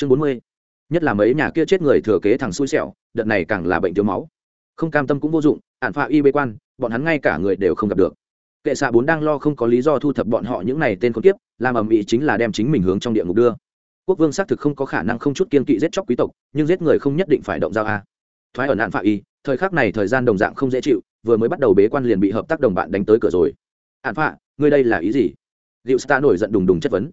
chương bốn mươi. Nhất là mấy nhà kia chết người thừa kế thằng xui xẻo, đợt này càng là bệnh thiếu máu. Không cam tâm cũng vô dụng ạn phạ y bê quan, bọn hắn ngay cả người đều không gặp được. Kệ xạ bốn đang lo không có lý do thu thập bọn họ những này tên con tiếp làm ầm ĩ chính là đem chính mình hướng trong địa ngục đưa. Quốc vương xác thực không có khả năng không chút kiên kỵ giết chóc quý tộc, nhưng giết người không nhất định phải động dao a. Thoái ở nạn phạ y, thời khắc này thời gian đồng dạng không dễ chịu, vừa mới bắt đầu bế quan liền bị hợp tác đồng bạn đánh tới cửa rồi. Ạn phạ, ngươi đây là ý gì? Liệu sta nổi giận đùng đùng chất vấn.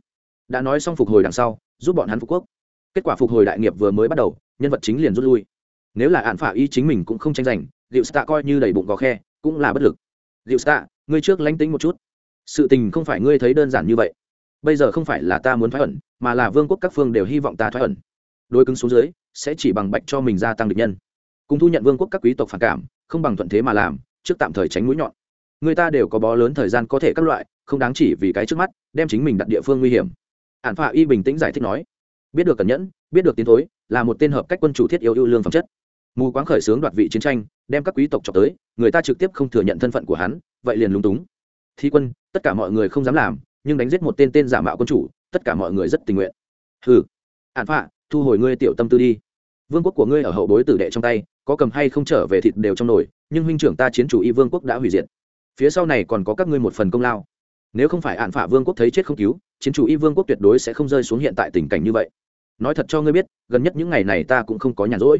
Đã nói xong phục hồi đằng sau, giúp bọn hắn phục quốc kết quả phục hồi đại nghiệp vừa mới bắt đầu, nhân vật chính liền rút lui. Nếu là hạn phả y chính mình cũng không tranh giành liệu stạ coi như đầy bụng gò khe, cũng là bất lực. Liệu stạ ngươi trước lánh tính một chút. Sự tình không phải ngươi thấy đơn giản như vậy. Bây giờ không phải là ta muốn thoái ẩn, mà là vương quốc các phương đều hy vọng ta thoái ẩn. Đôi cứng xuống dưới, sẽ chỉ bằng bạch cho mình gia tăng được nhân. Cùng thu nhận vương quốc các quý tộc phản cảm, không bằng thuận thế mà làm, trước tạm thời tránh mũi nhọn. Người ta đều có bó lớn thời gian có thể các loại, không đáng chỉ vì cái trước mắt, đem chính mình đặt địa phương nguy hiểm. Ản phạ y bình tĩnh giải thích nói biết được cẩn nhẫn, biết được tiến thối, là một tên hợp cách quân chủ thiết yếu ưu lương phẩm chất. Mù quáng khởi xướng đoạt vị chiến tranh, đem các quý tộc trọc tới, người ta trực tiếp không thừa nhận thân phận của hắn, vậy liền lúng túng. Thi quân, tất cả mọi người không dám làm, nhưng đánh giết một tên tên giả mạo quân chủ, tất cả mọi người rất tình nguyện. Hừ. Hạn phạ, thu hồi ngươi tiểu tâm tư đi. Vương quốc của ngươi ở hậu bối tử đệ trong tay, có cầm hay không trở về thịt đều trong nồi, nhưng huynh trưởng ta chiến chủ y vương quốc đã hủy diệt. Phía sau này còn có các ngươi một phần công lao. Nếu không phải hạn phạ vương quốc thấy chết không cứu, chiến chủ y vương quốc tuyệt đối sẽ không rơi xuống hiện tại tình cảnh như vậy nói thật cho ngươi biết, gần nhất những ngày này ta cũng không có nhàn rỗi.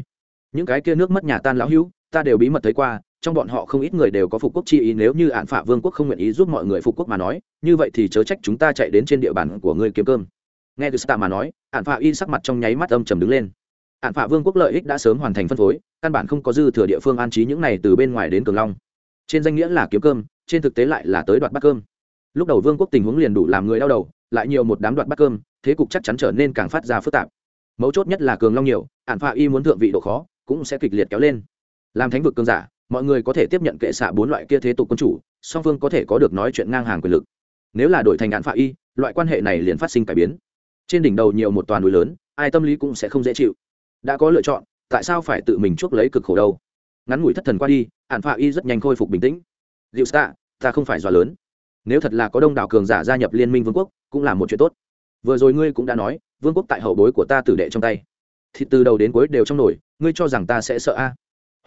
Những cái kia nước mất nhà tan lão hữu, ta đều bí mật thấy qua, trong bọn họ không ít người đều có phục quốc chi ý, nếu như ạn phả vương quốc không nguyện ý giúp mọi người phục quốc mà nói, như vậy thì chớ trách chúng ta chạy đến trên địa bàn của ngươi kiếm cơm. Nghe từ stạ mà nói ạn phả y sắc mặt trong nháy mắt âm trầm đứng lên. Ạn phả vương quốc lợi ích đã sớm hoàn thành phân phối, căn bản không có dư thừa địa phương an trí những này từ bên ngoài đến cường long. Trên danh nghĩa là kiếm cơm, trên thực tế lại là tới đoạt bát cơm. Lúc đầu vương quốc tình huống liền đủ làm người đau đầu, lại nhiều một đám đoạt bát cơm, thế cục chắc chắn trở nên càng phát ra phức tạp mấu chốt nhất là cường long nhiều ạn phạ y muốn thượng vị độ khó cũng sẽ kịch liệt kéo lên. Làm thánh vực cường giả, mọi người có thể tiếp nhận kệ xạ bốn loại kia thế tục quân chủ, song phương có thể có được nói chuyện ngang hàng quyền lực. Nếu là đổi thành ạn phạ y, loại quan hệ này liền phát sinh cải biến. Trên đỉnh đầu nhiều một toàn núi lớn, ai tâm lý cũng sẽ không dễ chịu. Đã có lựa chọn, tại sao phải tự mình chuốc lấy cực khổ đâu? Ngắn ngủi thất thần qua đi ạn phạ y rất nhanh khôi phục bình tĩnh. Dịu xạ ta không phải dọa lớn. Nếu thật là có đông đảo cường giả gia nhập liên minh vương quốc, cũng là một chuyện tốt vừa rồi ngươi cũng đã nói, vương quốc tại hậu bối của ta tử đệ trong tay. Thì từ đầu đến cuối đều trong nổi, ngươi cho rằng ta sẽ sợ a? À?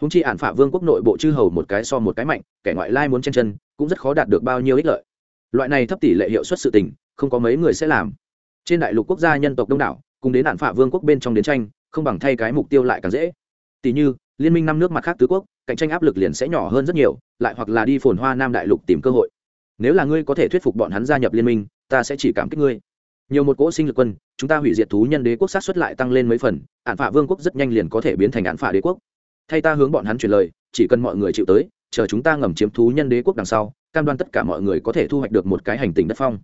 húng chi ản phả vương quốc nội bộ chư hầu một cái so một cái mạnh, kẻ ngoại lai muốn chen chân, cũng rất khó đạt được bao nhiêu ích lợi. Loại này thấp tỷ lệ hiệu suất sự tình, không có mấy người sẽ làm. Trên đại lục quốc gia nhân tộc đông đảo, cùng đến ản phả vương quốc bên trong đến tranh, không bằng thay cái mục tiêu lại càng dễ. Tỷ như, liên minh năm nước mặt khác tứ quốc, cạnh tranh áp lực liền sẽ nhỏ hơn rất nhiều, lại hoặc là đi phồn hoa nam đại lục tìm cơ hội. Nếu là ngươi có thể thuyết phục bọn hắn gia nhập liên minh, ta sẽ chỉ cảm kích ngươi nhiều một cỗ sinh lực quân, chúng ta hủy diệt thú nhân đế quốc sát xuất lại tăng lên mấy phần ạn phả vương quốc rất nhanh liền có thể biến thành ạn phả đế quốc. Thay ta hướng bọn hắn truyền lời, chỉ cần mọi người chịu tới, chờ chúng ta ngầm chiếm thú nhân đế quốc đằng sau, cam đoan tất cả mọi người có thể thu hoạch được một cái hành tình đất phong.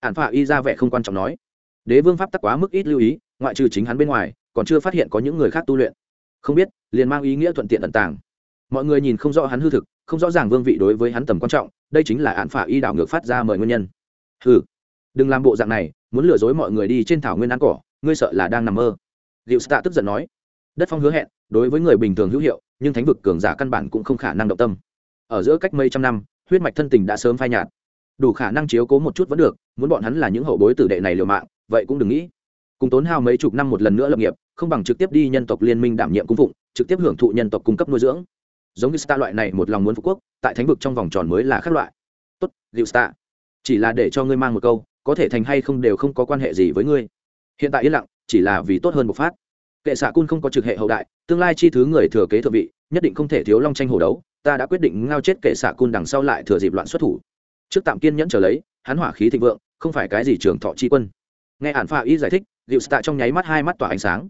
Ạn phả y ra vẻ không quan trọng nói. Đế vương pháp tắc quá mức ít lưu ý, ngoại trừ chính hắn bên ngoài, còn chưa phát hiện có những người khác tu luyện. Không biết, liền mang ý nghĩa thuận tiện tận tàng. Mọi người nhìn không rõ hắn hư thực, không rõ ràng vương vị đối với hắn tầm quan trọng, đây chính là ạn phả y đảo ngược phát ra mời nguyên nhân. Hừ, đừng làm bộ dạng này muốn lừa dối mọi người đi trên thảo nguyên ăn cỏ, ngươi sợ là đang nằm mơ. Liệu stạ tức giận nói, đất phong hứa hẹn, đối với người bình thường hữu hiệu, nhưng thánh vực cường giả căn bản cũng không khả năng động tâm. Ở giữa cách mấy trăm năm, huyết mạch thân tình đã sớm phai nhạt. Đủ khả năng chiếu cố một chút vẫn được, muốn bọn hắn là những hậu bối tử đệ này liều mạng, vậy cũng đừng nghĩ. Cùng tốn hao mấy chục năm một lần nữa lập nghiệp, không bằng trực tiếp đi nhân tộc liên minh đảm nhiệm cung phụng, trực tiếp hưởng thụ nhân tộc cung cấp nuôi dưỡng. Giống như star loại này một lòng muốn phú quốc, tại thánh vực trong vòng tròn mới là khác loại. Tốt liệu star, chỉ là để cho ngươi mang một câu có thể thành hay không đều không có quan hệ gì với ngươi. Hiện tại yên lặng, chỉ là vì tốt hơn một phát. Kệ xạ cun không có trực hệ hậu đại, tương lai chi thứ người thừa kế thượng vị, nhất định không thể thiếu long tranh hồ đấu, ta đã quyết định ngao chết kệ xạ cun đằng sau lại thừa dịp loạn xuất thủ. Trước tạm kiên nhẫn trở lấy, hắn hỏa khí thịnh vượng, không phải cái gì trường thọ chi quân. Nghe ản pha y giải thích liệu stạ trong nháy mắt hai mắt tỏa ánh sáng.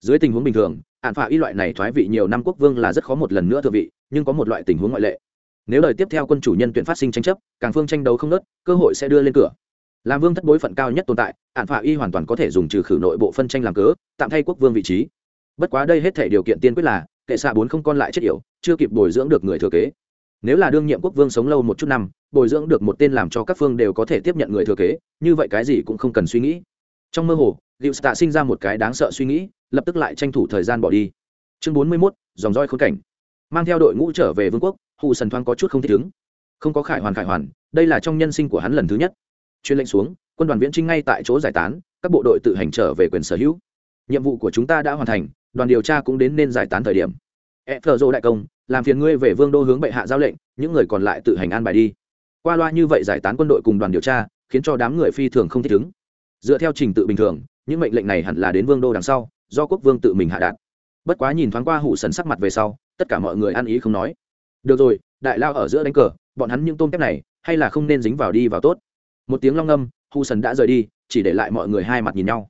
Dưới tình huống bình thường, ản pha y loại này thoái vị nhiều năm quốc vương là rất khó một lần nữa thừa vị, nhưng có một loại tình huống ngoại lệ. Nếu lời tiếp theo quân chủ nhân tuyển phát sinh tranh chấp, càng phương tranh đấu không nớt, cơ hội sẽ đưa lên cửa làm vương thất bối phận cao nhất tồn tại ạn phạ y hoàn toàn có thể dùng trừ khử nội bộ phân tranh làm cớ, tạm thay quốc vương vị trí. Bất quá đây hết thể điều kiện tiên quyết là, kệ xạ bốn không con lại chết yểu, chưa kịp bồi dưỡng được người thừa kế. Nếu là đương nhiệm quốc vương sống lâu một chút năm, bồi dưỡng được một tên làm cho các phương đều có thể tiếp nhận người thừa kế, như vậy cái gì cũng không cần suy nghĩ. Trong mơ hồ liệu tạ sinh ra một cái đáng sợ suy nghĩ, lập tức lại tranh thủ thời gian bỏ đi. Chương bốn mươi mốt, dòng roi khốn cảnh. Mang theo đội ngũ trở về vương quốc hụ sần thoáng có chút không thích ứng. Không có khải hoàn khải hoàn, đây là trong nhân sinh của hắn lần thứ nhất chuyên lệnh xuống, quân đoàn viễn trinh ngay tại chỗ giải tán, các bộ đội tự hành trở về quyền sở hữu. Nhiệm vụ của chúng ta đã hoàn thành, đoàn điều tra cũng đến nên giải tán thời điểm. E thờ dô đại công, làm phiền ngươi về vương đô hướng bệ hạ giao lệnh, những người còn lại tự hành an bài đi. Qua loa như vậy giải tán quân đội cùng đoàn điều tra, khiến cho đám người phi thường không thích ứng. Dựa theo trình tự bình thường, những mệnh lệnh này hẳn là đến vương đô đằng sau, do quốc vương tự mình hạ đạt. Bất quá nhìn thoáng qua hủ sần sắc mặt về sau, tất cả mọi người ăn ý không nói. Được rồi, đại lao ở giữa đánh cờ, bọn hắn những tôm kép này, hay là không nên dính vào đi vào tốt một tiếng long ngâm hủ sần đã rời đi, chỉ để lại mọi người hai mặt nhìn nhau.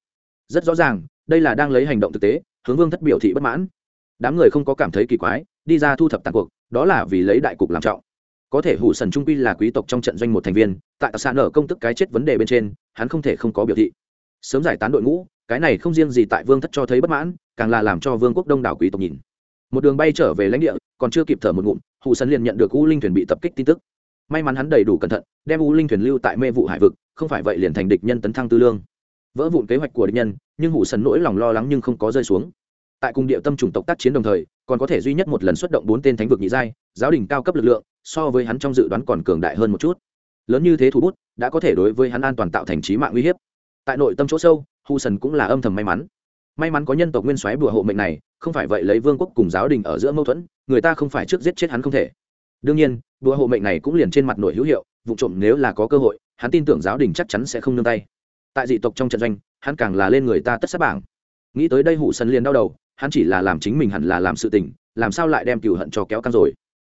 Rất rõ ràng, đây là đang lấy hành động thực tế, hướng vương thất biểu thị bất mãn. Đám người không có cảm thấy kỳ quái, đi ra thu thập tàn cuộc, đó là vì lấy đại cục làm trọng. Có thể hủ sần trung quy là quý tộc trong trận doanh một thành viên, tại xã nở công tức cái chết vấn đề bên trên, hắn không thể không có biểu thị. Sớm giải tán đội ngũ, cái này không riêng gì tại vương thất cho thấy bất mãn, càng là làm cho vương quốc đông đảo quý tộc nhìn. Một đường bay trở về lãnh địa, còn chưa kịp thở một ngụm hủ sần liền nhận được u linh thuyền bị tập kích tin tức may mắn hắn đầy đủ cẩn thận, đem u linh thuyền lưu tại mê vụ hải vực, không phải vậy liền thành địch nhân tấn thăng tư lương. Vỡ vụn kế hoạch của địch nhân, nhưng hủ sần nỗi lòng lo lắng nhưng không có rơi xuống. Tại cung địa tâm chủng tộc tác chiến đồng thời, còn có thể duy nhất một lần xuất động bốn tên thánh vực nhị giai, giáo đình cao cấp lực lượng, so với hắn trong dự đoán còn cường đại hơn một chút. Lớn như thế thủ bút, đã có thể đối với hắn an toàn tạo thành trí mạng uy hiếp. Tại nội tâm chỗ sâu hu sần cũng là âm thầm may mắn. May mắn có nhân tộc nguyên soái bùa hộ mệnh này, không phải vậy lấy vương quốc cùng giáo đình ở giữa mâu thuẫn, người ta không phải trước giết chết hắn không thể. Đương nhiên đùa hộ mệnh này cũng liền trên mặt nội hữu hiệu, vụ trộm nếu là có cơ hội, hắn tin tưởng giáo đình chắc chắn sẽ không nương tay. Tại dị tộc trong trận doanh, hắn càng là lên người ta tất sát bảng. Nghĩ tới đây hụ sân liền đau đầu, hắn chỉ là làm chính mình hẳn là làm sự tình, làm sao lại đem cựu hận cho kéo căng rồi.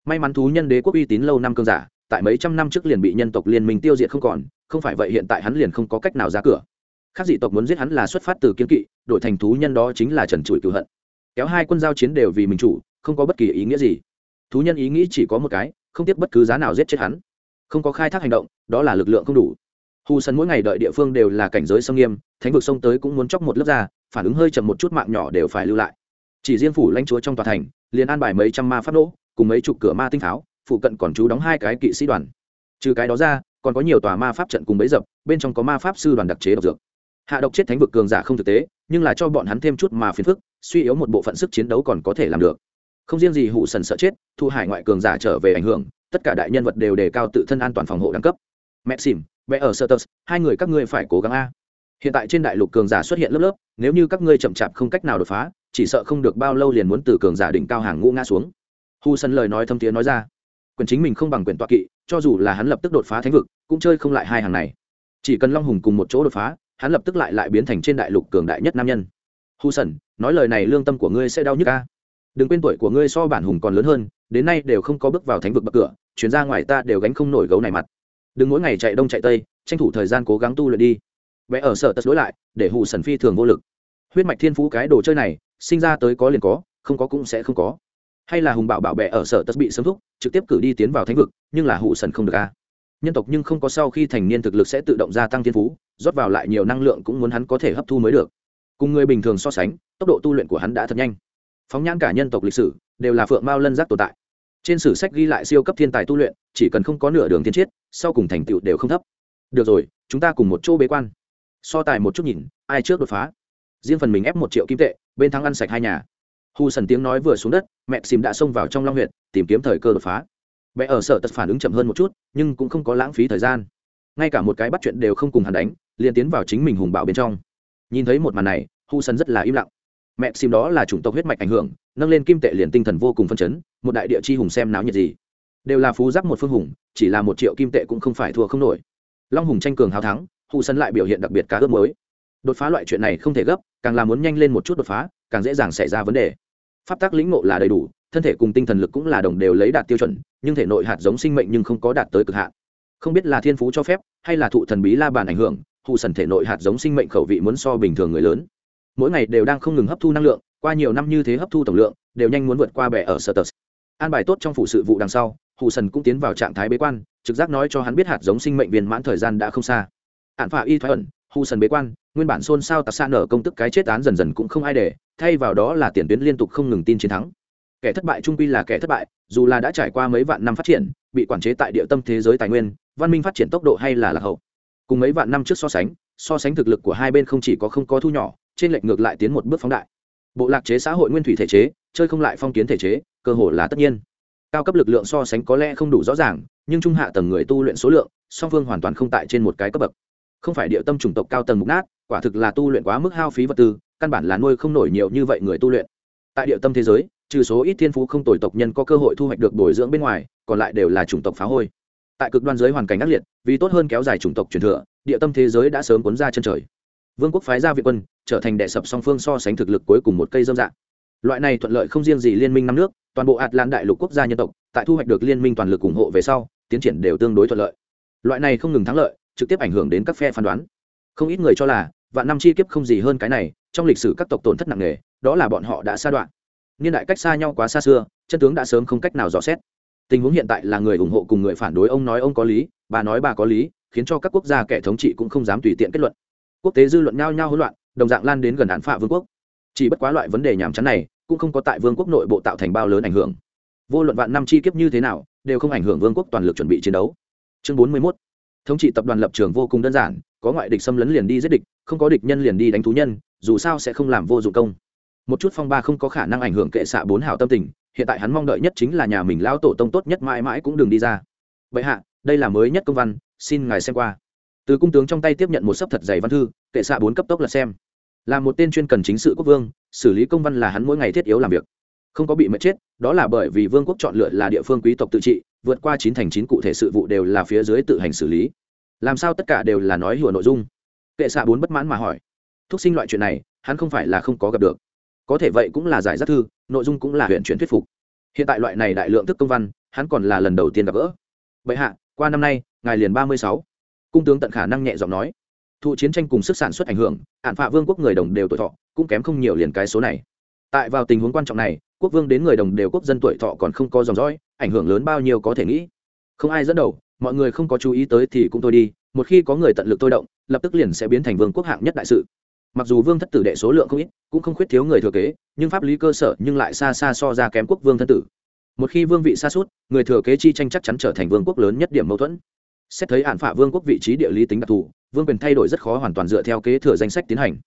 May mắn thú nhân đế quốc uy tín lâu năm cơn giả, tại mấy trăm năm trước liền bị nhân tộc liên minh tiêu diệt không còn, không phải vậy hiện tại hắn liền không có cách nào ra cửa. Khác dị tộc muốn giết hắn là xuất phát từ kiên kỵ, đổi thành thú nhân đó chính là trần trụi cựu hận. Kéo hai quân giao chiến đều vì mình chủ, không có bất kỳ ý nghĩa gì. Thú nhân ý nghĩ chỉ có một cái không tiếp bất cứ giá nào giết chết hắn. Không có khai thác hành động, đó là lực lượng không đủ. Hù sân mỗi ngày đợi địa phương đều là cảnh giới sông nghiêm, thánh vực sông tới cũng muốn chóc một lớp ra, phản ứng hơi chậm một chút mạng nhỏ đều phải lưu lại. Chỉ riêng phủ lãnh chúa trong tòa thành, liền an bài mấy trăm ma pháp nỗ cùng mấy chục cửa ma tinh tháo, phụ cận còn chú đóng hai cái kỵ sĩ đoàn. Trừ cái đó ra, còn có nhiều tòa ma pháp trận cùng bấy dập, bên trong có ma pháp sư đoàn đặc chế độc dược. Hạ độc chết thánh vực cường giả không thực tế, nhưng là cho bọn hắn thêm chút mà phiền phức, suy yếu một bộ phận sức chiến đấu còn có thể làm được không riêng gì hụ sần sợ chết, thu hải ngoại cường giả trở về ảnh hưởng, tất cả đại nhân vật đều đề cao tự thân an toàn phòng hộ đẳng cấp. Mẹ xỉm vẽ ở sơ hai người các ngươi phải cố gắng a. Hiện tại trên đại lục cường giả xuất hiện lớp lớp, nếu như các ngươi chậm chạp không cách nào đột phá, chỉ sợ không được bao lâu liền muốn từ cường giả đỉnh cao hàng ngũ ngã xuống. Hu sân lời nói thâm tiếng nói ra. Quyền chính mình không bằng quyền tọa kỵ, cho dù là hắn lập tức đột phá thánh vực, cũng chơi không lại hai hàng này. Chỉ cần long hùng cùng một chỗ đột phá, hắn lập tức lại lại biến thành trên đại lục cường đại nhất nam nhân. Hu sần, nói lời này lương tâm của ngươi sẽ đau nhức ca đừng quên tuổi của ngươi so bản hùng còn lớn hơn, đến nay đều không có bước vào thánh vực bậc cửa, chuyến ra ngoài ta đều gánh không nổi gấu này mặt. Đừng mỗi ngày chạy đông chạy tây, tranh thủ thời gian cố gắng tu luyện đi. Vẽ ở sở tật đối lại, để hụ sần phi thường vô lực. Huyết mạch thiên phú cái đồ chơi này, sinh ra tới có liền có, không có cũng sẽ không có. Hay là hùng bảo bảo bệ ở sở tật bị sớm thúc, trực tiếp cử đi tiến vào thánh vực, nhưng là hụ sần không được a. Nhân tộc nhưng không có sau khi thành niên thực lực sẽ tự động gia tăng thiên phú, rót vào lại nhiều năng lượng cũng muốn hắn có thể hấp thu mới được. Cùng người bình thường so sánh, tốc độ tu luyện của hắn đã thật nhanh phóng nhãn cả nhân tộc lịch sử, đều là phượng mao lân giác tồn tại. Trên sử sách ghi lại siêu cấp thiên tài tu luyện, chỉ cần không có nửa đường thiên chiết sau cùng thành tựu đều không thấp. Được rồi, chúng ta cùng một chỗ bế quan. So tài một chút nhìn, ai trước đột phá? Riêng phần mình ép một triệu kim tệ, bên thắng ăn sạch hai nhà. Hù sần tiếng nói vừa xuống đất, mẹ xìm đã xông vào trong long huyện tìm kiếm thời cơ đột phá. Bé ở sở tật phản ứng chậm hơn một chút, nhưng cũng không có lãng phí thời gian. Ngay cả một cái bắt chuyện đều không cùng hắn đánh, liền tiến vào chính mình hùng bạo bên trong. Nhìn thấy một màn này hù sần rất là im lặng mẹ xìm đó là chủng tộc huyết mạch ảnh hưởng, nâng lên kim tệ liền tinh thần vô cùng phân chấn, một đại địa chi hùng xem náo nhiệt gì. Đều là phú giáp một phương hùng, chỉ là một triệu kim tệ cũng không phải thua không nổi. Long hùng tranh cường hào thắng hụ sân lại biểu hiện đặc biệt cá ước mới đột phá loại chuyện này không thể gấp, càng là muốn nhanh lên một chút đột phá, càng dễ dàng xảy ra vấn đề. Pháp tác lĩnh ngộ là đầy đủ, thân thể cùng tinh thần lực cũng là đồng đều lấy đạt tiêu chuẩn, nhưng thể nội hạt giống sinh mệnh nhưng không có đạt tới cực hạn. Không biết là thiên phú cho phép, hay là thụ thần bí la bàn ảnh hưởng hụ sần thể nội hạt giống sinh mệnh khẩu vị muốn so bình thường người lớn mỗi ngày đều đang không ngừng hấp thu năng lượng, qua nhiều năm như thế hấp thu tổng lượng, đều nhanh muốn vượt qua bẻ ở sở tờ an bài tốt trong phủ sự vụ đằng sau hụ sần cũng tiến vào trạng thái bế quan, trực giác nói cho hắn biết hạt giống sinh mệnh viên mãn thời gian đã không xa. Ạn phả y thoái ẩn hụ sần bế quan, nguyên bản xôn xao tạc xa nở công tức cái chết án dần dần cũng không ai để, thay vào đó là tiền tuyến liên tục không ngừng tin chiến thắng. Kẻ thất bại trung quy là kẻ thất bại, dù là đã trải qua mấy vạn năm phát triển, bị quản chế tại địa tâm thế giới tài nguyên, văn minh phát triển tốc độ hay là lạc hậu. Cùng mấy vạn năm trước so sánh so sánh thực lực của hai bên không chỉ có không có thu nhỏ trên lệch ngược lại tiến một bước phóng đại. Bộ lạc chế xã hội nguyên thủy thể chế, chơi không lại phong kiến thể chế, cơ hội là tất nhiên. Cao cấp lực lượng so sánh có lẽ không đủ rõ ràng, nhưng trung hạ tầng người tu luyện số lượng, song phương hoàn toàn không tại trên một cái cấp bậc. Không phải địa tâm chủng tộc cao tầng mục nát, quả thực là tu luyện quá mức hao phí vật tư, căn bản là nuôi không nổi nhiều như vậy người tu luyện. Tại địa tâm thế giới, trừ số ít thiên phú không tồi tộc nhân có cơ hội thu hoạch được bồi dưỡng bên ngoài, còn lại đều là chủng tộc phá hôi. Tại cực đoan giới hoàn cảnh ác liệt, vì tốt hơn kéo dài chủng tộc truyền thừa, địa tâm thế giới đã sớm cuốn ra chân trời vương quốc phái ra viện quân, trở thành đệ sập song phương so sánh thực lực cuối cùng một cây dâm dạng. Loại này thuận lợi không riêng gì liên minh năm nước, toàn bộ ạt lan đại lục quốc gia nhân tộc, tại thu hoạch được liên minh toàn lực ủng hộ về sau, tiến triển đều tương đối thuận lợi. Loại này không ngừng thắng lợi, trực tiếp ảnh hưởng đến các phe phán đoán. Không ít người cho là, vạn năm chi kiếp không gì hơn cái này, trong lịch sử các tộc tổn thất nặng nề, đó là bọn họ đã xa đoạn. Niên đại cách xa nhau quá xa xưa, chân tướng đã sớm không cách nào dò xét. Tình huống hiện tại là người ủng hộ cùng người phản đối, ông nói ông có lý, bà nói bà có lý, khiến cho các quốc gia kẻ thống trị cũng không dám tùy tiện kết luận quốc tế dư luận nhao nhao hỗn loạn, đồng dạng lan đến gần án phạ vương quốc. Chỉ bất quá loại vấn đề nhàm chán này cũng không có tại vương quốc nội bộ tạo thành bao lớn ảnh hưởng. Vô luận vạn năm chi kiếp như thế nào, đều không ảnh hưởng vương quốc toàn lực chuẩn bị chiến đấu. Chương bốn mươi 41. thống trị tập đoàn lập trường vô cùng đơn giản, có ngoại địch xâm lấn liền đi giết địch, không có địch nhân liền đi đánh thú nhân, dù sao sẽ không làm vô dụng công. Một chút phong ba không có khả năng ảnh hưởng kệ xạ bốn hảo tâm tình, hiện tại hắn mong đợi nhất chính là nhà mình lao tổ tông tốt nhất mãi mãi cũng đừng đi ra. Vậy hạ, đây là mới nhất công văn, xin ngài xem qua từ cung tướng trong tay tiếp nhận một sấp thật dày văn thư, kệ xạ bốn cấp tốc là xem. Là một tên chuyên cần chính sự quốc vương, xử lý công văn là hắn mỗi ngày thiết yếu làm việc. Không có bị mệt chết, đó là bởi vì vương quốc chọn lựa là địa phương quý tộc tự trị, vượt qua chín thành chín cụ thể sự vụ đều là phía dưới tự hành xử lý. Làm sao tất cả đều là nói hùa nội dung? Kệ xạ bốn bất mãn mà hỏi. Thúc sinh loại chuyện này, hắn không phải là không có gặp được. Có thể vậy cũng là giải rác thư, nội dung cũng là huyện chuyển thuyết phục. Hiện tại loại này đại lượng thức công văn, hắn còn là lần đầu tiên gặp gỡ. Vậy hạ, qua năm nay, ngài liền ba mươi sáu cung tướng tận khả năng nhẹ giọng nói, thụ chiến tranh cùng sức sản xuất ảnh hưởng, hạn phạ vương quốc người đồng đều tuổi thọ cũng kém không nhiều liền cái số này. Tại vào tình huống quan trọng này, quốc vương đến người đồng đều quốc dân tuổi thọ còn không có dòng dõi, ảnh hưởng lớn bao nhiêu có thể nghĩ. Không ai dẫn đầu, mọi người không có chú ý tới thì cũng thôi đi, một khi có người tận lực tôi động, lập tức liền sẽ biến thành vương quốc hạng nhất đại sự. Mặc dù vương thất tử đệ số lượng không ít, cũng không khuyết thiếu người thừa kế, nhưng pháp lý cơ sở nhưng lại xa xa so ra kém quốc vương thân tử. Một khi vương vị xa suốt người thừa kế chi tranh chắc chắn trở thành vương quốc lớn nhất điểm mâu thuẫn xét thấy hạn phả vương quốc vị trí địa lý tính đặc thù, vương quyền thay đổi rất khó hoàn toàn dựa theo kế thừa danh sách tiến hành.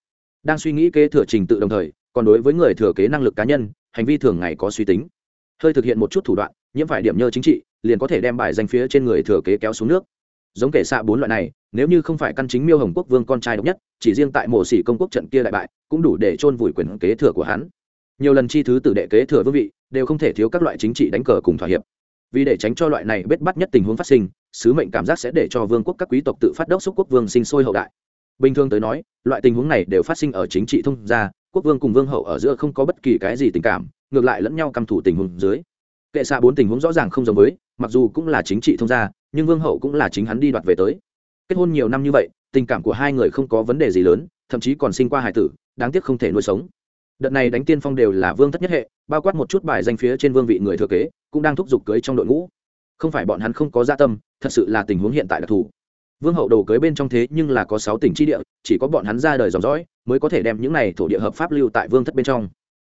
Đang suy nghĩ kế thừa trình tự đồng thời, còn đối với người thừa kế năng lực cá nhân, hành vi thường ngày có suy tính. Hơi thực hiện một chút thủ đoạn, nhiễm phải điểm nhơ chính trị, liền có thể đem bài danh phía trên người thừa kế kéo xuống nước. Giống kể xạ bốn loại này, nếu như không phải căn chính miêu hồng quốc vương con trai độc nhất, chỉ riêng tại mộ sĩ công quốc trận kia đại bại, cũng đủ để chôn vùi quyền kế thừa của hắn. Nhiều lần chi thứ tử đệ kế thừa vương vị, đều không thể thiếu các loại chính trị đánh cờ cùng thỏa hiệp. Vì để tránh cho loại này bết bắt nhất tình huống phát sinh sứ mệnh cảm giác sẽ để cho vương quốc các quý tộc tự phát đốc xúc quốc vương sinh sôi hậu đại. Bình thường tới nói, loại tình huống này đều phát sinh ở chính trị thông gia, quốc vương cùng vương hậu ở giữa không có bất kỳ cái gì tình cảm, ngược lại lẫn nhau căm thủ tình huống dưới. Kệ xạ bốn tình huống rõ ràng không giống với, mặc dù cũng là chính trị thông gia, nhưng vương hậu cũng là chính hắn đi đoạt về tới. Kết hôn nhiều năm như vậy, tình cảm của hai người không có vấn đề gì lớn, thậm chí còn sinh qua hải tử, đáng tiếc không thể nuôi sống. Đợt này đánh tiên phong đều là vương thất nhất hệ, bao quát một chút bài danh phía trên vương vị người thừa kế, cũng đang thúc giục cưới trong đội ngũ. Không phải bọn hắn không có gia dạ tâm thật sự là tình huống hiện tại đặc thù. Vương hậu đồ cưới bên trong thế nhưng là có sáu tỉnh tri địa, chỉ có bọn hắn ra đời dòng dõi, mới có thể đem những này thổ địa hợp pháp lưu tại vương thất bên trong.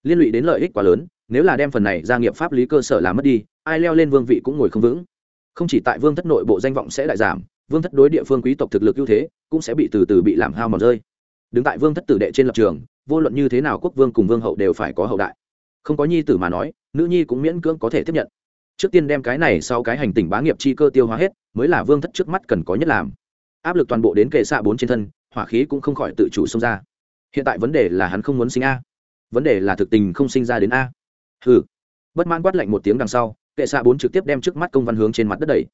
Liên lụy đến lợi ích quá lớn, nếu là đem phần này ra nghiệp pháp lý cơ sở làm mất đi, ai leo lên vương vị cũng ngồi không vững. Không chỉ tại vương thất nội bộ danh vọng sẽ đại giảm, vương thất đối địa phương quý tộc thực lực ưu thế cũng sẽ bị từ từ bị làm hao mòn rơi. Đứng tại vương thất tử đệ trên lập trường, vô luận như thế nào quốc vương cùng vương hậu đều phải có hậu đại. Không có nhi tử mà nói, nữ nhi cũng miễn cưỡng có thể tiếp nhận trước tiên đem cái này sau cái hành tình bá nghiệp chi cơ tiêu hóa hết, mới là vương thất trước mắt cần có nhất làm. Áp lực toàn bộ đến kệ xạ bốn trên thân, hỏa khí cũng không khỏi tự chủ xông ra. Hiện tại vấn đề là hắn không muốn sinh a. Vấn đề là thực tình không sinh ra đến a. Hừ. Bất mãn quát lạnh một tiếng đằng sau, kệ xạ bốn trực tiếp đem trước mắt công văn hướng trên mặt đất đẩy.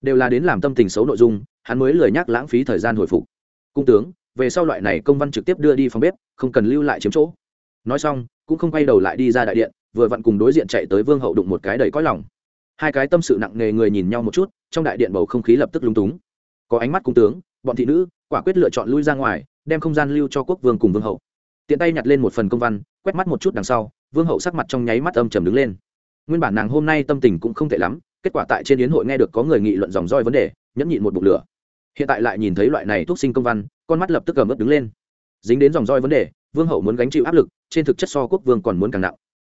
Đều là đến làm tâm tình xấu nội dung, hắn mới lười nhắc lãng phí thời gian hồi phục. Cung tướng, về sau loại này công văn trực tiếp đưa đi phòng bếp, không cần lưu lại chiếm chỗ. Nói xong, cũng không quay đầu lại đi ra đại điện, vừa vặn cùng đối diện chạy tới vương hậu đụng một cái đầy cõi lòng hai cái tâm sự nặng nề người nhìn nhau một chút, trong đại điện bầu không khí lập tức lung túng. Có ánh mắt cung tướng, bọn thị nữ, quả quyết lựa chọn lui ra ngoài, đem không gian lưu cho quốc vương cùng vương hậu. Tiện tay nhặt lên một phần công văn, quét mắt một chút đằng sau, vương hậu sắc mặt trong nháy mắt âm trầm đứng lên. Nguyên bản nàng hôm nay tâm tình cũng không tệ lắm, kết quả tại trên yến hội nghe được có người nghị luận dòng roi vấn đề, nhẫn nhịn một bụng lửa. Hiện tại lại nhìn thấy loại này thuốc sinh công văn, con mắt lập tức cầm ớt đứng lên. Dính đến dòng roi vấn đề, vương hậu muốn gánh chịu áp lực, trên thực chất so quốc vương còn muốn càng nặng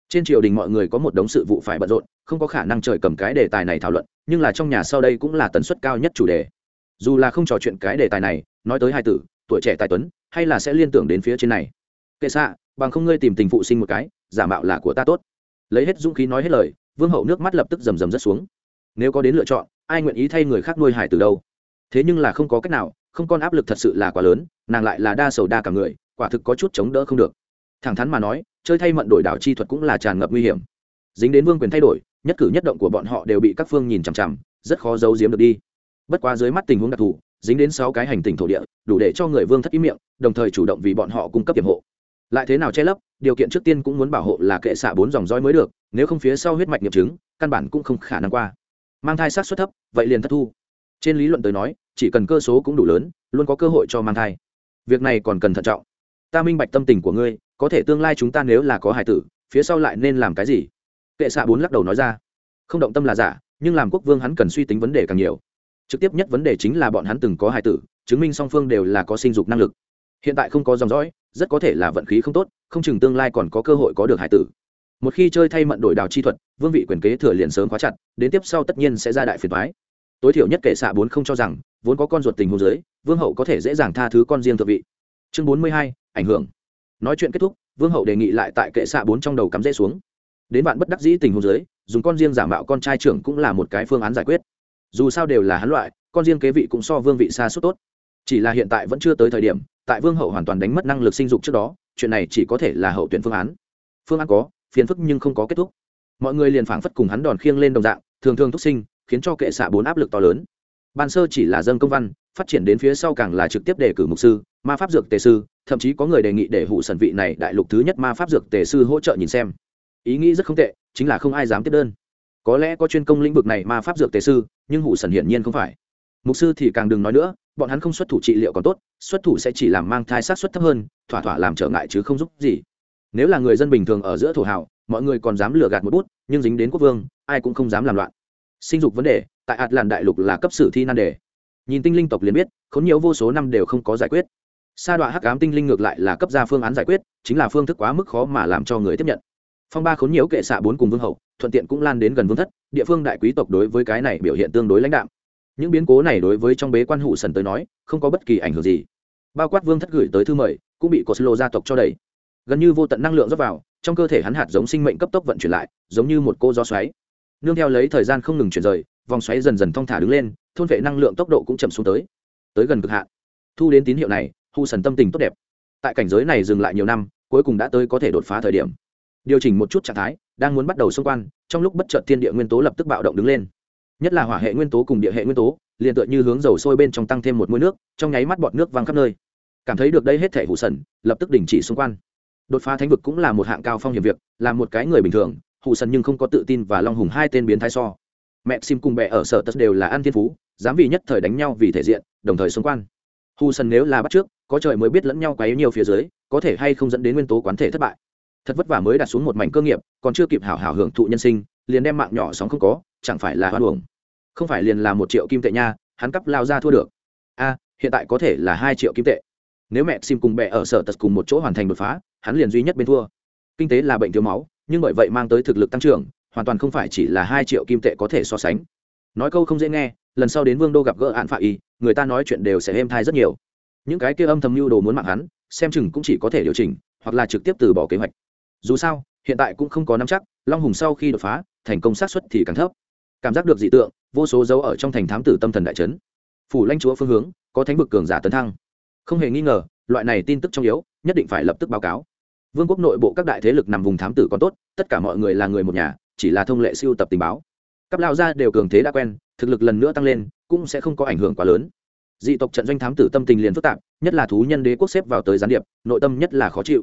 trên triều đình mọi người có một đống sự vụ phải bận rộn, không có khả năng trời cầm cái đề tài này thảo luận, nhưng là trong nhà sau đây cũng là tần suất cao nhất chủ đề. Dù là không trò chuyện cái đề tài này, nói tới hai tử, tuổi trẻ tài tuấn, hay là sẽ liên tưởng đến phía trên này. Kệ xạ, bằng không ngươi tìm tình phụ sinh một cái, giả mạo là của ta tốt. Lấy hết dũng khí nói hết lời, vương hậu nước mắt lập tức rầm rầm rớt xuống. Nếu có đến lựa chọn, ai nguyện ý thay người khác nuôi hải từ đâu? Thế nhưng là không có cách nào, không con áp lực thật sự là quá lớn, nàng lại là đa sầu đa cả người, quả thực có chút chống đỡ không được. Thẳng thắn mà nói chơi thay mận đổi đảo chi thuật cũng là tràn ngập nguy hiểm. Dính đến vương quyền thay đổi, nhất cử nhất động của bọn họ đều bị các phương nhìn chằm chằm, rất khó giấu giếm được đi. Bất quá dưới mắt tình huống đặc thù, dính đến sáu cái hành tinh thổ địa, đủ để cho người vương thất ý miệng, đồng thời chủ động vì bọn họ cung cấp tiềm hộ. Lại thế nào che lấp, điều kiện trước tiên cũng muốn bảo hộ là kệ xạ bốn dòng roi mới được, nếu không phía sau huyết mạch nghiệm chứng, căn bản cũng không khả năng qua. Mang thai sát xuất thấp, vậy liền thất thu. Trên lý luận tới nói, chỉ cần cơ số cũng đủ lớn, luôn có cơ hội cho mang thai. Việc này còn cần thận trọng ta minh bạch tâm tình của ngươi, có thể tương lai chúng ta nếu là có hài tử, phía sau lại nên làm cái gì? Kệ xạ bốn lắc đầu nói ra. Không động tâm là giả, nhưng làm quốc vương hắn cần suy tính vấn đề càng nhiều. Trực tiếp nhất vấn đề chính là bọn hắn từng có hài tử, chứng minh song phương đều là có sinh dục năng lực. Hiện tại không có dòng dõi, rất có thể là vận khí không tốt, không chừng tương lai còn có cơ hội có được hải tử. Một khi chơi thay mận đổi đào chi thuật, vương vị quyền kế thừa liền sớm khóa chặt, đến tiếp sau tất nhiên sẽ ra đại phiền thoái tối thiểu nhất Kệ xạ bốn không cho rằng, vốn có con ruột tình hồ dưới, vương hậu có thể dễ dàng tha thứ con riêng thượng vị. Chương bốn mươi hai ảnh hưởng. Nói chuyện kết thúc, vương hậu đề nghị lại tại kệ xạ bốn trong đầu cắm rễ xuống. Đến bạn bất đắc dĩ tình huống dưới, dùng con riêng giả mạo con trai trưởng cũng là một cái phương án giải quyết. Dù sao đều là hắn loại, con riêng kế vị cũng so vương vị xa suốt tốt. Chỉ là hiện tại vẫn chưa tới thời điểm, tại vương hậu hoàn toàn đánh mất năng lực sinh dục trước đó, chuyện này chỉ có thể là hậu tuyển phương án. Phương án có, phiền phức nhưng không có kết thúc. Mọi người liền phảng phất cùng hắn đòn khiêng lên đồng dạng, thường thường thúc sinh, khiến cho kệ xạ bốn áp lực to lớn. Ban sơ chỉ là dâng công văn phát triển đến phía sau càng là trực tiếp đề cử mục sư, ma pháp dược tề sư, thậm chí có người đề nghị để hụ sần vị này đại lục thứ nhất ma pháp dược tề sư hỗ trợ nhìn xem. Ý nghĩ rất không tệ, chính là không ai dám tiếp đơn. Có lẽ có chuyên công lĩnh vực này ma pháp dược tề sư, nhưng hụ sần hiển nhiên không phải. Mục sư thì càng đừng nói nữa, bọn hắn không xuất thủ trị liệu còn tốt, xuất thủ sẽ chỉ làm mang thai sát xuất thấp hơn, thỏa thỏa làm trở ngại chứ không giúp gì. Nếu là người dân bình thường ở giữa thổ hào, mọi người còn dám lừa gạt một bút, nhưng dính đến quốc vương, ai cũng không dám làm loạn. Sinh dục vấn đề, tại ạt làn đại lục là cấp sử thi nan đề nhìn tinh linh tộc liền biết, khốn nhiều vô số năm đều không có giải quyết. Sa đọa hắc ám tinh linh ngược lại là cấp ra phương án giải quyết, chính là phương thức quá mức khó mà làm cho người tiếp nhận. Phong ba khốn nhiều kệ xạ bốn cùng vương hậu, thuận tiện cũng lan đến gần vương thất, địa phương đại quý tộc đối với cái này biểu hiện tương đối lãnh đạm. Những biến cố này đối với trong bế quan hụ sần tới nói, không có bất kỳ ảnh hưởng gì. Bao quát vương thất gửi tới thư mời, cũng bị coslo gia tộc cho đẩy. Gần như vô tận năng lượng rót vào, trong cơ thể hắn hạt giống sinh mệnh cấp tốc vận chuyển lại, giống như một cô gió xoáy. Nương theo lấy thời gian không ngừng chuyển rời vòng xoáy dần dần thong thả đứng lên, thôn vệ năng lượng tốc độ cũng chậm xuống tới. Tới gần cực hạn. Thu đến tín hiệu này, hu sần tâm tình tốt đẹp. Tại cảnh giới này dừng lại nhiều năm, cuối cùng đã tới có thể đột phá thời điểm. Điều chỉnh một chút trạng thái, đang muốn bắt đầu xung quan trong lúc bất chợt thiên địa nguyên tố lập tức bạo động đứng lên. Nhất là hỏa hệ nguyên tố cùng địa hệ nguyên tố, liền tựa như hướng dầu sôi bên trong tăng thêm một mũi nước, trong nháy mắt bọt nước văng khắp nơi. Cảm thấy được đây hết thể hủ sần, lập tức đình chỉ xung quanh. Đột phá thánh vực cũng là một hạng cao phong hiểm việc, là một cái người bình thường hủ sần nhưng không có tự tin và long hùng hai tên biến thái so mẹ sim cùng bè ở sở tất đều là ăn thiên phú, dám vì nhất thời đánh nhau vì thể diện, đồng thời xung quan. hù sần nếu là bắt trước, có trời mới biết lẫn nhau quấy nhiều phía dưới, có thể hay không dẫn đến nguyên tố quán thể thất bại thật vất vả mới đặt xuống một mảnh cơ nghiệp, còn chưa kịp hảo hảo hưởng thụ nhân sinh, liền đem mạng nhỏ sóng không có, chẳng phải là hoa luồng? không phải liền là một triệu kim tệ nha, hắn cắp lao ra thua được a, hiện tại có thể là hai triệu kim tệ nếu mẹ sim cùng bè ở sở tật cùng một chỗ hoàn thành đột phá, hắn liền duy nhất bên thua kinh tế là bệnh thiếu máu, nhưng bởi vậy mang tới thực lực tăng trưởng hoàn toàn không phải chỉ là hai triệu kim tệ có thể so sánh. Nói câu không dễ nghe, lần sau đến vương đô gặp gỡ hạn phạ y, người ta nói chuyện đều sẽ êm thai rất nhiều. Những cái kia âm thầm mưu đồ muốn mạng hắn, xem chừng cũng chỉ có thể điều chỉnh, hoặc là trực tiếp từ bỏ kế hoạch. Dù sao, hiện tại cũng không có nắm chắc, long hùng sau khi đột phá, thành công xác suất thì càng thấp. Cảm giác được dị tượng, vô số dấu ở trong thành thám tử tâm thần đại trấn phủ lãnh chúa phương hướng, có thánh vực cường giả tấn thăng. Không hề nghi ngờ, loại này tin tức trong yếu, nhất định phải lập tức báo cáo. Vương quốc nội bộ các đại thế lực nằm vùng thám tử còn tốt, tất cả mọi người là người một nhà chỉ là thông lệ siêu tập tình báo. Các lao gia đều cường thế đã quen, thực lực lần nữa tăng lên, cũng sẽ không có ảnh hưởng quá lớn. Dị tộc trận doanh thám tử tâm tình liền phức tạp, nhất là thú nhân đế quốc xếp vào tới gián điệp, nội tâm nhất là khó chịu.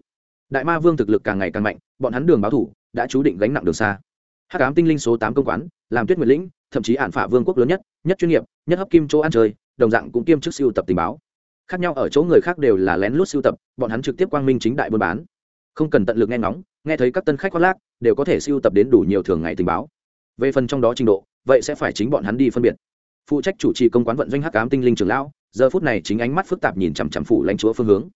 Đại ma vương thực lực càng ngày càng mạnh, bọn hắn đường báo thủ, đã chú định gánh nặng đường xa. Hát cám tinh linh số tám công quán, làm tuyết nguyệt lĩnh, thậm chí ạn phả vương quốc lớn nhất nhất chuyên nghiệp, nhất hấp kim chỗ ăn chơi, đồng dạng cũng kiêm chức siêu tập tình báo. Khác nhau ở chỗ người khác đều là lén lút siêu tập, bọn hắn trực tiếp quang minh chính đại buôn bán. Không cần tận lực nghe ngóng nghe thấy các tân khách khoác lác, đều có thể siêu tập đến đủ nhiều thường ngày tình báo. Về phần trong đó trình độ, vậy sẽ phải chính bọn hắn đi phân biệt. Phụ trách chủ trì công quán vận doanh hắc cám tinh linh trường lão, giờ phút này chính ánh mắt phức tạp nhìn chằm chằm phủ lãnh chúa phương hướng.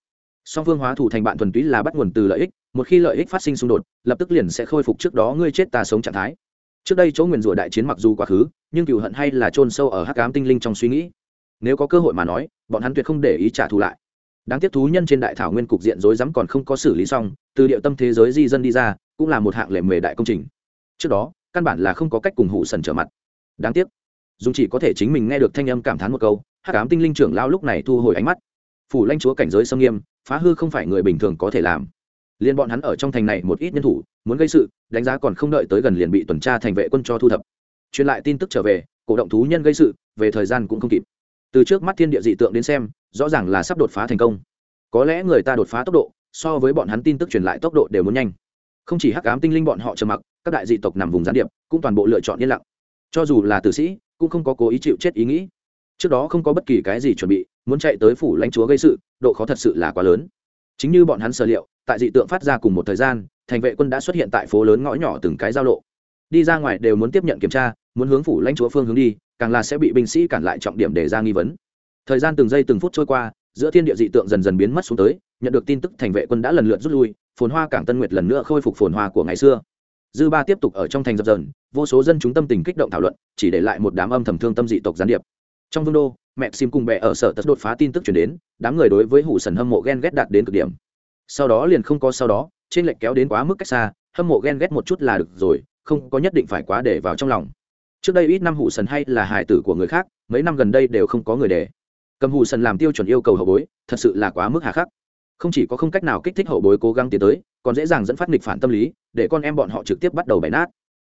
Song phương hóa thủ thành bạn thuần túy là bắt nguồn từ lợi ích, một khi lợi ích phát sinh xung đột, lập tức liền sẽ khôi phục trước đó ngươi chết ta sống trạng thái. Trước đây chỗ nguyền rủa đại chiến mặc dù quá khứ, nhưng cựu hận hay là chôn sâu ở hắc ám tinh linh trong suy nghĩ. Nếu có cơ hội mà nói, bọn hắn tuyệt không để ý trả thù lại đáng tiếc thú nhân trên đại thảo nguyên cục diện rối rắm còn không có xử lý xong, từ địa tâm thế giới di dân đi ra, cũng là một hạng lệ mề đại công trình. Trước đó, căn bản là không có cách cùng hụ sần trở mặt. Đáng tiếc, dùng chỉ có thể chính mình nghe được thanh âm cảm thán một câu hát cám tinh linh trưởng lao lúc này thu hồi ánh mắt. Phủ lanh chúa cảnh giới xâm nghiêm, phá hư không phải người bình thường có thể làm. Liên bọn hắn ở trong thành này một ít nhân thủ, muốn gây sự, đánh giá còn không đợi tới gần liền bị tuần tra thành vệ quân cho thu thập. Truyền lại tin tức trở về, cổ động thú nhân gây sự, về thời gian cũng không kịp. Từ trước mắt thiên địa dị tượng đến xem rõ ràng là sắp đột phá thành công. Có lẽ người ta đột phá tốc độ, so với bọn hắn tin tức truyền lại tốc độ đều muốn nhanh. Không chỉ hắc ám tinh linh bọn họ trầm mặc, các đại dị tộc nằm vùng gián điệp, cũng toàn bộ lựa chọn yên lặng. Cho dù là tử sĩ, cũng không có cố ý chịu chết ý nghĩ. Trước đó không có bất kỳ cái gì chuẩn bị, muốn chạy tới phủ lãnh chúa gây sự, độ khó thật sự là quá lớn. Chính như bọn hắn sở liệu, tại dị tượng phát ra cùng một thời gian, thành vệ quân đã xuất hiện tại phố lớn ngõ nhỏ từng cái giao lộ. Đi ra ngoài đều muốn tiếp nhận kiểm tra, muốn hướng phủ lãnh chúa phương hướng đi, càng là sẽ bị binh sĩ cản lại trọng điểm để ra nghi vấn thời gian từng giây từng phút trôi qua, giữa thiên địa dị tượng dần dần biến mất xuống tới, nhận được tin tức thành vệ quân đã lần lượt rút lui, phồn hoa cảng tân nguyệt lần nữa khôi phục phồn hoa của ngày xưa. Dư ba tiếp tục ở trong thành dập dần vô số dân chúng tâm tình kích động thảo luận, chỉ để lại một đám âm thầm thương tâm dị tộc gián điệp. Trong vương đô, mẹ sim cùng bè ở sở tật đột phá tin tức chuyển đến, đám người đối với hủ sần hâm mộ ghen ghét đạt đến cực điểm. Sau đó liền không có sau đó, trên lệnh kéo đến quá mức cách xa, hâm mộ ghen ghét một chút là được rồi, không có nhất định phải quá để vào trong lòng. Trước đây ít năm hủ sần hay là hài tử của người khác, mấy năm gần đây đều không có người để cầm hủ sần làm tiêu chuẩn yêu cầu hậu bối, thật sự là quá mức hà khắc. Không chỉ có không cách nào kích thích hậu bối cố gắng tiến tới, còn dễ dàng dẫn phát nghịch phản tâm lý, để con em bọn họ trực tiếp bắt đầu bày nát.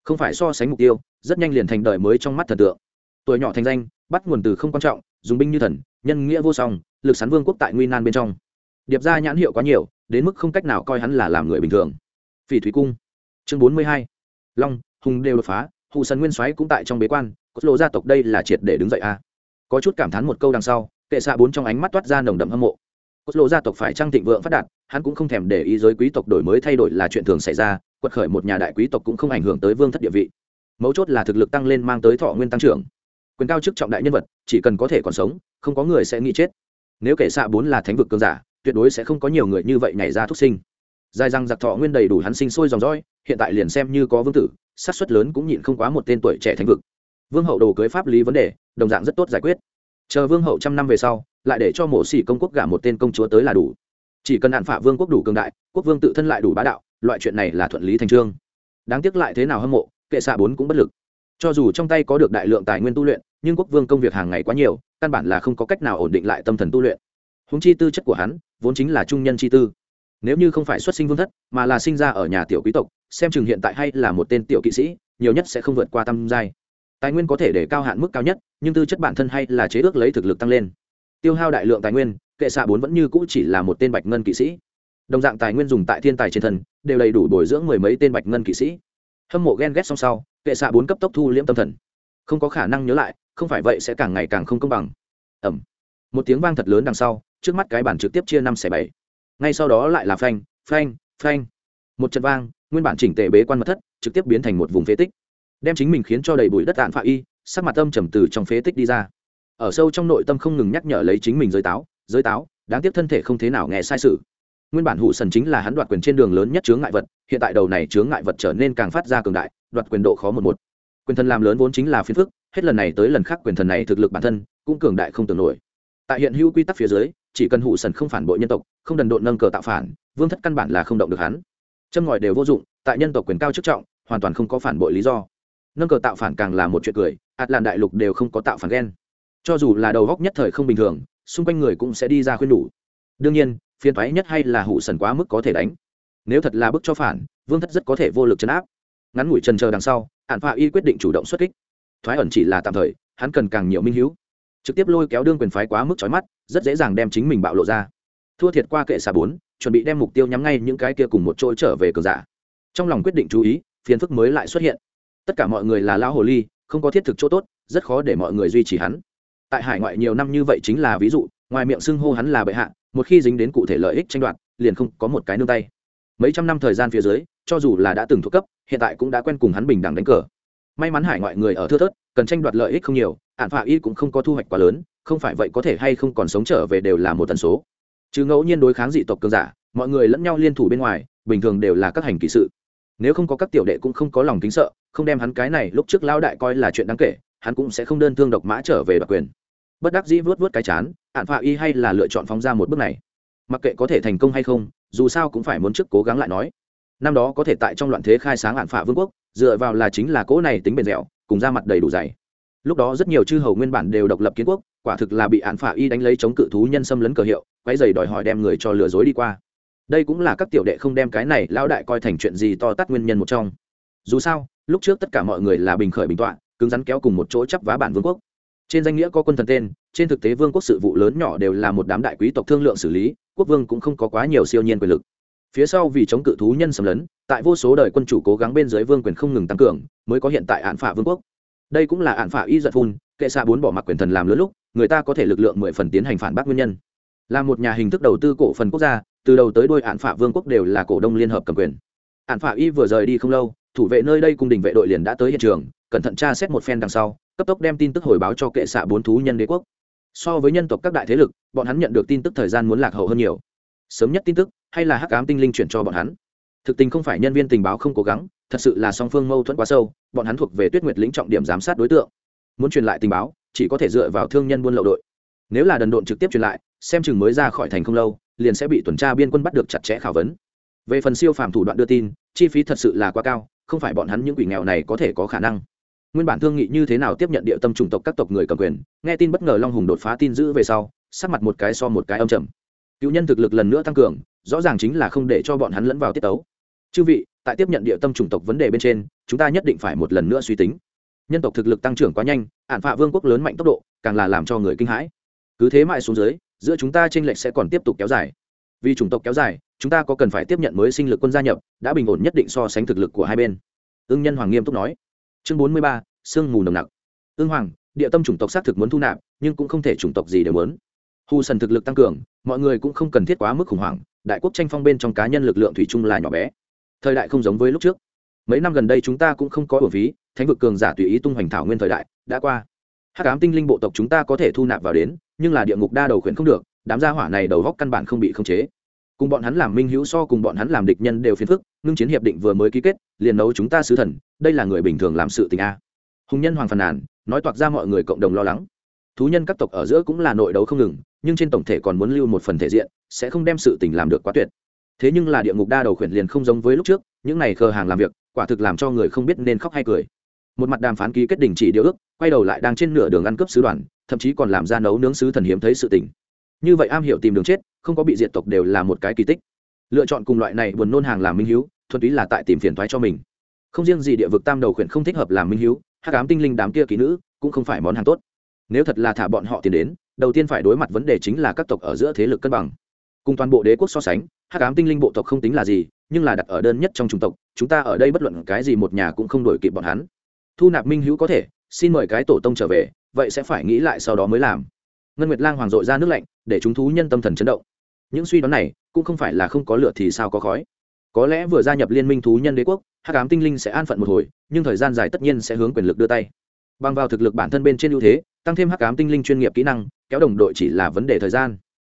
Không phải so sánh mục tiêu, rất nhanh liền thành đời mới trong mắt thần tượng. Tuổi nhỏ thành danh, bắt nguồn từ không quan trọng, dùng binh như thần, nhân nghĩa vô song, lực sắn vương quốc tại nguy nan bên trong. Điệp ra nhãn hiệu quá nhiều, đến mức không cách nào coi hắn là làm người bình thường. Phỉ thủy cung, chương bốn mươi hai. Long, hùng đều đột phá hụ sần nguyên soái cũng tại trong bế quan, cốt lộ gia tộc đây là triệt để đứng dậy a. à có chút cảm thán một câu đằng sau, kệ xạ bốn trong ánh mắt toát ra nồng đậm hâm mộ. Cốt lộ gia tộc phải trang thịnh vượng phát đạt, hắn cũng không thèm để ý giới quý tộc đổi mới thay đổi là chuyện thường xảy ra, quật khởi một nhà đại quý tộc cũng không ảnh hưởng tới vương thất địa vị. Mấu chốt là thực lực tăng lên mang tới thọ nguyên tăng trưởng. Quyền cao chức trọng đại nhân vật, chỉ cần có thể còn sống, không có người sẽ nghĩ chết. Nếu kệ xạ bốn là thánh vực cường giả, tuyệt đối sẽ không có nhiều người như vậy nhảy ra thúc sinh. Dài răng giặc thọ nguyên đầy đủ hắn sinh sôi dòng dõi, hiện tại liền xem như có vương tử sát suất lớn cũng nhịn không quá một tên tuổi trẻ thánh vực vương hậu đồ cưới pháp lý vấn đề, đồng dạng rất tốt giải quyết. Chờ vương hậu trăm năm về sau, lại để cho mổ xỉ công quốc gả một tên công chúa tới là đủ. Chỉ cần đạn phả vương quốc đủ cường đại, quốc vương tự thân lại đủ bá đạo, loại chuyện này là thuận lý thành trương. Đáng tiếc lại thế nào hâm mộ, kệ xạ bốn cũng bất lực. Cho dù trong tay có được đại lượng tài nguyên tu luyện, nhưng quốc vương công việc hàng ngày quá nhiều, căn bản là không có cách nào ổn định lại tâm thần tu luyện. Húng chi tư chất của hắn, vốn chính là trung nhân chi tư. Nếu như không phải xuất sinh vương thất, mà là sinh ra ở nhà tiểu quý tộc, xem chừng hiện tại hay là một tên tiểu kỵ sĩ, nhiều nhất sẽ không vượt qua tam giai tài nguyên có thể để cao hạn mức cao nhất, nhưng tư chất bản thân hay là chế ước lấy thực lực tăng lên. Tiêu hao đại lượng tài nguyên, kệ xạ bốn vẫn như cũ chỉ là một tên bạch ngân kỵ sĩ. Đồng dạng tài nguyên dùng tại thiên tài trên thần đều đầy đủ bồi dưỡng mười mấy tên bạch ngân kỵ sĩ. Hâm mộ ghen ghét song sau, kệ xạ bốn cấp tốc thu liễm tâm thần. Không có khả năng nhớ lại, không phải vậy sẽ càng ngày càng không công bằng. Ẩm một tiếng vang thật lớn đằng sau, trước mắt cái bản trực tiếp chia năm xẻ bảy. Ngay sau đó lại là phanh phanh phanh. Một trận vang, nguyên bản chỉnh tề bế quan mật thất, trực tiếp biến thành một vùng phế tích đem chính mình khiến cho đầy bụi đất tàn phạ y, sắc mặt tâm trầm từ trong phế tích đi ra. Ở sâu trong nội tâm không ngừng nhắc nhở lấy chính mình giới táo giới táo, đáng tiếc thân thể không thế nào nghe sai sự. Nguyên bản hủ sần chính là hắn đoạt quyền trên đường lớn nhất chướng ngại vật, hiện tại đầu này chướng ngại vật trở nên càng phát ra cường đại, đoạt quyền độ khó một một. Quyền thần làm lớn vốn chính là phiền phức, hết lần này tới lần khác quyền thần này thực lực bản thân cũng cường đại không tưởng nổi. Tại hiện hữu quy tắc phía dưới, chỉ cần hủ sần không phản bội nhân tộc, không đần độn nâng cờ tạo phản, vương thất căn bản là không động được hắn. Châm ngòi đều vô dụng, tại nhân tộc quyền cao chức trọng, hoàn toàn không có phản bội lý do nâng cờ tạo phản càng là một chuyện cười ạt làn đại lục đều không có tạo phản ghen. Cho dù là đầu góc nhất thời không bình thường, xung quanh người cũng sẽ đi ra khuyên đủ đương nhiên, phiền thoái nhất hay là hụ sần quá mức có thể đánh. Nếu thật là bức cho phản, vương thất rất có thể vô lực chấn áp. Ngắn ngủi trần chờ đằng sau hạn phạ y quyết định chủ động xuất kích. Thoái ẩn chỉ là tạm thời, hắn cần càng nhiều minh hữu trực tiếp lôi kéo đương quyền phái quá mức trói mắt, rất dễ dàng đem chính mình bạo lộ ra. Thua thiệt qua kệ xà bốn, chuẩn bị đem mục tiêu nhắm ngay những cái kia cùng một chỗ trở về cờ giả. Trong lòng quyết định chú ý, phiền phức mới lại xuất hiện tất cả mọi người là lão hồ ly, không có thiết thực chỗ tốt, rất khó để mọi người duy trì hắn. Tại hải ngoại nhiều năm như vậy chính là ví dụ, ngoài miệng xưng hô hắn là bệ hạ, một khi dính đến cụ thể lợi ích tranh đoạt, liền không có một cái nương tay. Mấy trăm năm thời gian phía dưới, cho dù là đã từng thuộc cấp, hiện tại cũng đã quen cùng hắn bình đẳng đánh cờ. May mắn hải ngoại người ở thưa thớt, cần tranh đoạt lợi ích không nhiều ạn phạ y cũng không có thu hoạch quá lớn, không phải vậy có thể hay không còn sống trở về đều là một tần số. Chứ ngẫu nhiên đối kháng dị tộc cường giả, mọi người lẫn nhau liên thủ bên ngoài, bình thường đều là các hành kỳ sự nếu không có các tiểu đệ cũng không có lòng kính sợ, không đem hắn cái này lúc trước lao đại coi là chuyện đáng kể, hắn cũng sẽ không đơn thương độc mã trở về đoạt quyền. Bất đắc dĩ vớt vớt cái chán hạn phạ y hay là lựa chọn phóng ra một bước này. Mặc kệ có thể thành công hay không, dù sao cũng phải muốn trước cố gắng lại nói. Năm đó có thể tại trong loạn thế khai sáng hạn phạ vương quốc, dựa vào là chính là cỗ này tính bền dẻo, cùng ra mặt đầy đủ dày. Lúc đó rất nhiều chư hầu nguyên bản đều độc lập kiến quốc, quả thực là bị án phạ y đánh lấy chống cự thú nhân xâm lấn cờ hiệu quay dày đòi hỏi đem người cho lừa dối đi qua đây cũng là các tiểu đệ không đem cái này lão đại coi thành chuyện gì to tát nguyên nhân một trong. Dù sao, lúc trước tất cả mọi người là bình khởi bình tọa, cứng rắn kéo cùng một chỗ chấp vá bản vương quốc. Trên danh nghĩa có quân thần tên, trên thực tế vương quốc sự vụ lớn nhỏ đều là một đám đại quý tộc thương lượng xử lý, quốc vương cũng không có quá nhiều siêu nhiên quyền lực. Phía sau vì chống cự thú nhân xâm lấn, tại vô số đời quân chủ cố gắng bên dưới vương quyền không ngừng tăng cường, mới có hiện tại án phả vương quốc. Đây cũng là án phả y giật phun, kệ xa bốn bỏ mặc quyền thần làm lớn lúc, người ta có thể lực lượng mười phần tiến hành phản bác nguyên nhân. Là một nhà hình thức đầu tư cổ phần quốc gia từ đầu tới đôi án phả vương quốc đều là cổ đông liên hợp cầm quyền. Án phả y vừa rời đi không lâu, thủ vệ nơi đây cung đình vệ đội liền đã tới hiện trường, cẩn thận tra xét một phen đằng sau, cấp tốc đem tin tức hồi báo cho kệ xạ bốn thú nhân đế quốc. So với nhân tộc các đại thế lực, bọn hắn nhận được tin tức thời gian muốn lạc hậu hơn nhiều. Sớm nhất tin tức, hay là hắc ám tinh linh chuyển cho bọn hắn. Thực tình không phải nhân viên tình báo không cố gắng, thật sự là song phương mâu thuẫn quá sâu, bọn hắn thuộc về tuyết nguyệt lĩnh trọng điểm giám sát đối tượng. Muốn truyền lại tình báo, chỉ có thể dựa vào thương nhân buôn lậu đội. Nếu là đần độn trực tiếp truyền lại, xem chừng mới ra khỏi thành không lâu liền sẽ bị tuần tra biên quân bắt được chặt chẽ khảo vấn. Về phần siêu phàm thủ đoạn đưa tin, chi phí thật sự là quá cao, không phải bọn hắn những quỷ nghèo này có thể có khả năng. Nguyên bản thương nghị như thế nào tiếp nhận địa tâm chủng tộc các tộc người cầm quyền, nghe tin bất ngờ long hùng đột phá tin giữ về sau, sắc mặt một cái so một cái âm trầm. Cựu nhân thực lực lần nữa tăng cường, rõ ràng chính là không để cho bọn hắn lẫn vào tiết tấu. Chư vị, tại tiếp nhận địa tâm chủng tộc vấn đề bên trên, chúng ta nhất định phải một lần nữa suy tính. Nhân tộc thực lực tăng trưởng quá nhanh ạn phạ vương quốc lớn mạnh tốc độ, càng là làm cho người kinh hãi. Cứ thế mãi xuống dưới giữa chúng ta tranh lệch sẽ còn tiếp tục kéo dài. Vì chủng tộc kéo dài, chúng ta có cần phải tiếp nhận mới sinh lực quân gia nhập, đã bình ổn nhất định so sánh thực lực của hai bên. Ưng nhân hoàng nghiêm túc nói. Chương bốn mươi ba, sương mù nồng nặc. Ưng hoàng, địa tâm chủng tộc xác thực muốn thu nạp, nhưng cũng không thể chủng tộc gì đều muốn. Hù sần thực lực tăng cường, mọi người cũng không cần thiết quá mức khủng hoảng, đại quốc tranh phong bên trong cá nhân lực lượng thủy chung là nhỏ bé. Thời đại không giống với lúc trước. Mấy năm gần đây chúng ta cũng không có bổ phí, thánh vực cường giả tùy ý tung hoành thảo nguyên thời đại đã qua. Hắc ám tinh linh bộ tộc chúng ta có thể thu nạp vào đến nhưng là địa ngục đa đầu khuyển không được, đám gia hỏa này đầu góc căn bản không bị khống chế. Cùng bọn hắn làm minh hữu so cùng bọn hắn làm địch nhân đều phiền phức, ngưng chiến hiệp định vừa mới ký kết, liền nấu chúng ta sứ thần, đây là người bình thường làm sự tình a. Hùng nhân hoàng phàn nàn, nói toạc ra mọi người cộng đồng lo lắng. Thú nhân các tộc ở giữa cũng là nội đấu không ngừng, nhưng trên tổng thể còn muốn lưu một phần thể diện, sẽ không đem sự tình làm được quá tuyệt. Thế nhưng là địa ngục đa đầu khuyển liền không giống với lúc trước, những này khờ hàng làm việc, quả thực làm cho người không biết nên khóc hay cười. Một mặt đàm phán ký kết đình chỉ điều ước quay đầu lại đang trên nửa đường ăn cướp sứ đoàn, thậm chí còn làm ra nấu nướng sứ thần hiếm thấy sự tình. Như vậy am hiểu tìm đường chết, không có bị diệt tộc đều là một cái kỳ tích. Lựa chọn cùng loại này buồn nôn hàng làm minh hiếu, thuần túy là tại tìm phiền thoái cho mình. Không riêng gì địa vực tam đầu khuyển không thích hợp làm minh hiếu, hắc ám tinh linh đám kia kỹ nữ cũng không phải món hàng tốt. Nếu thật là thả bọn họ tiền đến, đầu tiên phải đối mặt vấn đề chính là các tộc ở giữa thế lực cân bằng. Cùng toàn bộ đế quốc so sánh, hắc ám tinh linh bộ tộc không tính là gì, nhưng là đặt ở đơn nhất trong chủng tộc, chúng ta ở đây bất luận cái gì một nhà cũng không đổi kịp bọn hắn. Thu nạp minh hữu có thể xin mời cái tổ tông trở về, vậy sẽ phải nghĩ lại sau đó mới làm. Ngân nguyệt lang hoàng dội ra nước lạnh, để chúng thú nhân tâm thần chấn động. Những suy đoán này cũng không phải là không có lửa thì sao có khói. Có lẽ vừa gia nhập liên minh thú nhân đế quốc, hắc ám tinh linh sẽ an phận một hồi, nhưng thời gian dài tất nhiên sẽ hướng quyền lực đưa tay. Bằng vào thực lực bản thân bên trên ưu thế, tăng thêm hắc ám tinh linh chuyên nghiệp kỹ năng, kéo đồng đội chỉ là vấn đề thời gian.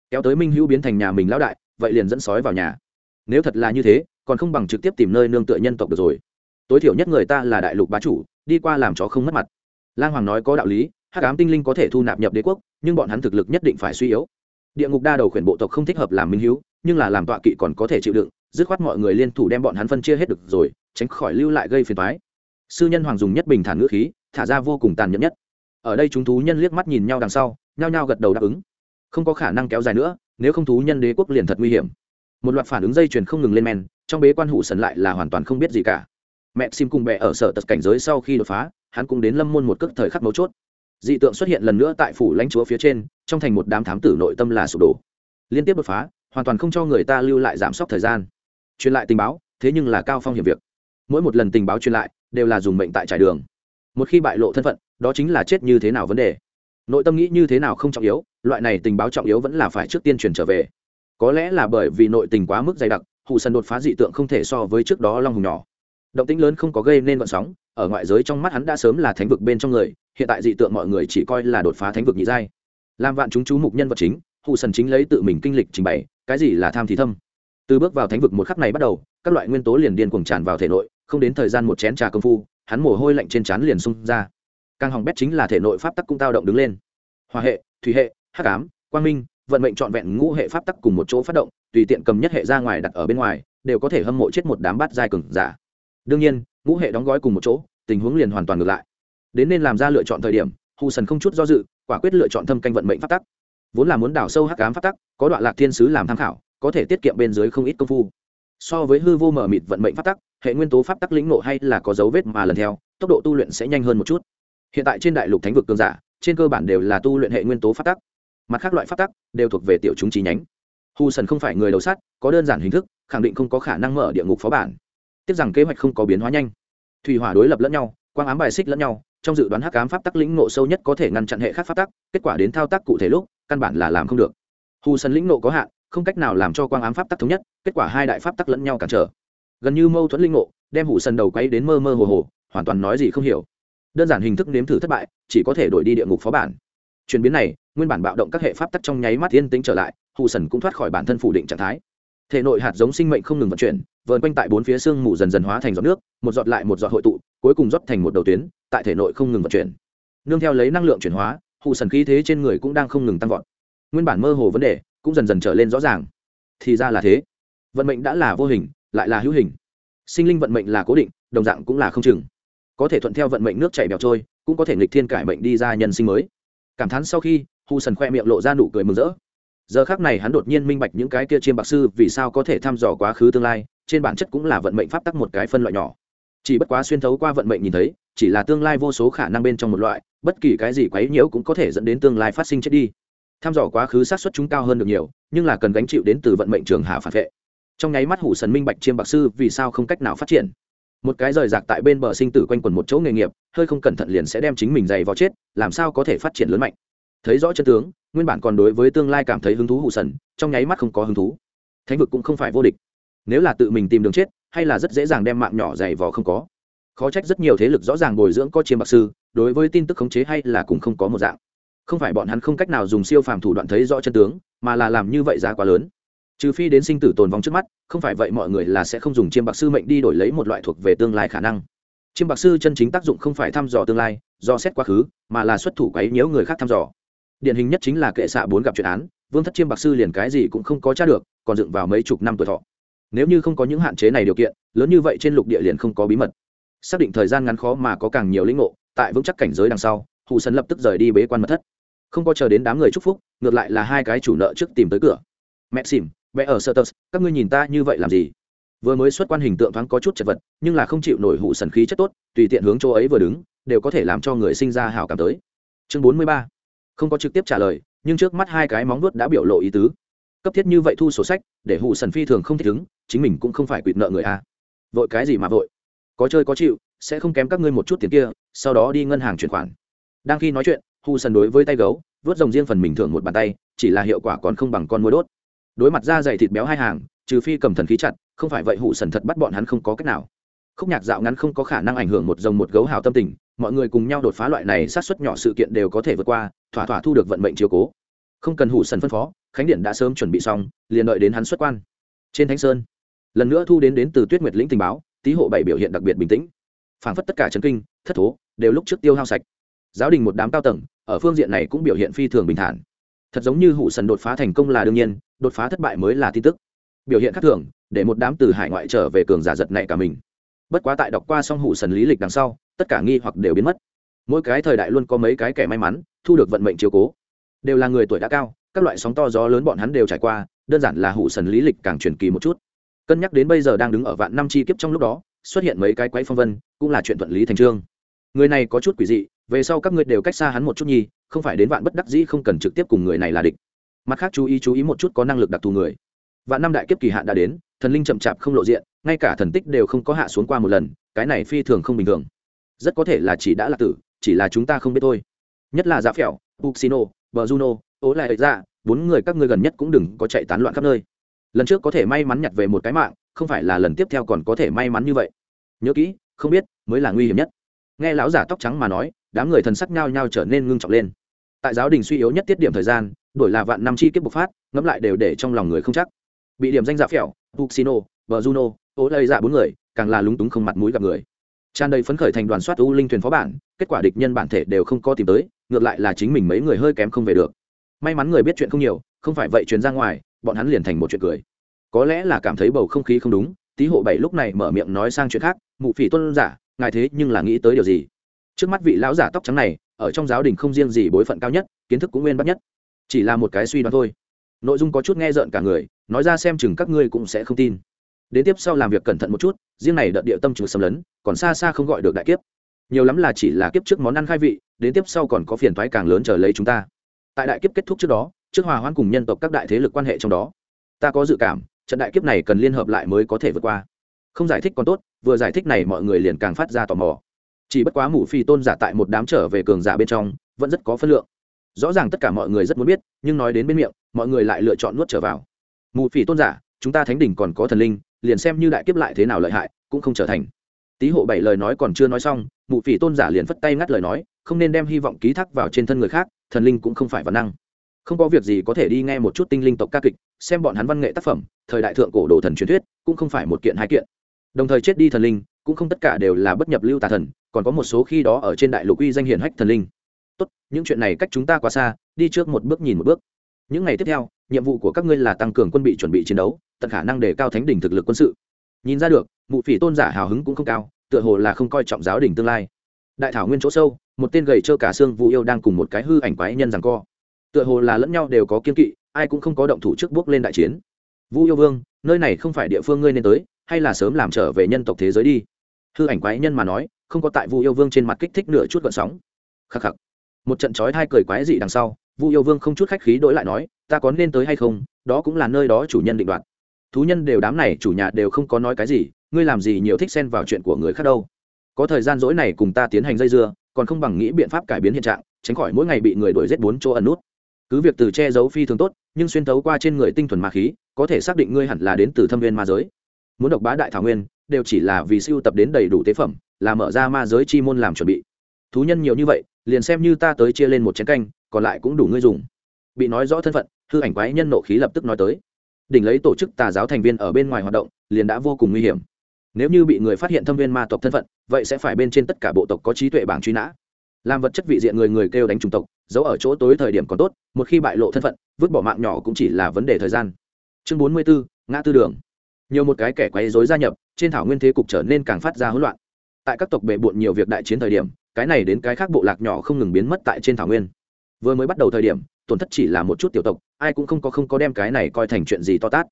Kéo tới minh hữu biến thành nhà mình lão đại, vậy liền dẫn sói vào nhà. Nếu thật là như thế, còn không bằng trực tiếp tìm nơi nương tựa nhân tộc được rồi. Tối thiểu nhất người ta là đại lục bá chủ, đi qua làm chó không mất mặt lang hoàng nói có đạo lý, hắc ám tinh linh có thể thu nạp nhập đế quốc, nhưng bọn hắn thực lực nhất định phải suy yếu. Địa ngục đa đầu khuyển bộ tộc không thích hợp làm minh hữu nhưng là làm tọa kỵ còn có thể chịu đựng, dứt khoát mọi người liên thủ đem bọn hắn phân chia hết được rồi, tránh khỏi lưu lại gây phiền toái. Sư nhân hoàng dùng nhất bình thản ngữ khí, thả ra vô cùng tàn nhẫn nhất. Ở đây chúng thú nhân liếc mắt nhìn nhau đằng sau, nhao nhao gật đầu đáp ứng. Không có khả năng kéo dài nữa, nếu không thú nhân đế quốc liền thật nguy hiểm. Một loạt phản ứng dây chuyền không ngừng lên men, trong bế quan hủ sần lại là hoàn toàn không biết gì cả mẹ sim cùng bè ở sở tật cảnh giới sau khi đột phá, hắn cũng đến lâm môn một cước thời khắc mấu chốt. Dị tượng xuất hiện lần nữa tại phủ lãnh chúa phía trên, trong thành một đám thám tử nội tâm là sụp đổ. Liên tiếp đột phá, hoàn toàn không cho người ta lưu lại giảm sốc thời gian. Truyền lại tình báo, thế nhưng là cao phong hiểm việc. Mỗi một lần tình báo truyền lại, đều là dùng mệnh tại trải đường. Một khi bại lộ thân phận, đó chính là chết như thế nào vấn đề. Nội tâm nghĩ như thế nào không trọng yếu, loại này tình báo trọng yếu vẫn là phải trước tiên truyền trở về. Có lẽ là bởi vì nội tình quá mức dày đặc hụ sần đột phá dị tượng không thể so với trước đó long hùng nhỏ động tĩnh lớn không có gây nên vận sóng, ở ngoại giới trong mắt hắn đã sớm là thánh vực bên trong người, hiện tại dị tượng mọi người chỉ coi là đột phá thánh vực nhị giai. Làm vạn chúng chú mục nhân vật chính hụ sần chính lấy tự mình kinh lịch trình bày, cái gì là tham thì thâm. Từ bước vào thánh vực một khắc này bắt đầu, các loại nguyên tố liền điên cuồng tràn vào thể nội, không đến thời gian một chén trà công phu, hắn mồ hôi lạnh trên trán liền xung ra. Càng hỏng bét chính là thể nội pháp tắc cũng tao động đứng lên. Hòa hệ, thủy hệ, hắc ám, quang minh, vận mệnh trọn vẹn ngũ hệ pháp tắc cùng một chỗ phát động, tùy tiện cầm nhất hệ ra ngoài đặt ở bên ngoài, đều có thể hâm mộ chết một đám bát giai cường giả đương nhiên, ngũ hệ đóng gói cùng một chỗ, tình huống liền hoàn toàn ngược lại. Đến nên làm ra lựa chọn thời điểm hù sần không chút do dự, quả quyết lựa chọn thâm canh vận mệnh pháp tắc. Vốn là muốn đào sâu hắc ám pháp tắc, có đoạn lạc thiên sứ làm tham khảo, có thể tiết kiệm bên dưới không ít công phu. So với hư vô mở mịt vận mệnh pháp tắc, hệ nguyên tố pháp tắc lĩnh nộ hay là có dấu vết mà lần theo, tốc độ tu luyện sẽ nhanh hơn một chút. Hiện tại trên đại lục thánh vực cường giả, trên cơ bản đều là tu luyện hệ nguyên tố pháp tắc. Mặt khác loại pháp tắc đều thuộc về tiểu chúng trí nhánh. Hù sần không phải người đầu sắt, có đơn giản hình thức, khẳng định không có khả năng mở địa ngục phó bản tiếc rằng kế hoạch không có biến hóa nhanh. Thủy hỏa đối lập lẫn nhau, quang ám bài xích lẫn nhau, trong dự đoán hắc ám pháp tắc lĩnh nộ sâu nhất có thể ngăn chặn hệ khác pháp tắc, kết quả đến thao tác cụ thể lúc, căn bản là làm không được. Hù sần lĩnh nộ có hạn, không cách nào làm cho quang ám pháp tắc thống nhất, kết quả hai đại pháp tắc lẫn nhau cản trở. Gần như mâu thuẫn linh ngộ, đem hủ sần đầu quay đến mơ mơ hồ hồ, hoàn toàn nói gì không hiểu. Đơn giản hình thức nếm thử thất bại, chỉ có thể đổi đi địa ngục phó bản. Chuyển biến này, nguyên bản bạo động các hệ pháp tắc trong nháy mắt yên tĩnh trở lại, hù sần cũng thoát khỏi bản thân phủ định trạng thái. Thể nội hạt giống sinh mệnh không ngừng vận chuyển vờn quanh tại bốn phía xương mù dần dần hóa thành giọt nước, một giọt lại một giọt hội tụ, cuối cùng rót thành một đầu tuyến, tại thể nội không ngừng vận chuyển. Nương theo lấy năng lượng chuyển hóa, hụ sần khí thế trên người cũng đang không ngừng tăng vọt. Nguyên bản mơ hồ vấn đề cũng dần dần trở lên rõ ràng. Thì ra là thế. Vận mệnh đã là vô hình, lại là hữu hình. Sinh linh vận mệnh là cố định, đồng dạng cũng là không chừng. Có thể thuận theo vận mệnh nước chảy bèo trôi, cũng có thể nghịch thiên cải mệnh đi ra nhân sinh mới. Cảm thán sau khi, hụ sần khoe miệng lộ ra nụ cười mừng rỡ giờ khác này hắn đột nhiên minh bạch những cái kia chiêm bạc sư vì sao có thể thăm dò quá khứ tương lai, trên bản chất cũng là vận mệnh pháp tắc một cái phân loại nhỏ. Chỉ bất quá xuyên thấu qua vận mệnh nhìn thấy, chỉ là tương lai vô số khả năng bên trong một loại, bất kỳ cái gì quấy nhiễu cũng có thể dẫn đến tương lai phát sinh chết đi. Thăm dò quá khứ sát xuất chúng cao hơn được nhiều, nhưng là cần gánh chịu đến từ vận mệnh trường hạ phản vệ. Trong nháy mắt hủ sần minh bạch chiêm bạc sư vì sao không cách nào phát triển. Một cái rời rạc tại bên bờ sinh tử quanh quần một chỗ nghề nghiệp, hơi không cẩn thận liền sẽ đem chính mình dày vào chết, làm sao có thể phát triển lớn mạnh thấy rõ chân tướng, nguyên bản còn đối với tương lai cảm thấy hứng thú hụ sần, trong nháy mắt không có hứng thú. Thánh vực cũng không phải vô địch. Nếu là tự mình tìm đường chết, hay là rất dễ dàng đem mạng nhỏ dày vò không có. Khó trách rất nhiều thế lực rõ ràng bồi dưỡng có chiêm bạc sư, đối với tin tức khống chế hay là cũng không có một dạng. Không phải bọn hắn không cách nào dùng siêu phàm thủ đoạn thấy rõ chân tướng, mà là làm như vậy giá quá lớn. Trừ phi đến sinh tử tồn vong trước mắt, không phải vậy mọi người là sẽ không dùng chiêm bạc sư mệnh đi đổi lấy một loại thuộc về tương lai khả năng. Chiêm bạc sư chân chính tác dụng không phải thăm dò tương lai, do xét quá khứ, mà là xuất thủ quấy nhiễu người khác thăm dò điển hình nhất chính là kệ xạ bốn gặp chuyện án, vương thất chiêm bạc sư liền cái gì cũng không có t r a được, còn dựng vào mấy chục năm tuổi thọ. Nếu như không có những hạn chế này điều kiện, lớn như vậy trên lục địa liền không có bí mật. Xác định thời gian ngắn khó mà có càng nhiều lĩnh ngộ, tại vững chắc cảnh giới đằng sau, hù sân lập tức rời đi bế quan mật thất. Không có chờ đến đám người chúc phúc, ngược lại là hai cái chủ nợ trước tìm tới cửa. Mẹ xỉm vẽ ở sơ tơ các ngươi nhìn ta như vậy làm gì? Vừa mới xuất quan hình tượng thoáng có chút chật vật, nhưng là không chịu nổi hụ sần khí chất tốt, tùy tiện hướng chỗ ấy vừa đứng, đều có thể làm cho người sinh ra hào cảm tới. Chương bốn mươi ba không có trực tiếp trả lời, nhưng trước mắt hai cái móng vuốt đã biểu lộ ý tứ. Cấp thiết như vậy thu sổ sách, để hụ sần phi thường không thích ứng, chính mình cũng không phải quỵt nợ người a. Vội cái gì mà vội? Có chơi có chịu, sẽ không kém các ngươi một chút tiền kia, sau đó đi ngân hàng chuyển khoản. Đang khi nói chuyện, hù sần đối với tay gấu vớt rồng riêng phần mình thưởng một bàn tay, chỉ là hiệu quả còn không bằng con mối đốt. Đối mặt da dày thịt béo hai hàng, trừ phi cầm thần khí chặt, không phải vậy hụ sần thật bắt bọn hắn không có cách nào. Khúc nhạc dạo ngắn không có khả năng ảnh hưởng một dòng một gấu hào tâm tình mọi người cùng nhau đột phá loại này sát xuất nhỏ sự kiện đều có thể vượt qua, thỏa thỏa thu được vận mệnh chiếu cố. Không cần hủ sần phân phó, khánh điện đã sớm chuẩn bị xong, liền đợi đến hắn xuất quan. Trên thánh sơn, lần nữa thu đến đến từ tuyết nguyệt lĩnh tình báo, tý hộ bảy biểu hiện đặc biệt bình tĩnh. Phảng phất tất cả chấn kinh, thất thố, đều lúc trước tiêu hao sạch. Giáo đình một đám cao tầng, ở phương diện này cũng biểu hiện phi thường bình thản. Thật giống như hủ sần đột phá thành công là đương nhiên, đột phá thất bại mới là tin tức. Biểu hiện khác thường, để một đám từ hải ngoại trở về cường giả giật này cả mình. Bất quá tại đọc qua xong hủ sần lý lịch đằng sau tất cả nghi hoặc đều biến mất. Mỗi cái thời đại luôn có mấy cái kẻ may mắn, thu được vận mệnh chiếu cố. Đều là người tuổi đã cao, các loại sóng to gió lớn bọn hắn đều trải qua, đơn giản là hủ sần lý lịch càng truyền kỳ một chút. Cân nhắc đến bây giờ đang đứng ở vạn năm chi kiếp trong lúc đó, xuất hiện mấy cái quái phong vân, cũng là chuyện thuận lý thành trương. Người này có chút quỷ dị, về sau các ngươi đều cách xa hắn một chút nhi không phải đến vạn bất đắc dĩ không cần trực tiếp cùng người này là địch. Mặt khác chú ý chú ý một chút có năng lực đặc thù người. Vạn năm đại kiếp kỳ hạn đã đến, thần linh chậm chạp không lộ diện, ngay cả thần tích đều không có hạ xuống qua một lần, cái này phi thường không bình thường rất có thể là chỉ đã là tử, chỉ là chúng ta không biết thôi. Nhất là giá phèo uxino bờ juno, ố lại ra dạ, bốn người các ngươi gần nhất cũng đừng có chạy tán loạn khắp nơi. Lần trước có thể may mắn nhặt về một cái mạng, không phải là lần tiếp theo còn có thể may mắn như vậy. Nhớ kỹ, không biết, mới là nguy hiểm nhất. Nghe lão giả tóc trắng mà nói, đám người thần sắc nhau nhau trở nên ngưng trọng lên. Tại giáo đình suy yếu nhất tiết điểm thời gian, đổi là vạn năm chi kiếp bộc phát, ngẫm lại đều để trong lòng người không chắc. Bị điểm danh dạ phèo, puxino vợ juno, ố lây dạ bốn người, càng là lúng túng không mặt mũi gặp người tràn đầy phấn khởi thành đoàn soát u linh thuyền phó bản, kết quả địch nhân bản thể đều không có tìm tới, ngược lại là chính mình mấy người hơi kém không về được. May mắn người biết chuyện không nhiều, không phải vậy chuyến ra ngoài, bọn hắn liền thành một chuyện cười. Có lẽ là cảm thấy bầu không khí không đúng, tý hộ bảy lúc này mở miệng nói sang chuyện khác, mụ phỉ tuân giả, ngài thế nhưng là nghĩ tới điều gì? Trước mắt vị lão giả tóc trắng này, ở trong giáo đình không riêng gì bối phận cao nhất, kiến thức cũng nguyên bắt nhất. Chỉ là một cái suy đoán thôi. Nội dung có chút nghe rợn cả người, nói ra xem chừng các ngươi cũng sẽ không tin đến tiếp sau làm việc cẩn thận một chút, riêng này đợt địa tâm trừ xâm lấn, còn xa xa không gọi được đại kiếp. Nhiều lắm là chỉ là kiếp trước món ăn khai vị, đến tiếp sau còn có phiền thoái càng lớn chờ lấy chúng ta. Tại đại kiếp kết thúc trước đó, trước hòa hoãn cùng nhân tộc các đại thế lực quan hệ trong đó, ta có dự cảm, trận đại kiếp này cần liên hợp lại mới có thể vượt qua. Không giải thích còn tốt, vừa giải thích này mọi người liền càng phát ra tò mò. Chỉ bất quá mù phi tôn giả tại một đám trở về cường giả bên trong, vẫn rất có phân lượng. Rõ ràng tất cả mọi người rất muốn biết, nhưng nói đến bên miệng, mọi người lại lựa chọn nuốt trở vào. Mù phi tôn giả, chúng ta thánh đỉnh còn có thần linh liền xem như đại kiếp lại thế nào lợi hại, cũng không trở thành. Tý hộ bảy lời nói còn chưa nói xong, mụ phỉ tôn giả liền phất tay ngắt lời nói, không nên đem hy vọng ký thác vào trên thân người khác, thần linh cũng không phải văn năng. Không có việc gì có thể đi nghe một chút tinh linh tộc ca kịch, xem bọn hắn văn nghệ tác phẩm, thời đại thượng cổ đồ thần truyền thuyết, cũng không phải một kiện hai kiện. Đồng thời chết đi thần linh, cũng không tất cả đều là bất nhập lưu tà thần, còn có một số khi đó ở trên đại lục uy danh hiển hách thần linh. Tốt, những chuyện này cách chúng ta quá xa, đi trước một bước nhìn một bước. Những ngày tiếp theo, nhiệm vụ của các ngươi là tăng cường quân bị chuẩn bị chiến đấu tận khả năng để cao thánh đỉnh thực lực quân sự. Nhìn ra được, mụ phỉ tôn giả hào hứng cũng không cao, tựa hồ là không coi trọng giáo đỉnh tương lai. Đại thảo nguyên chỗ sâu, một tên gầy trơ cả xương vụ yêu đang cùng một cái hư ảnh quái nhân rằng co. Tựa hồ là lẫn nhau đều có kiên kỵ, ai cũng không có động thủ trước bước lên đại chiến. Vũ yêu vương, nơi này không phải địa phương ngươi nên tới, hay là sớm làm trở về nhân tộc thế giới đi. Hư ảnh quái nhân mà nói, không có tại vu yêu vương trên mặt kích thích nửa chút gợn sóng. Khắc khắc. Một trận chói hai cười quái dị đằng sau, vu yêu vương không chút khách khí đổi lại nói, ta có nên tới hay không? Đó cũng là nơi đó chủ nhân định đoạt thú nhân đều đám này chủ nhà đều không có nói cái gì, ngươi làm gì nhiều thích xen vào chuyện của người khác đâu. Có thời gian dỗi này cùng ta tiến hành dây dưa, còn không bằng nghĩ biện pháp cải biến hiện trạng, tránh khỏi mỗi ngày bị người đuổi giết bốn chỗ ẩn nút. Cứ việc từ che giấu phi thường tốt, nhưng xuyên thấu qua trên người tinh thuần ma khí, có thể xác định ngươi hẳn là đến từ thâm viên ma giới. Muốn độc bá đại thảo nguyên, đều chỉ là vì siêu tập đến đầy đủ tế phẩm, là mở ra ma giới chi môn làm chuẩn bị. Thú nhân nhiều như vậy, liền xem như ta tới chia lên một chén canh, còn lại cũng đủ ngươi dùng. Bị nói rõ thân phận, hư ảnh quái nhân nộ khí lập tức nói tới đỉnh lấy tổ chức tà giáo thành viên ở bên ngoài hoạt động, liền đã vô cùng nguy hiểm. Nếu như bị người phát hiện thâm viên ma tộc thân phận, vậy sẽ phải bên trên tất cả bộ tộc có trí tuệ bảng truy nã. Làm vật chất vị diện người người kêu đánh chủng tộc, giấu ở chỗ tối thời điểm còn tốt, một khi bại lộ thân phận, vứt bỏ mạng nhỏ cũng chỉ là vấn đề thời gian. Chương bốn mươi bốn, ngã tư đường. Nhiều một cái kẻ quấy dối gia nhập, trên thảo nguyên thế cục trở nên càng phát ra hỗn loạn. Tại các tộc bệ bộn nhiều việc đại chiến thời điểm, cái này đến cái khác bộ lạc nhỏ không ngừng biến mất tại trên thảo nguyên. Vừa mới bắt đầu thời điểm tổn thất chỉ là một chút tiểu tộc, ai cũng không có không có đem cái này coi thành chuyện gì to tát.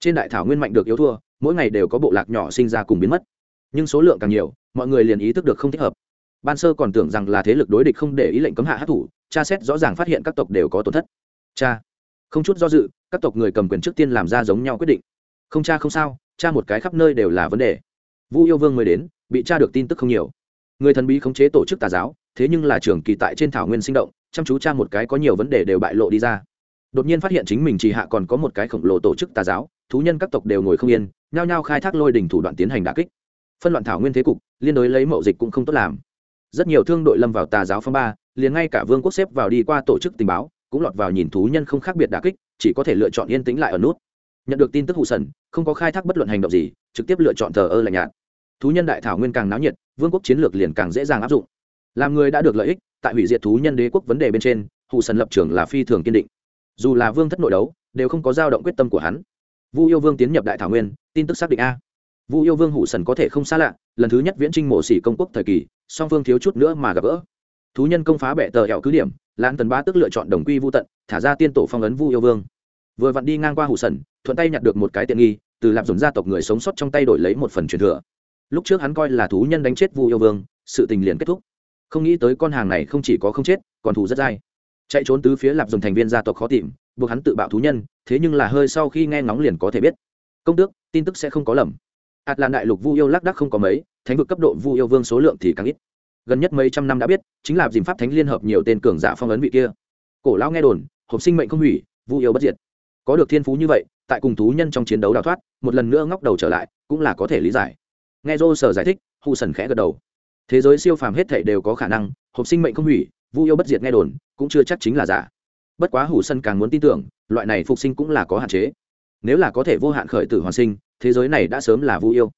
Trên đại thảo nguyên mạnh được yếu thua, mỗi ngày đều có bộ lạc nhỏ sinh ra cùng biến mất. Nhưng số lượng càng nhiều, mọi người liền ý thức được không thích hợp. Ban sơ còn tưởng rằng là thế lực đối địch không để ý lệnh cấm hạ hát thủ tra xét rõ ràng phát hiện các tộc đều có tổn thất. Cha, không chút do dự, các tộc người cầm quyền trước tiên làm ra giống nhau quyết định. Không cha không sao, cha một cái khắp nơi đều là vấn đề. Vu yêu vương mới đến, bị cha được tin tức không nhiều. Người thần bí khống chế tổ chức tà giáo, thế nhưng là trường kỳ tại trên thảo nguyên sinh động chăm chú cha một cái có nhiều vấn đề đều bại lộ đi ra. Đột nhiên phát hiện chính mình chỉ hạ còn có một cái khổng lồ tổ chức tà giáo, thú nhân các tộc đều ngồi không yên, nhao nhao khai thác lôi đình thủ đoạn tiến hành đà kích. Phân loạn thảo nguyên thế cục, liên đối lấy mậu dịch cũng không tốt làm. Rất nhiều thương đội lâm vào tà giáo phong ba, liền ngay cả vương quốc xếp vào đi qua tổ chức tình báo, cũng lọt vào nhìn thú nhân không khác biệt đà kích, chỉ có thể lựa chọn yên tĩnh lại ở nút. Nhận được tin tức hụ sần, không có khai thác bất luận hành động gì, trực tiếp lựa chọn thờ ơ lạnh nhạt. Thú nhân đại thảo nguyên càng náo nhiệt, vương quốc chiến lược liền càng dễ dàng áp dụng làm người đã được lợi ích, tại hủy diệt thú nhân đế quốc vấn đề bên trên hụ sần lập trường là phi thường kiên định. Dù là vương thất nội đấu, đều không có dao động quyết tâm của hắn. Vu yêu vương tiến nhập đại thảo nguyên, tin tức xác định a. Vu yêu vương hủ sần có thể không xa lạ, lần thứ nhất viễn trinh mộ xỉ công quốc thời kỳ, song phương thiếu chút nữa mà gặp gỡ. Thú nhân công phá bệ tờ hẹo cứ điểm, lãn tần ba tức lựa chọn đồng quy vô tận, thả ra tiên tổ phong ấn vu yêu vương. Vừa vặn đi ngang qua hủ sần, thuận tay nhặt được một cái tiện nghi, từ lạp dùng gia tộc người sống sót trong tay đổi lấy một phần truyền thừa. Lúc trước hắn coi là thú nhân đánh chết vu yêu vương, sự tình liền kết thúc không nghĩ tới con hàng này không chỉ có không chết, còn thù rất dai. Chạy trốn tứ phía lạp dùng thành viên gia tộc khó tìm, buộc hắn tự bạo thú nhân, thế nhưng là hơi sau khi nghe ngóng liền có thể biết. Công tước, tin tức sẽ không có lầm. Hạt làn đại lục vu yêu lác đắc không có mấy, thánh vực cấp độ vu yêu vương số lượng thì càng ít. Gần nhất mấy trăm năm đã biết, chính là dìm pháp thánh liên hợp nhiều tên cường giả phong ấn vị kia. Cổ lão nghe đồn, hộp sinh mệnh không hủy, vu yêu bất diệt. Có được thiên phú như vậy, tại cùng thú nhân trong chiến đấu đào thoát, một lần nữa ngóc đầu trở lại, cũng là có thể lý giải. Nghe dô sở giải thích hù sần khẽ gật đầu thế giới siêu phàm hết thảy đều có khả năng, hộp sinh mệnh không hủy, vu yêu bất diệt nghe đồn, cũng chưa chắc chính là giả. Bất quá hủ sân càng muốn tin tưởng, loại này phục sinh cũng là có hạn chế. Nếu là có thể vô hạn khởi tử hoàn sinh, thế giới này đã sớm là vu yêu.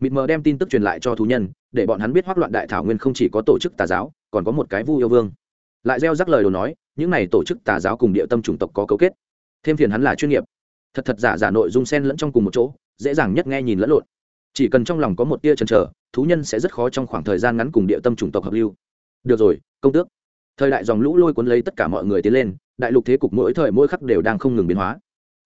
Mịt mờ đem tin tức truyền lại cho thú nhân, để bọn hắn biết hoác loạn đại thảo nguyên không chỉ có tổ chức tà giáo, còn có một cái vu yêu vương. Lại gieo rắc lời đồ nói, những này tổ chức tà giáo cùng địa tâm chủng tộc có cấu kết. Thêm phiền hắn là chuyên nghiệp. Thật thật giả giả nội dung sen lẫn trong cùng một chỗ, dễ dàng nhất nghe nhìn lẫn lộn. Chỉ cần trong lòng có một tia chần chờ thú nhân sẽ rất khó trong khoảng thời gian ngắn cùng địa tâm chủng tộc hợp lưu. Được rồi, công tước. Thời đại dòng lũ lôi cuốn lấy tất cả mọi người tiến lên, đại lục thế cục mỗi thời mỗi khắc đều đang không ngừng biến hóa.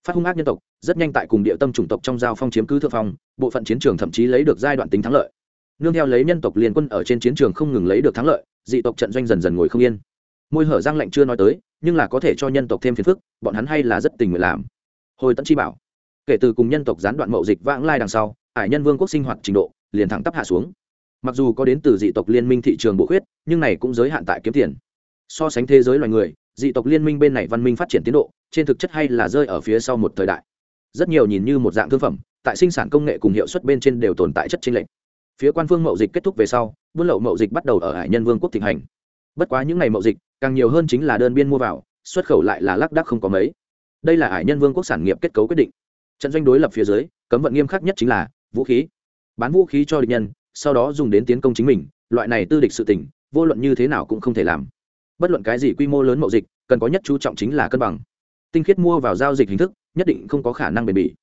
Phát hung ác nhân tộc, rất nhanh tại cùng địa tâm chủng tộc trong giao phong chiếm cứ thượng phong, bộ phận chiến trường thậm chí lấy được giai đoạn tính thắng lợi. Nương theo lấy nhân tộc liên quân ở trên chiến trường không ngừng lấy được thắng lợi, dị tộc trận doanh dần dần ngồi không yên. Môi hở giang lạnh chưa nói tới, nhưng là có thể cho nhân tộc thêm phiền phức, bọn hắn hay là rất tình nguyện làm. Hồi tận chi bảo, kể từ cùng nhân tộc gián đoạn mậu dịch vãng lai đằng sau, ải nhân vương quốc sinh hoạt trình độ liền thẳng tắp hạ xuống. Mặc dù có đến từ dị tộc liên minh thị trường bộ khuyết, nhưng này cũng giới hạn tại kiếm tiền. So sánh thế giới loài người, dị tộc liên minh bên này văn minh phát triển tiến độ, trên thực chất hay là rơi ở phía sau một thời đại. Rất nhiều nhìn như một dạng thương phẩm, tại sinh sản công nghệ cùng hiệu suất bên trên đều tồn tại chất chênh lệch. Phía quan phương mậu dịch kết thúc về sau, buôn lậu mậu dịch bắt đầu ở hải nhân vương quốc thịnh hành. Bất quá những ngày mậu dịch, càng nhiều hơn chính là đơn biên mua vào, xuất khẩu lại là lác đác không có mấy. Đây là hải nhân vương quốc sản nghiệp kết cấu quyết định. Trận doanh đối lập phía dưới, cấm vận nghiêm khắc nhất chính là vũ khí bán vũ khí cho địch nhân, sau đó dùng đến tiến công chính mình, loại này tư địch sự tỉnh vô luận như thế nào cũng không thể làm. Bất luận cái gì quy mô lớn mậu dịch, cần có nhất chú trọng chính là cân bằng. Tinh khiết mua vào giao dịch hình thức, nhất định không có khả năng bền bỉ.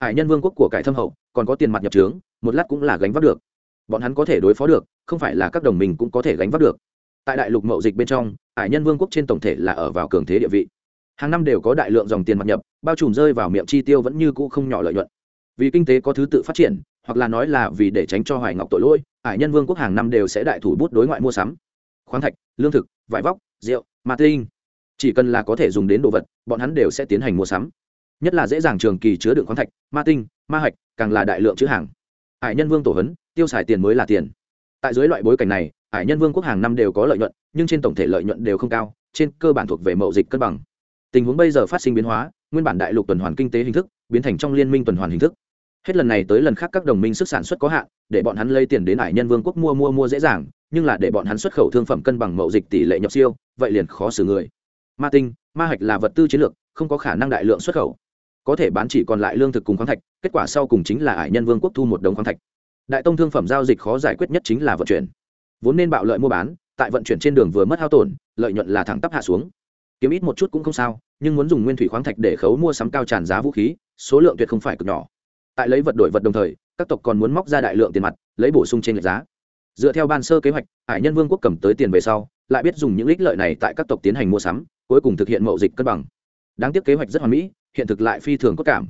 Hải nhân vương quốc của cải thâm hậu, còn có tiền mặt nhập trướng, một lát cũng là gánh vác được. Bọn hắn có thể đối phó được, không phải là các đồng minh cũng có thể gánh vác được. Tại đại lục mậu dịch bên trong, hải nhân vương quốc trên tổng thể là ở vào cường thế địa vị. Hàng năm đều có đại lượng dòng tiền mặt nhập, bao trùm rơi vào miệng chi tiêu vẫn như cũ không nhỏ lợi nhuận. Vì kinh tế có thứ tự phát triển hoặc là nói là vì để tránh cho hoài ngọc tội lỗi hải nhân vương quốc hàng năm đều sẽ đại thủ bút đối ngoại mua sắm. Khoáng thạch, lương thực, vải vóc, rượu, ma tinh. Chỉ cần là có thể dùng đến đồ vật, bọn hắn đều sẽ tiến hành mua sắm. Nhất là dễ dàng trường kỳ chứa đựng khoáng thạch, ma tinh, ma hạch, càng là đại lượng chữ hàng. Hải nhân vương tổ hấn, tiêu xài tiền mới là tiền. Tại dưới loại bối cảnh này hải nhân vương quốc hàng năm đều có lợi nhuận, nhưng trên tổng thể lợi nhuận đều không cao, trên cơ bản thuộc về mậu dịch cân bằng. Tình huống bây giờ phát sinh biến hóa, nguyên bản đại lục tuần hoàn kinh tế hình thức biến thành trong liên minh tuần hoàn hình thức hết lần này tới lần khác các đồng minh sức sản xuất có hạn, để bọn hắn lấy tiền đến ải nhân vương quốc mua mua mua dễ dàng, nhưng là để bọn hắn xuất khẩu thương phẩm cân bằng mậu dịch tỷ lệ nhập siêu, vậy liền khó xử người. Ma tinh, ma hạch là vật tư chiến lược, không có khả năng đại lượng xuất khẩu. Có thể bán chỉ còn lại lương thực cùng khoáng thạch, kết quả sau cùng chính là ải nhân vương quốc thu một đống khoáng thạch. Đại tông thương phẩm giao dịch khó giải quyết nhất chính là vận chuyển. Vốn nên bạo lợi mua bán, tại vận chuyển trên đường vừa mất hao tổn, lợi nhuận là thẳng tắp hạ xuống. Kiếm ít một chút cũng không sao, nhưng muốn dùng nguyên thủy khoáng thạch để khấu mua sắm cao tràn giá vũ khí, số lượng tuyệt không phải cực nhỏ tại lấy vật đổi vật đồng thời, các tộc còn muốn móc ra đại lượng tiền mặt, lấy bổ sung trên lệch giá. Dựa theo ban sơ kế hoạch, hải nhân vương quốc cầm tới tiền về sau, lại biết dùng những ích lợi này tại các tộc tiến hành mua sắm, cuối cùng thực hiện mậu dịch cân bằng. Đáng tiếc kế hoạch rất hoàn mỹ, hiện thực lại phi thường cốt cảm.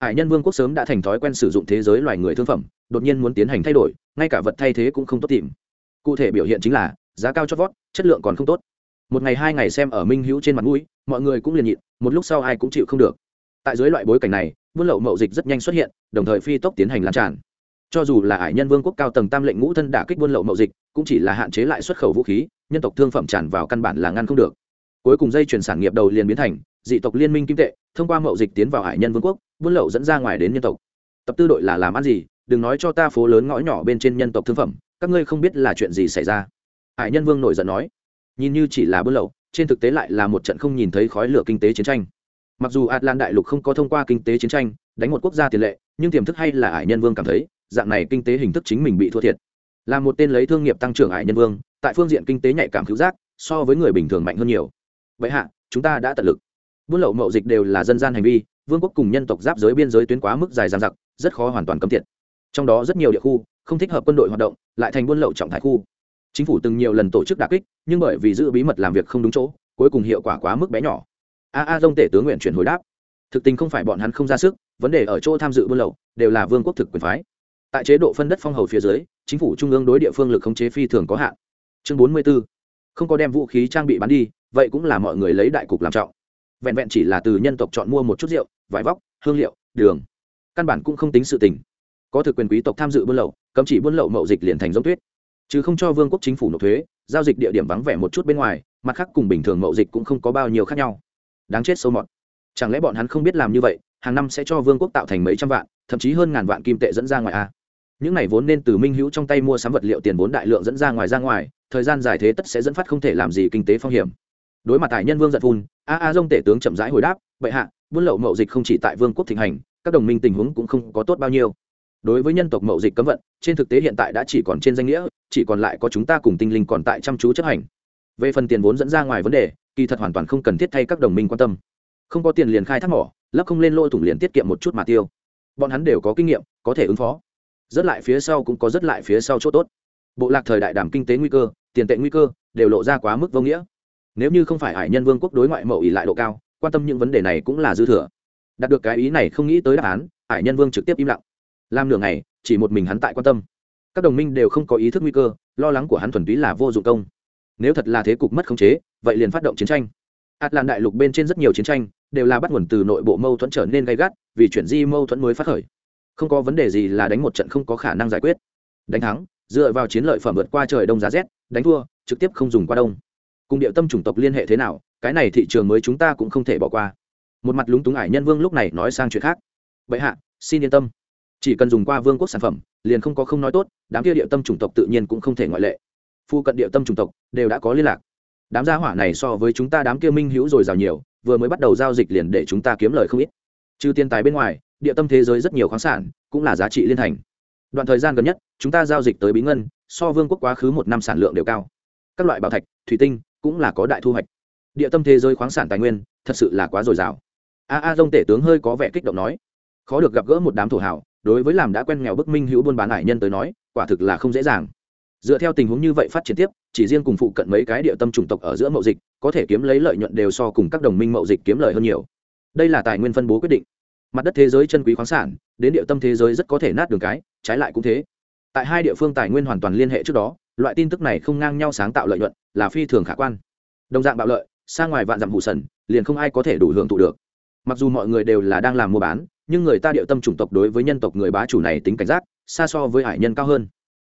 Hải nhân vương quốc sớm đã thành thói quen sử dụng thế giới loài người thương phẩm, đột nhiên muốn tiến hành thay đổi, ngay cả vật thay thế cũng không tốt tìm. Cụ thể biểu hiện chính là, giá cao cho vót, chất lượng còn không tốt. Một ngày hai ngày xem ở minh hữu trên mặt mũi, mọi người cũng liền nhịn, một lúc sau ai cũng chịu không được. Tại dưới loại bối cảnh này buôn lậu mậu dịch rất nhanh xuất hiện, đồng thời phi tốc tiến hành lan tràn. Cho dù là hải nhân vương quốc cao tầng tam lệnh ngũ thân đả kích buôn lậu mậu dịch, cũng chỉ là hạn chế lại xuất khẩu vũ khí, nhân tộc thương phẩm tràn vào căn bản là ngăn không được. Cuối cùng dây chuyển sản nghiệp đầu liền biến thành, dị tộc liên minh kim tệ, thông qua mậu dịch tiến vào hải nhân vương quốc, buôn lậu dẫn ra ngoài đến nhân tộc. Tập tư đội là làm ăn gì? Đừng nói cho ta phố lớn ngõ nhỏ bên trên nhân tộc thương phẩm, các ngươi không biết là chuyện gì xảy ra. Hải nhân vương nổi giận nói. Nhìn như chỉ là buôn lậu, trên thực tế lại là một trận không nhìn thấy khói lửa kinh tế chiến tranh mặc dù atlan đại lục không có thông qua kinh tế chiến tranh, đánh một quốc gia tiền lệ, nhưng tiềm thức hay là hải nhân vương cảm thấy, dạng này kinh tế hình thức chính mình bị thua thiệt. Là một tên lấy thương nghiệp tăng trưởng hải nhân vương, tại phương diện kinh tế nhạy cảm cứu giác, so với người bình thường mạnh hơn nhiều. Vậy hạ, chúng ta đã tận lực. Buôn lậu mậu dịch đều là dân gian hành vi, vương quốc cùng nhân tộc giáp giới biên giới tuyến quá mức dài dàn giặc rất khó hoàn toàn cấm thiệt trong đó rất nhiều địa khu, không thích hợp quân đội hoạt động, lại thành buôn lậu trọng thái khu. Chính phủ từng nhiều lần tổ chức đà kích, nhưng bởi vì giữ bí mật làm việc không đúng chỗ, cuối cùng hiệu quả quá mức bé nhỏ a a dông tể tướng nguyện chuyển hồi đáp. Thực tình không phải bọn hắn không ra sức, vấn đề ở chỗ tham dự buôn lậu, đều là vương quốc thực quyền phái. Tại chế độ phân đất phong hầu phía dưới, chính phủ trung ương đối địa phương lực khống chế phi thường có hạn. Chương bốn mươi b ố không có đem vũ khí trang bị bán đi, vậy cũng là mọi người lấy đại cục làm trọng. Vẹn vẹn chỉ là từ nhân tộc chọn mua một chút rượu, vải vóc, hương liệu, đường. Căn bản cũng không tính sự tình. Có thực quyền quý tộc tham dự buôn lậu, cấm chỉ buôn lậu mậu dịch liền thành giống tuyết. Chứ không cho vương quốc chính phủ nộp thuế, giao dịch địa điểm vắng vẻ một chút bên ngoài, mặt khác cùng bình thường mậu dịch cũng không có bao nhiêu khác nhau đáng chết sâu mọt. Chẳng lẽ bọn hắn không biết làm như vậy, hàng năm sẽ cho vương quốc tạo thành mấy trăm vạn, thậm chí hơn ngàn vạn kim tệ dẫn ra ngoài a? Những này vốn nên từ minh hữu trong tay mua sắm vật liệu tiền vốn đại lượng dẫn ra ngoài ra ngoài, thời gian dài thế tất sẽ dẫn phát không thể làm gì kinh tế phong hiểm. Đối mặt tài nhân vương giật phun, a a dông tể tướng chậm rãi hồi đáp vậy hạ, buôn lậu mậu dịch không chỉ tại vương quốc thịnh hành, các đồng minh tình huống cũng không có tốt bao nhiêu. Đối với nhân tộc mậu dịch cấm vận, trên thực tế hiện tại đã chỉ còn trên danh nghĩa, chỉ còn lại có chúng ta cùng tinh linh còn tại chăm chú chấp hành về phần tiền vốn dẫn ra ngoài vấn đề, kỳ thật hoàn toàn không cần thiết thay các đồng minh quan tâm. Không có tiền liền khai thác mỏ, lấp không lên lôi thủng liền tiết kiệm một chút mà tiêu. Bọn hắn đều có kinh nghiệm, có thể ứng phó. Rất lại phía sau cũng có rất lại phía sau chỗ tốt. Bộ lạc thời đại đảm kinh tế nguy cơ, tiền tệ nguy cơ, đều lộ ra quá mức vô nghĩa. Nếu như không phải hải nhân vương quốc đối ngoại mậu ỉ lại độ cao, quan tâm những vấn đề này cũng là dư thừa. Đạt được cái ý này không nghĩ tới đáp án, hải nhân vương trực tiếp im lặng. Làm nửa ngày, chỉ một mình hắn tại quan tâm. Các đồng minh đều không có ý thức nguy cơ, lo lắng của hắn thuần túy là vô dụng công nếu thật là thế cục mất khống chế, vậy liền phát động chiến tranh. Ạt làn đại lục bên trên rất nhiều chiến tranh đều là bắt nguồn từ nội bộ mâu thuẫn trở nên gay gắt, vì chuyển di mâu thuẫn mới phát khởi. Không có vấn đề gì là đánh một trận không có khả năng giải quyết. Đánh thắng, dựa vào chiến lợi phẩm vượt qua trời đông giá rét, đánh thua, trực tiếp không dùng qua đông. Cùng địa tâm chủng tộc liên hệ thế nào, cái này thị trường mới chúng ta cũng không thể bỏ qua. Một mặt lúng túng ải nhân vương lúc này nói sang chuyện khác. Vậy hạ, xin yên tâm. Chỉ cần dùng qua vương quốc sản phẩm, liền không có không nói tốt, đám kia địa tâm chủng tộc tự nhiên cũng không thể ngoại lệ phu cận địa tâm chủng tộc, đều đã có liên lạc. Đám gia hỏa này so với chúng ta đám kia minh hữu rồi giàu nhiều, vừa mới bắt đầu giao dịch liền để chúng ta kiếm lời không ít. Trừ tiền tài bên ngoài, địa tâm thế giới rất nhiều khoáng sản cũng là giá trị liên thành. Đoạn thời gian gần nhất, chúng ta giao dịch tới bí ngân, so vương quốc quá khứ một năm sản lượng đều cao. Các loại bảo thạch, thủy tinh cũng là có đại thu hoạch. Địa tâm thế giới khoáng sản tài nguyên thật sự là quá dồi dào. A a dông tể tướng hơi có vẻ kích động nói, khó được gặp gỡ một đám thổ hảo đối với làm đã quen nghèo bức minh hữu buôn bán ải nhân tới nói, quả thực là không dễ dàng dựa theo tình huống như vậy phát triển tiếp, chỉ riêng cùng phụ cận mấy cái địa tâm chủng tộc ở giữa mậu dịch, có thể kiếm lấy lợi nhuận đều so cùng các đồng minh mậu dịch kiếm lời hơn nhiều. Đây là tài nguyên phân bố quyết định. Mặt đất thế giới chân quý khoáng sản, đến địa tâm thế giới rất có thể nát đường cái, trái lại cũng thế. Tại hai địa phương tài nguyên hoàn toàn liên hệ trước đó, loại tin tức này không ngang nhau sáng tạo lợi nhuận, là phi thường khả quan. Đồng dạng bạo lợi, xa ngoài vạn dặm hụ sần, liền không ai có thể đủ hưởng thụ được. Mặc dù mọi người đều là đang làm mua bán, nhưng người ta địa tâm chủng tộc đối với nhân tộc người bá chủ này tính cảnh giác, xa so với hải nhân cao hơn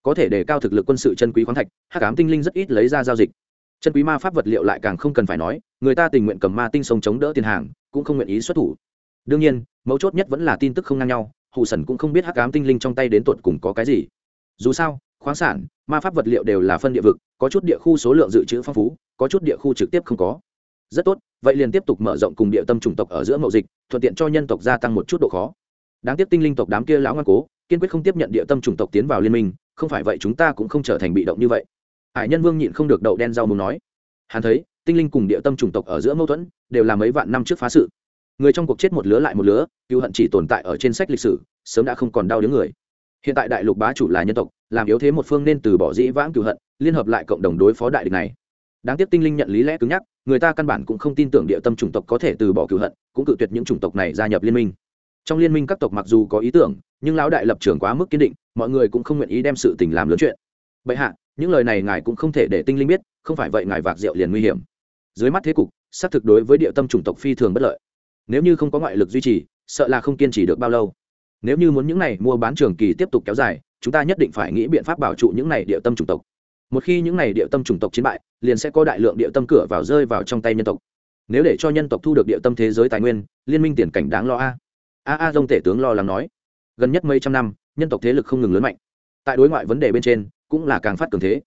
có thể đề cao thực lực quân sự chân quý khoáng thạch, hắc ám tinh linh rất ít lấy ra giao dịch. Chân quý ma pháp vật liệu lại càng không cần phải nói, người ta tình nguyện cầm ma tinh sông chống đỡ tiền hàng, cũng không nguyện ý xuất thủ. Đương nhiên, mấu chốt nhất vẫn là tin tức không ngang nhau hụ sần cũng không biết hắc ám tinh linh trong tay đến tột cùng có cái gì. Dù sao, khoáng sản, ma pháp vật liệu đều là phân địa vực, có chút địa khu số lượng dự trữ phong phú, có chút địa khu trực tiếp không có. Rất tốt, vậy liền tiếp tục mở rộng cùng địa tâm chủng tộc ở giữa mậu dịch, thuận tiện cho nhân tộc gia tăng một chút độ khó. Đáng tiếc tinh linh tộc đám kia lão ngoan cố, kiên quyết không tiếp nhận địa tâm chủng tộc tiến vào liên minh không phải vậy chúng ta cũng không trở thành bị động như vậy. Hải nhân vương nhịn không được đậu đen rau muốn nói. Hắn thấy, tinh linh cùng địa tâm chủng tộc ở giữa mâu thuẫn, đều là mấy vạn năm trước phá sự. Người trong cuộc chết một lứa lại một lứa cựu hận chỉ tồn tại ở trên sách lịch sử, sớm đã không còn đau đớn người. Hiện tại đại lục bá chủ là nhân tộc, làm yếu thế một phương nên từ bỏ dĩ vãng cựu hận, liên hợp lại cộng đồng đối phó đại địch này. Đáng tiếc tinh linh nhận lý lẽ cứng nhắc, người ta căn bản cũng không tin tưởng địa tâm chủng tộc có thể từ bỏ cựu hận, cũng cự tuyệt những chủng tộc này gia nhập liên minh. Trong liên minh các tộc mặc dù có ý tưởng nhưng lão đại lập trường quá mức kiên định, mọi người cũng không nguyện ý đem sự tình làm lớn chuyện. Bệ hạ, những lời này ngài cũng không thể để tinh linh biết, không phải vậy ngài vạc rượu liền nguy hiểm. Dưới mắt thế cục, xác thực đối với địa tâm chủng tộc phi thường bất lợi. Nếu như không có ngoại lực duy trì, sợ là không kiên trì được bao lâu. Nếu như muốn những này mua bán trường kỳ tiếp tục kéo dài, chúng ta nhất định phải nghĩ biện pháp bảo trụ những này địa tâm chủng tộc. Một khi những này địa tâm chủng tộc chiến bại, liền sẽ có đại lượng địa tâm cửa vào rơi vào trong tay nhân tộc. Nếu để cho nhân tộc thu được địa tâm thế giới tài nguyên, liên minh tiền cảnh đáng lo a. A a dông tể tướng lo lắng nói gần nhất mấy trăm năm, nhân tộc thế lực không ngừng lớn mạnh. Tại đối ngoại vấn đề bên trên, cũng là càng phát cường thế.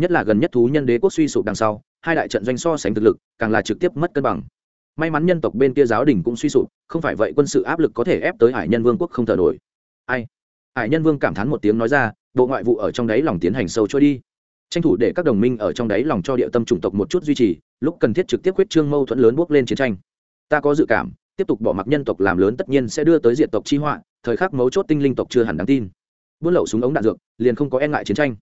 Nhất là gần nhất thú nhân đế quốc suy sụp đằng sau, hai đại trận doanh so sánh thực lực, càng là trực tiếp mất cân bằng. May mắn nhân tộc bên kia giáo đình cũng suy sụp, không phải vậy quân sự áp lực có thể ép tới hải nhân vương quốc không thở nổi. Ai? Hải nhân vương cảm thán một tiếng nói ra, bộ ngoại vụ ở trong đấy lòng tiến hành sâu trôi đi. Tranh thủ để các đồng minh ở trong đấy lòng cho địa tâm chủng tộc một chút duy trì, lúc cần thiết trực tiếp quyết trương mâu thuẫn lớn bước lên chiến tranh. Ta có dự cảm, tiếp tục bỏ mặc nhân tộc làm lớn tất nhiên sẽ đưa tới diện tộc chi họa thời khắc mấu chốt tinh linh tộc chưa hẳn đáng tin. Buôn lậu súng ống đạn dược, liền không có e ngại chiến tranh.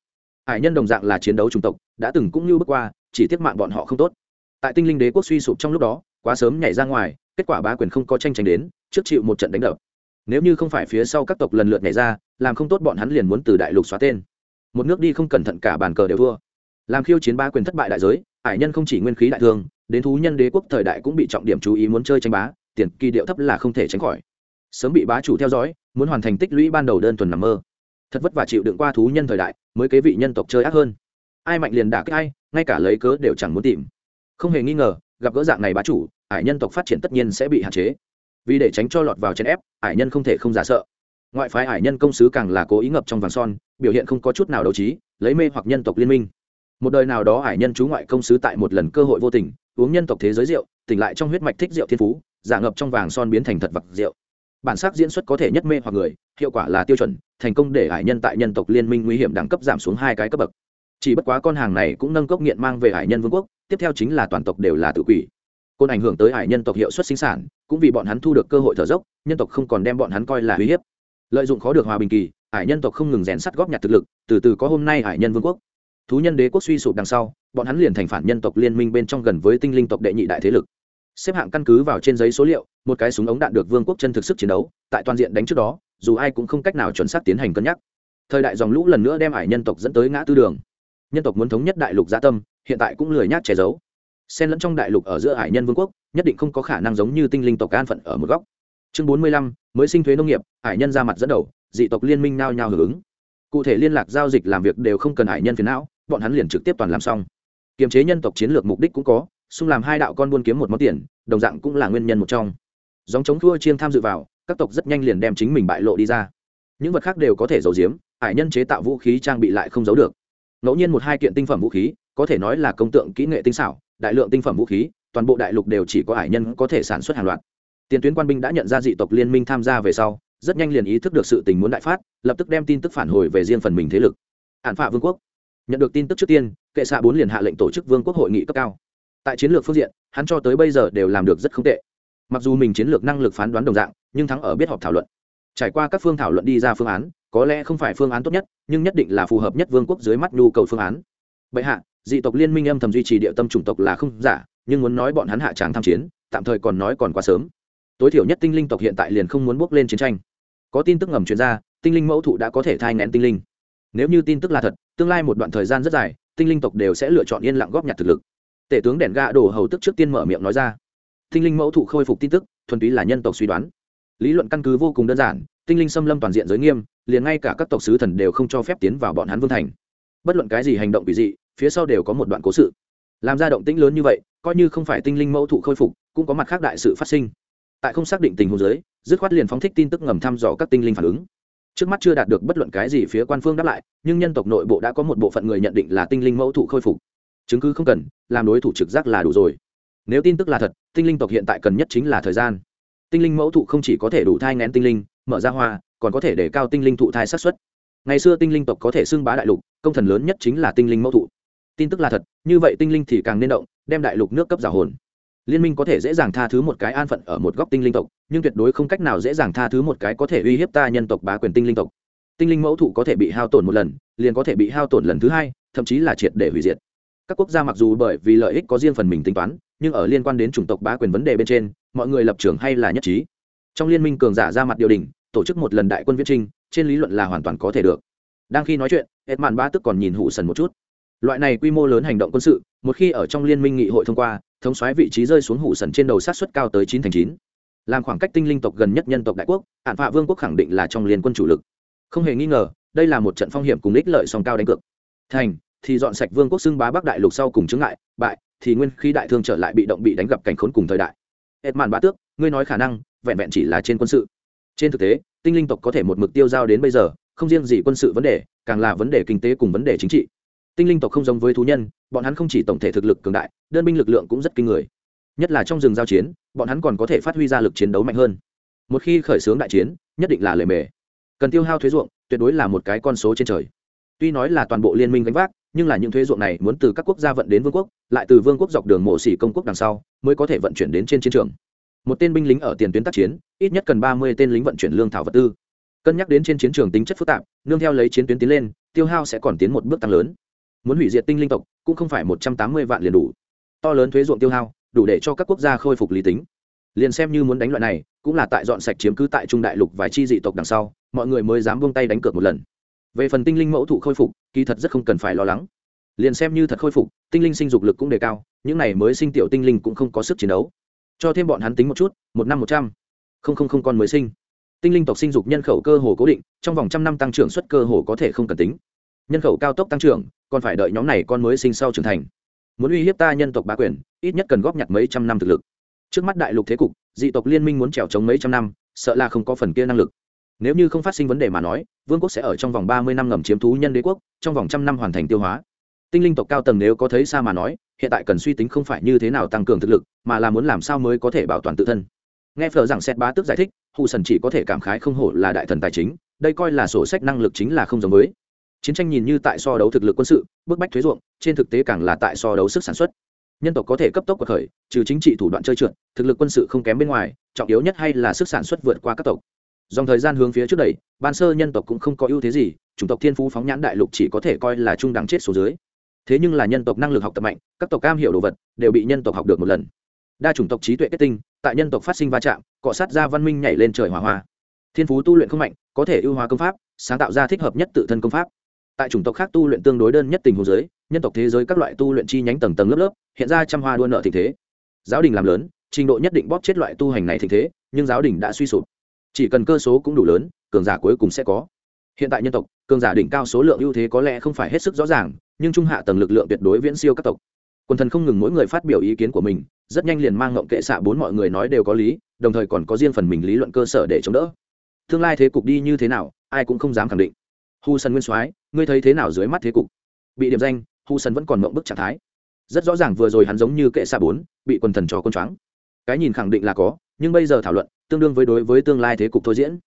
Hải nhân đồng dạng là chiến đấu chủng tộc, đã từng cũng như bước qua, chỉ tiếc mạng bọn họ không tốt. Tại tinh linh đế quốc suy sụp trong lúc đó, quá sớm nhảy ra ngoài, kết quả bá quyền không có tranh tranh đến, trước chịu một trận đánh đập. Nếu như không phải phía sau các tộc lần lượt nhảy ra, làm không tốt bọn hắn liền muốn từ đại lục xóa tên. Một nước đi không cẩn thận cả bàn cờ đều thua. Làm khiêu chiến ba quyền thất bại đại giới, hải nhân không chỉ nguyên khí đại thương, đến thú nhân đế quốc thời đại cũng bị trọng điểm chú ý muốn chơi tranh bá, tiền kỳ điệu thấp là không thể tránh khỏi sớm bị bá chủ theo dõi, muốn hoàn thành tích lũy ban đầu đơn thuần nằm mơ. Thật vất vả chịu đựng qua thú nhân thời đại, mới kế vị nhân tộc chơi ác hơn. Ai mạnh liền đả kích ai, ngay cả lấy cớ đều chẳng muốn tìm. Không hề nghi ngờ, gặp gỡ dạng này bá chủ, ải nhân tộc phát triển tất nhiên sẽ bị hạn chế. Vì để tránh cho lọt vào chèn ép, ải nhân không thể không giả sợ. Ngoại phái ải nhân công sứ càng là cố ý ngập trong vàng son, biểu hiện không có chút nào đấu trí, lấy mê hoặc nhân tộc liên minh. Một đời nào đó ải nhân chú ngoại công sứ tại một lần cơ hội vô tình, uống nhân tộc thế giới rượu, tỉnh lại trong huyết mạch thích rượu thiên phú, giả ngập trong vàng son biến thành thật vật rượu bản sắc diễn xuất có thể nhất mê hoặc người, hiệu quả là tiêu chuẩn, thành công để hải nhân tại nhân tộc liên minh nguy hiểm đẳng cấp giảm xuống hai cái cấp bậc. Chỉ bất quá con hàng này cũng nâng cốc nghiện mang về hải nhân vương quốc, tiếp theo chính là toàn tộc đều là tự quỷ. Côn ảnh hưởng tới hải nhân tộc hiệu suất sinh sản, cũng vì bọn hắn thu được cơ hội thở dốc, nhân tộc không còn đem bọn hắn coi là uy hiếp. Lợi dụng khó được hòa bình kỳ, hải nhân tộc không ngừng rèn sắt góp nhặt thực lực, từ từ có hôm nay hải nhân vương quốc. Thú nhân đế quốc suy sụp đằng sau, bọn hắn liền thành phản nhân tộc liên minh bên trong gần với tinh linh tộc đệ nhị đại thế lực xếp hạng căn cứ vào trên giấy số liệu, một cái súng ống đạn được vương quốc chân thực sức chiến đấu, tại toàn diện đánh trước đó, dù ai cũng không cách nào chuẩn xác tiến hành cân nhắc. Thời đại dòng lũ lần nữa đem ải nhân tộc dẫn tới ngã tư đường. Nhân tộc muốn thống nhất đại lục gia tâm, hiện tại cũng lười nhác che giấu. Xen lẫn trong đại lục ở giữa ải nhân vương quốc, nhất định không có khả năng giống như tinh linh tộc an phận ở một góc. Chương bốn mươi lăm, mới sinh thuế nông nghiệp, ải nhân ra mặt dẫn đầu, dị tộc liên minh nao nhao hưởng ứng. Cụ thể liên lạc giao dịch làm việc đều không cần ải nhân phiền não, bọn hắn liền trực tiếp toàn làm xong. Kiềm chế nhân tộc chiến lược mục đích cũng có xung làm hai đạo con buôn kiếm một món tiền, đồng dạng cũng là nguyên nhân một trong. Dòng chống thua chiêng tham dự vào, các tộc rất nhanh liền đem chính mình bại lộ đi ra. Những vật khác đều có thể giấu giếm hải nhân chế tạo vũ khí trang bị lại không giấu được. Ngẫu nhiên một hai kiện tinh phẩm vũ khí, có thể nói là công tượng kỹ nghệ tinh xảo, đại lượng tinh phẩm vũ khí, toàn bộ đại lục đều chỉ có hải nhân có thể sản xuất hàng loạt. Tiền tuyến quan binh đã nhận ra dị tộc liên minh tham gia về sau, rất nhanh liền ý thức được sự tình muốn đại phát, lập tức đem tin tức phản hồi về riêng phần mình thế lực. Hạn phạ vương quốc. Nhận được tin tức trước tiên, kệ xạ bốn liền hạ lệnh tổ chức vương quốc hội nghị cấp cao tại chiến lược phương diện, hắn cho tới bây giờ đều làm được rất không tệ. Mặc dù mình chiến lược năng lực phán đoán đồng dạng, nhưng thắng ở biết họp thảo luận. Trải qua các phương thảo luận đi ra phương án, có lẽ không phải phương án tốt nhất, nhưng nhất định là phù hợp nhất vương quốc dưới mắt nhu cầu phương án. Bệ hạ, dị tộc liên minh âm thầm duy trì địa tâm chủng tộc là không giả, nhưng muốn nói bọn hắn hạ tràng tham chiến, tạm thời còn nói còn quá sớm. Tối thiểu nhất tinh linh tộc hiện tại liền không muốn bước lên chiến tranh. Có tin tức ngầm truyền ra, tinh linh mẫu thụ đã có thể thai ngén tinh linh. Nếu như tin tức là thật, tương lai một đoạn thời gian rất dài, tinh linh tộc đều sẽ lựa chọn yên lặng góp nhặt thực lực tể tướng đèn gạ đổ hầu tức trước tiên mở miệng nói ra. Tinh linh mẫu thụ khôi phục tin tức, thuần túy là nhân tộc suy đoán. Lý luận căn cứ vô cùng đơn giản, tinh linh xâm lâm toàn diện giới nghiêm, liền ngay cả các tộc sứ thần đều không cho phép tiến vào bọn hắn vương thành. Bất luận cái gì hành động quỷ dị, phía sau đều có một đoạn cố sự. Làm ra động tĩnh lớn như vậy, coi như không phải tinh linh mẫu thụ khôi phục, cũng có mặt khác đại sự phát sinh. Tại không xác định tình huống giới dứt khoát liền phóng thích tin tức ngầm thăm dò các tinh linh phản ứng. Trước mắt chưa đạt được bất luận cái gì phía quan phương đáp lại, nhưng nhân tộc nội bộ đã có một bộ phận người nhận định là tinh linh mẫu thụ khôi phục chứng cứ không cần, làm đối thủ trực giác là đủ rồi. Nếu tin tức là thật, tinh linh tộc hiện tại cần nhất chính là thời gian. Tinh linh mẫu thụ không chỉ có thể đủ thai ngén tinh linh, mở ra hoa, còn có thể để cao tinh linh thụ thai sát xuất ngày xưa tinh linh tộc có thể xưng bá đại lục, công thần lớn nhất chính là tinh linh mẫu thụ. Tin tức là thật, như vậy tinh linh thì càng nên động, đem đại lục nước cấp giả hồn. Liên minh có thể dễ dàng tha thứ một cái an phận ở một góc tinh linh tộc, nhưng tuyệt đối không cách nào dễ dàng tha thứ một cái có thể uy hiếp ta nhân tộc bá quyền tinh linh tộc. Tinh linh mẫu thụ có thể bị hao tổn một lần, liền có thể bị hao tổn lần thứ hai, thậm chí là triệt để hủy diệt các quốc gia mặc dù bởi vì lợi ích có riêng phần mình tính toán, nhưng ở liên quan đến chủng tộc bá quyền vấn đề bên trên, mọi người lập trường hay là nhất trí. Trong liên minh cường giả ra mặt điều đình tổ chức một lần đại quân viễn trinh, trên lý luận là hoàn toàn có thể được. Đang khi nói chuyện ed mạn ba tức còn nhìn hụ sần một chút. Loại này quy mô lớn hành động quân sự, một khi ở trong liên minh nghị hội thông qua, thống xoáy vị trí rơi xuống hụ sần trên đầu sát xuất cao tới chín thành chín. Làm khoảng cách tinh linh tộc gần nhất nhân tộc đại quốc, hạn phạ vương quốc khẳng định là trong liên quân chủ lực. Không hề nghi ngờ, đây là một trận phong hiểm cùng ích lợi song cao đánh cược. Thành thì dọn sạch vương quốc xưng bá bắc đại lục sau cùng chứng ngại, bại, thì nguyên khi đại thương trở lại bị động bị đánh gặp cảnh khốn cùng thời đại. Hết màn bá tước, ngươi nói khả năng, vẹn vẹn chỉ là trên quân sự. Trên thực tế, tinh linh tộc có thể một mực tiêu giao đến bây giờ, không riêng gì quân sự vấn đề, càng là vấn đề kinh tế cùng vấn đề chính trị. Tinh linh tộc không giống với thú nhân, bọn hắn không chỉ tổng thể thực lực cường đại, đơn binh lực lượng cũng rất kinh người. Nhất là trong rừng giao chiến, bọn hắn còn có thể phát huy ra lực chiến đấu mạnh hơn. Một khi khởi xướng đại chiến, nhất định là lề mề. Cần tiêu hao thuế ruộng, tuyệt đối là một cái con số trên trời. Tuy nói là toàn bộ liên minh gánh vác nhưng là những thuế ruộng này muốn từ các quốc gia vận đến vương quốc, lại từ vương quốc dọc đường mổ xỉ công quốc đằng sau, mới có thể vận chuyển đến trên chiến trường. Một tên binh lính ở tiền tuyến tác chiến, ít nhất cần ba mươi tên lính vận chuyển lương thảo vật tư. Cân nhắc đến trên chiến trường tính chất phức tạp, nương theo lấy chiến tuyến tiến lên, tiêu hao sẽ còn tiến một bước tăng lớn. Muốn hủy diệt tinh linh tộc, cũng không phải một trăm tám mươi vạn liền đủ. To lớn thuế ruộng tiêu hao, đủ để cho các quốc gia khôi phục lý tính. Liền xem như muốn đánh loại này, cũng là tại dọn sạch chiếm cứ tại trung đại lục vài chi dị tộc đằng sau, mọi người mới dám buông tay đánh cược một lần về phần tinh linh mẫu thụ khôi phục, kỳ thật rất không cần phải lo lắng. Liền xem như thật khôi phục, tinh linh sinh dục lực cũng đề cao, những này mới sinh tiểu tinh linh cũng không có sức chiến đấu. Cho thêm bọn hắn tính một chút, một năm một trăm. Không không không con mới sinh. Tinh linh tộc sinh dục nhân khẩu cơ hồ cố định, trong vòng trăm năm tăng trưởng suất cơ hồ có thể không cần tính. Nhân khẩu cao tốc tăng trưởng, còn phải đợi nhóm này con mới sinh sau trưởng thành. Muốn uy hiếp ta nhân tộc bá quyền, ít nhất cần góp nhặt mấy trăm năm thực lực. Trước mắt đại lục thế cục, dị tộc liên minh muốn trèo chống mấy trăm năm, sợ là không có phần kia năng lực nếu như không phát sinh vấn đề mà nói, vương quốc sẽ ở trong vòng ba mươi năm ngầm chiếm thú nhân đế quốc, trong vòng trăm năm hoàn thành tiêu hóa. Tinh linh tộc cao tầng nếu có thấy xa mà nói, hiện tại cần suy tính không phải như thế nào tăng cường thực lực, mà là muốn làm sao mới có thể bảo toàn tự thân. Nghe phở rằng xét bá tức giải thích hụ sần chỉ có thể cảm khái không hổ là đại thần tài chính, đây coi là sổ sách năng lực chính là không giống với. Chiến tranh nhìn như tại so đấu thực lực quân sự, bức bách thuế ruộng, trên thực tế càng là tại so đấu sức sản xuất. Nhân tộc có thể cấp tốc cuộc khởi, trừ chính trị thủ đoạn chơi trượt, thực lực quân sự không kém bên ngoài, trọng yếu nhất hay là sức sản xuất vượt qua các tộc dòng thời gian hướng phía trước đẩy, ban sơ nhân tộc cũng không có ưu thế gì, chủng tộc thiên phú phóng nhãn đại lục chỉ có thể coi là trung đẳng chết số dưới. Thế nhưng là nhân tộc năng lực học tập mạnh, các tộc cam hiểu đồ vật đều bị nhân tộc học được một lần. Đa chủng tộc trí tuệ kết tinh, tại nhân tộc phát sinh va chạm, cọ sát ra văn minh nhảy lên trời hỏa hoa. Thiên phú tu luyện không mạnh, có thể ưu hóa công pháp, sáng tạo ra thích hợp nhất tự thân công pháp. Tại chủng tộc khác tu luyện tương đối đơn nhất tình hồ giới nhân tộc thế giới các loại tu luyện chi nhánh tầng tầng lớp lớp, hiện ra trăm hoa đua nợ tình thế. Giáo đình làm lớn, trình độ nhất định bóp chết loại tu hành này tình thế, nhưng giáo đình đã suy sụp chỉ cần cơ số cũng đủ lớn, cường giả cuối cùng sẽ có. Hiện tại nhân tộc, cường giả đỉnh cao số lượng ưu thế có lẽ không phải hết sức rõ ràng, nhưng trung hạ tầng lực lượng tuyệt đối viễn siêu các tộc. Quần thần không ngừng mỗi người phát biểu ý kiến của mình, rất nhanh liền mang ngộng kệ xạ bốn mọi người nói đều có lý, đồng thời còn có riêng phần mình lý luận cơ sở để chống đỡ. Tương lai thế cục đi như thế nào, ai cũng không dám khẳng định. Hu sân nguyên soái, ngươi thấy thế nào dưới mắt thế cục? Bị điểm danh, hu sân vẫn còn mộng bức trạng thái. Rất rõ ràng vừa rồi hắn giống như kệ xạ bốn, bị quần thần trò quân choáng. Cái nhìn khẳng định là có nhưng bây giờ thảo luận tương đương với đối với tương lai thế cục thôi diễn.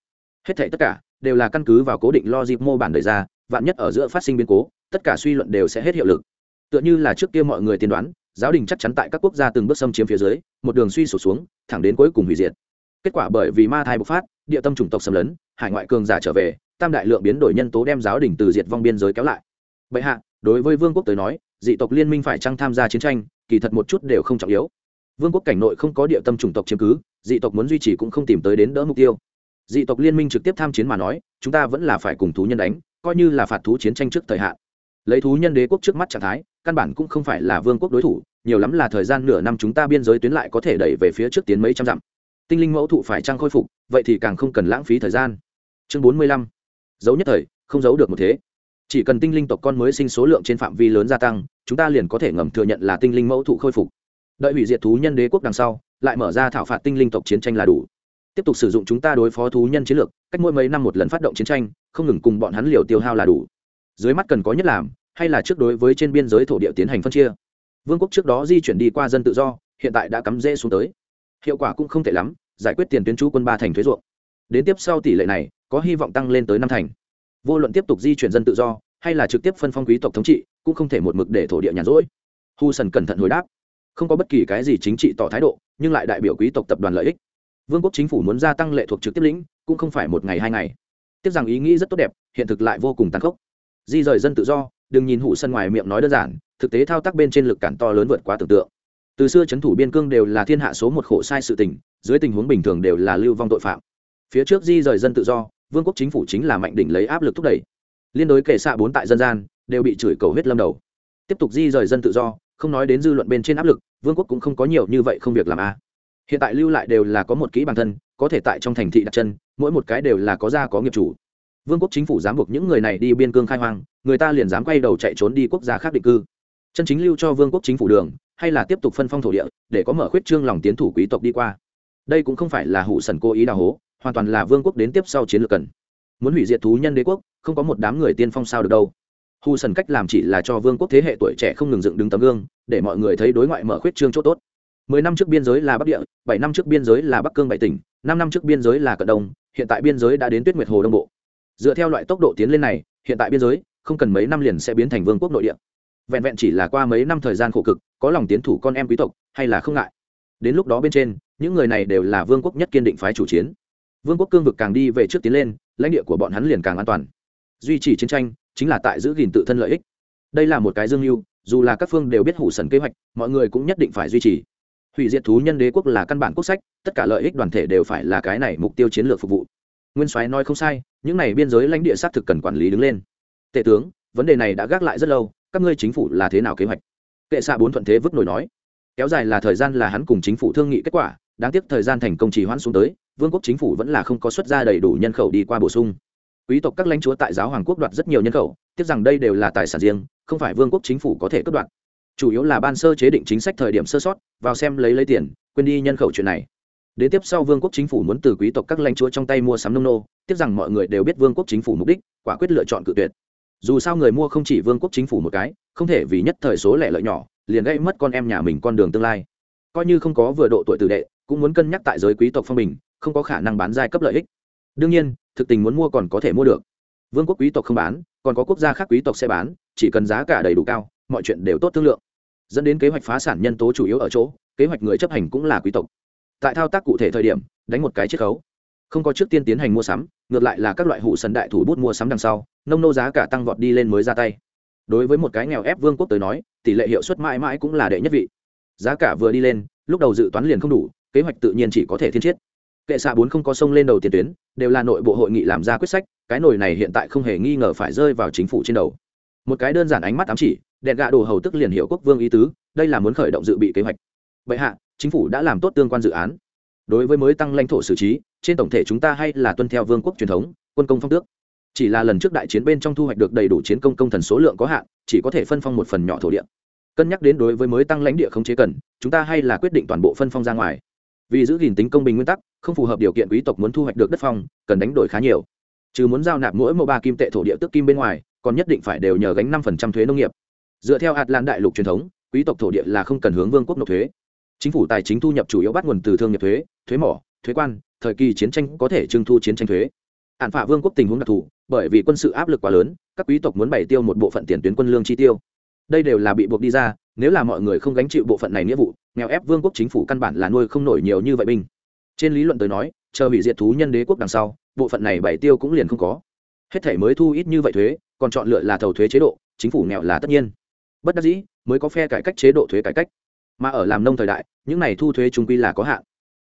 Hết thảy tất cả đều là căn cứ vào cố định logic mô bản đề ra, vạn nhất ở giữa phát sinh biến cố, tất cả suy luận đều sẽ hết hiệu lực. Tựa như là trước kia mọi người tiên đoán, giáo đình chắc chắn tại các quốc gia từng bước xâm chiếm phía dưới, một đường suy sụp xuống, thẳng đến cuối cùng hủy diệt. Kết quả bởi vì ma thai bộc phát, địa tâm chủng tộc xâm lấn, hải ngoại cường giả trở về, tam đại lượng biến đổi nhân tố đem giáo đình từ diệt vong biên giới kéo lại. Bệ hạ, đối với vương quốc tới nói, dị tộc liên minh phải chăng tham gia chiến tranh, kỳ thật một chút đều không trọng yếu vương quốc cảnh nội không có địa tâm chủng tộc chiếm cứ, dị tộc muốn duy trì cũng không tìm tới đến đỡ mục tiêu. Dị tộc liên minh trực tiếp tham chiến mà nói, chúng ta vẫn là phải cùng thú nhân đánh, coi như là phạt thú chiến tranh trước thời hạn. Lấy thú nhân đế quốc trước mắt trạng thái, căn bản cũng không phải là vương quốc đối thủ, nhiều lắm là thời gian nửa năm chúng ta biên giới tuyến lại có thể đẩy về phía trước tiến mấy trăm dặm. Tinh linh mẫu thụ phải trăng khôi phục, vậy thì càng không cần lãng phí thời gian. Chương bốn mươi lăm. Giấu nhất thời, không giấu được một thế. Chỉ cần tinh linh tộc con mới sinh số lượng trên phạm vi lớn gia tăng, chúng ta liền có thể ngầm thừa nhận là tinh linh mẫu thụ khôi phục đợi hủy diệt thú nhân đế quốc đằng sau, lại mở ra thảo phạt tinh linh tộc chiến tranh là đủ. Tiếp tục sử dụng chúng ta đối phó thú nhân chiến lược, cách mỗi mấy năm một lần phát động chiến tranh, không ngừng cùng bọn hắn liều tiêu hao là đủ. Dưới mắt cần có nhất làm, hay là trước đối với trên biên giới thổ địa tiến hành phân chia. Vương quốc trước đó di chuyển đi qua dân tự do, hiện tại đã cắm rễ xuống tới. Hiệu quả cũng không tệ lắm, giải quyết tiền tuyến chú quân ba thành thuế ruộng. Đến tiếp sau tỷ lệ này, có hy vọng tăng lên tới năm thành. Vô luận tiếp tục di chuyển dân tự do, hay là trực tiếp phân phong quý tộc thống trị, cũng không thể một mực để thổ địa nhàn rỗi. Hu sần cẩn thận hồi đáp không có bất kỳ cái gì chính trị tỏ thái độ, nhưng lại đại biểu quý tộc tập đoàn lợi ích. Vương quốc chính phủ muốn gia tăng lệ thuộc trực tiếp lĩnh, cũng không phải một ngày hai ngày. Tiếc rằng ý nghĩ rất tốt đẹp, hiện thực lại vô cùng tàn khốc. Di rời dân tự do, đừng nhìn hụ sân ngoài miệng nói đơn giản, thực tế thao tác bên trên lực cản to lớn vượt quá tưởng tượng. Từ xưa c h ấ n thủ biên cương đều là thiên hạ số một khổ sai sự tình, dưới tình huống bình thường đều là lưu vong tội phạm. Phía trước di rời dân tự do, vương quốc chính phủ chính là mạnh đỉnh lấy áp lực thúc đẩy. Liên đối kể xạ bốn tại dân gian, đều bị chửi cầu huyết lâm đầu. Tiếp tục di rời dân tự do, không nói đến dư luận bên trên áp lực vương quốc cũng không có nhiều như vậy không việc làm a. Hiện tại lưu lại đều là có một kỹ bản thân, có thể tại trong thành thị đặt chân, mỗi một cái đều là có gia có nghiệp chủ. Vương quốc chính phủ dám buộc những người này đi biên cương khai hoang, người ta liền dám quay đầu chạy trốn đi quốc gia khác định cư. Chân chính lưu cho vương quốc chính phủ đường, hay là tiếp tục phân phong thổ địa, để có mở khuyết trương lòng tiến thủ quý tộc đi qua. Đây cũng không phải là hủ sần cố ý đào hố, hoàn toàn là vương quốc đến tiếp sau chiến lược cần. Muốn hủy diệt thú nhân đế quốc, không có một đám người tiên phong sao được đâu hù sần cách làm chỉ là cho vương quốc thế hệ tuổi trẻ không ngừng dựng đứng tấm gương, để mọi người thấy đối ngoại mở khuyết trương chỗ tốt. Mười năm trước biên giới là bắc địa, bảy năm trước biên giới là bắc cương bảy tỉnh, năm năm trước biên giới là cận đông, hiện tại biên giới đã đến tuyết nguyệt hồ đông bộ. Dựa theo loại tốc độ tiến lên này, hiện tại biên giới không cần mấy năm liền sẽ biến thành vương quốc nội địa. Vẹn vẹn chỉ là qua mấy năm thời gian khổ cực, có lòng tiến thủ con em quý tộc, hay là không ngại. Đến lúc đó bên trên, những người này đều là vương quốc nhất kiên định phái chủ chiến. Vương quốc cương vực càng đi về trước tiến lên, lãnh địa của bọn hắn liền càng an toàn. Duy trì chiến tranh chính là tại giữ gìn tự thân lợi ích. Đây là một cái dương mưu, dù là các phương đều biết hủ sần kế hoạch, mọi người cũng nhất định phải duy trì. Hủy diệt thú nhân đế quốc là căn bản quốc sách, tất cả lợi ích đoàn thể đều phải là cái này mục tiêu chiến lược phục vụ. Nguyên soái nói không sai, những này biên giới lãnh địa xác thực cần quản lý đứng lên. Tể tướng, vấn đề này đã gác lại rất lâu, các ngươi chính phủ là thế nào kế hoạch? Kệ xạ bốn thuận thế vứt nổi nói. Kéo dài là thời gian là hắn cùng chính phủ thương nghị kết quả, đáng tiếc thời gian thành công trì hoãn xuống tới, vương quốc chính phủ vẫn là không có xuất ra đầy đủ nhân khẩu đi qua bổ sung quý tộc các lãnh chúa tại giáo hoàng quốc đoạt rất nhiều nhân khẩu, tiếc rằng đây đều là tài sản riêng, không phải vương quốc chính phủ có thể cướp đoạt. Chủ yếu là ban sơ chế định chính sách thời điểm sơ sót, vào xem lấy lấy tiền, quên đi nhân khẩu chuyện này. Đến tiếp sau vương quốc chính phủ muốn từ quý tộc các lãnh chúa trong tay mua sắm nông nô, tiếc rằng mọi người đều biết vương quốc chính phủ mục đích, quả quyết lựa chọn cự tuyệt. Dù sao người mua không chỉ vương quốc chính phủ một cái, không thể vì nhất thời số lẻ lợi nhỏ, liền gây mất con em nhà mình con đường tương lai. Coi như không có vừa độ tuổi tử đệ, cũng muốn cân nhắc tại giới quý tộc phong bình, không có khả năng bán giai cấp lợi ích. Đương nhiên thực tình muốn mua còn có thể mua được. Vương quốc quý tộc không bán, còn có quốc gia khác quý tộc sẽ bán, chỉ cần giá cả đầy đủ cao, mọi chuyện đều tốt thương lượng. Dẫn đến kế hoạch phá sản nhân tố chủ yếu ở chỗ, kế hoạch người chấp hành cũng là quý tộc. Tại thao tác cụ thể thời điểm, đánh một cái chiết khấu. Không có trước tiên tiến hành mua sắm, ngược lại là các loại hụ sần đại thủ bút mua sắm đằng sau, nông nô giá cả tăng vọt đi lên mới ra tay. Đối với một cái nghèo ép vương quốc tới nói, tỷ lệ hiệu suất mãi mãi cũng là đệ nhất vị. Giá cả vừa đi lên, lúc đầu dự toán liền không đủ, kế hoạch tự nhiên chỉ có thể thiên chiết kệ xạ bốn không có sông lên đầu tiền tuyến, đều là nội bộ hội nghị làm ra quyết sách, cái nồi này hiện tại không hề nghi ngờ phải rơi vào chính phủ trên đầu. Một cái đơn giản ánh mắt ám chỉ, đèn gạ đồ hầu tức liền hiệu quốc vương ý tứ, đây là muốn khởi động dự bị kế hoạch. Bệ hạ, chính phủ đã làm tốt tương quan dự án. Đối với mới tăng lãnh thổ xử trí, trên tổng thể chúng ta hay là tuân theo vương quốc truyền thống, quân công phong tước. Chỉ là lần trước đại chiến bên trong thu hoạch được đầy đủ chiến công công thần số lượng có hạn, chỉ có thể phân phong một phần nhỏ thổ địa. Cân nhắc đến đối với mới tăng lãnh địa không chế cần, chúng ta hay là quyết định toàn bộ phân phong ra ngoài vì giữ gìn tính công bình nguyên tắc, không phù hợp điều kiện quý tộc muốn thu hoạch được đất phong, cần đánh đổi khá nhiều. Trừ muốn giao nạp mỗi mẫu ba kim tệ thổ địa tức kim bên ngoài, còn nhất định phải đều nhờ gánh năm phần trăm thuế nông nghiệp. Dựa theo hạt lan đại lục truyền thống, quý tộc thổ địa là không cần hướng vương quốc nộp thuế. Chính phủ tài chính thu nhập chủ yếu bắt nguồn từ thương nghiệp thuế thuế mỏ, thuế quan, thời kỳ chiến tranh có thể trưng thu chiến tranh thuế. Hạn phả vương quốc tình huống đặc thù, bởi vì quân sự áp lực quá lớn, các quý tộc muốn bày tiêu một bộ phận tiền tuyến quân lương chi tiêu. Đây đều là bị buộc đi ra, nếu là mọi người không gánh chịu bộ phận này nghĩa vụ nghèo ép vương quốc chính phủ căn bản là nuôi không nổi nhiều như vậy binh. Trên lý luận tới nói, chờ hủy diệt thú nhân đế quốc đằng sau, bộ phận này bảy tiêu cũng liền không có. Hết thể mới thu ít như vậy thuế, còn chọn lựa là thầu thuế chế độ, chính phủ nghèo là tất nhiên. Bất đắc dĩ, mới có phe cải cách chế độ thuế cải cách. Mà ở làm nông thời đại, những này thu thuế trung quy là có hạn.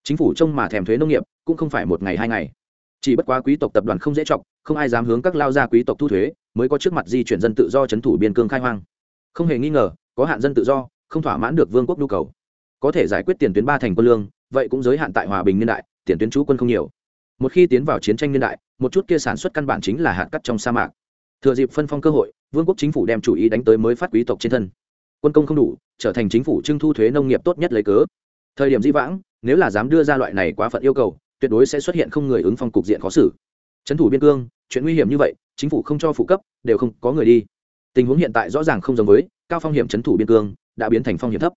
Chính phủ trông mà thèm thuế nông nghiệp, cũng không phải một ngày hai ngày. Chỉ bất quá quý tộc tập đoàn không dễ chọc, không ai dám hướng các lao gia quý tộc thu thuế, mới có trước mặt di chuyển dân tự do c h ấ n thủ biên cương khai hoang. Không hề nghi ngờ, có hạn dân tự do, không thỏa mãn được vương quốc nhu cầu có thể giải quyết tiền tuyến ba thành quân lương, vậy cũng giới hạn tại hòa bình niên đại, tiền tuyến chú quân không nhiều. Một khi tiến vào chiến tranh niên đại, một chút kia sản xuất căn bản chính là hạt cắt trong sa mạc. Thừa dịp phân phong cơ hội, vương quốc chính phủ đem chủ ý đánh tới mới phát quý tộc trên thân. Quân công không đủ, trở thành chính phủ trưng thu thuế nông nghiệp tốt nhất lấy cớ. Thời điểm di vãng, nếu là dám đưa ra loại này quá phận yêu cầu, tuyệt đối sẽ xuất hiện không người ứng phong cục diện khó xử. Trấn thủ biên cương, chuyện nguy hiểm như vậy, chính phủ không cho phụ cấp, đều không có người đi. Tình huống hiện tại rõ ràng không giống với, cao phong hiểm trấn thủ biên cương, đã biến thành phong hiểm thấp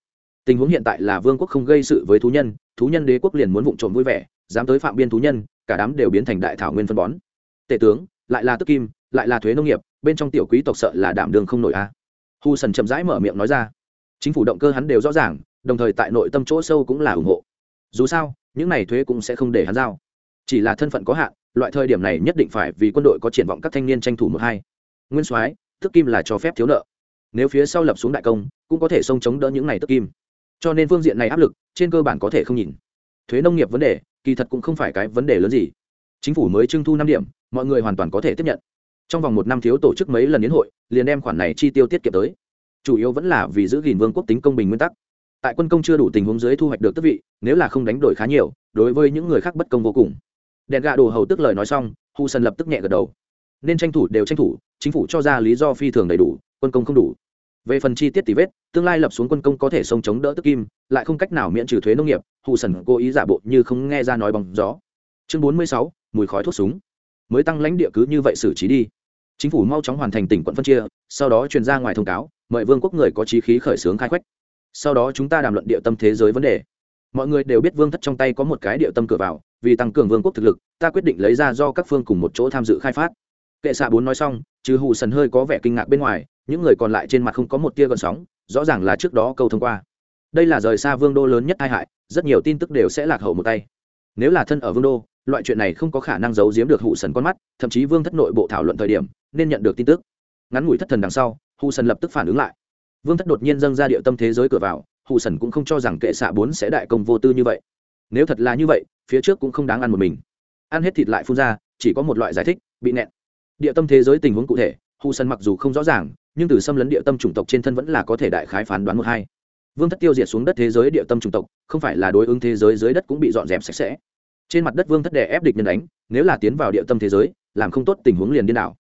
tình huống hiện tại là vương quốc không gây sự với thú nhân thú nhân đế quốc liền muốn vụng trộm vui vẻ, dám tới phạm biên thú nhân, cả đám đều biến thành đại thảo nguyên phân bón. Tể tướng, lại là tức kim, lại là thuế nông nghiệp, bên trong tiểu quý tộc sợ là đảm đường không nổi a. Hu sần chậm rãi mở miệng nói ra. Chính phủ động cơ hắn đều rõ ràng, đồng thời tại nội tâm chỗ sâu cũng là ủng hộ. Dù sao, những này thuế cũng sẽ không để hắn giao. Chỉ là thân phận có hạn, loại thời điểm này nhất định phải vì quân đội có triển vọng các thanh niên tranh thủ một hai. Nguyên soái, tức kim là cho phép thiếu nợ. Nếu phía sau lập xuống đại công, cũng có thể xông chống đỡ những này tức kim cho nên phương diện này áp lực trên cơ bản có thể không nhìn. Thuế nông nghiệp vấn đề, kỳ thật cũng không phải cái vấn đề lớn gì. Chính phủ mới trưng thu năm điểm, mọi người hoàn toàn có thể tiếp nhận. Trong vòng một năm thiếu tổ chức mấy lần đến hội, liền đem khoản này chi tiêu tiết kiệm tới. Chủ yếu vẫn là vì giữ gìn vương quốc tính công bình nguyên tắc. Tại quân công chưa đủ tình huống dưới thu hoạch được tước vị, nếu là không đánh đổi khá nhiều, đối với những người khác bất công vô cùng. Đèn gạ đồ hầu tức lời nói xong, hu sân lập tức nhẹ gật đầu. Nên tranh thủ đều tranh thủ, chính phủ cho ra lý do phi thường đầy đủ, quân công không đủ về phần chi tiết tỷ vết, tương lai lập xuống quân công có thể sống chống đỡ tức kim, lại không cách nào miễn trừ thuế nông nghiệp, hù sần cố ý giả bộ như không nghe ra nói bằng gió. Chương bốn mươi sáu, mùi khói thuốc súng. Mới tăng lãnh địa cứ như vậy xử trí đi. Chính phủ mau chóng hoàn thành tỉnh quận phân chia, sau đó truyền ra ngoài thông cáo, mời vương quốc người có trí khí khởi xướng khai khoách sau đó chúng ta đàm luận địa tâm thế giới vấn đề. Mọi người đều biết vương thất trong tay có một cái địa tâm cửa vào, vì tăng cường vương quốc thực lực, ta quyết định lấy ra do các phương cùng một chỗ tham dự khai phát kệ xạ bốn nói xong chứ hù sần hơi có vẻ kinh ngạc bên ngoài, những người còn lại trên mặt không có một tia gợn sóng, rõ ràng là trước đó câu thông qua. Đây là rời xa vương đô lớn nhất tai hại, rất nhiều tin tức đều sẽ lạc hậu một tay. Nếu là thân ở vương đô, loại chuyện này không có khả năng giấu giếm được hụ sần con mắt, thậm chí vương thất nội bộ thảo luận thời điểm, nên nhận được tin tức. Ngắn ngủi thất thần đằng sau hụ sần lập tức phản ứng lại. Vương thất đột nhiên dâng ra địa tâm thế giới cửa vào hụ sần cũng không cho rằng kệ xạ bốn sẽ đại công vô tư như vậy. Nếu thật là như vậy, phía trước cũng không đáng ăn một mình. Ăn hết thịt lại phun ra, chỉ có một loại giải thích, bị nẹn địa tâm thế giới tình huống cụ thể hù sân mặc dù không rõ ràng, nhưng từ xâm lấn địa tâm chủng tộc trên thân vẫn là có thể đại khái phán đoán một hai. Vương thất tiêu diệt xuống đất thế giới địa tâm chủng tộc, không phải là đối ứng thế giới dưới đất cũng bị dọn dẹp sạch sẽ. Trên mặt đất vương thất đè ép địch nhân đánh, nếu là tiến vào địa tâm thế giới, làm không tốt tình huống liền điên đảo.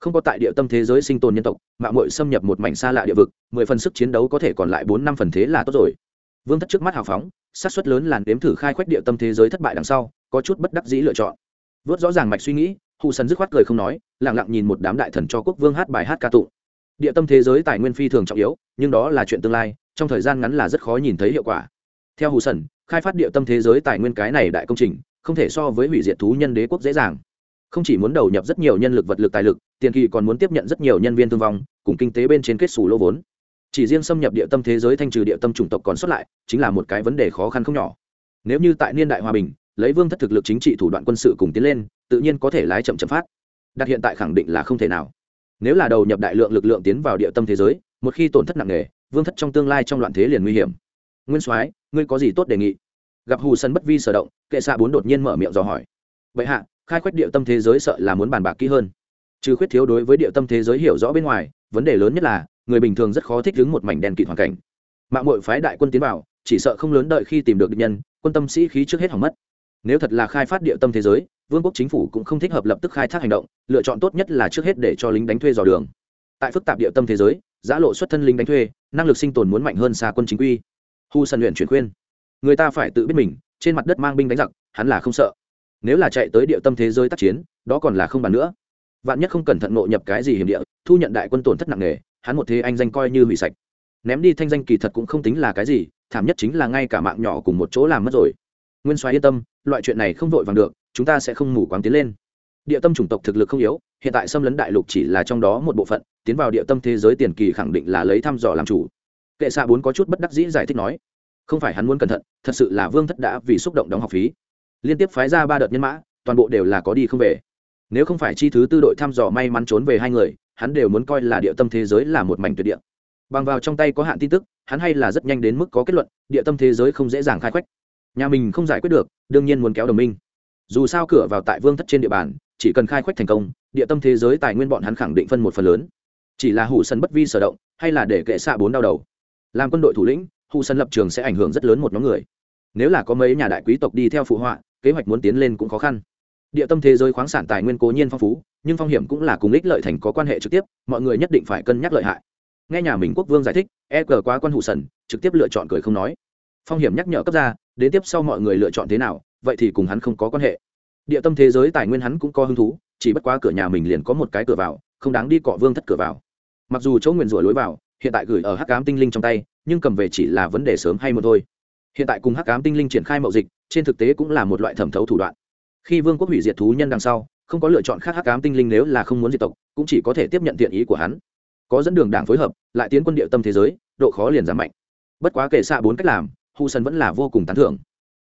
Không có tại địa tâm thế giới sinh tồn nhân tộc mạng mội xâm nhập một mảnh xa lạ địa vực, mười phần sức chiến đấu có thể còn lại bốn năm phần thế là tốt rồi. Vương thất trước mắt hào phóng sát xuất lớn làn đếm thử khai khoách địa tâm thế giới thất bại đằng sau, có chút bất đắc dĩ lựa chọn. Vớt rõ ràng mạch suy nghĩ hù sần dứt khoát cười không nói lẳng lặng nhìn một đám đại thần cho quốc vương hát bài hát ca tụng. Địa tâm thế giới tài nguyên phi thường trọng yếu, nhưng đó là chuyện tương lai, trong thời gian ngắn là rất khó nhìn thấy hiệu quả. Theo hù sần, khai phát địa tâm thế giới tài nguyên cái này đại công trình, không thể so với hủy diệt thú nhân đế quốc dễ dàng. Không chỉ muốn đầu nhập rất nhiều nhân lực vật lực tài lực, tiền kỳ còn muốn tiếp nhận rất nhiều nhân viên thương vong, cùng kinh tế bên trên kết xù lỗ vốn. Chỉ riêng xâm nhập địa tâm thế giới thanh trừ địa tâm chủng tộc còn xuất lại, chính là một cái vấn đề khó khăn không nhỏ. Nếu như tại niên đại hòa bình, lấy vương thất thực lực chính trị thủ đoạn quân sự cùng tiến lên tự nhiên có thể lái chậm chậm phát. Đặt hiện tại khẳng định là không thể nào. Nếu là đầu nhập đại lượng lực lượng tiến vào địa tâm thế giới, một khi tổn thất nặng nề, vương thất trong tương lai trong loạn thế liền nguy hiểm. Nguyên soái, ngươi có gì tốt đề nghị? Gặp hù sân bất vi sở động, kệ xạ bốn đột nhiên mở miệng dò hỏi. Vậy hạ, khai khoách địa tâm thế giới sợ là muốn bàn bạc kỹ hơn. Trừ khuyết thiếu đối với địa tâm thế giới hiểu rõ bên ngoài, vấn đề lớn nhất là, người bình thường rất khó thích ứng một mảnh đèn kịt hoàn cảnh. Mạng mội phái đại quân tiến vào, chỉ sợ không lớn đợi khi tìm được địch nhân, quân tâm sĩ khí trước hết hỏng mất. Nếu thật là khai phát địa tâm thế giới vương quốc chính phủ cũng không thích hợp lập tức khai thác hành động, lựa chọn tốt nhất là trước hết để cho lính đánh thuê dò đường. Tại phức tạp địa tâm thế giới, giã lộ xuất thân lính đánh thuê, năng lực sinh tồn muốn mạnh hơn xa quân chính quy. Hu sân luyện chuyển khuyên. Người ta phải tự biết mình, trên mặt đất mang binh đánh giặc, hắn là không sợ. Nếu là chạy tới địa tâm thế giới tác chiến, đó còn là không bàn nữa. Vạn nhất không cẩn thận ngộ nhập cái gì hiểm địa, thu nhận đại quân tổn thất nặng nề, hắn một thế anh danh coi như hủy sạch. Ném đi thanh danh kỳ thật cũng không tính là cái gì, thảm nhất chính là ngay cả mạng nhỏ cùng một chỗ làm mất rồi. Nguyên soái yên tâm, loại chuyện này không vội vàng được chúng ta sẽ không mù quáng tiến lên. Địa tâm chủng tộc thực lực không yếu, hiện tại xâm lấn đại lục chỉ là trong đó một bộ phận, tiến vào địa tâm thế giới tiền kỳ khẳng định là lấy thăm dò làm chủ. Kệ xạ bốn có chút bất đắc dĩ giải thích nói, không phải hắn muốn cẩn thận, thật sự là vương thất đã vì xúc động đóng học phí. Liên tiếp phái ra ba đợt nhân mã, toàn bộ đều là có đi không về. Nếu không phải chi thứ tư đội thăm dò may mắn trốn về hai người, hắn đều muốn coi là địa tâm thế giới là một mảnh tuyệt địa. Bằng vào trong tay có hạn tin tức, hắn hay là rất nhanh đến mức có kết luận, địa tâm thế giới không dễ dàng khai quách. Nhà mình không giải quyết được, đương nhiên muốn kéo đồng minh dù sao cửa vào tại vương thất trên địa bàn, chỉ cần khai khoách thành công, địa tâm thế giới tài nguyên bọn hắn khẳng định phân một phần lớn. Chỉ là hủ sân bất vi sở động, hay là để kệ xạ bốn đau đầu. Làm quân đội thủ lĩnh, hủ sân lập trường sẽ ảnh hưởng rất lớn một nhóm người. Nếu là có mấy nhà đại quý tộc đi theo phụ họa, kế hoạch muốn tiến lên cũng khó khăn. Địa tâm thế giới khoáng sản tài nguyên cố nhiên phong phú, nhưng phong hiểm cũng là cùng ích lợi thành có quan hệ trực tiếp, mọi người nhất định phải cân nhắc lợi hại. Nghe nhà mình quốc vương giải thích e cờ quá quan hủ sần, trực tiếp lựa chọn cười không nói. Phong hiểm nhắc nhở cấp ra, đến tiếp sau mọi người lựa chọn thế nào vậy thì cùng hắn không có quan hệ. Địa tâm thế giới tài nguyên hắn cũng có hứng thú, chỉ bất quá cửa nhà mình liền có một cái cửa vào, không đáng đi cọ vương thất cửa vào. Mặc dù chỗ nguyền rủa lối vào, hiện tại gửi ở hắc cám tinh linh trong tay, nhưng cầm về chỉ là vấn đề sớm hay một thôi. Hiện tại cùng hắc cám tinh linh triển khai mậu dịch, trên thực tế cũng là một loại thẩm thấu thủ đoạn. Khi vương quốc hủy diệt thú nhân đằng sau, không có lựa chọn khác hắc cám tinh linh nếu là không muốn diệt tộc, cũng chỉ có thể tiếp nhận tiện ý của hắn. Có dẫn đường đảng phối hợp, lại tiến quân địa tâm thế giới, độ khó liền giảm mạnh. Bất quá kể xa bốn cách làm, hu sân vẫn là vô cùng tán thưởng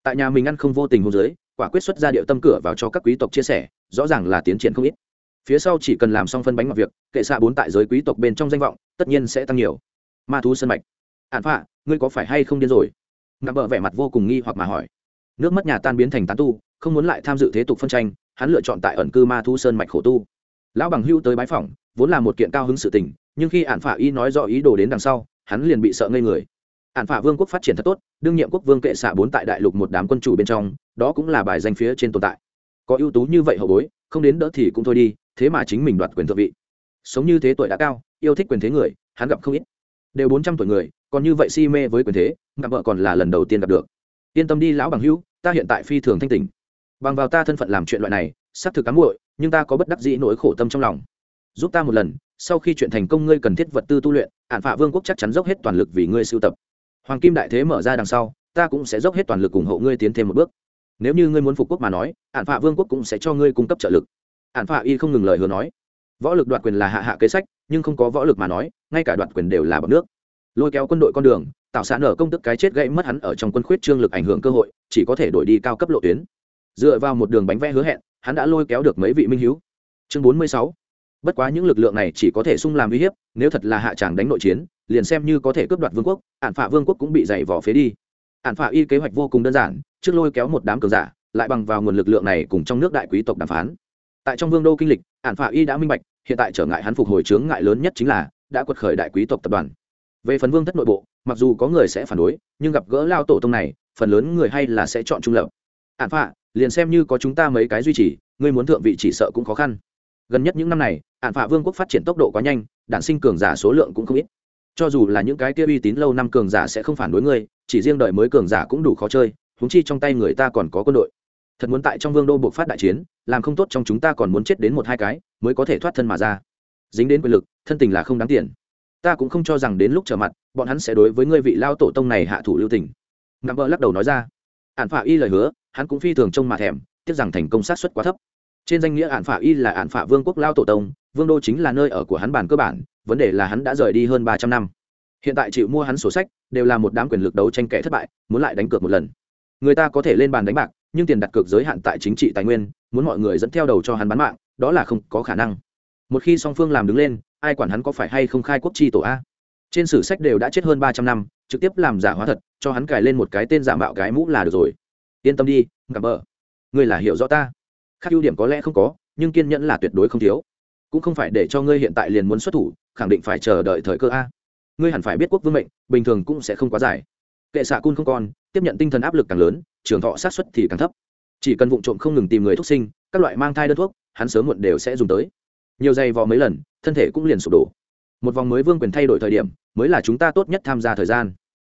tại nhà mình ăn không vô tình hôn giới quả quyết xuất ra điệu tâm cửa vào cho các quý tộc chia sẻ, rõ ràng là tiến triển không ít. Phía sau chỉ cần làm xong phân bánh mọi việc, kệ xạ bốn tại giới quý tộc bên trong danh vọng, tất nhiên sẽ tăng nhiều. Ma thú sân mạch. Hạn phạ, ngươi có phải hay không điên rồi? Ngậm bợ vẻ mặt vô cùng nghi hoặc mà hỏi. Nước mất nhà tan biến thành tán tu, không muốn lại tham dự thế tục phân tranh, hắn lựa chọn tại ẩn cư ma thú sơn mạch khổ tu. Lão bằng hưu tới bái phỏng, vốn là một kiện cao hứng sự tình, nhưng khi ạn phả y nói rõ ý đồ đến đằng sau, hắn liền bị sợ ngây người ạn phả vương quốc phát triển thật tốt, đương nhiệm quốc vương kệ xạ bốn tại đại lục một đám quân chủ bên trong, đó cũng là bài danh phía trên tồn tại. Có ưu tú như vậy hậu bối, không đến đỡ thì cũng thôi đi, thế mà chính mình đoạt quyền thượng vị. Sống như thế tuổi đã cao, yêu thích quyền thế người, hắn gặp không ít. Đều bốn trăm tuổi người, còn như vậy si mê với quyền thế, gặp vợ còn là lần đầu tiên gặp được. Yên tâm đi lão bằng hữu, ta hiện tại phi thường thanh tình bằng vào ta thân phận làm chuyện loại này, xác thực cám muội, nhưng ta có bất đắc dĩ nỗi khổ tâm trong lòng. Giúp ta một lần, sau khi chuyện thành công ngươi cần thiết vật tư tu luyện ạn phạ vương quốc chắc chắn dốc hết toàn lực vì ngươi sưu tập hoàng kim đại thế mở ra đằng sau, ta cũng sẽ dốc hết toàn lực ủng hộ ngươi tiến thêm một bước. Nếu như ngươi muốn phục quốc mà nói ạn phạ vương quốc cũng sẽ cho ngươi cung cấp trợ lực. Ạn phạ y không ngừng lời hứa nói. Võ lực đoạt quyền là hạ hạ kế sách, nhưng không có võ lực mà nói, ngay cả đoạt quyền đều là bậc nước. Lôi kéo quân đội con đường, tạo sản ở công tức cái chết gãy mất hắn ở trong quân khuyết trương lực ảnh hưởng cơ hội, chỉ có thể đổi đi cao cấp lộ tuyến. Dựa vào một đường bánh vẽ hứa hẹn, hắn đã lôi kéo được mấy vị minh hiếu. Chương bốn mươi sáu bất quá những lực lượng này chỉ có thể sung làm uy hiếp, nếu thật là hạ tràng đánh nội chiến, liền xem như có thể cướp đoạt vương quốc ạn phạ vương quốc cũng bị dày vỏ phế đi. Ạn phạ y kế hoạch vô cùng đơn giản, trước lôi kéo một đám cường giả, lại bằng vào nguồn lực lượng này cùng trong nước đại quý tộc đàm phán. Tại trong vương đô kinh lịch ạn phạ y đã minh bạch, hiện tại trở ngại hắn phục hồi chướng ngại lớn nhất chính là đã quật khởi đại quý tộc tập đoàn. Về phần vương thất nội bộ, mặc dù có người sẽ phản đối, nhưng gặp gỡ lao tổ tông này, phần lớn người hay là sẽ chọn trung lập. Ạn phạ, liền xem như có chúng ta mấy cái duy trì, ngươi muốn thượng vị chỉ sợ cũng khó khăn gần nhất những năm này ạn phạ vương quốc phát triển tốc độ quá nhanh đản sinh cường giả số lượng cũng không ít. Cho dù là những cái kia uy tín lâu năm cường giả sẽ không phản đối ngươi, chỉ riêng đợi mới cường giả cũng đủ khó chơi húng chi trong tay người ta còn có quân đội. Thật muốn tại trong vương đô buộc phát đại chiến, làm không tốt trong chúng ta còn muốn chết đến một hai cái, mới có thể thoát thân mà ra. Dính đến quyền lực, thân tình là không đáng tiền. Ta cũng không cho rằng đến lúc trở mặt, bọn hắn sẽ đối với ngươi vị lao tổ tông này hạ thủ lưu tình. Ngắm vợ lắc đầu nói ra. Ạn phạ y lời hứa, hắn cũng phi thường trông mà thèm, tiếc rằng thành công sát xuất quá thấp trên danh nghĩa ạn phả y là ạn phả vương quốc lao tổ tông, vương đô chính là nơi ở của hắn bản cơ bản, vấn đề là hắn đã rời đi hơn ba trăm năm. Hiện tại chịu mua hắn sổ sách, đều là một đám quyền lực đấu tranh kẻ thất bại, muốn lại đánh cược một lần. Người ta có thể lên bàn đánh bạc, nhưng tiền đặt cược giới hạn tại chính trị tài nguyên, muốn mọi người dẫn theo đầu cho hắn bán mạng, đó là không có khả năng. Một khi song phương làm đứng lên, ai quản hắn có phải hay không khai quốc chi tổ a? Trên sử sách đều đã chết hơn ba trăm năm, trực tiếp làm giả hóa thật, cho hắn cài lên một cái tên giả mạo cái mũ là được rồi. Yên tâm đi gặp bờ ngươi là hiểu rõ ta khác ưu điểm có lẽ không có, nhưng kiên nhẫn là tuyệt đối không thiếu. Cũng không phải để cho ngươi hiện tại liền muốn xuất thủ, khẳng định phải chờ đợi thời cơ a. Ngươi hẳn phải biết quốc vương mệnh, bình thường cũng sẽ không quá dài. Kệ xạ cun không còn tiếp nhận tinh thần áp lực càng lớn, trường thọ sát xuất thì càng thấp. Chỉ cần vụ trộm không ngừng tìm người thuốc sinh, các loại mang thai đơn thuốc, hắn sớm muộn đều sẽ dùng tới. Nhiều giày vò mấy lần, thân thể cũng liền sụp đổ. Một vòng mới vương quyền thay đổi thời điểm, mới là chúng ta tốt nhất tham gia thời gian.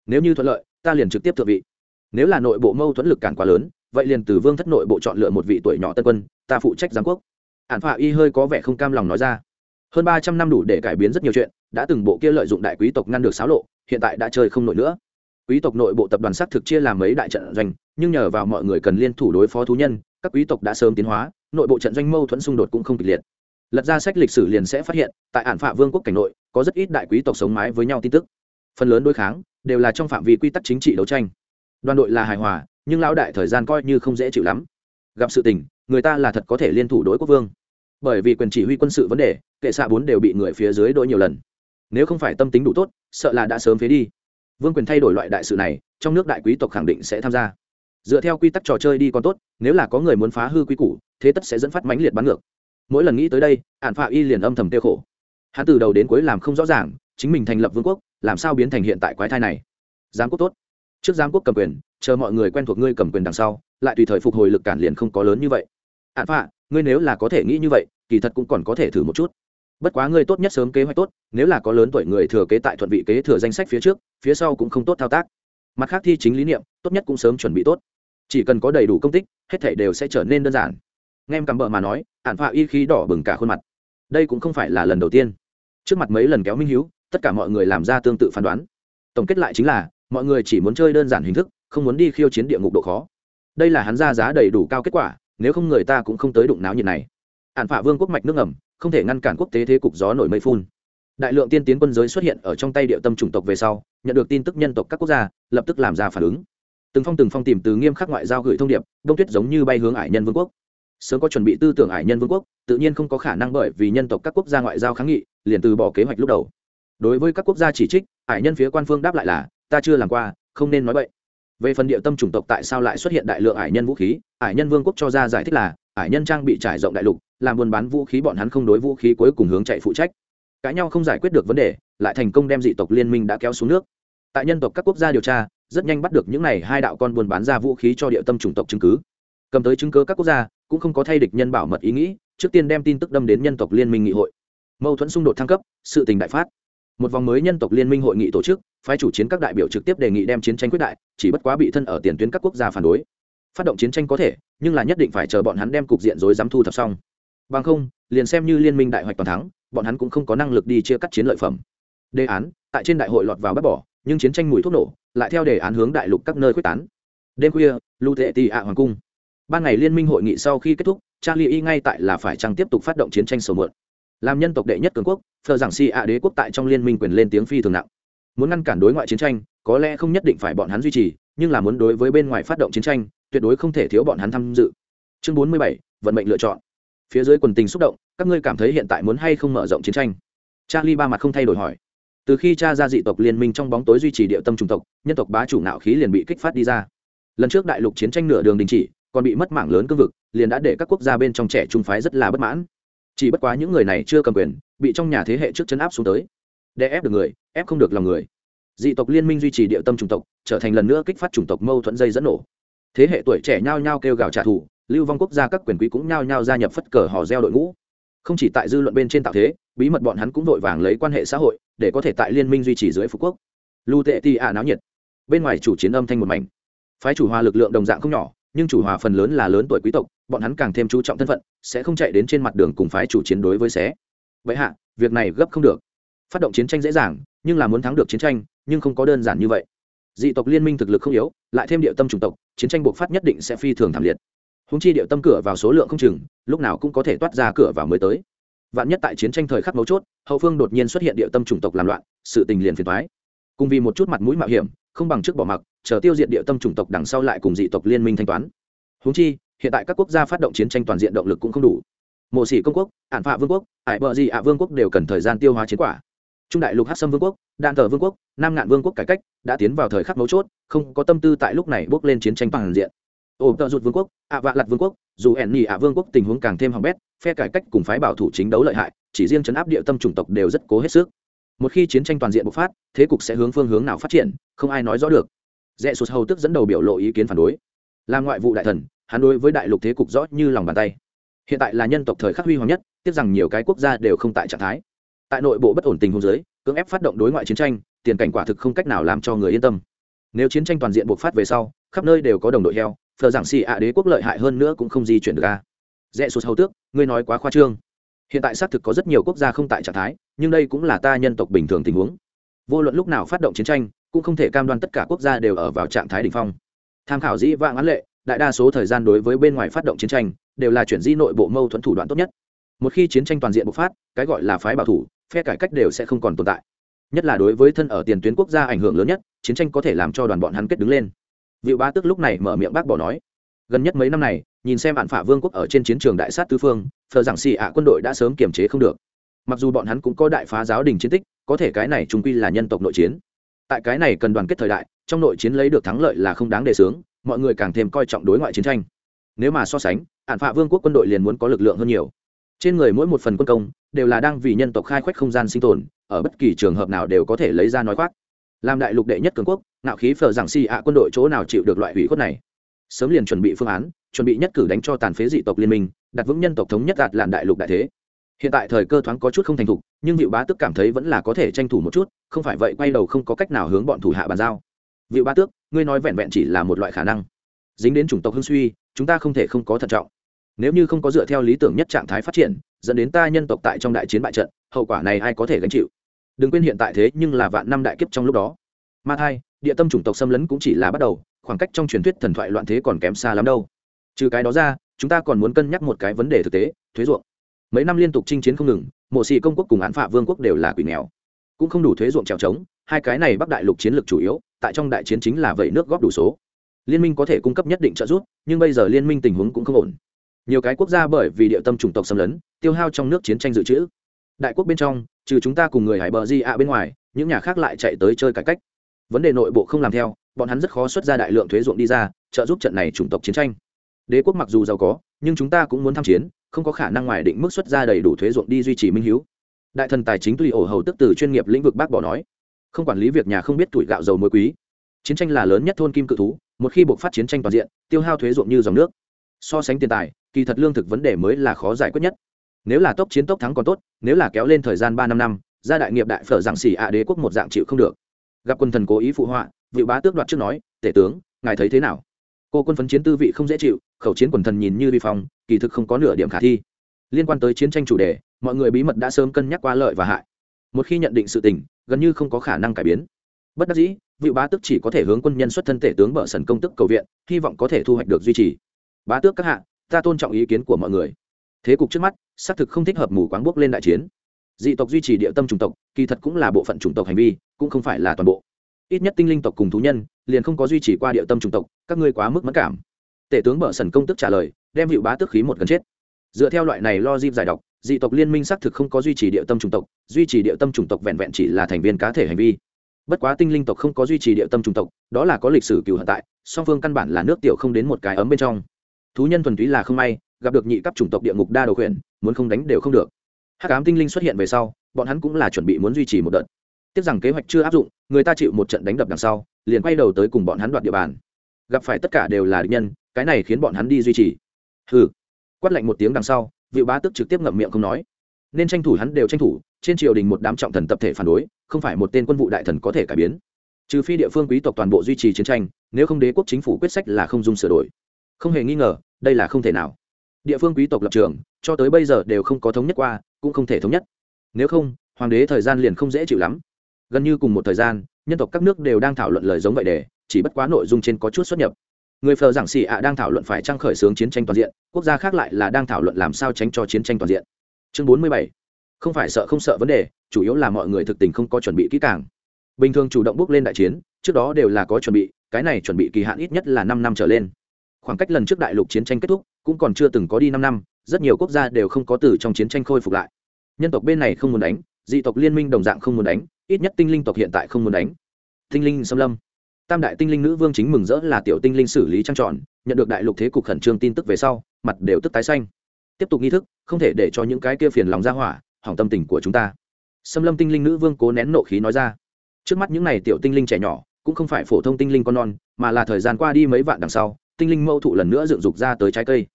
Nếu như thuận lợi, ta liền trực tiếp thượng vị. Nếu là nội bộ mâu thuẫn lực cản quá lớn vậy liền từ vương thất nội bộ chọn lựa một vị tuổi nhỏ tân quân, ta phụ trách giám quốc. Ản phạ y hơi có vẻ không cam lòng nói ra. Hơn ba trăm năm đủ để cải biến rất nhiều chuyện, đã từng bộ kia lợi dụng đại quý tộc ngăn được xáo lộ, hiện tại đã chơi không nổi nữa. Quý tộc nội bộ tập đoàn xác thực chia làm mấy đại trận doanh, nhưng nhờ vào mọi người cần liên thủ đối phó thú nhân, các quý tộc đã sớm tiến hóa, nội bộ trận doanh mâu thuẫn xung đột cũng không kịch liệt. Lật ra sách lịch sử liền sẽ phát hiện, tại ản phạ vương quốc cảnh nội, có rất ít đại quý tộc sống mái với nhau tin tức. Phần lớn đối kháng, đều là trong phạm vi quy tắc chính trị đấu tranh. Đoàn đội là hài hòa nhưng lão đại thời gian coi như không dễ chịu lắm. Gặp sự tình, người ta là thật có thể liên thủ đối quốc vương. Bởi vì quyền chỉ huy quân sự vấn đề, kệ xạ bốn đều bị người phía dưới đỗi nhiều lần. Nếu không phải tâm tính đủ tốt, sợ là đã sớm phế đi. Vương quyền thay đổi loại đại sự này, trong nước đại quý tộc khẳng định sẽ tham gia. Dựa theo quy tắc trò chơi đi còn tốt, nếu là có người muốn phá hư quy củ, thế tất sẽ dẫn phát mãnh liệt bắn ngược. Mỗi lần nghĩ tới đây ạn phạ y liền âm thầm tiêu khổ. Hắn từ đầu đến cuối làm không rõ ràng, chính mình thành lập vương quốc, làm sao biến thành hiện tại quái thai này? Giám quốc tốt. Trước giám quốc cầm quyền chờ mọi người quen thuộc ngươi cầm quyền đằng sau, lại tùy thời phục hồi lực cản liền không có lớn như vậy. Ạn phạ, ngươi nếu là có thể nghĩ như vậy, kỳ thật cũng còn có thể thử một chút. Bất quá ngươi tốt nhất sớm kế hoạch tốt, nếu là có lớn tuổi người thừa kế tại thuận vị kế thừa danh sách phía trước, phía sau cũng không tốt thao tác. Mặt khác thi chính lý niệm, tốt nhất cũng sớm chuẩn bị tốt. Chỉ cần có đầy đủ công tích, hết thể đều sẽ trở nên đơn giản. Nghe cầm bợ mà nói ạn phạ y khí đỏ bừng cả khuôn mặt. Đây cũng không phải là lần đầu tiên. Trước mặt mấy lần kéo minh hiếu, tất cả mọi người làm ra tương tự phán đoán. Tổng kết lại chính là, mọi người chỉ muốn chơi đơn giản hình thức không muốn đi khiêu chiến địa ngục độ khó. Đây là hắn ra giá đầy đủ cao kết quả, nếu không người ta cũng không tới đụng náo nhiệt này. Ạn phả vương quốc mạch nước ngầm, không thể ngăn cản quốc tế thế cục gió nổi mây phun. Đại lượng tiên tiến quân giới xuất hiện ở trong tay địa tâm chủng tộc về sau, nhận được tin tức nhân tộc các quốc gia, lập tức làm ra phản ứng. Từng phong từng phong tìm từ nghiêm khắc ngoại giao gửi thông điệp, đông tuyết giống như bay hướng ải nhân vương quốc. Sớm có chuẩn bị tư tưởng ải nhân vương quốc, tự nhiên không có khả năng bởi vì nhân tộc các quốc gia ngoại giao kháng nghị, liền từ bỏ kế hoạch lúc đầu. Đối với các quốc gia chỉ trích, ải nhân phía quan phương đáp lại là, ta chưa làm qua, không nên nói vậy về phần địa tâm chủng tộc tại sao lại xuất hiện đại lượng ải nhân vũ khí, ải nhân vương quốc cho ra giải thích là, ải nhân trang bị trải rộng đại lục, làm buôn bán vũ khí bọn hắn không đối vũ khí cuối cùng hướng chạy phụ trách. Cãi nhau không giải quyết được vấn đề, lại thành công đem dị tộc liên minh đã kéo xuống nước. Tại nhân tộc các quốc gia điều tra, rất nhanh bắt được những này hai đạo con buôn bán ra vũ khí cho địa tâm chủng tộc chứng cứ. Cầm tới chứng cứ các quốc gia, cũng không có thay địch nhân bảo mật ý nghĩ, trước tiên đem tin tức đâm đến nhân tộc liên minh nghị hội. Mâu thuẫn xung đột thăng cấp, sự tình đại phát một vòng mới nhân tộc liên minh hội nghị tổ chức, phái chủ chiến các đại biểu trực tiếp đề nghị đem chiến tranh quyết đại, chỉ bất quá bị thân ở tiền tuyến các quốc gia phản đối. Phát động chiến tranh có thể, nhưng là nhất định phải chờ bọn hắn đem cục diện rối dám thu thập xong. Bằng không, liền xem như liên minh đại hoạch toàn thắng, bọn hắn cũng không có năng lực đi chia cắt chiến lợi phẩm. Đề án, tại trên đại hội lọt vào bắt bỏ, nhưng chiến tranh mùi thuốc nổ, lại theo đề án hướng đại lục các nơi quyết tán. Đêm khuya lưu tệ tị ạ hoàng cung. Ban ngày liên minh hội nghị sau khi kết thúc, charlie y ngay tại là phải chăng tiếp tục phát động chiến tranh sầu mượn làm nhân tộc đệ nhất cường quốc, thờ giảng si ạ đế quốc tại trong liên minh quyền lên tiếng phi thường nặng. Muốn ngăn cản đối ngoại chiến tranh, có lẽ không nhất định phải bọn hắn duy trì, nhưng là muốn đối với bên ngoài phát động chiến tranh, tuyệt đối không thể thiếu bọn hắn tham dự. Chương bốn mươi bảy, vận mệnh lựa chọn. Phía dưới quần tình xúc động, các ngươi cảm thấy hiện tại muốn hay không mở rộng chiến tranh? Charlie ba mặt không thay đổi hỏi. Từ khi cha ra dị tộc liên minh trong bóng tối duy trì địa tâm chủng tộc, nhân tộc bá chủ nạo khí liền bị kích phát đi ra. Lần trước đại lục chiến tranh nửa đường đình chỉ, còn bị mất mảng lớn cương vực, liền đã để các quốc gia bên trong trẻ trung phái rất là bất mãn chỉ bất quá những người này chưa cầm quyền, bị trong nhà thế hệ trước chấn áp xuống tới. Để ép được người, ép không được lòng người. Dị tộc liên minh duy trì địa tâm chủng tộc, trở thành lần nữa kích phát chủng tộc mâu thuẫn dây dẫn nổ. Thế hệ tuổi trẻ nhao nhao kêu gào trả thù, lưu vong quốc gia các quyền quý cũng nhao nhao gia nhập phất cờ hò reo đội ngũ. Không chỉ tại dư luận bên trên tạo thế, bí mật bọn hắn cũng vội vàng lấy quan hệ xã hội để có thể tại liên minh duy trì dưới phú quốc. Lưu tệ ti ạ náo nhiệt. Bên ngoài chủ chiến âm thanh một mảnh. Phái chủ hòa lực lượng đồng dạng không nhỏ, nhưng chủ hòa phần lớn là lớn tuổi quý tộc bọn hắn càng thêm chú trọng thân phận, sẽ không chạy đến trên mặt đường cùng phái chủ chiến đối với xé. Vậy hạ, việc này gấp không được. Phát động chiến tranh dễ dàng, nhưng là muốn thắng được chiến tranh, nhưng không có đơn giản như vậy. Dị tộc liên minh thực lực không yếu, lại thêm địa tâm chủng tộc, chiến tranh buộc phát nhất định sẽ phi thường thảm liệt. Húng chi địa tâm cửa vào số lượng không chừng, lúc nào cũng có thể toát ra cửa vào mới tới. Vạn nhất tại chiến tranh thời khắc mấu chốt, hậu phương đột nhiên xuất hiện địa tâm chủng tộc làm loạn, sự tình liền phiền thoái cùng vì một chút mặt mũi mạo hiểm, không bằng trước bỏ mặc, chờ tiêu diệt địa tâm chủng tộc đằng sau lại cùng dị tộc liên minh thanh toán. Húng chi hiện tại các quốc gia phát động chiến tranh toàn diện động lực cũng không đủ. Mộ sĩ công quốc, ản phạ vương quốc ải bờ gì ạ vương quốc đều cần thời gian tiêu hóa chiến quả. Trung đại lục hát sâm vương quốc, đạn thờ vương quốc, nam ngạn vương quốc cải cách đã tiến vào thời khắc mấu chốt, không có tâm tư tại lúc này bước lên chiến tranh bằng diện. Ổ tợ rụt vương quốc, ạ vạ lặt vương quốc, dù ẻn nhì ạ vương quốc tình huống càng thêm hỏng bét, phe cải cách cùng phái bảo thủ chính đấu lợi hại, chỉ riêng chấn áp địa tâm chủng tộc đều rất cố hết sức. Một khi chiến tranh toàn diện bộc phát, thế cục sẽ hướng phương hướng nào phát triển, không ai nói rõ được. Rẽ sụt hầu tức dẫn đầu biểu lộ ý kiến phản đối. Làm ngoại vụ đại thần hắn đối với đại lục thế cục rõ như lòng bàn tay. Hiện tại là nhân tộc thời khắc huy hoàng nhất, tiếc rằng nhiều cái quốc gia đều không tại trạng thái. Tại nội bộ bất ổn tình hôn giới cưỡng ép phát động đối ngoại chiến tranh, tiền cảnh quả thực không cách nào làm cho người yên tâm. Nếu chiến tranh toàn diện bộc phát về sau, khắp nơi đều có đồng đội heo thờ giảng xì ạ đế quốc lợi hại hơn nữa cũng không di chuyển được a. Rẽ sụt hầu tước, ngươi nói quá khoa trương. Hiện tại xác thực có rất nhiều quốc gia không tại trạng thái, nhưng đây cũng là ta nhân tộc bình thường tình huống. Vô luận lúc nào phát động chiến tranh, cũng không thể cam đoan tất cả quốc gia đều ở vào trạng thái đ ỉ n h phong. Tham khảo dĩ vãng án lệ đại đa số thời gian đối với bên ngoài phát động chiến tranh, đều là chuyển di nội bộ mâu thuẫn thủ đoạn tốt nhất. Một khi chiến tranh toàn diện bộc phát, cái gọi là phái bảo thủ, phe cải cách đều sẽ không còn tồn tại. Nhất là đối với thân ở tiền tuyến quốc gia ảnh hưởng lớn nhất, chiến tranh có thể làm cho đoàn bọn hắn kết đứng lên. Vị bá tức lúc này mở miệng bác bỏ nói, gần nhất mấy năm này, nhìn xem bạn phả vương quốc ở trên chiến trường đại sát tứ phương phờ giảng xì ạ quân đội đã sớm kiềm chế không được. Mặc dù bọn hắn cũng có đại phá giáo đình chiến tích, có thể cái này trung quy là nhân tộc nội chiến. Tại cái này cần đoàn kết thời đại trong nội chiến lấy được thắng lợi là không đáng đề sướng, mọi người càng thêm coi trọng đối ngoại chiến tranh. Nếu mà so sánh ạn phạ vương quốc quân đội liền muốn có lực lượng hơn nhiều. Trên người mỗi một phần quân công đều là đang vì nhân tộc khai khoách không gian sinh tồn ở bất kỳ trường hợp nào đều có thể lấy ra nói khoác. Làm đại lục đệ nhất cường quốc nạo khí phờ rằng si ạ quân đội chỗ nào chịu được loại hủy khuất này? Sớm liền chuẩn bị phương án chuẩn bị nhất cử đánh cho tàn phế dị tộc liên minh đặt vững nhân tộc thống nhất đạt làn đại lục đại thế. Hiện tại thời cơ thoáng có chút không thành thục nhưng vị bá tức cảm thấy vẫn là có thể tranh thủ một chút không phải vậy quay đầu không có cách nào hướng bọn thủ hạ bàn giao vị ba tước, ngươi nói vẹn vẹn chỉ là một loại khả năng. Dính đến chủng tộc hưng suy, chúng ta không thể không có thận trọng. Nếu như không có dựa theo lý tưởng nhất trạng thái phát triển, dẫn đến ta nhân tộc tại trong đại chiến bại trận, hậu quả này ai có thể gánh chịu? Đừng quên hiện tại thế nhưng là vạn năm đại kiếp trong lúc đó. Ma thai, địa tâm chủng tộc xâm lấn cũng chỉ là bắt đầu, khoảng cách trong truyền thuyết thần thoại loạn thế còn kém xa lắm đâu. Trừ cái đó ra, chúng ta còn muốn cân nhắc một cái vấn đề thực tế, thuế ruộng. Mấy năm liên tục chinh chiến không ngừng, mộ sĩ công quốc cùng án phạ vương quốc đều là quỷ nghèo cũng không đủ thuế ruộng trèo trống, hai cái này bắc đại lục chiến lược chủ yếu, tại trong đại chiến chính là vậy nước góp đủ số. Liên minh có thể cung cấp nhất định trợ giúp, nhưng bây giờ liên minh tình huống cũng không ổn. Nhiều cái quốc gia bởi vì địa tâm chủng tộc xâm lấn, tiêu hao trong nước chiến tranh dự trữ. Đại quốc bên trong, trừ chúng ta cùng người hải bờ di ạ bên ngoài, những nhà khác lại chạy tới chơi cải cách. Vấn đề nội bộ không làm theo, bọn hắn rất khó xuất ra đại lượng thuế ruộng đi ra, trợ giúp trận này chủng tộc chiến tranh. Đế quốc mặc dù giàu có, nhưng chúng ta cũng muốn tham chiến, không có khả năng ngoài định mức xuất ra đầy đủ thuế ruộng đi duy trì minh hiếu đại thần tài chính tùy ổ hầu tức từ chuyên nghiệp lĩnh vực bác bỏ nói. Không quản lý việc nhà không biết tuổi gạo dầu muối quý. Chiến tranh là lớn nhất thôn kim cự thú, một khi buộc phát chiến tranh toàn diện, tiêu hao thuế ruộng như dòng nước. So sánh tiền tài, kỳ thật lương thực vấn đề mới là khó giải quyết nhất. Nếu là tốc chiến tốc thắng còn tốt, nếu là kéo lên thời gian ba năm năm, gia đại nghiệp đại phở giảng xỉ ạ đế quốc một dạng chịu không được. Gặp quân thần cố ý phụ họa vị bá tước đoạt trước nói, tể tướng, ngài thấy thế nào? Cô quân phấn chiến tư vị không dễ chịu, khẩu chiến quần thần nhìn như vi phong, kỳ thực không có nửa điểm khả thi liên quan tới chiến tranh chủ đề, mọi người bí mật đã sớm cân nhắc qua lợi và hại. Một khi nhận định sự tình, gần như không có khả năng cải biến. Bất đắc dĩ vị bá tước chỉ có thể hướng quân nhân xuất thân tể tướng bở sần công tức cầu viện, hy vọng có thể thu hoạch được duy trì. Bá tước các hạ, ta tôn trọng ý kiến của mọi người. Thế cục trước mắt, xác thực không thích hợp mù quáng bước lên đại chiến. Dị tộc duy trì địa tâm chủng tộc, kỳ thật cũng là bộ phận chủng tộc hành vi, cũng không phải là toàn bộ. Ít nhất tinh linh tộc cùng thú nhân, liền không có duy trì qua địa tâm chủng tộc, các ngươi quá mức mất cảm. Tể tướng bở sần công tức trả lời, đem hiệu bá tước khí một gần chết dựa theo loại này lo dịp giải độc, dị tộc liên minh xác thực không có duy trì địa tâm chủng tộc, duy trì địa tâm chủng tộc vẹn vẹn chỉ là thành viên cá thể hành vi. Bất quá tinh linh tộc không có duy trì địa tâm chủng tộc, đó là có lịch sử cựu hận tại, song phương căn bản là nước tiểu không đến một cái ấm bên trong. Thú nhân thuần túy là không may, gặp được nhị cấp chủng tộc địa ngục đa đầu khuyển, muốn không đánh đều không được. Hắc ám tinh linh xuất hiện về sau, bọn hắn cũng là chuẩn bị muốn duy trì một đợt. Tiếc rằng kế hoạch chưa áp dụng, người ta chịu một trận đánh đập đằng sau, liền quay đầu tới cùng bọn hắn đoạt địa bàn. Gặp phải tất cả đều là địch nhân, cái này khiến bọn hắn đi duy trì. Hừ quát lạnh một tiếng đằng sau vị bá tức trực tiếp ngậm miệng không nói. Nên tranh thủ hắn đều tranh thủ, trên triều đình một đám trọng thần tập thể phản đối, không phải một tên quân vụ đại thần có thể cải biến. Trừ phi địa phương quý tộc toàn bộ duy trì chiến tranh, nếu không đế quốc chính phủ quyết sách là không dung sửa đổi. Không hề nghi ngờ, đây là không thể nào. Địa phương quý tộc lập trường, cho tới bây giờ đều không có thống nhất qua, cũng không thể thống nhất. Nếu không, hoàng đế thời gian liền không dễ chịu lắm. Gần như cùng một thời gian, nhân tộc các nước đều đang thảo luận lời giống vậy để, chỉ bất quá nội dung trên có chút xuất nhập người phờ giảng xì ạ đang thảo luận phải trăng khởi xướng chiến tranh toàn diện, quốc gia khác lại là đang thảo luận làm sao tránh cho chiến tranh toàn diện. Chương bốn mươi bảy. Không phải sợ không sợ vấn đề, chủ yếu là mọi người thực tình không có chuẩn bị kỹ càng. Bình thường chủ động bước lên đại chiến, trước đó đều là có chuẩn bị, cái này chuẩn bị kỳ hạn ít nhất là năm năm trở lên. Khoảng cách lần trước đại lục chiến tranh kết thúc, cũng còn chưa từng có đi năm năm, rất nhiều quốc gia đều không có từ trong chiến tranh khôi phục lại. Nhân tộc bên này không muốn đánh, dị tộc liên minh đồng dạng không muốn đánh, ít nhất tinh linh tộc hiện tại không muốn đánh. Tinh linh xâm lâm tam đại tinh linh nữ vương chính mừng rỡ là tiểu tinh linh xử lý trang trọn nhận được đại lục thế cục khẩn trương tin tức về sau, mặt đều tức tái xanh. Tiếp tục nghi thức, không thể để cho những cái kia phiền lòng ra hỏa, hỏng tâm tình của chúng ta. Xâm lâm tinh linh nữ vương cố nén nộ khí nói ra. Trước mắt những n à y tiểu tinh linh trẻ nhỏ, cũng không phải phổ thông tinh linh con non, mà là thời gian qua đi mấy vạn đằng sau, tinh linh mâu thụ lần nữa dựng dục ra tới trái cây.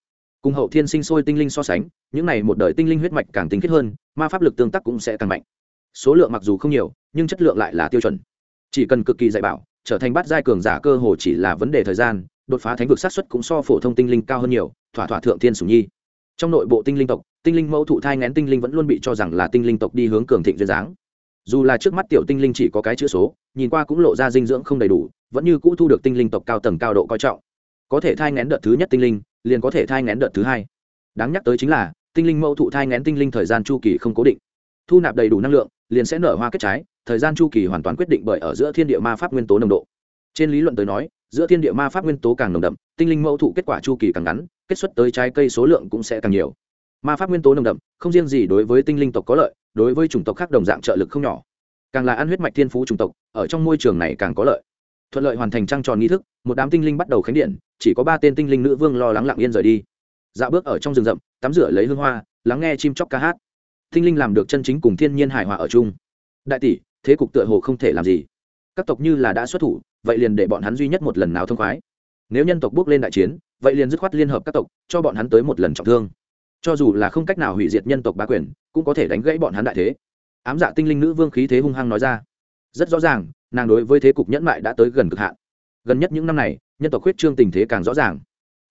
Cùng hậu thiên sinh sôi tinh linh so sánh, những n à y một đời tinh linh huyết mạch càng tinh khiết hơn, ma pháp lực tương tác cũng sẽ càng mạnh. Số lượng mặc dù không nhiều, nhưng chất lượng lại là tiêu chuẩn. Chỉ cần cực kỳ dạy bảo trở thành bát giai cường giả cơ hồ chỉ là vấn đề thời gian, đột phá thánh vực sát xuất cũng so phổ thông tinh linh cao hơn nhiều, thỏa thỏa thượng thiên sủng nhi. Trong nội bộ tinh linh tộc, tinh linh mẫu thụ thai ngén tinh linh vẫn luôn bị cho rằng là tinh linh tộc đi hướng cường thịnh duyên dáng. Dù là trước mắt tiểu tinh linh chỉ có cái chữ số, nhìn qua cũng lộ ra dinh dưỡng không đầy đủ, vẫn như cũ thu được tinh linh tộc cao tầng cao độ coi trọng. Có thể thai ngén đợt thứ nhất tinh linh, liền có thể thai ngén đợt thứ hai. Đáng nhắc tới chính là, tinh linh mẫu thụ thai ngén tinh linh thời gian chu kỳ không cố định. Thu nạp đầy đủ năng lượng, liền sẽ nở hoa kết trái thời gian chu kỳ hoàn toàn quyết định bởi ở giữa thiên địa ma pháp nguyên tố nồng độ. Trên lý luận tới nói, giữa thiên địa ma pháp nguyên tố càng nồng đậm, tinh linh mẫu thụ kết quả chu kỳ càng ngắn, kết xuất tới trái cây số lượng cũng sẽ càng nhiều. Ma pháp nguyên tố nồng đậm, không riêng gì đối với tinh linh tộc có lợi, đối với chủng tộc khác đồng dạng trợ lực không nhỏ. Càng là ăn huyết mạch thiên phú chủng tộc, ở trong môi trường này càng có lợi. Thuận lợi hoàn thành trăng tròn nghi thức, một đám tinh linh bắt đầu khánh điện, chỉ có ba tên tinh linh nữ vương lo lắng lặng yên rời đi. Dạo bước ở trong rừng rậm, tắm rửa lấy hương hoa, lắng nghe chim chóc ca hát. Tinh linh làm được chân chính cùng thiên nhiên hài hòa ở chung. Đại tỷ thế cục tựa hồ không thể làm gì. Các tộc như là đã xuất thủ, vậy liền để bọn hắn duy nhất một lần nào thông khoái. Nếu nhân tộc bước lên đại chiến, vậy liền dứt khoát liên hợp các tộc, cho bọn hắn tới một lần trọng thương. Cho dù là không cách nào hủy diệt nhân tộc bá quyền, cũng có thể đánh gãy bọn hắn đại thế. Ám dạ tinh linh nữ vương khí thế hung hăng nói ra. Rất rõ ràng, nàng đối với thế cục nhẫn mại đã tới gần cực hạn. Gần nhất những năm này, nhân tộc khuyết trương tình thế càng rõ ràng.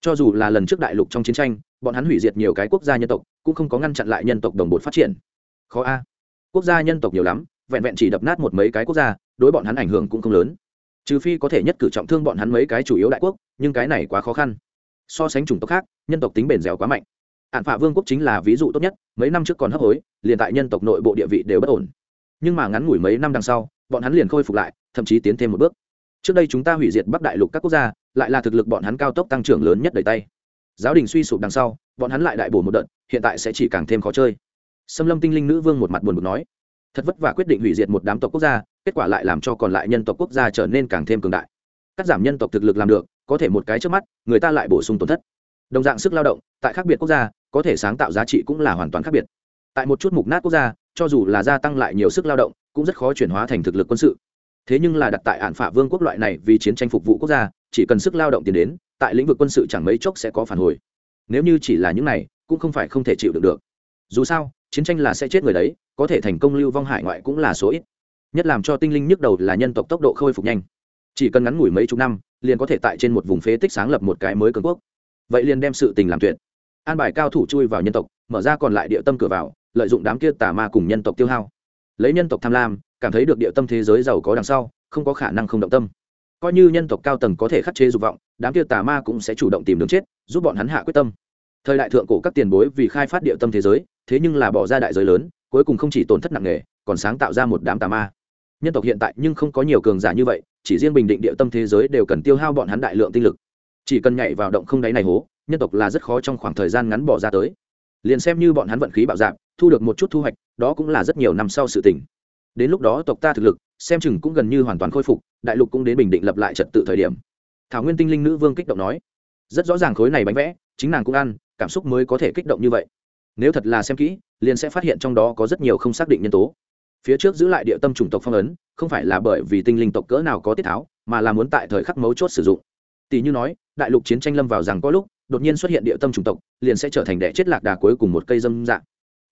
Cho dù là lần trước đại lục trong chiến tranh, bọn hắn hủy diệt nhiều cái quốc gia nhân tộc, cũng không có ngăn chặn lại nhân tộc đồng bột phát triển. Khó a. Quốc gia nhân tộc nhiều lắm vẹn vẹn chỉ đập nát một mấy cái quốc gia, đối bọn hắn ảnh hưởng cũng không lớn. Trừ phi có thể nhất cử trọng thương bọn hắn mấy cái chủ yếu đại quốc, nhưng cái này quá khó khăn. So sánh chủng tộc khác, nhân tộc tính bền dẻo quá mạnh. Hạn phạ vương quốc chính là ví dụ tốt nhất, mấy năm trước còn hấp hối, liền tại nhân tộc nội bộ địa vị đều bất ổn. Nhưng mà ngắn ngủi mấy năm đằng sau, bọn hắn liền khôi phục lại, thậm chí tiến thêm một bước. Trước đây chúng ta hủy diệt bắc đại lục các quốc gia, lại là thực lực bọn hắn cao tốc tăng trưởng lớn nhất đầy tay. Giáo đình suy sụp đằng sau, bọn hắn lại đại bổ một đợt, hiện tại sẽ chỉ càng thêm khó chơi. Xâm lâm tinh linh nữ vương một mặt buồn bực nói thật vất vả quyết định hủy diệt một đám tộc quốc gia, kết quả lại làm cho còn lại nhân tộc quốc gia trở nên càng thêm cường đại. Cắt giảm nhân tộc thực lực làm được, có thể một cái trước mắt, người ta lại bổ sung tổn thất. Đồng dạng sức lao động, tại khác biệt quốc gia, có thể sáng tạo giá trị cũng là hoàn toàn khác biệt. Tại một chút mục nát quốc gia, cho dù là gia tăng lại nhiều sức lao động, cũng rất khó chuyển hóa thành thực lực quân sự. Thế nhưng là đặt tại hạn phả vương quốc loại này vì chiến tranh phục vụ quốc gia, chỉ cần sức lao động tiền đến, tại lĩnh vực quân sự chẳng mấy chốc sẽ có phản hồi. Nếu như chỉ là những này, cũng không phải không thể chịu được được. Dù sao chiến tranh là sẽ chết người đấy, có thể thành công lưu vong hải ngoại cũng là số ít. Nhất làm cho tinh linh nhức đầu là nhân tộc tốc độ khôi phục nhanh. Chỉ cần ngắn ngủi mấy chục năm, liền có thể tại trên một vùng phế tích sáng lập một cái mới cường quốc. Vậy liền đem sự tình làm tuyệt. An bài cao thủ chui vào nhân tộc, mở ra còn lại địa tâm cửa vào, lợi dụng đám kia tà ma cùng nhân tộc tiêu hao. Lấy nhân tộc tham lam, cảm thấy được địa tâm thế giới giàu có đằng sau, không có khả năng không động tâm. Coi như nhân tộc cao tầng có thể khắc chế dục vọng, đám kia tà ma cũng sẽ chủ động tìm đường chết, giúp bọn hắn hạ quyết tâm thời đại thượng cổ các tiền bối vì khai phát địa tâm thế giới, thế nhưng là bỏ ra đại giới lớn, cuối cùng không chỉ tổn thất nặng nề, còn sáng tạo ra một đám tà ma. Nhân tộc hiện tại nhưng không có nhiều cường giả như vậy, chỉ riêng bình định địa tâm thế giới đều cần tiêu hao bọn hắn đại lượng tinh lực. Chỉ cần nhảy vào động không đáy này hố, nhân tộc là rất khó trong khoảng thời gian ngắn bỏ ra tới. Liền xem như bọn hắn vận khí bạo dạng thu được một chút thu hoạch, đó cũng là rất nhiều năm sau sự tỉnh. đến lúc đó tộc ta thực lực, xem chừng cũng gần như hoàn toàn khôi phục, đại lục cũng đến bình định lập lại trật tự thời điểm. Thảo nguyên tinh linh nữ vương kích động nói, rất rõ ràng khối này bánh vẽ, chính nàng cũng ăn cảm xúc mới có thể kích động như vậy. Nếu thật là xem kỹ, liền sẽ phát hiện trong đó có rất nhiều không xác định nhân tố. Phía trước giữ lại địa tâm chủng tộc phong ấn, không phải là bởi vì tinh linh tộc cỡ nào có tiết tháo, mà là muốn tại thời khắc mấu chốt sử dụng. Tỷ như nói, đại lục chiến tranh lâm vào rằng có lúc, đột nhiên xuất hiện địa tâm chủng tộc, liền sẽ trở thành đẻ chết lạc đà cuối cùng một cây dâm dạng.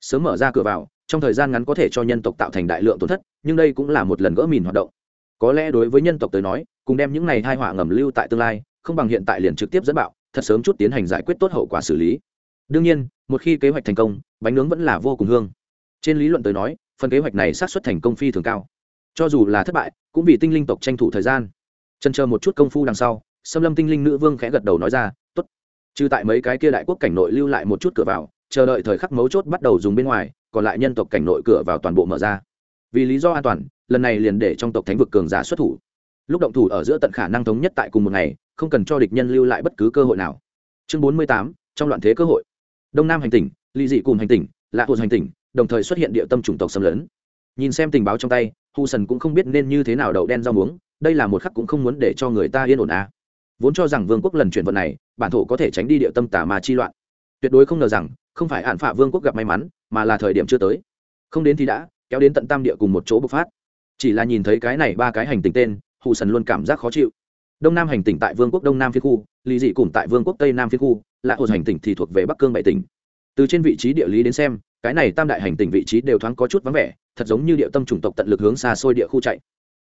Sớm mở ra cửa vào, trong thời gian ngắn có thể cho nhân tộc tạo thành đại lượng tổn thất, nhưng đây cũng là một lần gỡ mìn hoạt động. Có lẽ đối với nhân tộc tới nói, cùng đem những này hai họa ngầm lưu tại tương lai, không bằng hiện tại liền trực tiếp dẫn bạo thật sớm chút tiến hành giải quyết tốt hậu quả xử lý. Đương nhiên, một khi kế hoạch thành công, bánh nướng vẫn là vô cùng hương. Trên lý luận tới nói, phần kế hoạch này sát xuất thành công phi thường cao. Cho dù là thất bại, cũng vì tinh linh tộc tranh thủ thời gian. Trần chờ một chút công phu đằng sau xâm lâm tinh linh nữ vương khẽ gật đầu nói ra t ố t trừ tại mấy cái kia đại quốc cảnh nội lưu lại một chút cửa vào, chờ đợi thời khắc mấu chốt bắt đầu dùng bên ngoài, còn lại nhân tộc cảnh nội cửa vào toàn bộ mở ra. Vì lý do an toàn, lần này liền để trong tộc thánh vực cường giả xuất thủ. Lúc động thủ ở giữa tận khả năng thống nhất tại cùng một ngày không cần cho địch nhân lưu lại bất cứ cơ hội nào. Chương bốn mươi tám, trong loạn thế cơ hội. Đông nam hành tỉnh ly dị cùng hành tỉnh, lạ hồ hành tỉnh, đồng thời xuất hiện địa tâm chủng tộc xâm lấn. Nhìn xem tình báo trong tay, hu sần cũng không biết nên như thế nào đậu đen rau muống, đây là một khắc cũng không muốn để cho người ta yên ổn à. vốn cho rằng vương quốc lần chuyển vận này, bản thổ có thể tránh đi địa tâm tà ma chi loạn. Tuyệt đối không ngờ rằng, không phải hạn phạt vương quốc gặp may mắn, mà là thời điểm chưa tới. Không đến thì đã, kéo đến tận tam địa cùng một chỗ bộc phát. Chỉ là nhìn thấy cái này ba cái hành tinh tên hù sần luôn cảm giác khó chịu đông nam hành tỉnh tại vương quốc đông nam phía khu lì dị cùng tại vương quốc tây nam phía khu lạ hồ hành tỉnh thì thuộc về bắc cương bảy tỉnh. Từ trên vị trí địa lý đến xem cái này tam đại hành tỉnh vị trí đều thoáng có chút vắng vẻ thật giống như địa tâm chủng tộc tận lực hướng xa xôi địa khu chạy.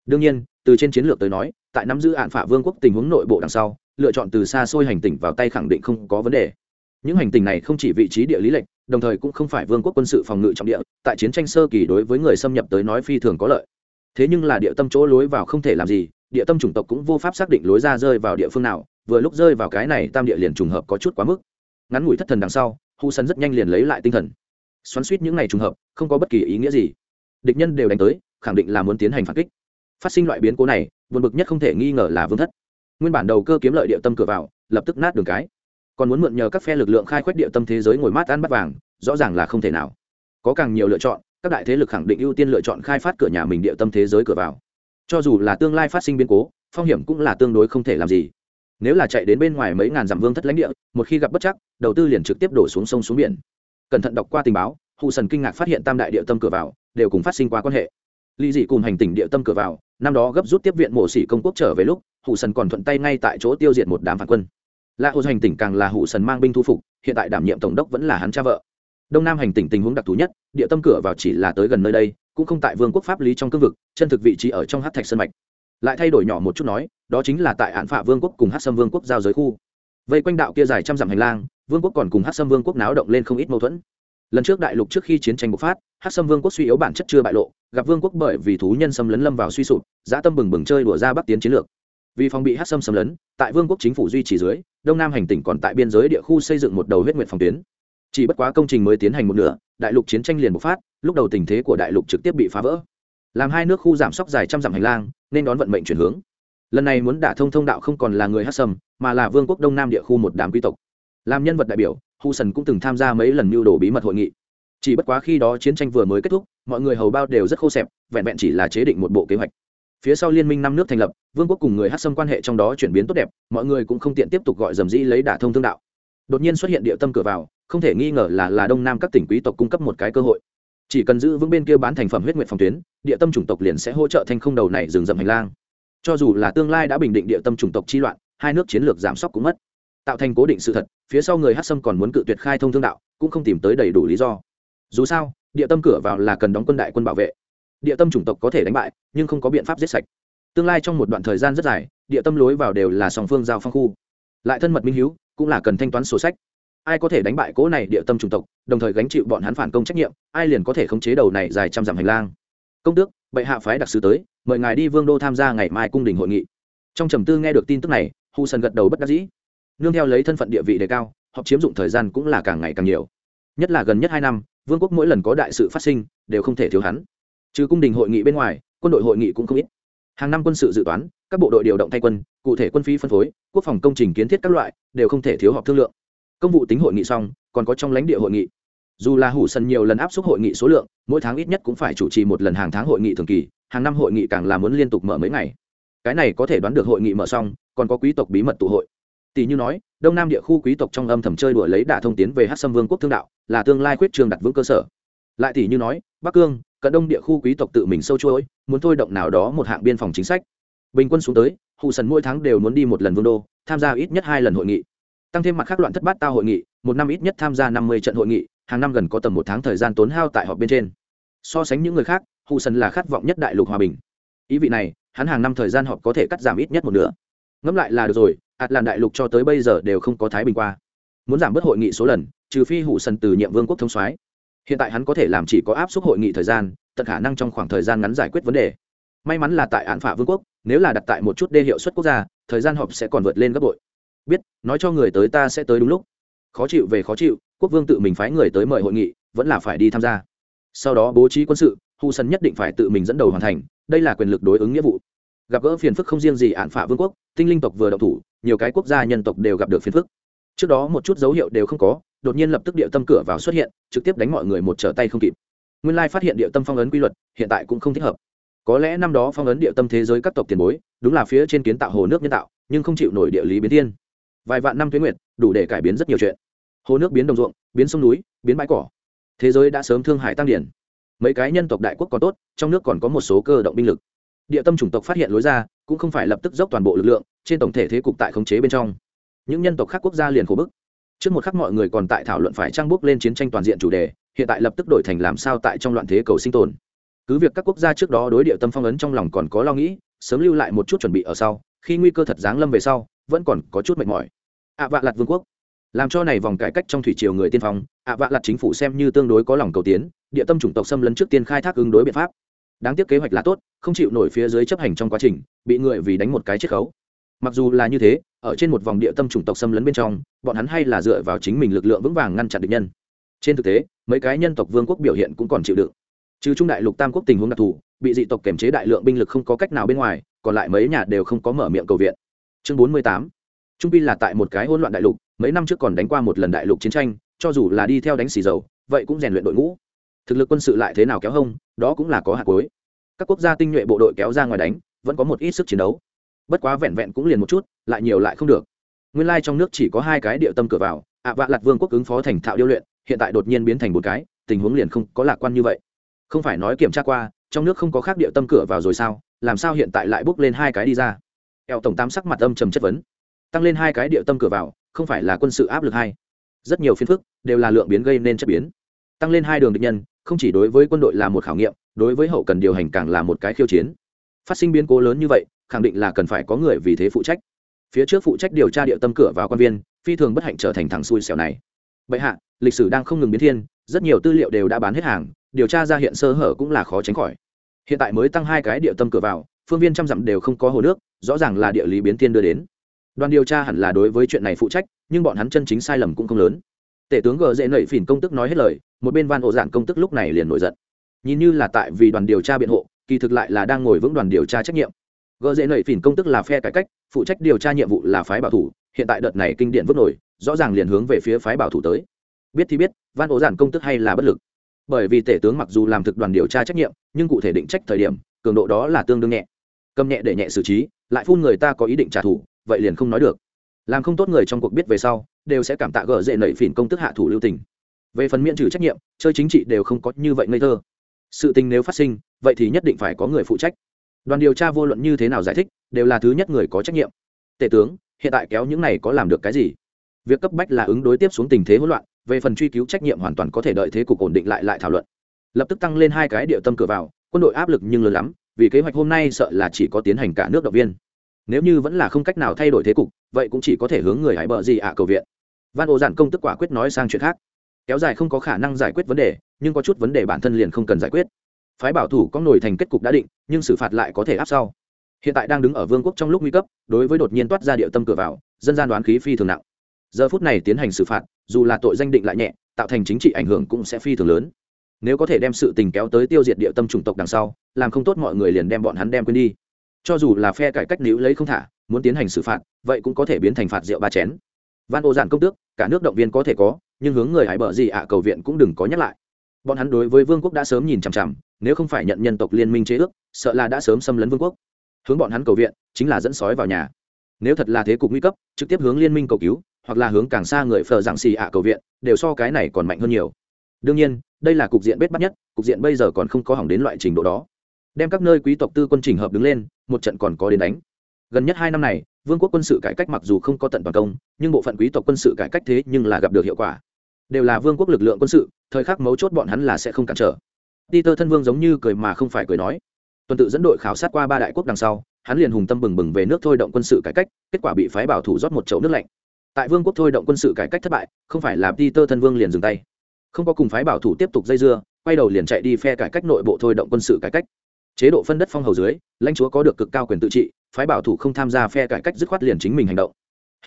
Đương nhiên từ trên chiến lược tới nói tại nắm giữ hạn phả vương quốc tình huống nội bộ đằng sau lựa chọn từ xa xôi hành tỉnh vào tay khẳng định không có vấn đề. Những hành tinh này không chỉ vị trí địa lý lệch, đồng thời cũng không phải vương quốc quân sự phòng ngự trọng địa tại chiến tranh sơ kỳ đối với người xâm nhập tới nói phi thường có lợi. Thế nhưng là địa tâm chỗ lối vào không thể làm gì địa tâm chủng tộc cũng vô pháp xác định lối ra rơi vào địa phương nào, vừa lúc rơi vào cái này tam địa liền trùng hợp có chút quá mức. Ngắn ngủi thất thần đằng sau, hu sân rất nhanh liền lấy lại tinh thần. Xoắn suýt những ngày trùng hợp, không có bất kỳ ý nghĩa gì. Địch nhân đều đánh tới, khẳng định là muốn tiến hành phản kích. Phát sinh loại biến cố này vượt bực nhất không thể nghi ngờ là vương thất. Nguyên bản đầu cơ kiếm lợi địa tâm cửa vào, lập tức nát đường cái. Còn muốn mượn nhờ các phe lực lượng khai quét địa tâm thế giới ngồi mát ăn bắt vàng, rõ ràng là không thể nào. Có càng nhiều lựa chọn, các đại thế lực khẳng định ưu tiên lựa chọn khai phát cửa nhà mình địa tâm thế giới cửa vào cho dù là tương lai phát sinh biến cố, phong hiểm cũng là tương đối không thể làm gì. Nếu là chạy đến bên ngoài mấy ngàn dặm vương thất lãnh địa, một khi gặp bất chắc, đầu tư liền trực tiếp đổ xuống sông xuống biển. Cẩn thận đọc qua tình báo hụ sần kinh ngạc phát hiện tam đại địa tâm cửa vào, đều cùng phát sinh qua quan hệ. Ly dị cùng hành tỉnh địa tâm cửa vào, năm đó gấp rút tiếp viện mộ sĩ công quốc trở về lúc hụ sần còn thuận tay ngay tại chỗ tiêu diệt một đám phản quân. Lạ hồ hành tỉnh càng là hụ sần mang binh thu phục, hiện tại đảm nhiệm tổng đốc vẫn là hắn cha vợ. Đông nam hành tỉnh tình huống đặc thù nhất, địa tâm cửa vào chỉ là tới gần nơi đây cũng không tại vương quốc pháp lý trong cương vực, chân thực vị trí ở trong hát thạch sân mạch. Lại thay đổi nhỏ một chút nói, đó chính là tại hạn phạ vương quốc cùng hát sâm vương quốc giao giới khu. Vây quanh đạo kia dài trăm dặm hành lang, vương quốc còn cùng hát sâm vương quốc náo động lên không ít mâu thuẫn. Lần trước đại lục trước khi chiến tranh bộc phát, hát sâm vương quốc suy yếu bản chất chưa bại lộ, gặp vương quốc bởi vì thú nhân xâm lấn lâm vào suy sụp, dã tâm bừng bừng chơi đùa ra bắc tiến chiến lược. Vì phòng bị hát sâm xâm lấn, tại vương quốc chính phủ duy trì dưới, đông nam hành tỉnh còn tại biên giới địa khu xây dựng một đầu huyết nguyện phòng tuyến chỉ bất quá công trình mới tiến hành một nửa, đại lục chiến tranh liền bộc phát, lúc đầu tình thế của đại lục trực tiếp bị phá vỡ. Làm hai nước khu giảm sóc dài trăm dặm hành lang, nên đón vận mệnh chuyển hướng. Lần này muốn đả thông thông đạo không còn là người hát sâm mà là vương quốc đông nam địa khu một đám quý tộc. Làm nhân vật đại biểu, hu sần cũng từng tham gia mấy lần mưu đồ bí mật hội nghị. Chỉ bất quá khi đó chiến tranh vừa mới kết thúc, mọi người hầu bao đều rất khô xẹp vẹn vẹn chỉ là chế định một bộ kế hoạch. Phía sau liên minh năm nước thành lập, vương quốc cùng người hát sâm quan hệ trong đó chuyển biến tốt đẹp, mọi người cũng không tiện tiếp tục gọi dầm dĩ lấy đả thông thương đạo. Đột nhiên xuất hiện địa tâm cửa vào không thể nghi ngờ là là đông nam các tỉnh quý tộc cung cấp một cái cơ hội. Chỉ cần giữ vững bên kia bán thành phẩm huyết nguyện phòng tuyến, địa tâm chủng tộc liền sẽ hỗ trợ thanh không đầu này dừng dầm hành lang. Cho dù là tương lai đã bình định địa tâm chủng tộc chi loạn, hai nước chiến lược giảm sốc cũng mất. Tạo thành cố định sự thật, phía sau người hát sâm còn muốn cự tuyệt khai thông thương đạo, cũng không tìm tới đầy đủ lý do. Dù sao, địa tâm cửa vào là cần đóng quân đại quân bảo vệ. Địa tâm chủng tộc có thể đánh bại, nhưng không có biện pháp giết sạch. Tương lai trong một đoạn thời gian rất dài, địa tâm lối vào đều là song phương giao phong khu. Lại thân mật minh h cũng là cần thanh toán sổ sách ai có thể đánh bại cố này địa tâm chủng tộc, đồng thời gánh chịu bọn hắn phản công trách nhiệm, ai liền có thể khống chế đầu này dài trăm dặm hành lang. Công tước, bệ hạ phái đặc sứ tới, mời ngài đi vương đô tham gia ngày mai cung đình hội nghị. Trong trầm tư nghe được tin tức này, hu sân gật đầu bất đắc dĩ. Nương theo lấy thân phận địa vị đề cao họ chiếm dụng thời gian cũng là càng ngày càng nhiều. Nhất là gần nhất hai năm, vương quốc mỗi lần có đại sự phát sinh, đều không thể thiếu hắn. Trừ cung đình hội nghị bên ngoài, quân đội hội nghị cũng không ít. Hàng năm quân sự dự toán, các bộ đội điều động thay quân, cụ thể quân phí phân phối, quốc phòng công trình kiến thiết các loại, đều không thể thiếu họp thương lượng công vụ tính hội nghị xong, còn có trong lãnh địa hội nghị. Dù là hủ sân nhiều lần áp suất hội nghị số lượng, mỗi tháng ít nhất cũng phải chủ trì một lần hàng tháng hội nghị thường kỳ, hàng năm hội nghị càng là muốn liên tục mở mấy ngày. Cái này có thể đoán được hội nghị mở xong, còn có quý tộc bí mật tụ hội. Tỷ như nói, đông nam địa khu quý tộc trong âm thầm chơi đuổi lấy đả thông tiến về hát sâm vương quốc thương đạo, là tương lai khuyết trường đặt vững cơ sở. Lại tỷ như nói, bắc cương, cận đông địa khu quý tộc tự mình sâu chuỗi muốn thôi động nào đó một hạng biên phòng chính sách. Bình quân xuống tới hụ sần mỗi tháng đều muốn đi một lần vương đô, tham gia ít nhất hai lần hội nghị tăng thêm mặt khác loạn thất bát tao hội nghị, một năm ít nhất tham gia năm mươi trận hội nghị, hàng năm gần có tầm một tháng thời gian tốn hao tại họp bên trên. So sánh những người khác hụ sần là khát vọng nhất đại lục hòa bình. Ý vị này, hắn hàng năm thời gian họp có thể cắt giảm ít nhất một nửa. Ngẫm lại là được rồi ạt làn đại lục cho tới bây giờ đều không có thái bình qua. Muốn giảm bớt hội nghị số lần, trừ phi hụ sần từ nhiệm vương quốc thông soái. Hiện tại hắn có thể làm chỉ có áp suất hội nghị thời gian, tận khả năng trong khoảng thời gian ngắn giải quyết vấn đề. May mắn là tại án phả vương quốc, nếu là đặt tại một chút đê hiệu suất quốc gia, thời gian họp sẽ còn vượt lên gấp bội biết, nói cho người tới ta sẽ tới đúng lúc. Khó chịu về khó chịu, quốc vương tự mình phái người tới mời hội nghị, vẫn là phải đi tham gia. Sau đó bố trí quân sự, hu sân nhất định phải tự mình dẫn đầu hoàn thành, đây là quyền lực đối ứng nghĩa vụ. Gặp gỡ phiền phức không riêng gì án phả vương quốc, tinh linh tộc vừa đậu thủ, nhiều cái quốc gia nhân tộc đều gặp được phiền phức. Trước đó một chút dấu hiệu đều không có, đột nhiên lập tức địa tâm cửa vào xuất hiện, trực tiếp đánh mọi người một trở tay không kịp. Nguyên lai phát hiện địa tâm phong ấn quy luật, hiện tại cũng không thích hợp. Có lẽ năm đó phong ấn địa tâm thế giới các tộc tiền bối, đúng là phía trên kiến tạo hồ nước nhân tạo, nhưng không chịu nổi địa lý biến thiên vài vạn năm tuyến nguyệt, đủ để cải biến rất nhiều chuyện. Hồ nước biến đồng ruộng, biến sông núi, biến bãi cỏ. Thế giới đã sớm thương Hải tăng điển. Mấy cái nhân tộc đại quốc có tốt, trong nước còn có một số cơ động binh lực. Địa tâm chủng tộc phát hiện lối ra, cũng không phải lập tức dốc toàn bộ lực lượng, trên tổng thể thế cục tại khống chế bên trong. Những nhân tộc khác quốc gia liền khổ bức. Trước một khắc mọi người còn tại thảo luận phải trang bước lên chiến tranh toàn diện chủ đề, hiện tại lập tức đổi thành làm sao tại trong loạn thế cầu sinh tồn. Cứ việc các quốc gia trước đó đối địa tâm phong ấn trong lòng còn có lo nghĩ, sớm lưu lại một chút chuẩn bị ở sau, khi nguy cơ thật giáng lâm về sau vẫn còn có chút mệt mỏi. Ạ vạ lặt vương quốc. Làm cho này vòng cải cách trong thủy triều người tiên phong, ạ vạ lặt chính phủ xem như tương đối có lòng cầu tiến, địa tâm chủng tộc xâm lấn trước tiên khai thác ứng đối biện pháp. Đáng tiếc kế hoạch là tốt, không chịu nổi phía dưới chấp hành trong quá trình, bị người vì đánh một cái chiết khấu. Mặc dù là như thế, ở trên một vòng địa tâm chủng tộc xâm lấn bên trong, bọn hắn hay là dựa vào chính mình lực lượng vững vàng ngăn chặn địch nhân. Trên thực tế, mấy cái nhân tộc vương quốc biểu hiện cũng còn chịu đựng. Trừ trung đại lục tam quốc tình huống đặc thù, bị dị tộc kiểm chế đại lượng binh lực không có cách nào bên ngoài, còn lại mấy nhà đều không có mở miệng cầu viện chương bốn mươi tám. Trung pi là tại một cái hỗn loạn đại lục, mấy năm trước còn đánh qua một lần đại lục chiến tranh, cho dù là đi theo đánh xì dầu, vậy cũng rèn luyện đội ngũ. Thực lực quân sự lại thế nào kéo hông, đó cũng là có hạt cuối. Các quốc gia tinh nhuệ bộ đội kéo ra ngoài đánh, vẫn có một ít sức chiến đấu. Bất quá vẹn vẹn cũng liền một chút, lại nhiều lại không được. Nguyên lai trong nước chỉ có hai cái địa tâm cửa vào, ạ vạ lặt vương quốc ứng phó thành thạo điêu luyện, hiện tại đột nhiên biến thành một cái, tình huống liền không có lạc quan như vậy. Không phải nói kiểm tra qua, trong nước không có khác địa tâm cửa vào rồi sao, làm sao hiện tại lại bước lên hai cái đi ra? Eo tổng tám sắc mặt âm trầm chất vấn. Tăng lên hai cái địa tâm cửa vào, không phải là quân sự áp lực hay. Rất nhiều phiên phức đều là lượng biến gây nên chất biến. Tăng lên hai đường địch nhân, không chỉ đối với quân đội là một khảo nghiệm, đối với hậu cần điều hành càng là một cái khiêu chiến. Phát sinh biến cố lớn như vậy, khẳng định là cần phải có người vì thế phụ trách. Phía trước phụ trách điều tra địa tâm cửa vào quan viên, phi thường bất hạnh trở thành thằng xui xẻo này. Bệ hạ, lịch sử đang không ngừng biến thiên, rất nhiều tư liệu đều đã bán hết hàng, điều tra ra hiện sơ hở cũng là khó tránh khỏi. Hiện tại mới tăng hai cái địa tâm cửa vào, phương viên trăm dặm đều không có hồ nước rõ ràng là địa lý biến thiên đưa đến. Đoàn điều tra hẳn là đối với chuyện này phụ trách, nhưng bọn hắn chân chính sai lầm cũng không lớn. Tể tướng gờ dễ nẩy phìn công tức nói hết lời, một bên van ổ giản công tức lúc này liền nổi giận. Nhìn như là tại vì đoàn điều tra biện hộ, kỳ thực lại là đang ngồi vững đoàn điều tra trách nhiệm. Gờ dễ nảy phìn công tức là phe cải cách, phụ trách điều tra nhiệm vụ là phái bảo thủ, hiện tại đợt này kinh điện vứt nổi, rõ ràng liền hướng về phía phái bảo thủ tới. Biết thì biết, van ổ giản công tức hay là bất lực. Bởi vì tể tướng mặc dù làm thực đoàn điều tra trách nhiệm, nhưng cụ thể định trách thời điểm, cường độ đó là tương đương nhẹ. Cầm nhẹ để nhẹ xử trí lại phun người ta có ý định trả thù, vậy liền không nói được. Làm không tốt người trong cuộc biết về sau, đều sẽ cảm tạ gỡ dễ nảy phìn công tức hạ thủ lưu tình. Về phần miễn trừ trách nhiệm, chơi chính trị đều không có như vậy ngây thơ. Sự tình nếu phát sinh, vậy thì nhất định phải có người phụ trách. Đoàn điều tra vô luận như thế nào giải thích, đều là thứ nhất người có trách nhiệm. Tể tướng, hiện tại kéo những này có làm được cái gì? Việc cấp bách là ứng đối tiếp xuống tình thế hỗn loạn, về phần truy cứu trách nhiệm hoàn toàn có thể đợi thế cục ổn định lại lại thảo luận. Lập tức tăng lên hai cái địa tâm cửa vào, quân đội áp lực nhưng lớn lắm vì kế hoạch hôm nay sợ là chỉ có tiến hành cả nước động viên. Nếu như vẫn là không cách nào thay đổi thế cục, vậy cũng chỉ có thể hướng người hãy bờ gì ạ à, cầu viện. Van ô giản công tức quả quyết nói sang chuyện khác. Kéo dài không có khả năng giải quyết vấn đề, nhưng có chút vấn đề bản thân liền không cần giải quyết. Phái bảo thủ có nổi thành kết cục đã định, nhưng xử phạt lại có thể áp sau. Hiện tại đang đứng ở vương quốc trong lúc nguy cấp, đối với đột nhiên toát ra địa tâm cửa vào, dân gian đoán khí phi thường nặng. Giờ phút này tiến hành xử phạt, dù là tội danh định lại nhẹ, tạo thành chính trị ảnh hưởng cũng sẽ phi thường lớn nếu có thể đem sự tình kéo tới tiêu diệt địa tâm chủng tộc đằng sau, làm không tốt mọi người liền đem bọn hắn đem quên đi. Cho dù là phe cải cách níu lấy không thả, muốn tiến hành xử phạt, vậy cũng có thể biến thành phạt rượu ba chén. Van ô giản công tước, cả nước động viên có thể có, nhưng hướng người hải bờ gì ạ, cầu viện cũng đừng có nhắc lại. Bọn hắn đối với vương quốc đã sớm nhìn chằm chằm, nếu không phải nhận nhân tộc liên minh chế ước, sợ là đã sớm xâm lấn vương quốc. Hướng bọn hắn cầu viện, chính là dẫn sói vào nhà. Nếu thật là thế cục nguy cấp, trực tiếp hướng liên minh cầu cứu, hoặc là hướng càng xa người phờ giảng xì ạ cầu viện, đều so cái này còn mạnh hơn nhiều đương nhiên, đây là cục diện bết bắt nhất, cục diện bây giờ còn không có hỏng đến loại trình độ đó. Đem các nơi quý tộc tư quân trình hợp đứng lên, một trận còn có đến đánh. Gần nhất hai năm này, vương quốc quân sự cải cách mặc dù không có tận toàn công, nhưng bộ phận quý tộc quân sự cải cách thế nhưng là gặp được hiệu quả. Đều là vương quốc lực lượng quân sự, thời khắc mấu chốt bọn hắn là sẽ không cản trở. Peter thân vương giống như cười mà không phải cười nói. Tuần tự dẫn đội khảo sát qua ba đại quốc đằng sau, hắn liền hùng tâm bừng bừng về nước thôi động quân sự cải cách, kết quả bị phái bảo thủ rót một chậu nước lạnh. Tại vương quốc thôi động quân sự cải cách thất bại, không phải là peter thân vương liền dừng tay không có cùng phái bảo thủ tiếp tục dây dưa, quay đầu liền chạy đi phe cải cách nội bộ thôi động quân sự cải cách. Chế độ phân đất phong hầu dưới, lãnh chúa có được cực cao quyền tự trị, phái bảo thủ không tham gia phe cải cách dứt khoát liền chính mình hành động.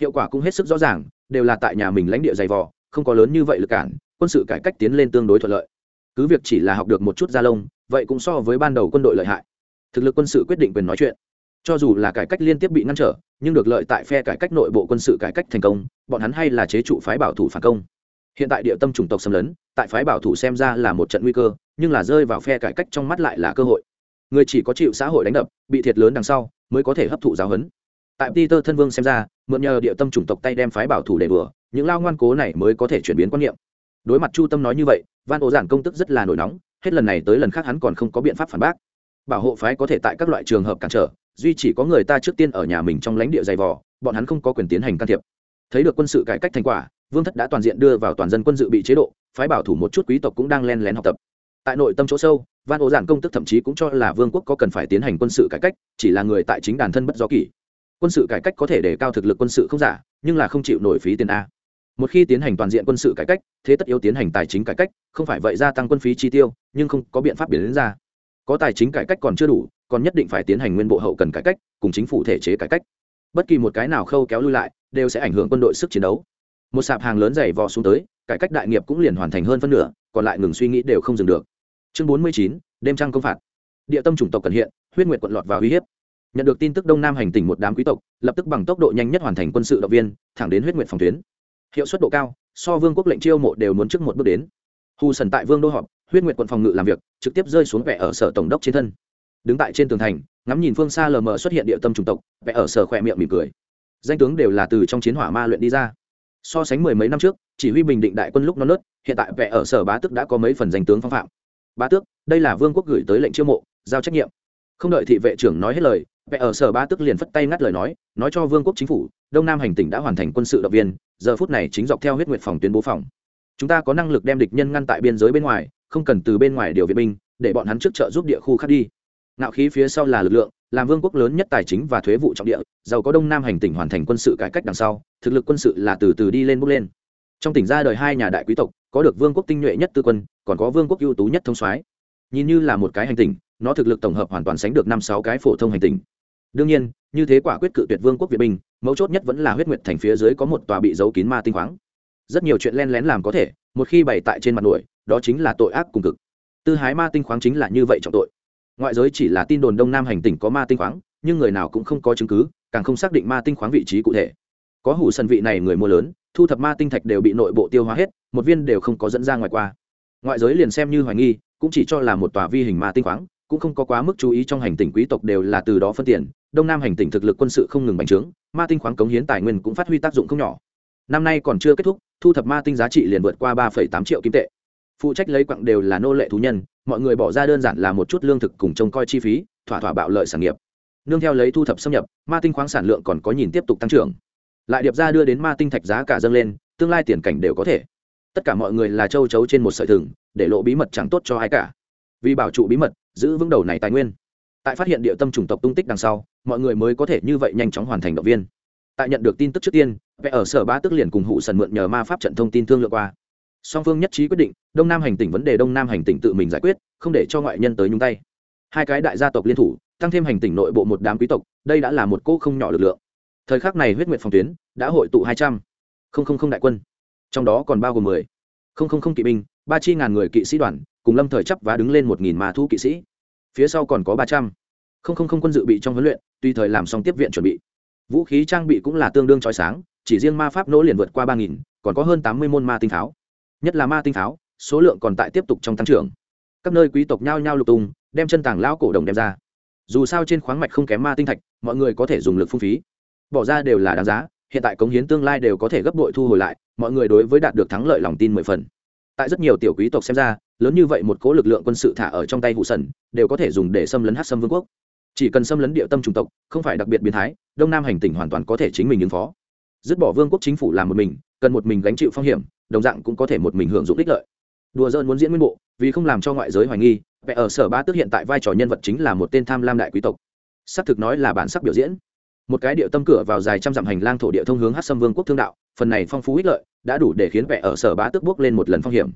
Hiệu quả cũng hết sức rõ ràng, đều là tại nhà mình lãnh địa dày vò, không có lớn như vậy lực cản, quân sự cải cách tiến lên tương đối thuận lợi. Cứ việc chỉ là học được một chút gia lông, vậy cũng so với ban đầu quân đội lợi hại. Thực lực quân sự quyết định quyền nói chuyện. Cho dù là cải cách liên tiếp bị ngăn trở, nhưng được lợi tại phe cải cách nội bộ quân sự cải cách thành công, bọn hắn hay là chế trụ phái bảo thủ phản công hiện tại địa tâm chủng tộc xâm lấn, tại phái bảo thủ xem ra là một trận nguy cơ, nhưng là rơi vào phe cải cách trong mắt lại là cơ hội. Người chỉ có chịu xã hội đánh đập, bị thiệt lớn đằng sau, mới có thể hấp thụ giáo huấn. Tại peter thân vương xem ra, mượn nhờ địa tâm chủng tộc tay đem phái bảo thủ để vừa những lao ngoan cố này mới có thể chuyển biến quan niệm. Đối mặt chu tâm nói như vậy, van ổ giản công tức rất là nổi nóng, hết lần này tới lần khác hắn còn không có biện pháp phản bác. Bảo hộ phái có thể tại các loại trường hợp cản trở, duy chỉ có người ta trước tiên ở nhà mình trong lãnh địa dày vò, bọn hắn không có quyền tiến hành can thiệp. Thấy được quân sự cải cách thành quả vương thất đã toàn diện đưa vào toàn dân quân dự bị chế độ, phái bảo thủ một chút quý tộc cũng đang len lén học tập. Tại nội tâm chỗ sâu van ô giản công tức thậm chí cũng cho là vương quốc có cần phải tiến hành quân sự cải cách, chỉ là người tại chính đàn thân bất do kỷ. Quân sự cải cách có thể để cao thực lực quân sự không giả, nhưng là không chịu nổi phí tiền a. Một khi tiến hành toàn diện quân sự cải cách, thế tất yếu tiến hành tài chính cải cách, không phải vậy gia tăng quân phí chi tiêu, nhưng không có biện pháp biến đến ra. Có tài chính cải cách còn chưa đủ, còn nhất định phải tiến hành nguyên bộ hậu cần cải cách, cùng chính phủ thể chế cải cách. Bất kỳ một cái nào khâu kéo lui lại, đều sẽ ảnh hưởng quân đội sức chiến đấu một sạp hàng lớn dày vò xuống tới, cải cách đại nghiệp cũng liền hoàn thành hơn phân nửa, còn lại ngừng suy nghĩ đều không dừng được. Chương bốn mươi chín, đêm trăng công phạt. Địa tâm chủng tộc cần hiện, huyết nguyệt quận lọt vào uy hiếp. Nhận được tin tức đông nam hành tỉnh một đám quý tộc, lập tức bằng tốc độ nhanh nhất hoàn thành quân sự động viên, thẳng đến huyết nguyệt phòng tuyến. Hiệu suất độ cao, so vương quốc lệnh chiêu mộ đều muốn trước một bước đến. Hù sần tại vương đô họp, huyết nguyệt quận phòng ngự làm việc, trực tiếp rơi xuống vẻ ở sở tổng đốc trên thân. Đứng tại trên tường thành, ngắm nhìn phương xa lờ mờ xuất hiện địa tâm chủng tộc, vẻ ở sở khỏe miệng mỉm cười. Danh tướng đều là từ trong chiến hỏa ma luyện đi ra so sánh mười mấy năm trước, chỉ huy bình định đại quân lúc non nớt, hiện tại vẽ ở sở bá tước đã có mấy phần danh tướng phong phạm. Bá tước, đây là vương quốc gửi tới lệnh chiêu mộ, giao trách nhiệm. Không đợi thị vệ trưởng nói hết lời vẽ ở sở bá tước liền phất tay ngắt lời nói nói cho vương quốc chính phủ, đông nam hành tỉnh đã hoàn thành quân sự động viên, giờ phút này chính dọc theo huyết nguyện phòng tuyến bố phòng. Chúng ta có năng lực đem địch nhân ngăn tại biên giới bên ngoài, không cần từ bên ngoài điều viện binh, để bọn hắn trước trợ giúp địa khu khác đi. Ngạo khí phía sau là lực lượng làm vương quốc lớn nhất tài chính và thuế vụ trọng địa, giàu có đông nam hành tỉnh hoàn thành quân sự cải cách đằng sau, thực lực quân sự là từ từ đi lên bước lên. Trong tỉnh ra đời hai nhà đại quý tộc, có được vương quốc tinh nhuệ nhất tư quân, còn có vương quốc ưu tú nhất thông soái. Nhìn như là một cái hành tỉnh, nó thực lực tổng hợp hoàn toàn sánh được năm sáu cái phổ thông hành tỉnh. Đương nhiên, như thế quả quyết cự tuyệt vương quốc việt binh mấu chốt nhất vẫn là huyết nguyệt thành phía dưới có một tòa bị giấu kín ma tinh khoáng. Rất nhiều chuyện len lén làm có thể, một khi bày tại trên mặt nổi, đó chính là tội ác cùng cực. Tư hái ma tinh khoáng chính là như vậy trọng tội ngoại giới chỉ là tin đồn đông nam hành tỉnh có ma tinh khoáng, nhưng người nào cũng không có chứng cứ, càng không xác định ma tinh khoáng vị trí cụ thể. Có hủ sân vị này người mua lớn, thu thập ma tinh thạch đều bị nội bộ tiêu hóa hết, một viên đều không có dẫn ra ngoài qua. Ngoại giới liền xem như hoài nghi, cũng chỉ cho là một tòa vi hình ma tinh khoáng, cũng không có quá mức chú ý trong hành tỉnh quý tộc đều là từ đó phân tiền, đông nam hành tỉnh thực lực quân sự không ngừng bành trướng, ma tinh khoáng cống hiến tài nguyên cũng phát huy tác dụng không nhỏ. Năm nay còn chưa kết thúc, thu thập ma tinh giá trị liền vượt qua ba tám triệu kim tệ phụ trách lấy quặng đều là nô lệ thú nhân, mọi người bỏ ra đơn giản là một chút lương thực cùng trông coi chi phí, thỏa thỏa bạo lợi sản nghiệp. Nương theo lấy thu thập xâm nhập, ma tinh khoáng sản lượng còn có nhìn tiếp tục tăng trưởng. Lại điệp ra đưa đến ma tinh thạch giá cả dâng lên, tương lai tiền cảnh đều có thể. Tất cả mọi người là châu chấu trên một sợi thừng, để lộ bí mật chẳng tốt cho ai cả. Vì bảo trụ bí mật, giữ vững đầu này tài nguyên. Tại phát hiện địa tâm chủng tộc tung tích đằng sau, mọi người mới có thể như vậy nhanh chóng hoàn thành động viên. Tại nhận được tin tức trước tiên, vẽ ở sở ba tức liền cùng hụ sần mượn nhờ ma pháp trận thông tin thương lượng qua song phương nhất trí quyết định, đông nam hành tỉnh vấn đề đông nam hành tỉnh tự mình giải quyết, không để cho ngoại nhân tới nhung tay. Hai cái đại gia tộc liên thủ, tăng thêm hành tỉnh nội bộ một đám quý tộc, đây đã là một cỗ không nhỏ lực lượng. Thời khắc này huyết nguyện phòng tuyến đã hội tụ hai trăm. Linh đại quân. Trong đó còn bao gồm mười. Kỵ binh, ba chi ngàn người kỵ sĩ đoàn, cùng lâm thời chấp và đứng lên một nghìn ma thu kỵ sĩ. Phía sau còn có ba trăm. Linh quân dự bị trong huấn luyện tùy thời làm xong tiếp viện chuẩn bị. Vũ khí trang bị cũng là tương đương trói sáng, chỉ riêng ma pháp nỗ liền vượt qua ba nghìn, còn có hơn tám mươi môn ma tinh tháo nhất là ma tinh pháo, số lượng còn tại tiếp tục trong tăng trưởng. Các nơi quý tộc nhao nhao lục tung, đem chân tàng lão cổ đồng đem ra. Dù sao trên khoáng mạch không kém ma tinh thạch, mọi người có thể dùng lực phung phí. Bỏ ra đều là đáng giá, hiện tại cống hiến tương lai đều có thể gấp bội thu hồi lại, mọi người đối với đạt được thắng lợi lòng tin mười phần. Tại rất nhiều tiểu quý tộc xem ra, lớn như vậy một cố lực lượng quân sự thả ở trong tay hụ sần, đều có thể dùng để xâm lấn hát xâm vương quốc. Chỉ cần xâm lấn địa tâm chủng tộc, không phải đặc biệt biến thái, đông nam hành tỉnh hoàn toàn có thể chính mình ứng phó. Dứt bỏ vương quốc chính phủ làm một mình, cần một mình gánh chịu phong hiểm đồng dạng cũng có thể một mình hưởng dụng ích lợi. Đùa dơn muốn diễn nguyên bộ, vì không làm cho ngoại giới hoài nghi, vẽ ở sở ba tức hiện tại vai trò nhân vật chính là một tên tham lam đại quý tộc. Xác thực nói là bản sắc biểu diễn. Một cái điệu tâm cửa vào dài trăm dặm hành lang thổ địa thông hướng hát xâm vương quốc thương đạo, phần này phong phú ích lợi, đã đủ để khiến vẽ ở sở bá tước bước lên một lần phong hiểm.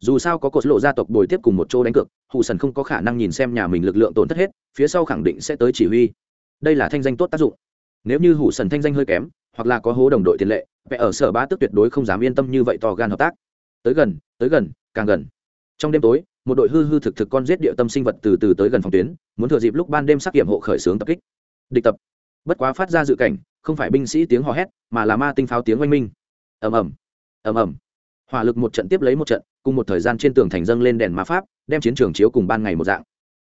Dù sao có cột lộ gia tộc bồi tiếp cùng một chỗ đánh cược hụ sần không có khả năng nhìn xem nhà mình lực lượng tổn thất hết, phía sau khẳng định sẽ tới chỉ huy. Đây là thanh danh tốt tác dụng. Nếu như hụ sần thanh danh hơi kém, hoặc là có hố đồng đội tiền lệ vẽ ở sở bá tức tuyệt đối không dám yên tâm như vậy to gan hợp tác. Tới gần tới gần, càng gần. Trong đêm tối, một đội hư hư thực thực con giết địa tâm sinh vật từ từ tới gần phòng tuyến, muốn thừa dịp lúc ban đêm sắc kiểm hộ khởi xướng tập kích. Địch tập. Bất quá phát ra dự cảnh, không phải binh sĩ tiếng hò hét, mà là ma tinh pháo tiếng oanh minh. Ầm ầm. Ầm ầm. Hỏa lực một trận tiếp lấy một trận, cùng một thời gian trên tường thành dâng lên đèn ma pháp, đem chiến trường chiếu cùng ban ngày một dạng.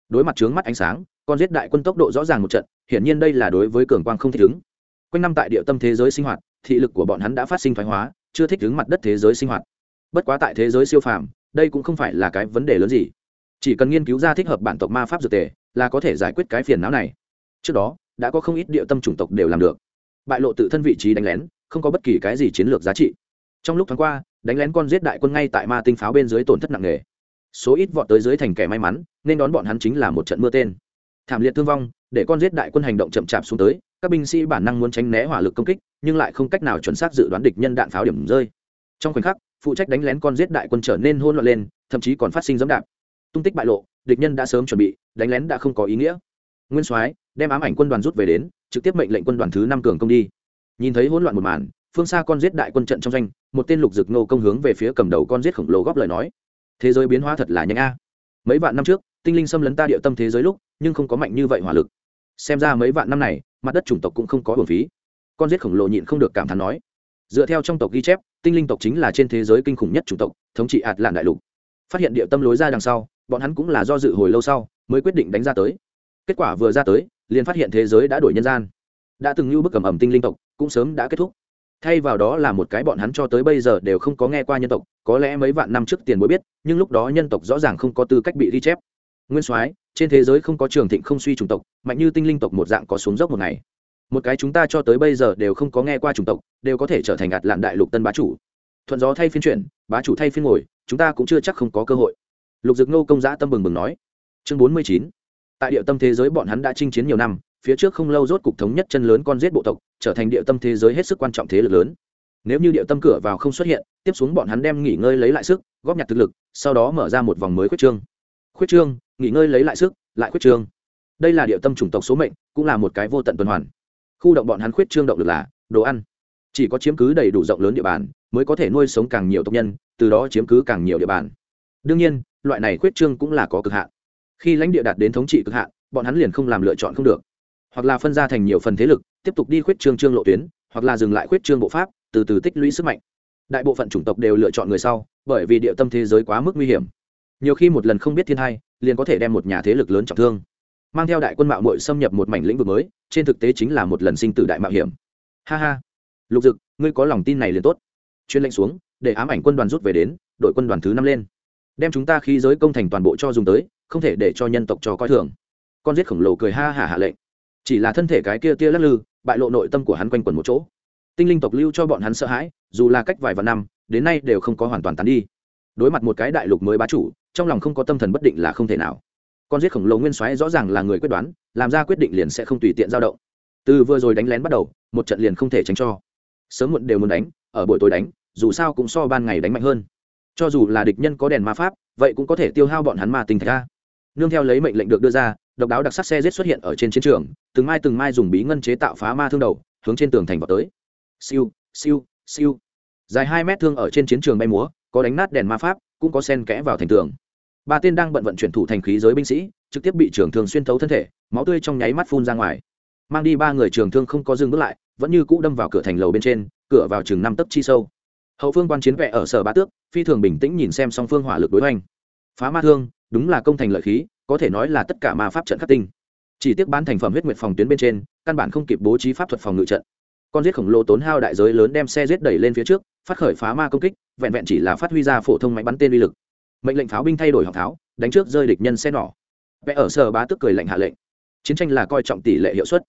Đối mặt trướng mắt ánh sáng, con giết đại quân tốc độ rõ ràng một trận, hiển nhiên đây là đối với cường quang không thích ứng. Quanh năm tại địa tâm thế giới sinh hoạt thị lực của bọn hắn đã phát sinh thoái hóa, chưa thích ứng mặt đất thế giới sinh hoạt. Bất quá tại thế giới siêu phàm, đây cũng không phải là cái vấn đề lớn gì. Chỉ cần nghiên cứu ra thích hợp bản tộc ma pháp dược tề, là có thể giải quyết cái phiền não này. Trước đó, đã có không ít địa tâm chủng tộc đều làm được. Bại lộ tự thân vị trí đánh lén, không có bất kỳ cái gì chiến lược giá trị. Trong lúc tháng qua, đánh lén con giết đại quân ngay tại ma tinh pháo bên dưới tổn thất nặng nề. Số ít vọt tới dưới thành kẻ may mắn, nên đón bọn hắn chính là một trận mưa tên. Thảm liệt thương vong để con giết đại quân hành động chậm chạp xuống tới, các binh sĩ bản năng muốn tránh né hỏa lực công kích, nhưng lại không cách nào chuẩn xác dự đoán địch nhân đạn pháo điểm rơi. Trong khoảnh khắc, phụ trách đánh lén con giết đại quân trở nên hôn loạn lên, thậm chí còn phát sinh dẫm đạp. Tung tích bại lộ, địch nhân đã sớm chuẩn bị, đánh lén đã không có ý nghĩa. Nguyên soái đem ám ảnh quân đoàn rút về đến, trực tiếp mệnh lệnh quân đoàn thứ năm cường công đi. Nhìn thấy hỗn loạn một màn, phương xa con giết đại quân trận trong doanh, một tên lục dực nô công hướng về phía cầm đầu con giết khổng lồ góp lời nói. Thế giới biến hóa thật là nhanh a. Mấy vạn năm trước, tinh linh xâm lấn ta địa tâm thế giới lúc, nhưng không có mạnh như vậy hỏa lực xem ra mấy vạn năm này, mặt đất chủng tộc cũng không có hồn phí. Con giết khổng lồ nhịn không được cảm thán nói. Dựa theo trong tộc ghi chép, tinh linh tộc chính là trên thế giới kinh khủng nhất chủng tộc, thống trị ạt lạn đại lục. Phát hiện địa tâm lối ra đằng sau, bọn hắn cũng là do dự hồi lâu sau, mới quyết định đánh ra tới. Kết quả vừa ra tới, liền phát hiện thế giới đã đổi nhân gian. Đã từng như bức cầm ẩm tinh linh tộc, cũng sớm đã kết thúc. Thay vào đó là một cái bọn hắn cho tới bây giờ đều không có nghe qua nhân tộc, có lẽ mấy vạn năm trước tiền mới biết, nhưng lúc đó nhân tộc rõ ràng không có tư cách bị ghi chép nguyên soái, trên thế giới không có trường thịnh không suy chủng tộc, mạnh như tinh linh tộc một dạng có xuống dốc một ngày. Một cái chúng ta cho tới bây giờ đều không có nghe qua chủng tộc, đều có thể trở thành ạt lạn đại lục tân bá chủ. Thuận gió thay phiên chuyển, bá chủ thay phiên ngồi, chúng ta cũng chưa chắc không có cơ hội. Lục dực nô công giã tâm bừng bừng nói. Chương bốn mươi chín. Tại địa tâm thế giới bọn hắn đã chinh chiến nhiều năm, phía trước không lâu rốt cục thống nhất chân lớn con giết bộ tộc, trở thành địa tâm thế giới hết sức quan trọng thế lực lớn. Nếu như địa tâm cửa vào không xuất hiện, tiếp xuống bọn hắn đem nghỉ ngơi lấy lại sức, góp nhặt thực lực, sau đó mở ra một vòng mới khuyết trương. Khuyết trương nghỉ ngơi lấy lại sức, lại khuyết trương. Đây là địa tâm chủng tộc số mệnh, cũng là một cái vô tận tuần hoàn. Khu động bọn hắn khuyết trương động lực là đồ ăn. Chỉ có chiếm cứ đầy đủ rộng lớn địa bàn, mới có thể nuôi sống càng nhiều tộc nhân, từ đó chiếm cứ càng nhiều địa bàn. Đương nhiên, loại này khuyết trương cũng là có cực hạn. Khi lãnh địa đạt đến thống trị cực hạn, bọn hắn liền không làm lựa chọn không được. Hoặc là phân ra thành nhiều phần thế lực, tiếp tục đi khuyết trương trương lộ tuyến, hoặc là dừng lại khuyết trương bộ pháp, từ từ tích lũy sức mạnh. Đại bộ phận chủng tộc đều lựa chọn người sau, bởi vì địa tâm thế giới quá mức nguy hiểm. Nhiều khi một lần không biết thiên hai liền có thể đem một nhà thế lực lớn trọng thương. Mang theo đại quân mạo mội xâm nhập một mảnh lĩnh vực mới, trên thực tế chính là một lần sinh tử đại mạo hiểm. Ha ha. Lục dực, ngươi có lòng tin này liền tốt. Chuyên lệnh xuống, để ám ảnh quân đoàn rút về đến, đội quân đoàn thứ năm lên. Đem chúng ta khí giới công thành toàn bộ cho dùng tới, không thể để cho nhân tộc cho coi thường. Con giết khổng lồ cười ha hả hạ lệnh. Chỉ là thân thể cái kia tia lắc lư, bại lộ nội tâm của hắn quanh quẩn một chỗ. Tinh linh tộc lưu cho bọn hắn sợ hãi, dù là cách vài vạn năm, đến nay đều không có hoàn toàn tán đi. Đối mặt một cái đại lục mới bá chủ trong lòng không có tâm thần bất định là không thể nào. Con giết khổng lồ nguyên soái rõ ràng là người quyết đoán, làm ra quyết định liền sẽ không tùy tiện dao động. Từ vừa rồi đánh lén bắt đầu, một trận liền không thể tránh cho. Sớm muộn đều muốn đánh, ở buổi tối đánh, dù sao cũng so ban ngày đánh mạnh hơn. Cho dù là địch nhân có đèn ma pháp, vậy cũng có thể tiêu hao bọn hắn ma tình thạch ra nương theo lấy mệnh lệnh được đưa ra, độc đáo đặc sắc xe giết xuất hiện ở trên chiến trường, từng mai từng mai dùng bí ngân chế tạo phá ma thương đầu, hướng trên tường thành vào tới. Siêu siêu siêu. Dài hai mét thương ở trên chiến trường bay múa, có đánh nát đèn ma pháp, cũng có sen kẽ vào thành tường ba tên đang bận vận chuyển thủ thành khí giới binh sĩ, trực tiếp bị trường thương xuyên thấu thân thể, máu tươi trong nháy mắt phun ra ngoài. Mang đi ba người trường thương không có dừng bước lại, vẫn như cũ đâm vào cửa thành lầu bên trên, cửa vào chừng năm tấc chi sâu. Hậu phương quan chiến vẽ ở sở bá tước, phi thường bình tĩnh nhìn xem song phương hỏa lực đối hoành. Phá ma thương, đúng là công thành lợi khí, có thể nói là tất cả ma pháp trận khắc tinh. Chỉ tiếc bán thành phẩm huyết nguyệt phòng tuyến bên trên, căn bản không kịp bố trí pháp thuật phòng ngự trận. Con giết khổng lồ tốn hao đại giới lớn đem xe giết đẩy lên phía trước, phát khởi phá ma công kích, vẹn vẹn chỉ là phát huy ra phổ thông máy bắn tên uy lực mệnh lệnh pháo binh thay đổi học tháo đánh trước rơi địch nhân xe nỏ. Vẽ ở sở bá tức cười lệnh hạ lệnh. Chiến tranh là coi trọng tỷ lệ hiệu suất.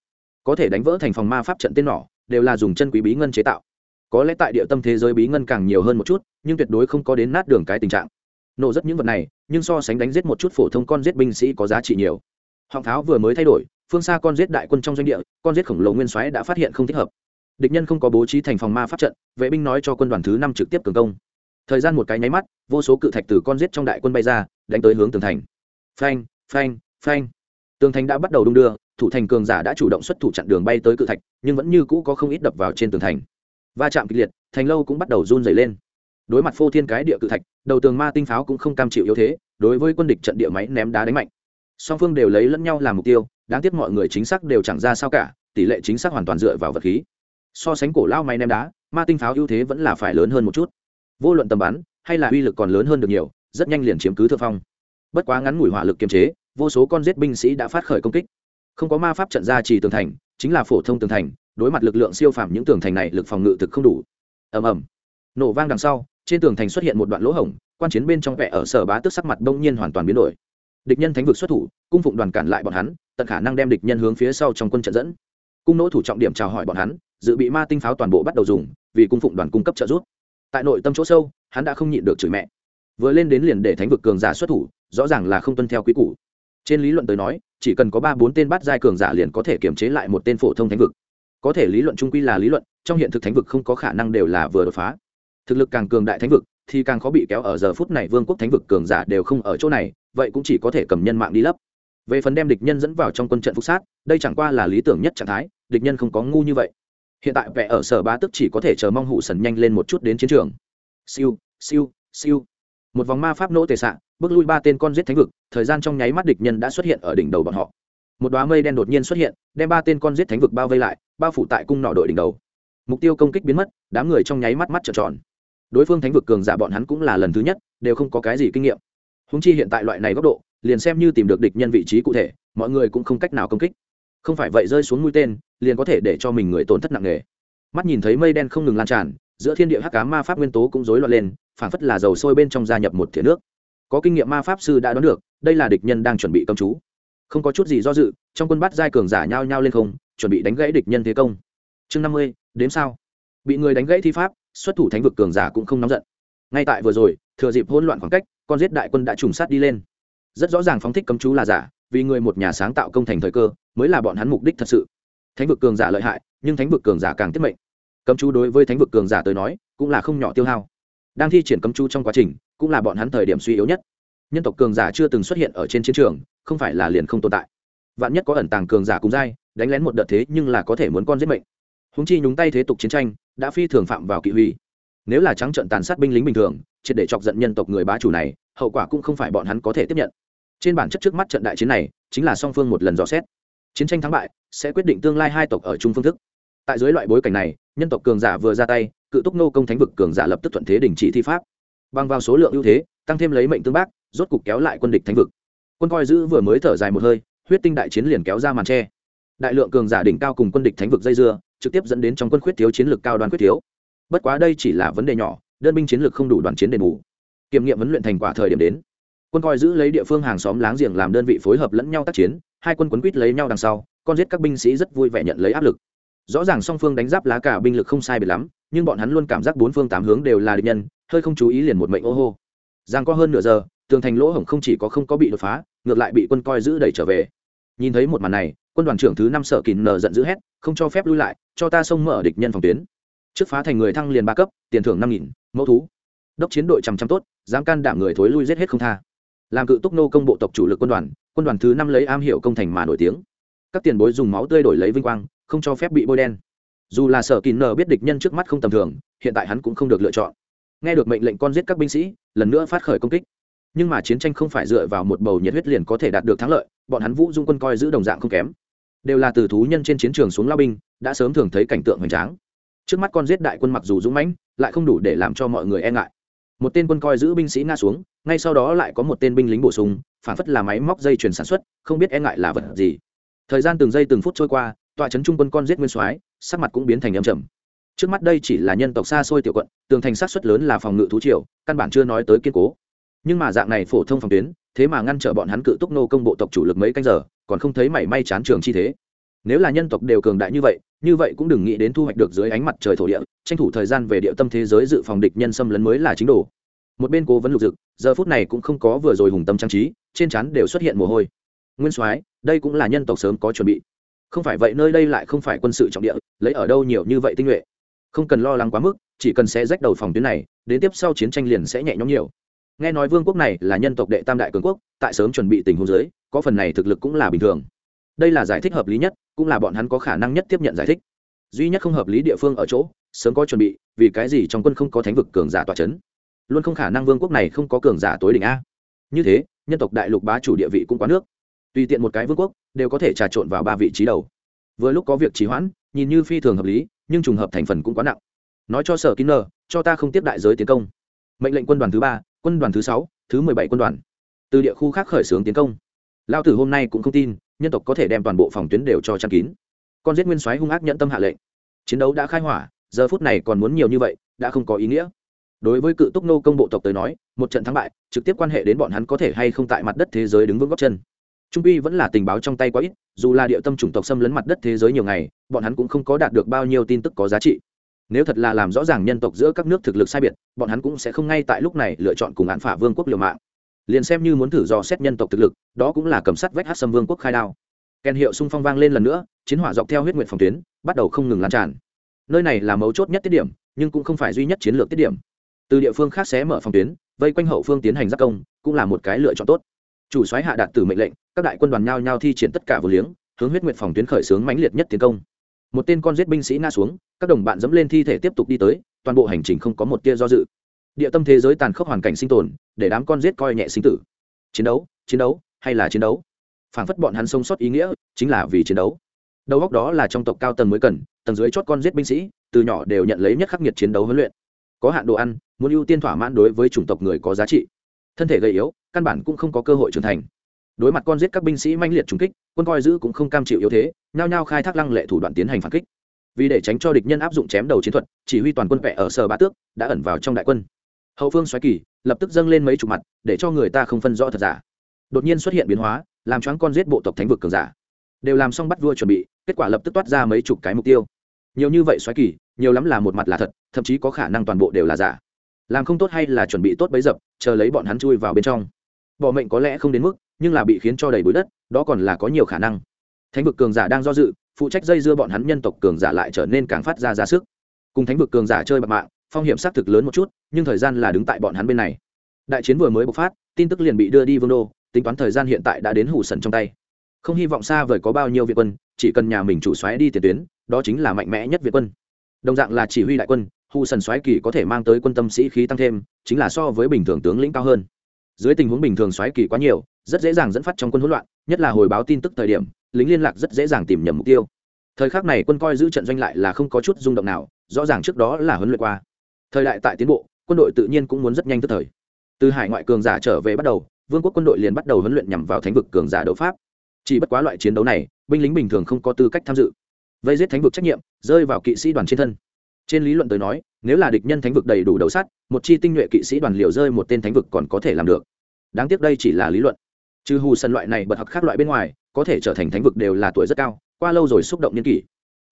Có thể đánh vỡ thành phòng ma pháp trận tên nỏ, đều là dùng chân quý bí ngân chế tạo. Có lẽ tại địa tâm thế giới bí ngân càng nhiều hơn một chút, nhưng tuyệt đối không có đến nát đường cái tình trạng. Nổ rất những vật này, nhưng so sánh đánh giết một chút phổ thông con giết binh sĩ có giá trị nhiều. Họng tháo vừa mới thay đổi, phương xa con giết đại quân trong doanh địa, con giết khổng lồ nguyên soái đã phát hiện không thích hợp. Địch nhân không có bố trí thành phòng ma pháp trận, vệ binh nói cho quân đoàn thứ năm trực tiếp cường công. Thời gian một cái nháy mắt vô số cự thạch từ con giết trong đại quân bay ra, đánh tới hướng tường thành. Phanh phanh phanh. Tường thành đã bắt đầu đung đưa, thủ thành cường giả đã chủ động xuất thủ chặn đường bay tới cự thạch, nhưng vẫn như cũ có không ít đập vào trên tường thành. Va chạm kịch liệt, thành lâu cũng bắt đầu run dày lên. Đối mặt phô thiên cái địa cự thạch, đầu tường ma tinh pháo cũng không cam chịu yếu thế, đối với quân địch trận địa máy ném đá đánh mạnh. Song phương đều lấy lẫn nhau làm mục tiêu, đáng tiếc mọi người chính xác đều chẳng ra sao cả, tỷ lệ chính xác hoàn toàn dựa vào vật khí. So sánh cổ lao máy ném đá, ma tinh pháo ưu thế vẫn là phải lớn hơn một chút vô luận tầm bắn hay là uy lực còn lớn hơn được nhiều, rất nhanh liền chiếm cứ thượng phong. Bất quá ngắn ngủi hỏa lực kiềm chế, vô số con giết binh sĩ đã phát khởi công kích. Không có ma pháp trận ra chỉ tường thành, chính là phổ thông tường thành, đối mặt lực lượng siêu phàm những tường thành này lực phòng ngự thực không đủ. Ầm ầm. Nổ vang đằng sau, trên tường thành xuất hiện một đoạn lỗ hổng, quan chiến bên trong vẽ ở sở bá tức sắc mặt đông nhiên hoàn toàn biến đổi. Địch nhân thánh vực xuất thủ, cung phụng đoàn cản lại bọn hắn, tận khả năng đem địch nhân hướng phía sau trong quân trận dẫn. Cung nỗ thủ trọng điểm chào hỏi bọn hắn, dự bị ma tinh pháo toàn bộ bắt đầu dùng, vì cung phụng đoàn cung cấp trợ giúp tại nội tâm chỗ sâu, hắn đã không nhịn được chửi mẹ. Vừa lên đến liền để thánh vực cường giả xuất thủ, rõ ràng là không tuân theo quý củ. Trên lý luận tới nói, chỉ cần có ba bốn tên bắt giai cường giả liền có thể kiềm chế lại một tên phổ thông thánh vực. Có thể lý luận trung quy là lý luận, trong hiện thực thánh vực không có khả năng đều là vừa đột phá. Thực lực càng cường đại thánh vực, thì càng khó bị kéo ở giờ phút này vương quốc thánh vực cường giả đều không ở chỗ này, vậy cũng chỉ có thể cầm nhân mạng đi lấp. Về phần đem địch nhân dẫn vào trong quân trận phục sát, đây chẳng qua là lý tưởng nhất trạng thái, địch nhân không có ngu như vậy hiện tại vẽ ở sở bá tức chỉ có thể chờ mong hụ sần nhanh lên một chút đến chiến trường. Siêu siêu siêu. Một vòng ma pháp nỗ tề xạ, bước lui ba tên con giết thánh vực, thời gian trong nháy mắt địch nhân đã xuất hiện ở đỉnh đầu bọn họ. Một đoá mây đen đột nhiên xuất hiện, đem ba tên con giết thánh vực bao vây lại, bao phủ tại cung nọ đội đỉnh đầu. Mục tiêu công kích biến mất, đám người trong nháy mắt mắt trợn tròn. Đối phương thánh vực cường giả bọn hắn cũng là lần thứ nhất, đều không có cái gì kinh nghiệm. Húng chi hiện tại loại này góc độ, liền xem như tìm được địch nhân vị trí cụ thể, mọi người cũng không cách nào công kích không phải vậy rơi xuống mũi tên, liền có thể để cho mình người tổn thất nặng nề. Mắt nhìn thấy mây đen không ngừng lan tràn, giữa thiên địa hắc cá ma pháp nguyên tố cũng rối loạn lên, phảng phất là dầu sôi bên trong gia nhập một thìa nước. Có kinh nghiệm ma pháp sư đã đoán được, đây là địch nhân đang chuẩn bị công chú. Không có chút gì do dự, trong quân bắt giai cường giả nhao nhao lên không, chuẩn bị đánh gãy địch nhân thế công. Chương năm mươi, đếm sao? Bị người đánh gãy thi pháp, xuất thủ thánh vực cường giả cũng không nóng giận. Ngay tại vừa rồi, thừa dịp hỗn loạn khoảng cách, con giết đại quân đã trùng sát đi lên. Rất rõ ràng phóng thích cấm chú là giả vì người một nhà sáng tạo công thành thời cơ, mới là bọn hắn mục đích thật sự. Thánh vực cường giả lợi hại, nhưng thánh vực cường giả càng tiết mệnh. Cấm chú đối với thánh vực cường giả tới nói, cũng là không nhỏ tiêu hao. Đang thi triển cấm chú trong quá trình, cũng là bọn hắn thời điểm suy yếu nhất. Nhân tộc cường giả chưa từng xuất hiện ở trên chiến trường, không phải là liền không tồn tại. Vạn nhất có ẩn tàng cường giả cùng dai đánh lén một đợt thế nhưng là có thể muốn con giết mệnh. Húng chi nhúng tay thế tục chiến tranh, đã phi thường phạm vào kỵ huy. Nếu là trắng trận tàn sát binh lính bình thường, triệt để chọc giận nhân tộc người bá chủ này, hậu quả cũng không phải bọn hắn có thể tiếp nhận trên bản chất trước mắt trận đại chiến này, chính là song phương một lần dò xét. Chiến tranh thắng bại, sẽ quyết định tương lai hai tộc ở chung phương thức. Tại dưới loại bối cảnh này, nhân tộc cường giả vừa ra tay, cự túc nô công thánh vực cường giả lập tức thuận thế đình chỉ thi pháp. Bằng vào số lượng ưu thế, tăng thêm lấy mệnh tương bác, rốt cục kéo lại quân địch thánh vực. Quân coi giữ vừa mới thở dài một hơi, huyết tinh đại chiến liền kéo ra màn tre đại lượng cường giả đỉnh cao cùng quân địch thánh vực dây dưa, trực tiếp dẫn đến trong quân khuyết thiếu chiến lược cao đoàn khuyết thiếu. Bất quá đây chỉ là vấn đề nhỏ, đơn binh chiến lược không đủ đoàn chiến đền bù. Kiểm nghiệm vấn luyện thành quả thời điểm đến quân coi giữ lấy địa phương hàng xóm láng giềng làm đơn vị phối hợp lẫn nhau tác chiến, hai quân quấn quýt lấy nhau đằng sau, con giết các binh sĩ rất vui vẻ nhận lấy áp lực. Rõ ràng song phương đánh giáp lá cả binh lực không sai biệt lắm, nhưng bọn hắn luôn cảm giác bốn phương tám hướng đều là địch nhân, hơi không chú ý liền một mệnh ô hô. Giang có hơn nửa giờ, tường thành lỗ hổng không chỉ có không có bị đột phá, ngược lại bị quân coi giữ đẩy trở về. Nhìn thấy một màn này, quân đoàn trưởng thứ năm sở kìn nở giận dữ hét, không cho phép lui lại, cho ta xông mở địch nhân phòng tuyến. Trước phá thành người thăng liền ba cấp, tiền thưởng năm nghìn, mẫu thú. Đốc chiến đội chằm chằm tốt, dám can đảm người thối lui giết hết không tha làm cự túc nô công bộ tộc chủ lực quân đoàn quân đoàn thứ năm lấy am hiểu công thành mà nổi tiếng. Các tiền bối dùng máu tươi đổi lấy vinh quang, không cho phép bị bôi đen. Dù là sở kín nờ biết địch nhân trước mắt không tầm thường, hiện tại hắn cũng không được lựa chọn. Nghe được mệnh lệnh con giết các binh sĩ, lần nữa phát khởi công kích. Nhưng mà chiến tranh không phải dựa vào một bầu nhiệt huyết liền có thể đạt được thắng lợi, bọn hắn vũ dung quân coi giữ đồng dạng không kém. Đều là từ thú nhân trên chiến trường xuống lao binh, đã sớm thường thấy cảnh tượng hoành tráng. Trước mắt con giết đại quân mặc dù dũng mãnh, lại không đủ để làm cho mọi người e ngại một tên quân coi giữ binh sĩ ngã xuống, ngay sau đó lại có một tên binh lính bổ sung, phản phất là máy móc dây chuyển sản xuất, không biết e ngại là vật gì. Thời gian từng giây từng phút trôi qua, tọa trấn trung quân con giết nguyên soái, sắc mặt cũng biến thành âm trầm. Trước mắt đây chỉ là nhân tộc xa xôi tiểu quận, tường thành sát xuất lớn là phòng ngự thú triều, căn bản chưa nói tới kiên cố. Nhưng mà dạng này phổ thông phòng tuyến, thế mà ngăn trở bọn hắn cự túc nô công bộ tộc chủ lực mấy canh giờ, còn không thấy mảy may chán trường chi thế nếu là nhân tộc đều cường đại như vậy như vậy cũng đừng nghĩ đến thu hoạch được dưới ánh mặt trời thổ địa, tranh thủ thời gian về địa tâm thế giới dự phòng địch nhân xâm lấn mới là chính đồ. Một bên cố vấn lục dực, giờ phút này cũng không có vừa rồi hùng tâm trang trí, trên chắn đều xuất hiện mồ hôi. Nguyên soái, đây cũng là nhân tộc sớm có chuẩn bị. Không phải vậy nơi đây lại không phải quân sự trọng địa, lấy ở đâu nhiều như vậy tinh nhuệ. Không cần lo lắng quá mức, chỉ cần sẽ rách đầu phòng tuyến này, đến tiếp sau chiến tranh liền sẽ nhẹ nhõm nhiều. Nghe nói vương quốc này là nhân tộc đệ tam đại cường quốc, tại sớm chuẩn bị tình huống giới có phần này thực lực cũng là bình thường. Đây là giải thích hợp lý nhất cũng là bọn hắn có khả năng nhất tiếp nhận giải thích. Duy nhất không hợp lý địa phương ở chỗ, sớm có chuẩn bị, vì cái gì trong quân không có thánh vực cường giả tòa c h ấ n luôn không khả năng vương quốc này không có cường giả tối đỉnh a. Như thế, nhân tộc đại lục bá chủ địa vị cũng quá nước. Tùy tiện một cái vương quốc, đều có thể trà trộn vào ba vị trí đầu. Vừa lúc có việc trì hoãn, nhìn như phi thường hợp lý, nhưng trùng hợp thành phần cũng quá nặng. Nói cho sở kín nờ, cho ta không tiếp đại giới tiến công. Mệnh lệnh quân đoàn thứ ba, quân đoàn thứ sáu, thứ mười bảy quân đoàn. Từ địa khu khác khởi xướng tiến công. Lao tử hôm nay cũng không tin nhân tộc có thể đem toàn bộ phòng tuyến đều cho chăn kín. Con giết nguyên soái hung ác nhận tâm hạ lệnh. Chiến đấu đã khai hỏa, giờ phút này còn muốn nhiều như vậy, đã không có ý nghĩa. Đối với cự túc nô công bộ tộc tới nói, một trận thắng bại, trực tiếp quan hệ đến bọn hắn có thể hay không tại mặt đất thế giới đứng vững góc chân. Trung uy vẫn là tình báo trong tay quá ít, dù là địa tâm chủng tộc xâm lấn mặt đất thế giới nhiều ngày, bọn hắn cũng không có đạt được bao nhiêu tin tức có giá trị. Nếu thật là làm rõ ràng nhân tộc giữa các nước thực lực sai biệt, bọn hắn cũng sẽ không ngay tại lúc này lựa chọn cùng án phả vương quốc liều mạng liền xem như muốn thử dò xét nhân tộc thực lực, đó cũng là cầm sắt vách hát sâm vương quốc khai đao. Kèn hiệu xung phong vang lên lần nữa, chiến hỏa dọc theo huyết nguyện phòng tuyến, bắt đầu không ngừng lan tràn. Nơi này là mấu chốt nhất tiết điểm, nhưng cũng không phải duy nhất chiến lược tiết điểm. Từ địa phương khác xé mở phòng tuyến, vây quanh hậu phương tiến hành giác công, cũng là một cái lựa chọn tốt. Chủ soái hạ đạt từ mệnh lệnh, các đại quân đoàn nhao nhao thi triển tất cả vừa liếng, hướng huyết nguyện phòng tuyến khởi xướng mãnh liệt nhất tiến công. Một tên con giết binh sĩ nga xuống, các đồng bạn dẫm lên thi thể tiếp tục đi tới, toàn bộ hành trình không có một tia do dự địa tâm thế giới tàn khốc hoàn cảnh sinh tồn, để đám con giết coi nhẹ sinh tử. Chiến đấu chiến đấu, hay là chiến đấu? Phảng phất bọn hắn sống sót ý nghĩa, chính là vì chiến đấu. Đầu góc đó là trong tộc cao tầng mới cần, tầng dưới chót con giết binh sĩ, từ nhỏ đều nhận lấy nhất khắc nghiệt chiến đấu huấn luyện. Có hạn đồ ăn, muốn ưu tiên thỏa mãn đối với chủng tộc người có giá trị. Thân thể gầy yếu, căn bản cũng không có cơ hội trưởng thành. Đối mặt con giết các binh sĩ manh liệt trùng kích, quân coi giữ cũng không cam chịu yếu thế, nhao nhao khai thác lăng lệ thủ đoạn tiến hành phản kích. Vì để tránh cho địch nhân áp dụng chém đầu chiến thuật, chỉ huy toàn quân vẽ ở sở bá tước, đã ẩn vào trong đại quân hậu phương xoáy kỳ, lập tức dâng lên mấy chục mặt, để cho người ta không phân rõ thật giả. Đột nhiên xuất hiện biến hóa, làm choáng con giết bộ tộc thánh vực cường giả. Đều làm xong bắt vua chuẩn bị, kết quả lập tức toát ra mấy chục cái mục tiêu. Nhiều như vậy xoáy kỳ, nhiều lắm là một mặt là thật, thậm chí có khả năng toàn bộ đều là giả. Làm không tốt hay là chuẩn bị tốt bấy dập, chờ lấy bọn hắn chui vào bên trong. Bỏ mệnh có lẽ không đến mức, nhưng là bị khiến cho đầy bụi đất, đó còn là có nhiều khả năng. Thánh vực cường giả đang do dự, phụ trách dây dưa bọn hắn nhân tộc cường giả lại trở nên càng phát ra ra sức. Cùng thánh vực cường giả chơi bạc mạng phong hiểm xác thực lớn một chút, nhưng thời gian là đứng tại bọn hắn bên này. Đại chiến vừa mới bộc phát, tin tức liền bị đưa đi vương đô, tính toán thời gian hiện tại đã đến hủ sần trong tay. Không hy vọng xa vời có bao nhiêu việt quân, chỉ cần nhà mình chủ xoáy đi tiền tuyến, đó chính là mạnh mẽ nhất việt quân. Đồng dạng là chỉ huy đại quân hù sần xoáy kỳ có thể mang tới quân tâm sĩ khí tăng thêm, chính là so với bình thường tướng lĩnh cao hơn. Dưới tình huống bình thường xoáy kỳ quá nhiều, rất dễ dàng dẫn phát trong quân hỗn loạn, nhất là hồi báo tin tức thời điểm, lính liên lạc rất dễ dàng tìm nhầm mục tiêu. Thời khắc này quân coi giữ trận doanh lại là không có chút rung động nào, rõ ràng trước đó là huấn luyện qua thời đại tại tiến bộ, quân đội tự nhiên cũng muốn rất nhanh tức thời. Từ hải ngoại cường giả trở về bắt đầu, vương quốc quân đội liền bắt đầu huấn luyện nhằm vào thánh vực cường giả đấu pháp. Chỉ bất quá loại chiến đấu này, binh lính bình thường không có tư cách tham dự. Vây giết thánh vực trách nhiệm, rơi vào kỵ sĩ đoàn trên thân. Trên lý luận tới nói, nếu là địch nhân thánh vực đầy đủ đầu sắt, một chi tinh nhuệ kỵ sĩ đoàn liều rơi một tên thánh vực còn có thể làm được. Đáng tiếc đây chỉ là lý luận. Trừ hù sân loại này bật học khác loại bên ngoài, có thể trở thành thánh vực đều là tuổi rất cao, qua lâu rồi xúc động nhân kỷ.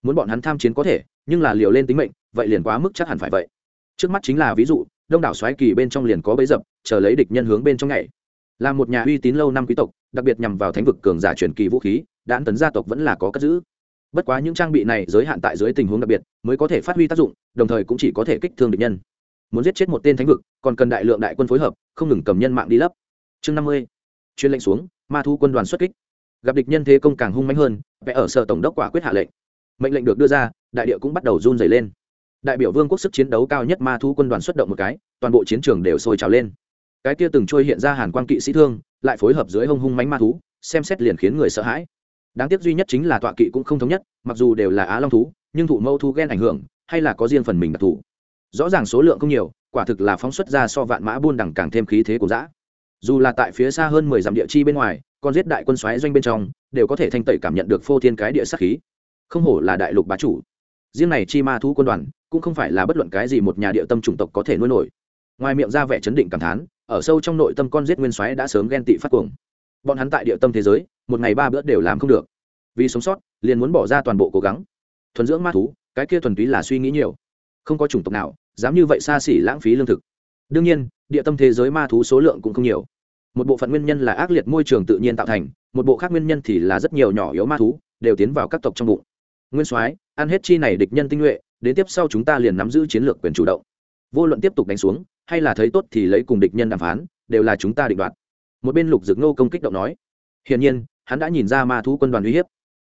Muốn bọn hắn tham chiến có thể, nhưng là liều lên tính mệnh, vậy liền quá mức chắc hẳn phải vậy trước mắt chính là ví dụ, đông đảo xoáy kỳ bên trong liền có bấy dập, chờ lấy địch nhân hướng bên trong ngày là một nhà uy tín lâu năm quý tộc, đặc biệt nhằm vào thánh vực cường giả truyền kỳ vũ khí đạn tấn gia tộc vẫn là có cất giữ. Bất quá những trang bị này giới hạn tại dưới tình huống đặc biệt, mới có thể phát huy tác dụng, đồng thời cũng chỉ có thể kích thương địch nhân. Muốn giết chết một tên thánh vực, còn cần đại lượng đại quân phối hợp, không ngừng cầm nhân mạng đi lấp. Chương năm mươi. Chuyên lệnh xuống, ma thu quân đoàn xuất kích. Gặp địch nhân thế công càng hung mạnh hơn, vẽ ở sở tổng đốc quả quyết hạ lệnh. Mệnh lệnh được đưa ra, đại địa cũng bắt đầu run dày lên đại biểu vương quốc sức chiến đấu cao nhất ma thu quân đoàn xuất động một cái, toàn bộ chiến trường đều sôi trào lên. Cái kia từng trôi hiện ra hàn quang kỵ sĩ thương, lại phối hợp dưới hông hung mánh ma thú, xem xét liền khiến người sợ hãi. Đáng tiếc duy nhất chính là tọa kỵ cũng không thống nhất, mặc dù đều là á long thú, nhưng thụ mâu thu ghen ảnh hưởng, hay là có riêng phần mình đặc thù. Rõ ràng số lượng không nhiều, quả thực là phóng xuất ra so vạn mã buôn đẳng càng thêm khí thế của dã. Dù là tại phía xa hơn mười dặm địa chi bên ngoài, còn giết đại quân xoáy doanh bên trong, đều có thể thanh tẩy cảm nhận được phô thiên cái địa sắc khí. Không hổ là đại lục bá chủ. Riêng này chi ma thú quân đoàn cũng không phải là bất luận cái gì một nhà địa tâm chủng tộc có thể nuôi nổi. Ngoài miệng ra vẻ chấn định cảm thán, ở sâu trong nội tâm con giết nguyên soái đã sớm ghen tị phát cuồng. Bọn hắn tại địa tâm thế giới, một ngày ba bữa đều làm không được. Vì sống sót, liền muốn bỏ ra toàn bộ cố gắng. Thuần dưỡng ma thú, cái kia thuần túy là suy nghĩ nhiều. Không có chủng tộc nào dám như vậy xa xỉ lãng phí lương thực. Đương nhiên, địa tâm thế giới ma thú số lượng cũng không nhiều. Một bộ phận nguyên nhân là ác liệt môi trường tự nhiên tạo thành, một bộ khác nguyên nhân thì là rất nhiều nhỏ yếu ma thú đều tiến vào các tộc trong bụng. Nguyên soái, ăn hết chi này địch nhân tinh nhuệ đến tiếp sau chúng ta liền nắm giữ chiến lược quyền chủ động. Vô luận tiếp tục đánh xuống, hay là thấy tốt thì lấy cùng địch nhân đàm phán, đều là chúng ta định đoạt. Một bên lục dực nô công kích động nói, hiển nhiên, hắn đã nhìn ra ma thú quân đoàn uy hiếp.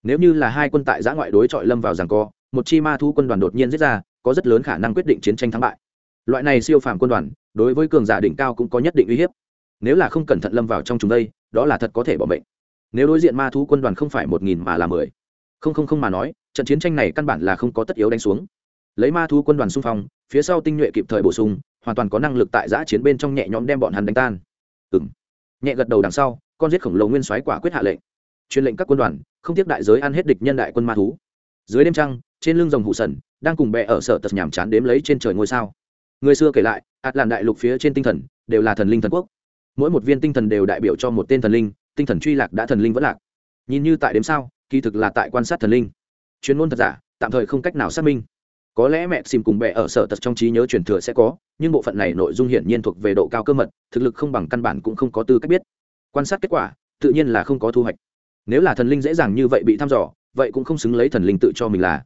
Nếu như là hai quân tại giã ngoại đối chọi lâm vào rằng co, một chi ma thú quân đoàn đột nhiên giết ra, có rất lớn khả năng quyết định chiến tranh thắng bại. Loại này siêu phàm quân đoàn, đối với cường giả đỉnh cao cũng có nhất định uy hiếp. Nếu là không cẩn thận lâm vào trong chúng đây, đó là thật có thể bỏ mệnh. Nếu đối diện ma thú quân đoàn không phải một nghìn mà là mười, không không không mà nói, trận chiến tranh này căn bản là không có tất yếu đánh xuống lấy ma thú quân đoàn xung phong, phía sau tinh nhuệ kịp thời bổ sung, hoàn toàn có năng lực tại giã chiến bên trong nhẹ nhõm đem bọn hắn đánh tan. Ừng nhẹ gật đầu đằng sau, con giết khổng lồ nguyên soái quả quyết hạ lệnh. Truyền lệnh các quân đoàn, không tiếc đại giới ăn hết địch nhân đại quân ma thú. Dưới đêm trăng, trên lưng rồng hụ sần, đang cùng bè ở sở tật nhàm chán đếm lấy trên trời ngôi sao. Người xưa kể lại ạt làn đại lục phía trên tinh thần, đều là thần linh thần quốc. Mỗi một viên tinh thần đều đại biểu cho một tên thần linh, tinh thần truy lạc đã thần linh vẫn lạc. Nhìn như tại đếm sao, kỳ thực là tại quan sát thần linh. Chuyên môn thật giả, tạm thời không cách nào xác minh có lẽ mẹ xìm cùng bè ở sở tật trong trí nhớ truyền thừa sẽ có, nhưng bộ phận này nội dung hiển nhiên thuộc về độ cao cơ mật, thực lực không bằng căn bản cũng không có tư cách biết. Quan sát kết quả, tự nhiên là không có thu hoạch. Nếu là thần linh dễ dàng như vậy bị thăm dò, vậy cũng không xứng lấy thần linh tự cho mình là.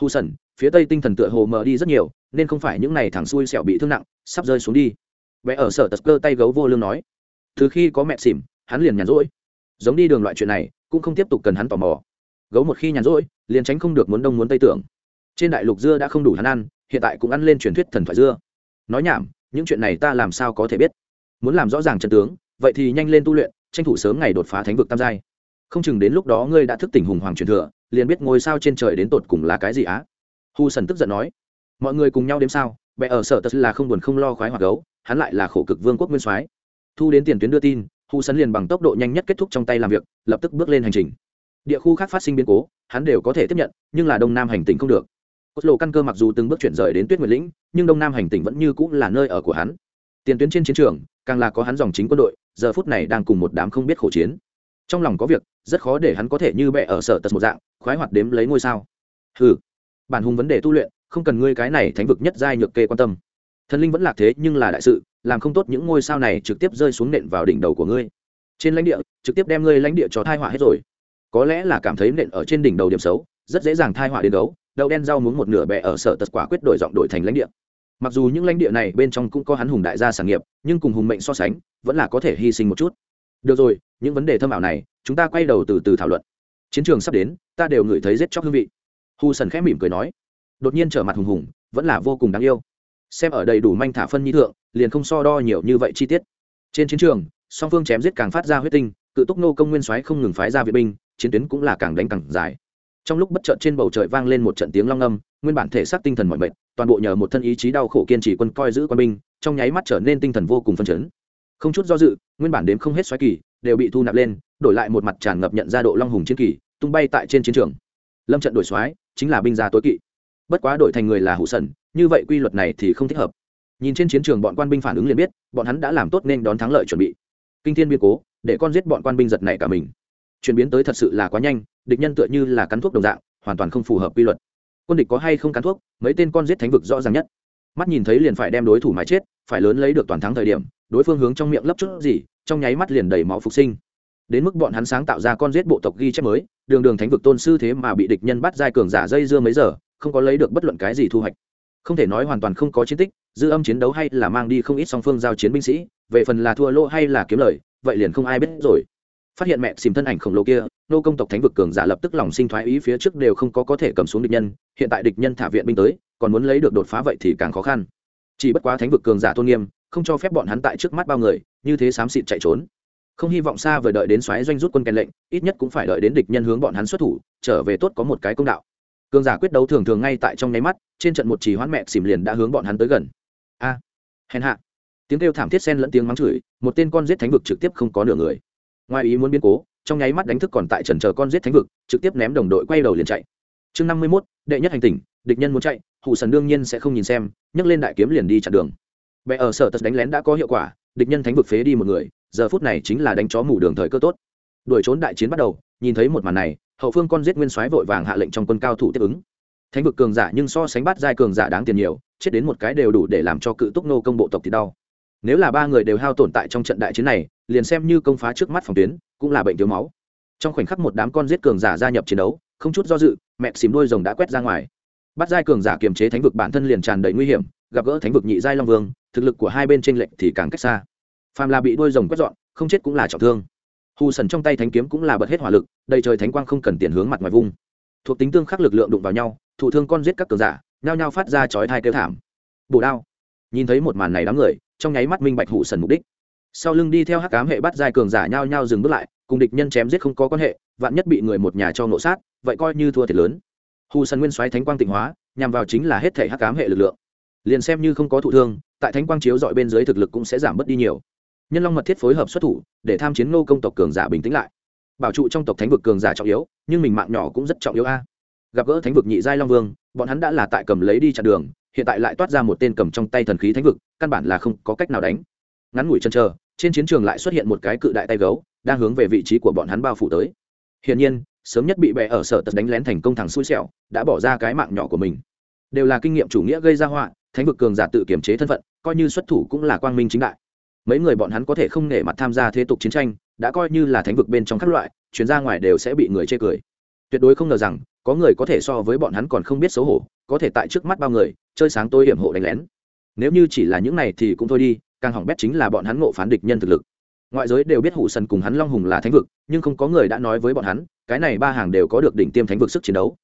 Hù sần, phía tây tinh thần tựa hồ mờ đi rất nhiều, nên không phải những này thằng xui xẻo bị thương nặng, sắp rơi xuống đi. Vẽ ở sở tật cơ tay gấu vô lương nói, từ khi có mẹ xìm hắn liền nhàn rỗi. Giống đi đường loại chuyện này, cũng không tiếp tục cần hắn tò mò. Gấu một khi nhàn rỗi, liền tránh không được muốn đông muốn tây tưởng trên đại lục dưa đã không đủ hắn ăn, hiện tại cũng ăn lên truyền thuyết thần thoại dưa. Nói nhảm, những chuyện này ta làm sao có thể biết? Muốn làm rõ ràng trận tướng, vậy thì nhanh lên tu luyện, tranh thủ sớm ngày đột phá thánh vực tam giai. Không chừng đến lúc đó ngươi đã thức tỉnh hùng hoàng truyền thừa, liền biết ngôi sao trên trời đến tột cùng là cái gì á. Hu sần tức giận nói. Mọi người cùng nhau đếm sao bệ ở sở tật là không buồn không lo khoái hoặc gấu, hắn lại là khổ cực vương quốc nguyên soái. Thu đến tiền tuyến đưa tin, hu sấn liền bằng tốc độ nhanh nhất kết thúc trong tay làm việc, lập tức bước lên hành trình. Địa khu khác phát sinh biến cố, hắn đều có thể tiếp nhận, nhưng là đông nam hành tình không được cốt lộ căn cơ mặc dù từng bước chuyển rời đến tuyết nguyệt lĩnh, nhưng đông nam hành tỉnh vẫn như cũng là nơi ở của hắn. Tiền tuyến trên chiến trường, càng là có hắn dòng chính quân đội, giờ phút này đang cùng một đám không biết khổ chiến. Trong lòng có việc, rất khó để hắn có thể như bệ ở sở tật một dạng, khoái hoạt đếm lấy ngôi sao. Ừ bản hùng vấn đề tu luyện, không cần ngươi cái này thánh vực nhất giai nhược kê quan tâm. Thần linh vẫn là thế nhưng là đại sự, làm không tốt những ngôi sao này trực tiếp rơi xuống nện vào đỉnh đầu của ngươi. Trên lãnh địa, trực tiếp đem ngươi lãnh địa cho thai họa hết rồi. Có lẽ là cảm thấy nện ở trên đỉnh đầu điểm xấu, rất dễ dàng thai họa đến gấu đậu đen rau muốn một nửa bè ở sở tật quả quyết đổi giọng đổi thành lãnh địa. Mặc dù những lãnh địa này bên trong cũng có hắn hùng đại gia sản nghiệp, nhưng cùng hùng mệnh so sánh, vẫn là có thể hy sinh một chút. Được rồi, những vấn đề thâm ảo này, chúng ta quay đầu từ từ thảo luận. Chiến trường sắp đến, ta đều ngửi thấy rét chóc hương vị. Hu sần khẽ mỉm cười nói. Đột nhiên trở mặt hùng hùng, vẫn là vô cùng đáng yêu. Xem ở đầy đủ manh thả phân nhi thượng, liền không so đo nhiều như vậy chi tiết. Trên chiến trường, song phương chém giết càng phát ra huyết tinh, cự túc nô công nguyên soái không ngừng phái ra viện binh, chiến tuyến cũng là càng đánh càng dài trong lúc bất chợt trên bầu trời vang lên một trận tiếng long âm, nguyên bản thể xác tinh thần mọi mệt, toàn bộ nhờ một thân ý chí đau khổ kiên trì quân coi giữ quân binh, trong nháy mắt trở nên tinh thần vô cùng phân chấn. Không chút do dự, nguyên bản đếm không hết xoáy kỳ, đều bị thu nạp lên, đổi lại một mặt tràn ngập nhận ra độ long hùng chiến kỳ, tung bay tại trên chiến trường. Lâm trận đổi xoáy, chính là binh gia tối kỵ. Bất quá đổi thành người là hủ sần như vậy quy luật này thì không thích hợp. Nhìn trên chiến trường bọn quan binh phản ứng liền biết, bọn hắn đã làm tốt nên đón thắng lợi chuẩn bị. Kinh thiên biên cố, để con giết bọn quan binh giật này cả mình. Chuyển biến tới thật sự là quá nhanh địch nhân tựa như là cắn thuốc đồng dạng, hoàn toàn không phù hợp quy luật. Quân địch có hay không cắn thuốc, mấy tên con giết thánh vực rõ ràng nhất. Mắt nhìn thấy liền phải đem đối thủ mái chết, phải lớn lấy được toàn thắng thời điểm, đối phương hướng trong miệng lấp chút gì, trong nháy mắt liền đầy máu phục sinh. Đến mức bọn hắn sáng tạo ra con giết bộ tộc ghi chép mới, đường đường thánh vực tôn sư thế mà bị địch nhân bắt giai cường giả dây dưa mấy giờ, không có lấy được bất luận cái gì thu hoạch. Không thể nói hoàn toàn không có chiến tích, dư âm chiến đấu hay là mang đi không ít song phương giao chiến binh sĩ, về phần là thua lỗ hay là kiếm lời, vậy liền không ai biết rồi phát hiện mẹ xìm thân ảnh khổng lồ kia nô công tộc thánh vực cường giả lập tức lòng sinh thoái ý phía trước đều không có có thể cầm xuống địch nhân hiện tại địch nhân thả viện binh tới còn muốn lấy được đột phá vậy thì càng khó khăn. Chỉ bất quá thánh vực cường giả tôn nghiêm không cho phép bọn hắn tại trước mắt bao người như thế xám xịt chạy trốn. Không hy vọng xa vời đợi đến xoáy doanh rút quân kèn lệnh ít nhất cũng phải đợi đến địch nhân hướng bọn hắn xuất thủ trở về tốt có một cái công đạo. Cường giả quyết đấu thường thường ngay tại trong nháy mắt trên trận một chỉ hoán mẹ xìm liền đã hướng bọn hắn tới gần. A à, hèn hạ. Tiếng kêu thảm thiết sen lẫn tiếng mắng chửi một tên con giết thánh vực trực tiếp không có nửa người ngoài ý muốn biến cố, trong nháy mắt đánh thức còn tại trần chờ con giết thánh vực, trực tiếp ném đồng đội quay đầu liền chạy. Chương năm mươi mốt, đệ nhất hành tỉnh địch nhân muốn chạy, hụ sần đương nhiên sẽ không nhìn xem, nhấc lên đại kiếm liền đi chặn đường. Bệ ở sở tật đánh lén đã có hiệu quả, địch nhân thánh vực phế đi một người, giờ phút này chính là đánh chó mủ đường thời cơ tốt. Đuổi trốn đại chiến bắt đầu, nhìn thấy một màn này, hậu phương con giết nguyên soái vội vàng hạ lệnh trong quân cao thủ tiếp ứng. Thánh vực cường giả nhưng so sánh bắt giai cường giả đáng tiền nhiều, chết đến một cái đều đủ để làm cho cự túc nô công bộ tộc thì đau nếu là ba người đều hao tổn tại trong trận đại chiến này, liền xem như công phá trước mắt phòng tuyến, cũng là bệnh thiếu máu. Trong khoảnh khắc một đám con giết cường giả gia nhập chiến đấu, không chút do dự, mẹ xìm đôi rồng đã quét ra ngoài. Bắt giai cường giả kiềm chế thánh vực bản thân liền tràn đầy nguy hiểm, gặp gỡ thánh vực nhị giai long vương, thực lực của hai bên tranh lệch thì càng cách xa. Phàm là bị đôi rồng quét dọn, không chết cũng là trọng thương. Hù sần trong tay thánh kiếm cũng là bật hết hỏa lực, đầy trời thánh quang không cần tiền hướng mặt ngoài vung. Thuộc tính tương khắc lực lượng đụng vào nhau thủ thương con giết các cường giả, nhao nhao phát ra chói thai kêu thảm. Bổ đao. Nhìn thấy một màn này đám người trong nháy mắt minh bạch hụ sần mục đích. Sau lưng đi theo hắc cám hệ bắt giai cường giả nhao nhao dừng bước lại, cùng địch nhân chém giết không có quan hệ, vạn nhất bị người một nhà cho nộ sát, vậy coi như thua thiệt lớn. Hù sần nguyên xoáy thánh quang tịnh hóa, nhằm vào chính là hết thể hắc cám hệ lực lượng. Liền xem như không có thụ thương, tại thánh quang chiếu dọi bên dưới thực lực cũng sẽ giảm bớt đi nhiều. Nhân long mật thiết phối hợp xuất thủ, để tham chiến nô công tộc cường giả bình tĩnh lại. Bảo trụ trong tộc thánh vực cường giả trọng yếu, nhưng mình mạng nhỏ cũng rất trọng yếu a. Gặp gỡ thánh vực nhị giai long vương, bọn hắn đã là tại cầm lấy đi chặn đường hiện tại lại toát ra một tên cầm trong tay thần khí thánh vực, căn bản là không có cách nào đánh. Ngắn ngủi chân chờ, trên chiến trường lại xuất hiện một cái cự đại tay gấu, đang hướng về vị trí của bọn hắn bao phủ tới. Hiển nhiên, sớm nhất bị bè ở sở tật đánh lén thành công thẳng xui xẻo, đã bỏ ra cái mạng nhỏ của mình. Đều là kinh nghiệm chủ nghĩa gây ra họa, thánh vực cường giả tự kiểm chế thân phận, coi như xuất thủ cũng là quang minh chính đại. Mấy người bọn hắn có thể không nể mặt tham gia thế tục chiến tranh, đã coi như là thánh vực bên trong các loại, chuyến ra ngoài đều sẽ bị người chê cười. Tuyệt đối không ngờ rằng, có người có thể so với bọn hắn còn không biết xấu hổ có thể tại trước mắt bao người, chơi sáng tôi hiểm hộ đánh lén. Nếu như chỉ là những này thì cũng thôi đi, càng hỏng bét chính là bọn hắn ngộ phán địch nhân thực lực. Ngoại giới đều biết hủ sần cùng hắn long hùng là thánh vực, nhưng không có người đã nói với bọn hắn, cái này ba hàng đều có được đỉnh tiêm thánh vực sức chiến đấu.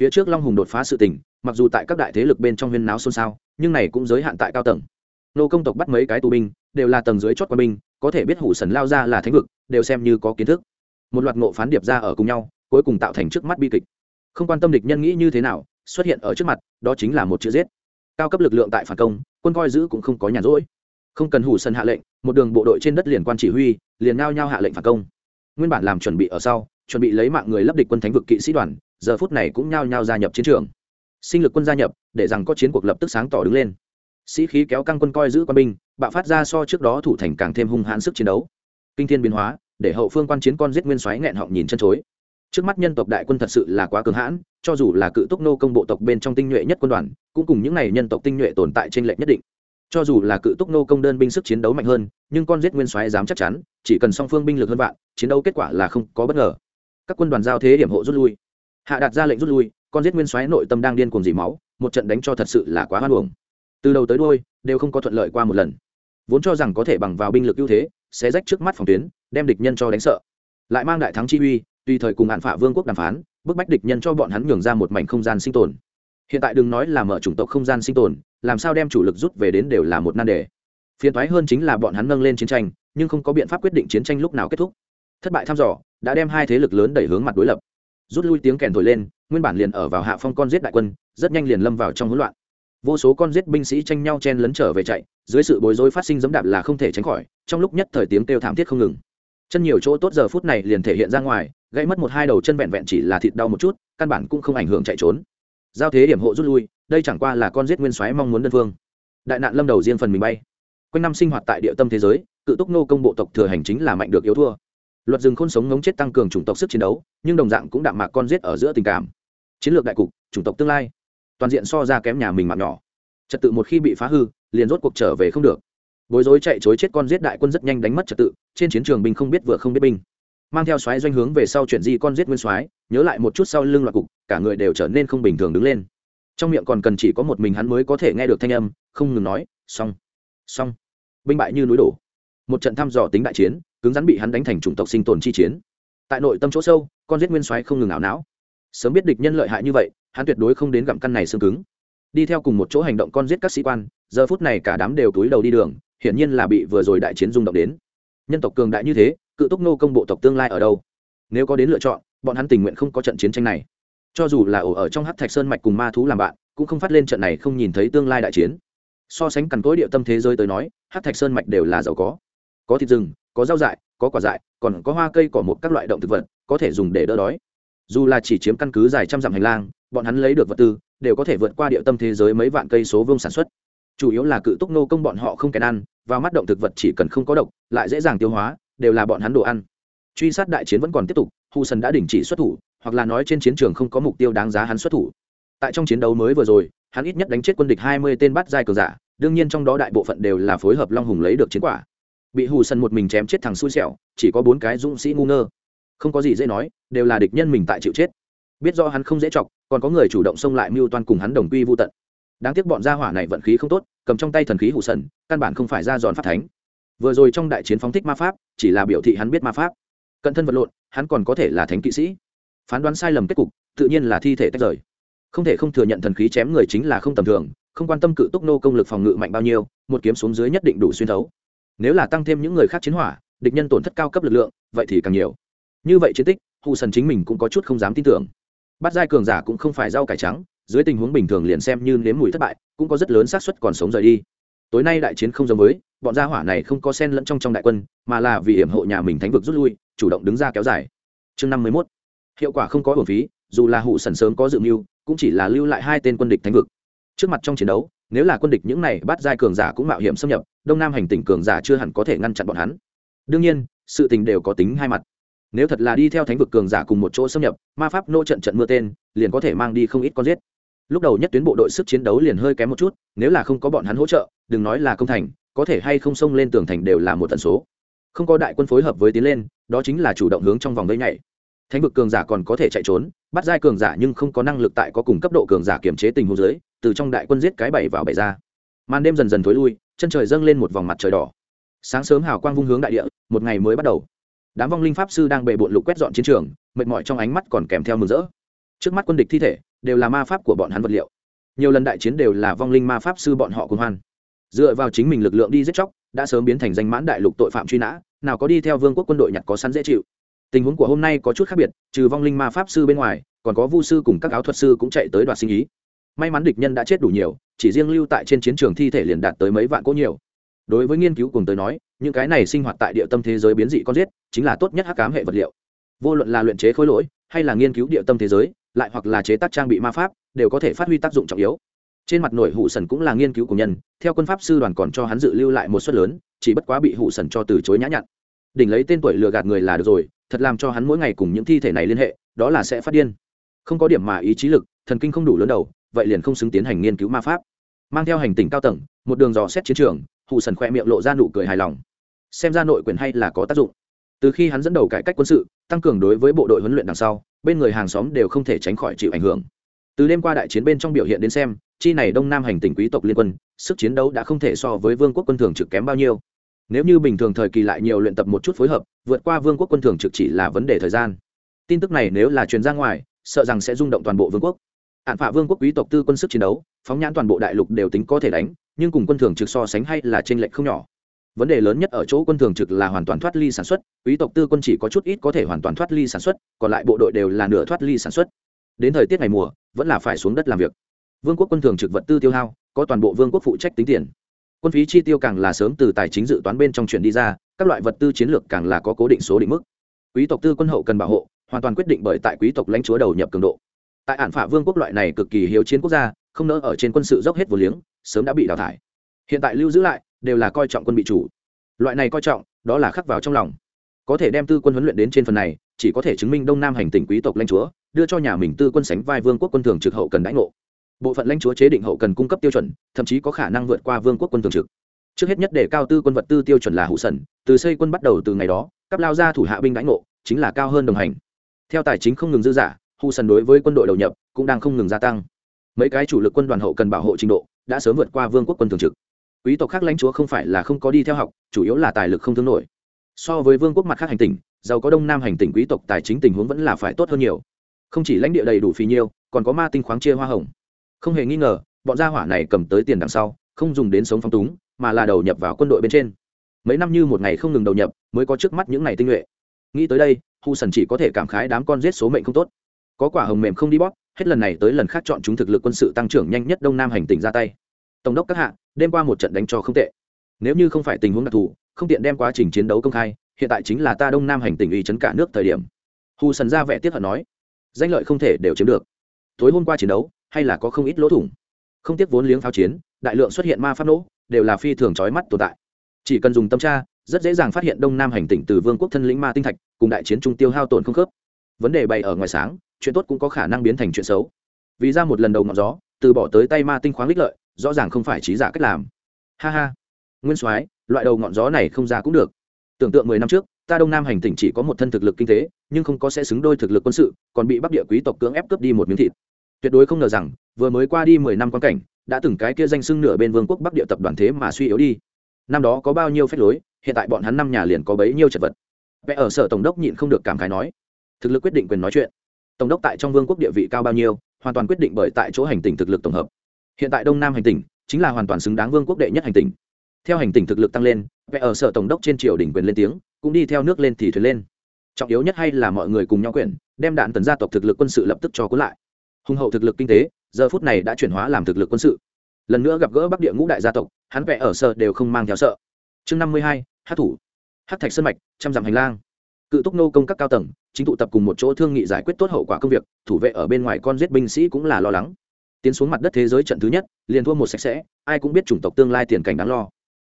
Phía trước long hùng đột phá sự tình, mặc dù tại các đại thế lực bên trong huyên náo xôn xao, nhưng này cũng giới hạn tại cao tầng. Nô công tộc bắt mấy cái tù binh, đều là tầng dưới chót quân binh, có thể biết hủ sần lao ra là thánh vực, đều xem như có kiến thức. Một loạt ngộ phán điệp ra ở cùng nhau, cuối cùng tạo thành trước mắt bi kịch. Không quan tâm địch nhân nghĩ như thế nào xuất hiện ở trước mặt, đó chính là một chữ giết. Cao cấp lực lượng tại phản công, quân coi giữ cũng không có nhàn rỗi. Không cần hủ sân hạ lệnh, một đường bộ đội trên đất liền quan chỉ huy, liền ngao nhau hạ lệnh phản công. Nguyên bản làm chuẩn bị ở sau, chuẩn bị lấy mạng người lấp địch quân thánh vực kỵ sĩ đoàn, giờ phút này cũng nhao nhao gia nhập chiến trường. Sinh lực quân gia nhập, để rằng có chiến cuộc lập tức sáng tỏ đứng lên. Sĩ khí kéo căng quân coi giữ quân binh, bạo phát ra so trước đó thủ thành càng thêm hung hãn sức chiến đấu. Kinh thiên biến hóa, để hậu phương quan chiến con giết nguyên soái nghẹn họng nhìn chân chối trước mắt nhân tộc đại quân thật sự là quá cường hãn, cho dù là cự túc nô công bộ tộc bên trong tinh nhuệ nhất quân đoàn, cũng cùng những n à y nhân tộc tinh nhuệ tồn tại trên lệch nhất định. Cho dù là cự túc nô công đơn binh sức chiến đấu mạnh hơn, nhưng con giết nguyên soái dám chắc chắn, chỉ cần song phương binh lực hơn vạn, chiến đấu kết quả là không có bất ngờ. Các quân đoàn giao thế điểm hộ rút lui. Hạ đạt ra lệnh rút lui, con giết nguyên soái nội tâm đang điên cuồng dỉ máu, một trận đánh cho thật sự là quá hoan hồng từ đầu tới đôi đều không có thuận lợi qua một lần. Vốn cho rằng có thể bằng vào binh lực ưu thế, sẽ rách trước mắt phòng tuyến, đem địch nhân cho đánh sợ. Lại mang đại thắng chi uy tùy thời cùng hạn phả vương quốc đàm phán, bức bách địch nhân cho bọn hắn nhường ra một mảnh không gian sinh tồn. Hiện tại đừng nói là mở chủng tộc không gian sinh tồn, làm sao đem chủ lực rút về đến đều là một nan đề. Phiền thoái hơn chính là bọn hắn nâng lên chiến tranh, nhưng không có biện pháp quyết định chiến tranh lúc nào kết thúc. Thất bại thăm dò, đã đem hai thế lực lớn đẩy hướng mặt đối lập. Rút lui tiếng kèn thổi lên, nguyên bản liền ở vào hạ phong con giết đại quân, rất nhanh liền lâm vào trong hỗn loạn. Vô số con giết binh sĩ tranh nhau chen lấn trở về chạy, dưới sự bối rối phát sinh dẫm đạp là không thể tránh khỏi, trong lúc nhất thời tiếng kêu thảm thiết không ngừng. Chân nhiều chỗ tốt giờ phút này liền thể hiện ra ngoài gãy mất một hai đầu chân vẹn vẹn chỉ là thịt đau một chút, căn bản cũng không ảnh hưởng chạy trốn. Giao thế điểm hộ rút lui, đây chẳng qua là con giết nguyên soái mong muốn đơn phương. Đại nạn lâm đầu riêng phần mình bay. Quanh năm sinh hoạt tại địa tâm thế giới, cự túc nô công bộ tộc thừa hành chính là mạnh được yếu thua. Luật rừng khôn sống ngống chết tăng cường chủng tộc sức chiến đấu, nhưng đồng dạng cũng đạm mạc con giết ở giữa tình cảm. Chiến lược đại cục, chủng tộc tương lai. Toàn diện so ra kém nhà mình mạng nhỏ. Trật tự một khi bị phá hư, liền rốt cuộc trở về không được. Bối rối chạy chối chết con giết đại quân rất nhanh đánh mất trật tự, trên chiến trường binh không biết vừa không biết binh mang theo xoáy doanh hướng về sau chuyển di con giết nguyên xoáy, nhớ lại một chút sau lưng loạt cục, cả người đều trở nên không bình thường đứng lên. Trong miệng còn cần chỉ có một mình hắn mới có thể nghe được thanh âm, không ngừng nói, xong xong. Binh bại như núi đổ. Một trận thăm dò tính đại chiến, cứng rắn bị hắn đánh thành chủng tộc sinh tồn chi chiến. Tại nội tâm chỗ sâu, con giết nguyên xoáy không ngừng ảo não. Sớm biết địch nhân lợi hại như vậy, hắn tuyệt đối không đến gặm căn này xương cứng. Đi theo cùng một chỗ hành động con giết các sĩ quan, giờ phút này cả đám đều túi đầu đi đường, hiển nhiên là bị vừa rồi đại chiến rung động đến. Nhân tộc cường đại như thế cự túc nô công bộ tộc tương lai ở đâu? Nếu có đến lựa chọn, bọn hắn tình nguyện không có trận chiến tranh này. Cho dù là ổ ở trong hát thạch sơn mạch cùng ma thú làm bạn, cũng không phát lên trận này không nhìn thấy tương lai đại chiến. So sánh cằn cối địa tâm thế giới tới nói hát thạch sơn mạch đều là giàu có. Có thịt rừng, có rau dại, có quả dại, còn có hoa cây, cỏ một các loại động thực vật, có thể dùng để đỡ đói. Dù là chỉ chiếm căn cứ dài trăm dặm hành lang, bọn hắn lấy được vật tư, đều có thể vượt qua địa tâm thế giới mấy vạn cây số vương sản xuất. Chủ yếu là cự túc nô công bọn họ không kèn ăn và mắt động thực vật chỉ cần không có độc, lại dễ dàng tiêu hóa đều là bọn hắn đồ ăn. Truy sát đại chiến vẫn còn tiếp tục, hu sần đã đình chỉ xuất thủ, hoặc là nói trên chiến trường không có mục tiêu đáng giá hắn xuất thủ. Tại trong chiến đấu mới vừa rồi, hắn ít nhất đánh chết quân địch hai mươi tên bắt giai cường giả, đương nhiên trong đó đại bộ phận đều là phối hợp long hùng lấy được chiến quả. Bị hù sần một mình chém chết thằng xui xẻo, chỉ có bốn cái dũng sĩ ngu ngơ. Không có gì dễ nói, đều là địch nhân mình tại chịu chết. Biết do hắn không dễ chọc, còn có người chủ động xông lại mưu toan cùng hắn đồng quy vô tận. Đáng tiếc bọn gia hỏa này vận khí không tốt, cầm trong tay thần khí hụ sần căn bản không phải ra giòn phát thánh vừa rồi trong đại chiến phóng thích ma pháp, chỉ là biểu thị hắn biết ma pháp. Cận thân vật lộn, hắn còn có thể là thánh kỵ sĩ. Phán đoán sai lầm kết cục, tự nhiên là thi thể tách rời. Không thể không thừa nhận thần khí chém người chính là không tầm thường, không quan tâm cự túc nô công lực phòng ngự mạnh bao nhiêu, một kiếm xuống dưới nhất định đủ xuyên thấu. Nếu là tăng thêm những người khác chiến hỏa, địch nhân tổn thất cao cấp lực lượng, vậy thì càng nhiều. Như vậy chiến tích, hù sần chính mình cũng có chút không dám tin tưởng. Bắt giai cường giả cũng không phải rau cải trắng, dưới tình huống bình thường liền xem như nếm mùi thất bại, cũng có rất lớn xác suất còn sống rời đi tối nay đại chiến không giống với, bọn gia hỏa này không có sen lẫn trong trong đại quân, mà là vì hiểm hộ nhà mình thánh vực rút lui, chủ động đứng ra kéo dài. Chương năm mươi mốt. Hiệu quả không có hồn phí, dù là hụ sần sớm có dự mưu, cũng chỉ là lưu lại hai tên quân địch thánh vực. Trước mặt trong chiến đấu, nếu là quân địch những này bắt giai cường giả cũng mạo hiểm xâm nhập, đông nam hành tỉnh cường giả chưa hẳn có thể ngăn chặn bọn hắn. Đương nhiên, sự tình đều có tính hai mặt. Nếu thật là đi theo thánh vực cường giả cùng một chỗ xâm nhập, ma pháp nô trận trận mưa tên, liền có thể mang đi không ít con giết lúc đầu nhất tuyến bộ đội sức chiến đấu liền hơi kém một chút, nếu là không có bọn hắn hỗ trợ, đừng nói là công thành, có thể hay không xông lên tường thành đều là một tần số. Không có đại quân phối hợp với tiến lên, đó chính là chủ động hướng trong vòng vây nhảy. Thánh vực cường giả còn có thể chạy trốn, bắt giai cường giả nhưng không có năng lực tại có cùng cấp độ cường giả kiểm chế tình huống dưới, từ trong đại quân giết cái bảy vào bảy ra. Màn đêm dần dần thối lui, chân trời dâng lên một vòng mặt trời đỏ. Sáng sớm hào quang vung hướng đại địa, một ngày mới bắt đầu. Đám vong linh pháp sư đang bề bộn lục quét dọn chiến trường, mệt mỏi trong ánh mắt còn kèm theo mừng rỡ. Trước mắt quân địch thi thể đều là ma pháp của bọn hắn vật liệu. Nhiều lần đại chiến đều là vong linh ma pháp sư bọn họ cùng hoan. Dựa vào chính mình lực lượng đi giết chóc, đã sớm biến thành danh mãn đại lục tội phạm truy nã, nào có đi theo vương quốc quân đội nhặt có sẵn dễ chịu. Tình huống của hôm nay có chút khác biệt, trừ vong linh ma pháp sư bên ngoài, còn có vu sư cùng các áo thuật sư cũng chạy tới đoạt sinh ý. May mắn địch nhân đã chết đủ nhiều, chỉ riêng lưu tại trên chiến trường thi thể liền đạt tới mấy vạn cỗ nhiều. Đối với nghiên cứu cùng tới nói, những cái này sinh hoạt tại địa tâm thế giới biến dị con giết, chính là tốt nhất hắc cám hệ vật liệu. Vô luận là luyện chế khối lỗi, hay là nghiên cứu địa tâm thế giới lại hoặc là chế tác trang bị ma pháp, đều có thể phát huy tác dụng trọng yếu. Trên mặt nội hụ sần cũng là nghiên cứu của nhân, theo quân pháp sư đoàn còn cho hắn dự lưu lại một suất lớn, chỉ bất quá bị hụ sần cho từ chối nhã nhặn. Đỉnh lấy tên tuổi lừa gạt người là được rồi, thật làm cho hắn mỗi ngày cùng những thi thể này liên hệ, đó là sẽ phát điên. Không có điểm mà ý chí lực, thần kinh không đủ lớn đầu, vậy liền không xứng tiến hành nghiên cứu ma pháp. Mang theo hành tình cao tầng, một đường dò xét chiến trường hụ sần khoe miệng lộ ra nụ cười hài lòng. Xem ra nội quyền hay là có tác dụng. Từ khi hắn dẫn đầu cải cách quân sự, tăng cường đối với bộ đội huấn luyện đằng sau bên người hàng xóm đều không thể tránh khỏi chịu ảnh hưởng. Từ đêm qua đại chiến bên trong biểu hiện đến xem, chi này đông nam hành tỉnh quý tộc liên quân, sức chiến đấu đã không thể so với vương quốc quân thường trực kém bao nhiêu. Nếu như bình thường thời kỳ lại nhiều luyện tập một chút phối hợp, vượt qua vương quốc quân thường trực chỉ là vấn đề thời gian. Tin tức này nếu là truyền ra ngoài, sợ rằng sẽ rung động toàn bộ vương quốc. Hạn phạ vương quốc quý tộc tư quân sức chiến đấu, phóng nhãn toàn bộ đại lục đều tính có thể đánh, nhưng cùng quân thường trực so sánh hay là t r ê n lệch không nhỏ vấn đề lớn nhất ở chỗ quân thường trực là hoàn toàn thoát ly sản xuất, quý tộc tư quân chỉ có chút ít có thể hoàn toàn thoát ly sản xuất, còn lại bộ đội đều là nửa thoát ly sản xuất. Đến thời tiết ngày mùa, vẫn là phải xuống đất làm việc. Vương quốc quân thường trực vật tư tiêu hao, có toàn bộ vương quốc phụ trách tính tiền. Quân phí chi tiêu càng là sớm từ tài chính dự toán bên trong chuyển đi ra, các loại vật tư chiến lược càng là có cố định số định mức. Quý tộc tư quân hậu cần bảo hộ, hoàn toàn quyết định bởi tại quý tộc lãnh chúa đầu nhập cường độ. Tại ản phả vương quốc loại này cực kỳ hiếu chiến quốc gia, không nỡ ở trên quân sự dốc hết vô liếng, sớm đã bị đào thải. Hiện tại lưu giữ lại đều là coi trọng quân bị chủ. Loại này coi trọng, đó là khắc vào trong lòng. Có thể đem tư quân huấn luyện đến trên phần này, chỉ có thể chứng minh đông nam hành tỉnh quý tộc lãnh chúa, đưa cho nhà mình tư quân sánh vai vương quốc quân thường trực hậu cần đãi ngộ. Bộ phận lãnh chúa chế định hậu cần cung cấp tiêu chuẩn, thậm chí có khả năng vượt qua vương quốc quân thường trực. Trước hết nhất để cao tư quân vật tư tiêu chuẩn là hụ sần, từ xây quân bắt đầu từ ngày đó cấp lao ra thủ hạ binh đãi ngộ, chính là cao hơn đồng hành. Theo tài chính không ngừng dư giả hụ sần đối với quân đội đầu nhập cũng đang không ngừng gia tăng. Mấy cái chủ lực quân đoàn hậu cần bảo hộ trình độ đã sớm vượt qua vương quốc quân thường trực quý tộc khác lãnh chúa không phải là không có đi theo học, chủ yếu là tài lực không thương nổi. So với vương quốc mặt khác hành tỉnh, giàu có đông nam hành tỉnh quý tộc tài chính tình huống vẫn là phải tốt hơn nhiều. Không chỉ lãnh địa đầy đủ phí nhiêu, còn có ma tinh khoáng chia hoa hồng. Không hề nghi ngờ, bọn gia hỏa này cầm tới tiền đằng sau, không dùng đến sống phong túng, mà là đầu nhập vào quân đội bên trên. Mấy năm như một ngày không ngừng đầu nhập, mới có trước mắt những ngày tinh nhuệ. Nghĩ tới đây, hu sần chỉ có thể cảm khái đám con giết số mệnh không tốt. Có quả hồng mềm không đi bóp, hết lần này tới lần khác chọn chúng thực lực quân sự tăng trưởng nhanh nhất đông nam hành tỉnh ra tay. Tổng đốc các hạ đêm qua một trận đánh cho không tệ. Nếu như không phải tình huống đặc thù, không tiện đem quá trình chiến đấu công khai, hiện tại chính là ta đông nam hành tình uy chấn cả nước thời điểm. Hù sần ra vẻ tiếp hận nói, danh lợi không thể đều chiếm được. Tối hôm qua chiến đấu, hay là có không ít lỗ thủng. Không tiếc vốn liếng pháo chiến, đại lượng xuất hiện ma pháp nỗ đều là phi thường trói mắt tồn tại. Chỉ cần dùng tâm tra, rất dễ dàng phát hiện đông nam hành tỉnh từ vương quốc thân lĩnh ma tinh thạch, cùng đại chiến trung tiêu hao tổn không khớp. Vấn đề bày ở ngoài sáng, chuyện tốt cũng có khả năng biến thành chuyện xấu. Vì ra một lần đầu ngọn gió, từ bỏ tới tay ma tinh khoáng lích lợi rõ ràng không phải trí giả cách làm. Ha ha. Nguyên soái, loại đầu ngọn gió này không ra cũng được. Tưởng tượng mười năm trước, ta đông nam hành tỉnh chỉ có một thân thực lực kinh tế, nhưng không có sẽ xứng đôi thực lực quân sự, còn bị bắc địa quý tộc cưỡng ép cướp đi một miếng thịt. Tuyệt đối không ngờ rằng, vừa mới qua đi mười năm quan cảnh, đã từng cái kia danh sưng nửa bên vương quốc bắc địa tập đoàn thế mà suy yếu đi. Năm đó có bao nhiêu phép lối, hiện tại bọn hắn năm nhà liền có bấy nhiêu chật vật. Vẽ ở sở tổng đốc nhịn không được cảm khái nói, thực lực quyết định quyền nói chuyện. Tổng đốc tại trong vương quốc địa vị cao bao nhiêu, hoàn toàn quyết định bởi tại chỗ hành tình thực lực tổng hợp hiện tại đông nam hành tỉnh chính là hoàn toàn xứng đáng vương quốc đệ nhất hành tỉnh. Theo hành tỉnh thực lực tăng lên vẽ ở sở tổng đốc trên triều đỉnh quyền lên tiếng, cũng đi theo nước lên thì thuyền lên. Trọng yếu nhất hay là mọi người cùng nhau quyển đem đạn tần gia tộc thực lực quân sự lập tức cho cuốn lại. Hùng hậu thực lực kinh tế, giờ phút này đã chuyển hóa làm thực lực quân sự. Lần nữa gặp gỡ bắc địa ngũ đại gia tộc, hắn vẽ ở sở đều không mang theo sợ. Chương năm mươi hai hát thủ. Hát thạch sân mạch, trăm dặm hành lang. Cự túc nô công các cao tầng, chính tụ tập cùng một chỗ thương nghị giải quyết tốt hậu quả công việc, thủ vệ ở bên ngoài con giết binh sĩ cũng là lo lắng tiến xuống mặt đất thế giới trận thứ nhất, liền thua một sạch sẽ, ai cũng biết chủng tộc tương lai tiền cảnh đáng lo.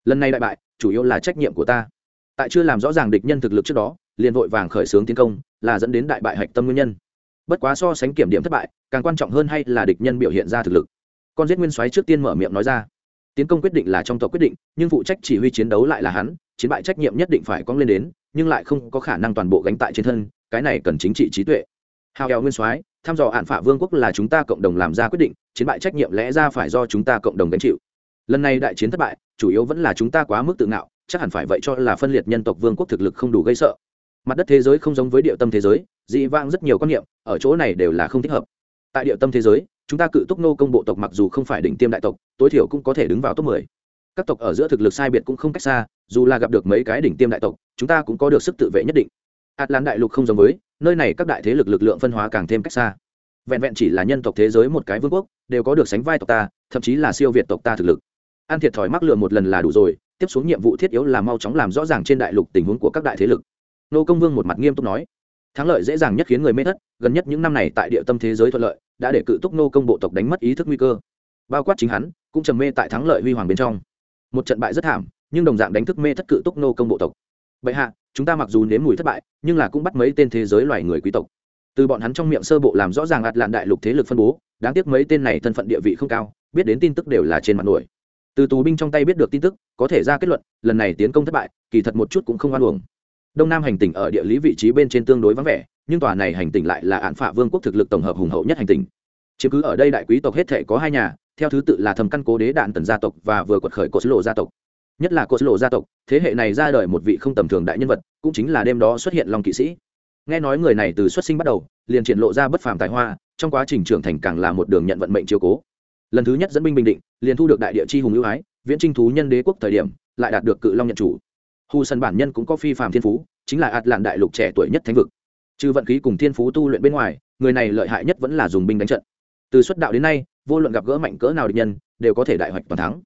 Lần này đại bại, chủ yếu là trách nhiệm của ta. Tại chưa làm rõ ràng địch nhân thực lực trước đó, liền vội vàng khởi xướng tiến công, là dẫn đến đại bại hạch tâm nguyên nhân. Bất quá so sánh kiểm điểm thất bại, càng quan trọng hơn hay là địch nhân biểu hiện ra thực lực. Con giết nguyên soái trước tiên mở miệng nói ra. Tiến công quyết định là trong tộc quyết định, nhưng phụ trách chỉ huy chiến đấu lại là hắn, chiến bại trách nhiệm nhất định phải cong lên đến, nhưng lại không có khả năng toàn bộ gánh tại trên thân, cái này cần chính trị trí tuệ hào hào nguyên soái, thăm dò hạn phả vương quốc là chúng ta cộng đồng làm ra quyết định, chiến bại trách nhiệm lẽ ra phải do chúng ta cộng đồng gánh chịu. Lần này đại chiến thất bại, chủ yếu vẫn là chúng ta quá mức tự ngạo, chắc hẳn phải vậy cho là phân liệt nhân tộc vương quốc thực lực không đủ gây sợ. Mặt đất thế giới không giống với địa tâm thế giới, dị vang rất nhiều quan niệm, ở chỗ này đều là không thích hợp. Tại địa tâm thế giới, chúng ta cự túc nô công bộ tộc mặc dù không phải đỉnh tiêm đại tộc, tối thiểu cũng có thể đứng vào top mười. Các tộc ở giữa thực lực sai biệt cũng không cách xa, dù là gặp được mấy cái đỉnh tiêm đại tộc, chúng ta cũng có được sức tự vệ nhất định. Atlan đại lục không giống với nơi này các đại thế lực lực lượng phân hóa càng thêm cách xa. Vẹn vẹn chỉ là nhân tộc thế giới một cái vương quốc, đều có được sánh vai tộc ta, thậm chí là siêu việt tộc ta thực lực. An thiệt thòi mắc lừa một lần là đủ rồi, tiếp xuống nhiệm vụ thiết yếu là mau chóng làm rõ ràng trên đại lục tình huống của các đại thế lực. Nô công vương một mặt nghiêm túc nói, thắng lợi dễ dàng nhất khiến người mê thất, gần nhất những năm này tại địa tâm thế giới thuận lợi, đã để cự túc nô công bộ tộc đánh mất ý thức nguy cơ. Bao quát chính hắn, cũng trầm mê tại thắng lợi huy hoàng bên trong. Một trận bại rất thảm, nhưng đồng dạng đánh thức mê thất cự túc nô công bộ tộc. Bệ hạ chúng ta mặc dù nếm mùi thất bại, nhưng là cũng bắt mấy tên thế giới loài người quý tộc. Từ bọn hắn trong miệng sơ bộ làm rõ ràng ạt lạn đại lục thế lực phân bố, đáng tiếc mấy tên này thân phận địa vị không cao, biết đến tin tức đều là trên mặt nổi. Từ tù binh trong tay biết được tin tức, có thể ra kết luận, lần này tiến công thất bại, kỳ thật một chút cũng không oan uổng. Đông nam hành tỉnh ở địa lý vị trí bên trên tương đối vắng vẻ, nhưng tòa này hành tỉnh lại là án phạ vương quốc thực lực tổng hợp hùng hậu nhất hành tỉnh. Chiếm cứ ở đây đại quý tộc hết thể có hai nhà, theo thứ tự là thầm căn cố đế đạn tần gia tộc và vừa quật khởi cột lộ gia tộc nhất là cột lộ gia tộc, thế hệ này ra đời một vị không tầm thường đại nhân vật, cũng chính là đêm đó xuất hiện long kỵ sĩ. Nghe nói người này từ xuất sinh bắt đầu, liền triển lộ ra bất phàm tài hoa, trong quá trình trưởng thành càng là một đường nhận vận mệnh chiếu cố. Lần thứ nhất dẫn binh bình định, liền thu được đại địa chi hùng ưu ái, viễn trinh thú nhân đế quốc thời điểm, lại đạt được cự long nhận chủ. Hù sân bản nhân cũng có phi phàm thiên phú, chính là ạt lạn đại lục trẻ tuổi nhất thánh vực. Trừ vận khí cùng thiên phú tu luyện bên ngoài, người này lợi hại nhất vẫn là dùng binh đánh trận. Từ xuất đạo đến nay, vô luận gặp gỡ mạnh cỡ nào địch nhân, đều có thể đại hoạch toàn thắng.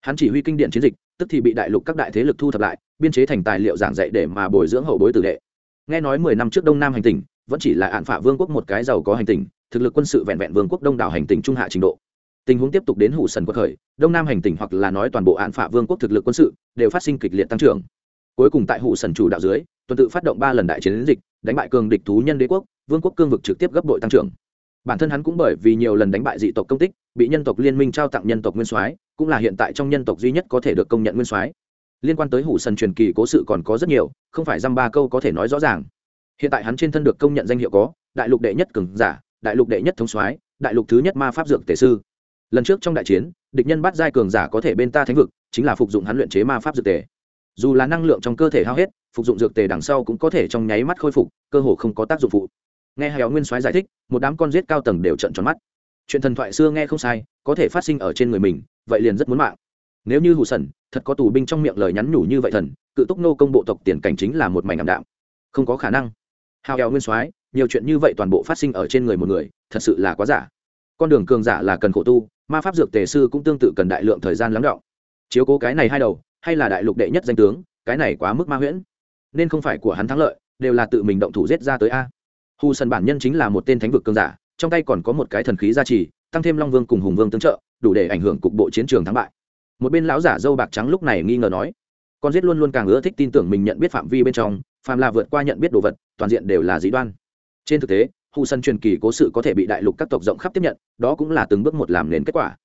Hắn chỉ huy kinh điện chiến dịch tức thì bị đại lục các đại thế lực thu thập lại, biên chế thành tài liệu giảng dạy để mà bồi dưỡng hậu bối tử đệ. Nghe nói mười năm trước đông nam hành tỉnh, vẫn chỉ là ạn phả vương quốc một cái giàu có hành tỉnh, thực lực quân sự vẹn vẹn vương quốc đông đảo hành tỉnh trung hạ trình độ. Tình huống tiếp tục đến hủ sần quốc khởi, đông nam hành tỉnh hoặc là nói toàn bộ ạn phả vương quốc thực lực quân sự, đều phát sinh kịch liệt tăng trưởng. Cuối cùng tại hủ sần chủ đạo dưới, tuần tự phát động ba lần đại chiến dịch, đánh bại cường địch thú nhân đế quốc, vương quốc cương vực trực tiếp gấp đội tăng trưởng bản thân hắn cũng bởi vì nhiều lần đánh bại dị tộc công tích, bị nhân tộc liên minh trao tặng nhân tộc nguyên soái, cũng là hiện tại trong nhân tộc duy nhất có thể được công nhận nguyên soái. Liên quan tới hủ sần truyền kỳ cố sự còn có rất nhiều, không phải dăm ba câu có thể nói rõ ràng. Hiện tại hắn trên thân được công nhận danh hiệu có, đại lục đệ nhất cường giả, đại lục đệ nhất thống soái, đại lục thứ nhất ma pháp dược tề sư. Lần trước trong đại chiến, địch nhân bắt giai cường giả có thể bên ta thánh vực, chính là phục dụng hắn luyện chế ma pháp dược tề dù là năng lượng trong cơ thể hao hết, phục dụng dược tề đằng sau cũng có thể trong nháy mắt khôi phục, cơ hồ không có tác dụng phụ nghe hèo nguyên soái giải thích, một đám con giết cao tầng đều trận tròn mắt. Chuyện thần thoại xưa nghe không sai, có thể phát sinh ở trên người mình, vậy liền rất muốn mạng. Nếu như hù sần, thật có tù binh trong miệng lời nhắn nhủ như vậy thần, cự túc nô công bộ tộc tiền cảnh chính là một mảnh ảm đạm. Không có khả năng. Hào hèo nguyên soái, nhiều chuyện như vậy toàn bộ phát sinh ở trên người một người, thật sự là quá giả. Con đường cường giả là cần khổ tu, ma pháp dược tề sư cũng tương tự cần đại lượng thời gian lắng đọng. Chiếu cố cái này hai đầu, hay là đại lục đệ nhất danh tướng, cái này quá mức ma huyễn. Nên không phải của hắn thắng lợi, đều là tự mình động thủ giết ra tới a hù sần bản nhân chính là một tên thánh vực cường giả, trong tay còn có một cái thần khí gia trì, tăng thêm long vương cùng hùng vương tương trợ, đủ để ảnh hưởng cục bộ chiến trường thắng bại. Một bên lão giả dâu bạc trắng lúc này nghi ngờ nói, con giết luôn luôn càng ưa thích tin tưởng mình nhận biết phạm vi bên trong, phàm là vượt qua nhận biết đồ vật, toàn diện đều là dĩ đoan. Trên thực tế hù sân truyền kỳ cố sự có thể bị đại lục các tộc rộng khắp tiếp nhận, đó cũng là từng bước một làm nền kết quả.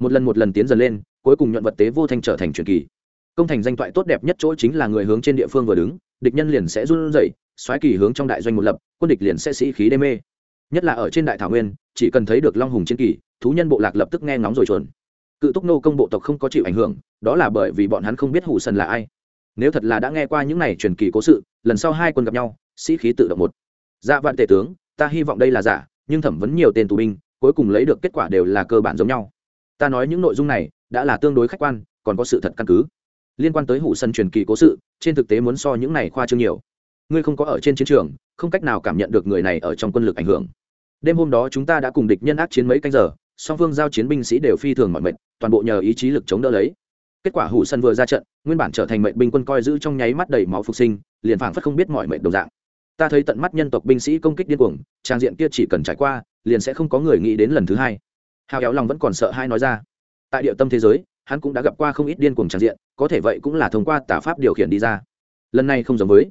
Một lần một lần tiến dần lên, cuối cùng nhuận vật tế vô thanh trở thành truyền kỳ. Công thành danh thoại tốt đẹp nhất chỗ chính là người hướng trên địa phương vừa đứng, địch nhân liền sẽ run rẩy xoáy kỳ hướng trong đại doanh một lập, quân địch liền sẽ sĩ khí đê mê. Nhất là ở trên đại thảo nguyên, chỉ cần thấy được long hùng chiến kỳ, thú nhân bộ lạc lập tức nghe ngóng rồi chuồn. Cự túc nô công bộ tộc không có chịu ảnh hưởng, đó là bởi vì bọn hắn không biết hủ sần là ai. Nếu thật là đã nghe qua những này truyền kỳ cố sự, lần sau hai quân gặp nhau, sĩ khí tự động một. Dạ vạn tể tướng, ta hy vọng đây là giả, nhưng thẩm vấn nhiều tên tù binh, cuối cùng lấy được kết quả đều là cơ bản giống nhau. Ta nói những nội dung này, đã là tương đối khách quan, còn có sự thật căn cứ. Liên quan tới hủ sân truyền kỳ cố sự, trên thực tế muốn so những này khoa trương nhiều ngươi không có ở trên chiến trường, không cách nào cảm nhận được người này ở trong quân lực ảnh hưởng. Đêm hôm đó chúng ta đã cùng địch nhân ác chiến mấy canh giờ, song phương giao chiến binh sĩ đều phi thường mọi mệnh toàn bộ nhờ ý chí lực chống đỡ lấy. Kết quả hủ sân vừa ra trận, nguyên bản trở thành mệnh binh quân coi giữ trong nháy mắt đầy máu phục sinh, liền phảng phất không biết mọi mệnh đồng dạng. Ta thấy tận mắt nhân tộc binh sĩ công kích điên cuồng, trang diện kia chỉ cần trải qua, liền sẽ không có người nghĩ đến lần thứ hai. Hào éo lòng vẫn còn sợ hai nói ra. Tại địa tâm thế giới, hắn cũng đã gặp qua không ít điên cuồng trang diện, có thể vậy cũng là thông qua tả pháp điều khiển đi ra. Lần này không giống với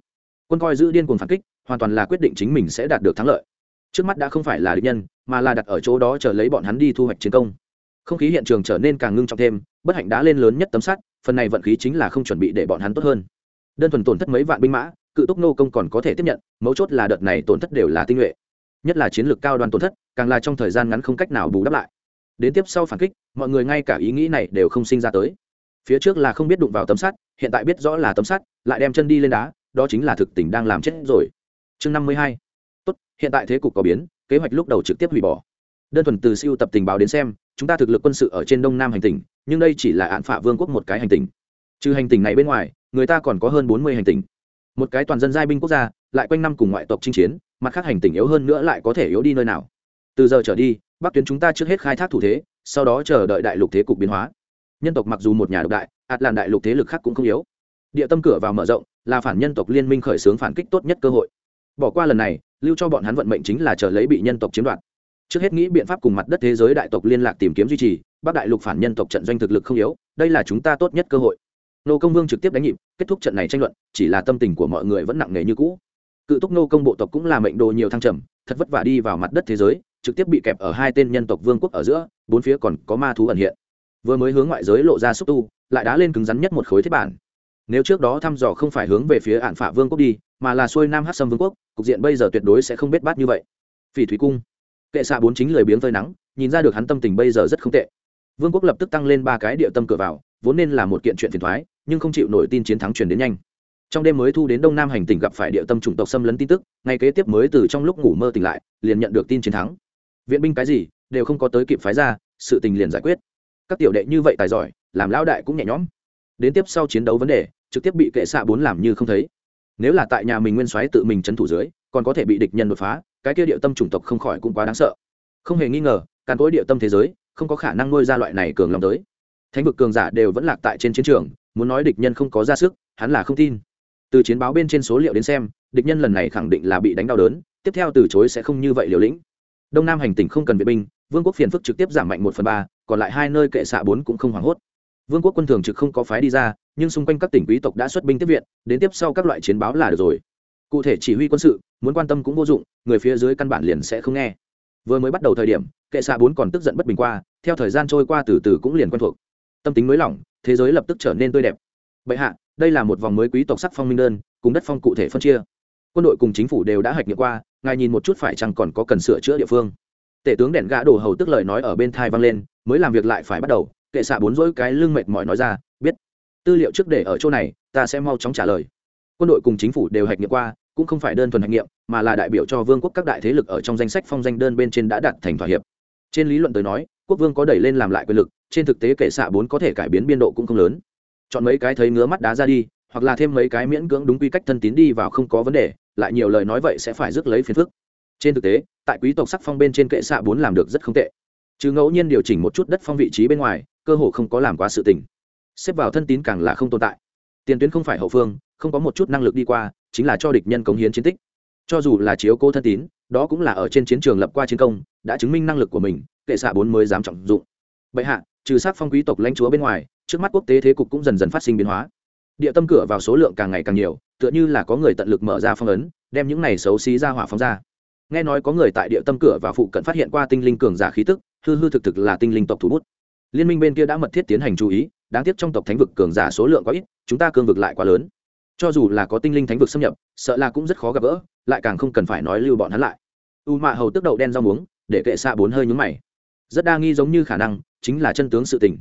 quân coi giữ điên cuồng phản kích, hoàn toàn là quyết định chính mình sẽ đạt được thắng lợi. Trước mắt đã không phải là địch nhân, mà là đặt ở chỗ đó chờ lấy bọn hắn đi thu hoạch chiến công. Không khí hiện trường trở nên càng ngưng trọng thêm, bất hạnh đã lên lớn nhất tấm sắt, phần này vận khí chính là không chuẩn bị để bọn hắn tốt hơn. Đơn thuần tổn thất mấy vạn binh mã, cự túc nô công còn có thể tiếp nhận, mấu chốt là đợt này tổn thất đều là tinh nhuệ. Nhất là chiến lược cao đoàn tổn thất, càng là trong thời gian ngắn không cách nào bù đắp lại. Đến tiếp sau phản kích, mọi người ngay cả ý nghĩ này đều không sinh ra tới. Phía trước là không biết đụng vào tấm sắt, hiện tại biết rõ là tấm sắt, lại đem chân đi lên đá đó chính là thực tình đang làm chết rồi. Chương năm mươi hai. Tốt hiện tại thế cục có biến kế hoạch lúc đầu trực tiếp hủy bỏ. Đơn thuần từ siêu tập tình báo đến xem chúng ta thực lực quân sự ở trên đông nam hành tinh, nhưng đây chỉ là án phả vương quốc một cái hành tinh. trừ hành tinh này bên ngoài người ta còn có hơn bốn mươi hành tinh. một cái toàn dân giai binh quốc gia lại quanh năm cùng ngoại tộc chinh chiến mặt khác hành tinh yếu hơn nữa lại có thể yếu đi nơi nào. Từ giờ trở đi bắc tuyến chúng ta trước hết khai thác thủ thế sau đó chờ đợi đại lục thế cục biến hóa. Nhân tộc mặc dù một nhà độc đại ạt làn đại lục thế lực khác cũng không yếu. Địa tâm cửa vào mở rộng là phản nhân tộc liên minh khởi xướng phản kích tốt nhất cơ hội. Bỏ qua lần này, lưu cho bọn hắn vận mệnh chính là chờ lấy bị nhân tộc chiếm đoạt. Trước hết nghĩ biện pháp cùng mặt đất thế giới đại tộc liên lạc tìm kiếm duy trì, bắc đại lục phản nhân tộc trận doanh thực lực không yếu, đây là chúng ta tốt nhất cơ hội. Nô công vương trực tiếp đánh nhịp, kết thúc trận này tranh luận, chỉ là tâm tình của mọi người vẫn nặng nề như cũ. Cự túc nô công bộ tộc cũng là mệnh đồ nhiều thăng trầm, thật vất vả đi vào mặt đất thế giới, trực tiếp bị kẹp ở hai tên nhân tộc vương quốc ở giữa, bốn phía còn có ma thú ẩn hiện. Vừa mới hướng ngoại giới lộ ra xúc tu, lại đá lên cứng rắn nhất một khối thiết bản nếu trước đó thăm dò không phải hướng về phía ạn phả vương quốc đi, mà là xuôi nam hát sâm vương quốc, cục diện bây giờ tuyệt đối sẽ không biết bát như vậy. Phỉ thúy cung. Kệ xạ bốn chính lười biếng phơi nắng, nhìn ra được hắn tâm tình bây giờ rất không tệ. Vương quốc lập tức tăng lên ba cái địa tâm cửa vào, vốn nên là một kiện chuyện phiền thoái nhưng không chịu nổi tin chiến thắng truyền đến nhanh. Trong đêm mới thu đến đông nam hành tỉnh gặp phải địa tâm chủng tộc xâm lấn tin tức ngay kế tiếp mới từ trong lúc ngủ mơ tỉnh lại, liền nhận được tin chiến thắng. Viện binh cái gì, đều không có tới kịp phái ra, sự tình liền giải quyết. Các tiểu đệ như vậy tài giỏi, làm lão đại cũng nhẹ nhõm. Đến tiếp sau chiến đấu vấn đề trực tiếp bị kệ xạ bốn làm như không thấy. Nếu là tại nhà mình nguyên soái tự mình trấn thủ dưới, còn có thể bị địch nhân đột phá, cái kia địa tâm chủng tộc không khỏi cũng quá đáng sợ. Không hề nghi ngờ, càn cối địa tâm thế giới, không có khả năng nuôi ra loại này cường lòng tới. Thánh vực cường giả đều vẫn lạc tại trên chiến trường, muốn nói địch nhân không có ra sức, hắn là không tin. Từ chiến báo bên trên số liệu đến xem, địch nhân lần này khẳng định là bị đánh đau đớn, tiếp theo từ chối sẽ không như vậy liều lĩnh. Đông nam hành tỉnh không cần vệ binh, vương quốc phiền phức trực tiếp giảm mạnh một phần ba, còn lại hai nơi kệ xạ bốn cũng không hoảng hốt. Vương quốc quân thường trực không có phái đi ra nhưng xung quanh các tỉnh quý tộc đã xuất binh tiếp viện, đến tiếp sau các loại chiến báo là được rồi. Cụ thể chỉ huy quân sự, muốn quan tâm cũng vô dụng, người phía dưới căn bản liền sẽ không nghe. Vừa mới bắt đầu thời điểm, kệ xạ bốn còn tức giận bất bình qua, theo thời gian trôi qua từ từ cũng liền quen thuộc. Tâm tính mới lỏng, thế giới lập tức trở nên tươi đẹp. Bệ hạ, đây là một vòng mới quý tộc sắc phong minh đơn, cùng đất phong cụ thể phân chia. Quân đội cùng chính phủ đều đã hạch nghiệm qua, ngài nhìn một chút phải chăng còn có cần sửa chữa địa phương. Tể tướng đèn gã đổ hầu tức lời nói ở bên thai vang lên, mới làm việc lại phải bắt đầu, kệ xạ bốn dỗi cái lưng mệt mỏi nói ra, biết tư liệu trước để ở chỗ này, ta sẽ mau chóng trả lời. Quân đội cùng chính phủ đều hạch nghiệm qua, cũng không phải đơn thuần hạch nghiệm, mà là đại biểu cho vương quốc các đại thế lực ở trong danh sách phong danh đơn bên trên đã đặt thành thỏa hiệp. Trên lý luận tới nói, quốc vương có đẩy lên làm lại quyền lực, trên thực tế kệ xạ bốn có thể cải biến biên độ cũng không lớn. Chọn mấy cái thấy ngứa mắt đá ra đi, hoặc là thêm mấy cái miễn cưỡng đúng quy cách thân tín đi vào không có vấn đề, lại nhiều lời nói vậy sẽ phải rước lấy phiền phức. Trên thực tế, tại quý tộc sắc phong bên trên kệ xạ bốn làm được rất không tệ. Chứ ngẫu nhiên điều chỉnh một chút đất phong vị trí bên ngoài, cơ hồ không có làm quá sự tình xếp vào thân tín càng là không tồn tại. Tiền tuyến không phải hậu phương, không có một chút năng lực đi qua, chính là cho địch nhân cống hiến chiến tích. Cho dù là chiếu cố thân tín, đó cũng là ở trên chiến trường lập qua chiến công, đã chứng minh năng lực của mình, kệ xạ bốn mới dám trọng dụng. Bệ hạ, trừ sát phong quý tộc lãnh chúa bên ngoài, trước mắt quốc tế thế cục cũng dần dần phát sinh biến hóa. Địa tâm cửa vào số lượng càng ngày càng nhiều, tựa như là có người tận lực mở ra phong ấn, đem những này xấu xí ra hỏa phóng ra. Nghe nói có người tại địa tâm cửa và phụ cận phát hiện qua tinh linh cường giả khí tức, hư hư thực thực là tinh linh tộc thủ bút liên minh bên kia đã mật thiết tiến hành chú ý, đáng tiếc trong tộc thánh vực cường giả số lượng quá ít, chúng ta cương vực lại quá lớn. Cho dù là có tinh linh thánh vực xâm nhập, sợ là cũng rất khó gặp gỡ, lại càng không cần phải nói lưu bọn hắn lại. U mạ hầu tức đậu đen rau muống, để kệ xạ bốn hơi nhúng mày. Rất đa nghi giống như khả năng, chính là chân tướng sự tình.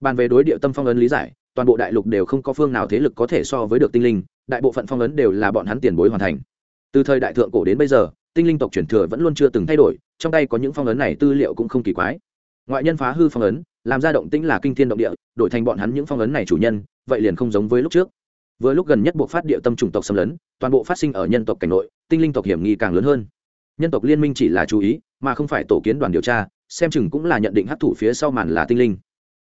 Bàn về đối địa tâm phong ấn lý giải, toàn bộ đại lục đều không có phương nào thế lực có thể so với được tinh linh, đại bộ phận phong ấn đều là bọn hắn tiền bối hoàn thành. Từ thời đại thượng cổ đến bây giờ, tinh linh tộc truyền thừa vẫn luôn chưa từng thay đổi, trong tay có những phong ấn này tư liệu cũng không kỳ quái. Ngoại nhân phá hư phong ấn làm ra động tĩnh là kinh thiên động địa, đổi thành bọn hắn những phong ấn này chủ nhân, vậy liền không giống với lúc trước. Vừa lúc gần nhất buộc phát địa tâm chủng tộc xâm lấn, toàn bộ phát sinh ở nhân tộc cảnh nội, tinh linh tộc hiểm nghi càng lớn hơn. Nhân tộc liên minh chỉ là chú ý, mà không phải tổ kiến đoàn điều tra, xem chừng cũng là nhận định hấp thụ phía sau màn là tinh linh.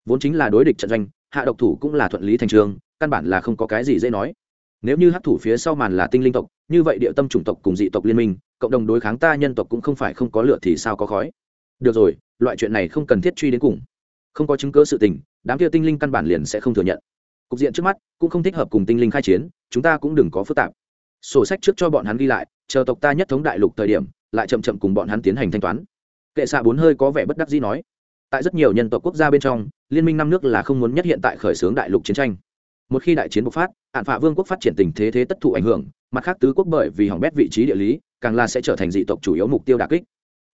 Vốn chính là đối địch trận doanh, hạ độc thủ cũng là thuận lý thành trường, căn bản là không có cái gì dễ nói. Nếu như hắc thủ phía sau màn là tinh linh tộc, như vậy địa tâm chủng tộc cùng dị tộc liên minh, cộng đồng đối kháng ta nhân tộc cũng không phải không có lửa thì sao có khói. Được rồi, loại chuyện này không cần thiết truy đến cùng không có chứng cứ sự tình, đám kia tinh linh căn bản liền sẽ không thừa nhận. Cục diện trước mắt cũng không thích hợp cùng tinh linh khai chiến, chúng ta cũng đừng có phức tạp. Sổ sách trước cho bọn hắn ghi lại, chờ tộc ta nhất thống đại lục thời điểm, lại chậm chậm cùng bọn hắn tiến hành thanh toán. Kệ xạ bốn hơi có vẻ bất đắc dĩ nói, tại rất nhiều nhân tộc quốc gia bên trong, liên minh năm nước là không muốn nhất hiện tại khởi xướng đại lục chiến tranh. Một khi đại chiến bộc phát, hạn phạ vương quốc phát triển tình thế thế tất thụ ảnh hưởng, mặt khác tứ quốc bởi vì hỏng bét vị trí địa lý, càng là sẽ trở thành dị tộc chủ yếu mục tiêu đà kích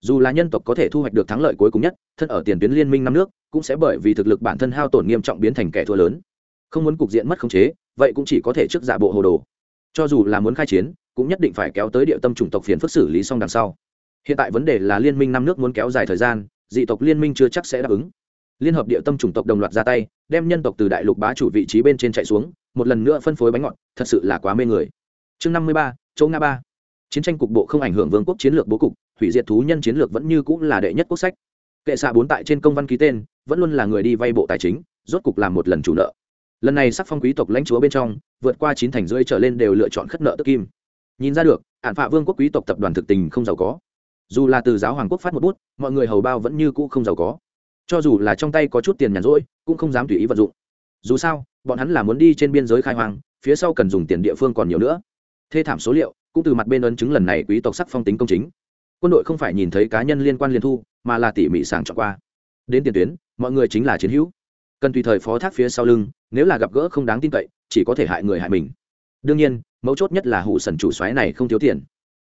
dù là nhân tộc có thể thu hoạch được thắng lợi cuối cùng nhất, thân ở tiền tuyến liên minh năm nước, cũng sẽ bởi vì thực lực bản thân hao tổn nghiêm trọng biến thành kẻ thua lớn. Không muốn cục diện mất khống chế, vậy cũng chỉ có thể trước giả bộ hồ đồ. Cho dù là muốn khai chiến, cũng nhất định phải kéo tới địa tâm chủng tộc phiền phức xử lý xong đằng sau. Hiện tại vấn đề là liên minh năm nước muốn kéo dài thời gian, dị tộc liên minh chưa chắc sẽ đáp ứng. Liên hợp địa tâm chủng tộc đồng loạt ra tay, đem nhân tộc từ đại lục bá chủ vị trí bên trên chạy xuống, một lần nữa phân phối bánh ngọt, thật sự là quá mê người. Chương năm mươi ba, chỗ nga ba. Chiến tranh cục bộ không ảnh hưởng vương quốc chiến lược bố cục hủy diệt thú nhân chiến lược vẫn như cũng là đệ nhất quốc sách. Kệ xạ bốn tại trên công văn ký tên, vẫn luôn là người đi vay bộ tài chính, rốt cục làm một lần chủ nợ. Lần này sắc phong quý tộc lãnh chúa bên trong, vượt qua chín thành rưỡi trở lên đều lựa chọn khất nợ tức kim. Nhìn ra được, hạn phạ vương quốc quý tộc tập đoàn thực tình không giàu có. Dù là từ giáo hoàng quốc phát một bút, mọi người hầu bao vẫn như cũ không giàu có. Cho dù là trong tay có chút tiền nhàn rỗi, cũng không dám tùy ý vận dụng. Dù sao, bọn hắn là muốn đi trên biên giới khai hoang, phía sau cần dùng tiền địa phương còn nhiều nữa. Thê thảm số liệu, cũng từ mặt bên ấn chứng lần này quý tộc sắc phong tính công chính quân đội không phải nhìn thấy cá nhân liên quan liên thu, mà là tỉ mỉ sàng chọn qua. Đến tiền tuyến, mọi người chính là chiến hữu. Cần tùy thời phó thác phía sau lưng, nếu là gặp gỡ không đáng tin cậy, chỉ có thể hại người hại mình. Đương nhiên, mấu chốt nhất là hụ sần chủ xoáy này không thiếu tiền.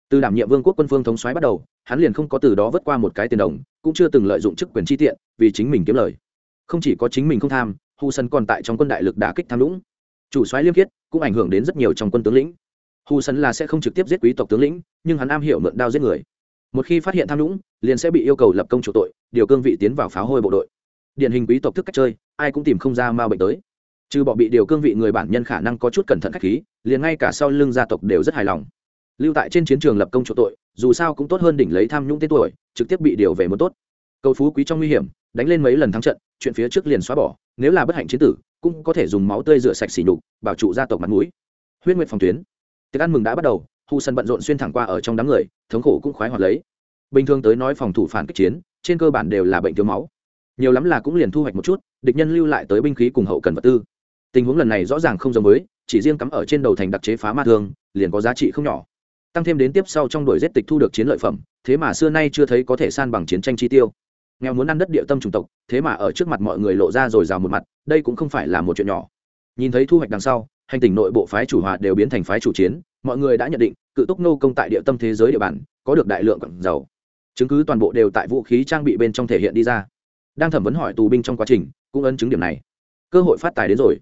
Từ đảm nhiệm vương quốc quân phương thống xoáy bắt đầu, hắn liền không có từ đó vớt qua một cái tiền đồng, cũng chưa từng lợi dụng chức quyền chi tiện, vì chính mình kiếm lời. Không chỉ có chính mình không tham hù sân còn tại trong quân đại lực đả kích tham lũng. Chủ soái liêm khiết, cũng ảnh hưởng đến rất nhiều trong quân tướng lĩnh. Hù sân là sẽ không trực tiếp giết quý tộc tướng lĩnh, nhưng hắn am hiểu mượn đao giết người một khi phát hiện tham nhũng, liền sẽ bị yêu cầu lập công chủ tội điều cương vị tiến vào pháo hôi bộ đội. Điển hình quý tộc thức cách chơi ai cũng tìm không ra ma bệnh tới. Trừ bỏ bị điều cương vị người bản nhân khả năng có chút cẩn thận khách khí liền ngay cả sau lưng gia tộc đều rất hài lòng. Lưu tại trên chiến trường lập công chủ tội dù sao cũng tốt hơn đỉnh lấy tham nhũng tên tuổi trực tiếp bị điều về muốn tốt. Cầu phú quý trong nguy hiểm đánh lên mấy lần thắng trận chuyện phía trước liền xóa bỏ nếu là bất hạnh chiến tử cũng có thể dùng máu tươi rửa sạch xỉ nhục bảo trụ gia tộc mặt mũi. Huyết nguyệt phòng tuyến. Tiệc ăn mừng đã bắt đầu hù sân bận rộn xuyên thẳng qua ở trong đám người, thống khổ cũng khoái hoạt lấy. Bình thường tới nói phòng thủ phản kích chiến, trên cơ bản đều là bệnh thiếu máu. Nhiều lắm là cũng liền thu hoạch một chút, địch nhân lưu lại tới binh khí cùng hậu cần vật tư. Tình huống lần này rõ ràng không giống với, chỉ riêng cắm ở trên đầu thành đặc chế phá ma thương, liền có giá trị không nhỏ. Tăng thêm đến tiếp sau trong đuổi giết tịch thu được chiến lợi phẩm, thế mà xưa nay chưa thấy có thể san bằng chiến tranh chi tiêu. Nghèo muốn ăn đất địa tâm chủng tộc, thế mà ở trước mặt mọi người lộ ra rồi rào một mặt, đây cũng không phải là một chuyện nhỏ. Nhìn thấy thu hoạch đằng sau, hành tình nội bộ phái chủ hòa đều biến thành phái chủ chiến mọi người đã nhận định, cự túc nô công tại địa tâm thế giới địa bàn, có được đại lượng quặng dầu. Chứng cứ toàn bộ đều tại vũ khí trang bị bên trong thể hiện đi ra. Đang thẩm vấn hỏi tù binh trong quá trình, cũng ấn chứng điểm này. Cơ hội phát tài đến rồi.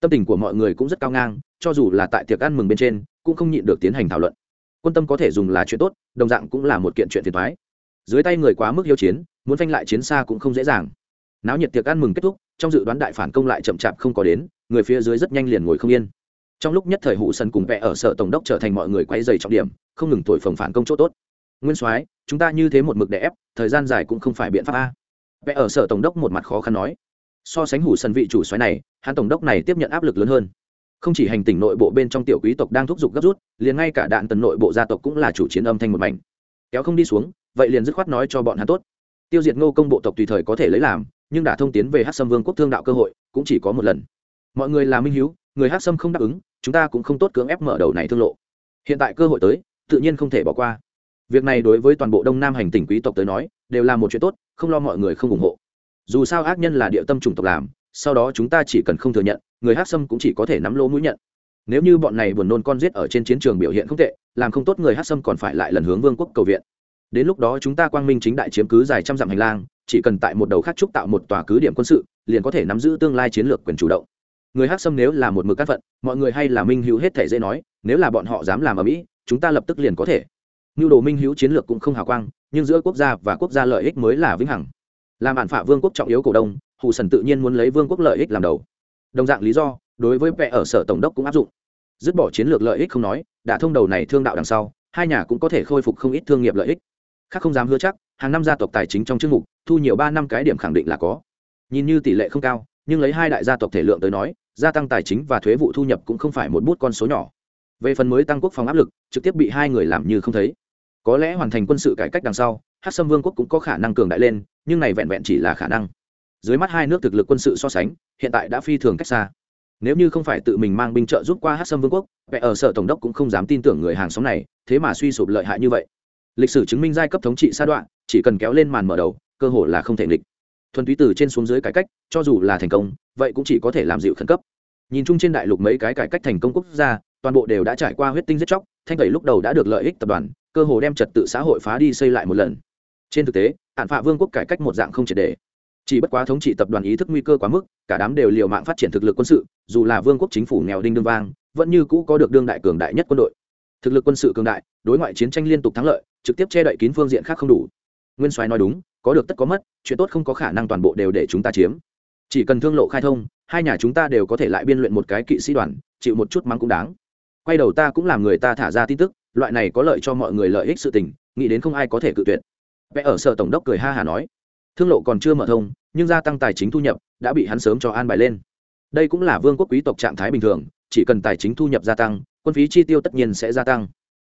Tâm tình của mọi người cũng rất cao ngang, cho dù là tại tiệc ăn mừng bên trên, cũng không nhịn được tiến hành thảo luận. Quân tâm có thể dùng là chuyện tốt, đồng dạng cũng là một kiện chuyện phiền thoái dưới tay người quá mức hiếu chiến, muốn phanh lại chiến xa cũng không dễ dàng. Náo nhiệt tiệc ăn mừng kết thúc, trong dự đoán đại phản công lại chậm chạp không có đến, người phía dưới rất nhanh liền ngồi không yên trong lúc nhất thời hụ sân cùng vẽ ở sở tổng đốc trở thành mọi người quay dày trọng điểm, không ngừng thổi phồng phản công chỗ tốt. Nguyên soái, chúng ta như thế một mực để ép, thời gian dài cũng không phải biện pháp a. Vẽ ở sở tổng đốc một mặt khó khăn nói. So sánh hủ sân vị chủ soái này, hắn tổng đốc này tiếp nhận áp lực lớn hơn. Không chỉ hành tỉnh nội bộ bên trong tiểu quý tộc đang thúc giục gấp rút, liền ngay cả đạn tần nội bộ gia tộc cũng là chủ chiến âm thanh một mảnh. Kéo không đi xuống, vậy liền dứt khoát nói cho bọn hắn tốt. Tiêu diệt ngô công bộ tộc tùy thời có thể lấy làm, nhưng đã thông tiến về hát sâm vương quốc thương đạo cơ hội, cũng chỉ có một lần. Mọi người là minh hiếu, người hát sâm không đáp ứng chúng ta cũng không tốt cưỡng ép mở đầu này thương lộ. Hiện tại cơ hội tới, tự nhiên không thể bỏ qua. Việc này đối với toàn bộ đông nam hành tỉnh quý tộc tới nói, đều là một chuyện tốt, không lo mọi người không ủng hộ. Dù sao ác nhân là địa tâm chủng tộc làm, sau đó chúng ta chỉ cần không thừa nhận, người hát sâm cũng chỉ có thể nắm lỗ mũi nhận. Nếu như bọn này buồn nôn con giết ở trên chiến trường biểu hiện không tệ, làm không tốt người hát sâm còn phải lại lần hướng vương quốc cầu viện. Đến lúc đó chúng ta quang minh chính đại chiếm cứ dài trăm dặm hành lang, chỉ cần tại một đầu khác trúc tạo một tòa cứ điểm quân sự, liền có thể nắm giữ tương lai chiến lược quyền chủ động người hát sâm nếu là một mực cát phận, mọi người hay là minh hữu hết thể dễ nói, nếu là bọn họ dám làm ở mỹ, chúng ta lập tức liền có thể. Nhu đồ minh hữu chiến lược cũng không hào quang, nhưng giữa quốc gia và quốc gia lợi ích mới là vĩnh hằng. Làm bản phả vương quốc trọng yếu cổ đông, hù sần tự nhiên muốn lấy vương quốc lợi ích làm đầu. Đồng dạng lý do, đối với vẽ ở sở tổng đốc cũng áp dụng. Dứt bỏ chiến lược lợi ích không nói, đã thông đầu này thương đạo đằng sau, hai nhà cũng có thể khôi phục không ít thương nghiệp lợi ích. Khác không dám hứa chắc, hàng năm gia tộc tài chính trong chương mục, thu nhiều ba năm cái điểm khẳng định là có. Nhìn như tỷ lệ không cao, nhưng lấy hai đại gia tộc thể lượng tới nói gia tăng tài chính và thuế vụ thu nhập cũng không phải một bút con số nhỏ. Về phần mới tăng quốc phòng áp lực, trực tiếp bị hai người làm như không thấy. Có lẽ hoàn thành quân sự cải cách đằng sau hát sâm vương quốc cũng có khả năng cường đại lên, nhưng này vẹn vẹn chỉ là khả năng. Dưới mắt hai nước thực lực quân sự so sánh, hiện tại đã phi thường cách xa. Nếu như không phải tự mình mang binh trợ giúp qua hát sâm vương quốc, vẻ ở sở tổng đốc cũng không dám tin tưởng người hàng xóm này, thế mà suy sụp lợi hại như vậy. Lịch sử chứng minh giai cấp thống trị sa đoạn, chỉ cần kéo lên màn mở đầu, cơ hội là không thể nghịch thuần túy từ trên xuống dưới cải cách, cho dù là thành công, vậy cũng chỉ có thể làm dịu khẩn cấp. Nhìn chung trên đại lục mấy cái cải cách thành công quốc gia, toàn bộ đều đã trải qua huyết tinh giết chóc, thanh tẩy lúc đầu đã được lợi ích tập đoàn, cơ hồ đem trật tự xã hội phá đi xây lại một lần. Trên thực tế, hạn phạ vương quốc cải cách một dạng không triệt đề chỉ bất quá thống trị tập đoàn ý thức nguy cơ quá mức, cả đám đều liều mạng phát triển thực lực quân sự, dù là vương quốc chính phủ nghèo đinh đương vang, vẫn như cũ có được đương đại cường đại nhất quân đội. Thực lực quân sự cường đại, đối ngoại chiến tranh liên tục thắng lợi, trực tiếp che đậy kín phương diện khác không đủ. Nguyên soái nói đúng có được tất có mất, chuyện tốt không có khả năng toàn bộ đều để chúng ta chiếm. Chỉ cần thương lộ khai thông, hai nhà chúng ta đều có thể lại biên luyện một cái kỵ sĩ đoàn, chịu một chút mắng cũng đáng. Quay đầu ta cũng làm người ta thả ra tin tức, loại này có lợi cho mọi người lợi ích sự tình, nghĩ đến không ai có thể cự tuyệt. Vẽ ở sở tổng đốc cười ha hà nói, thương lộ còn chưa mở thông, nhưng gia tăng tài chính thu nhập, đã bị hắn sớm cho an bài lên. Đây cũng là vương quốc quý tộc trạng thái bình thường, chỉ cần tài chính thu nhập gia tăng, quân phí chi tiêu tất nhiên sẽ gia tăng.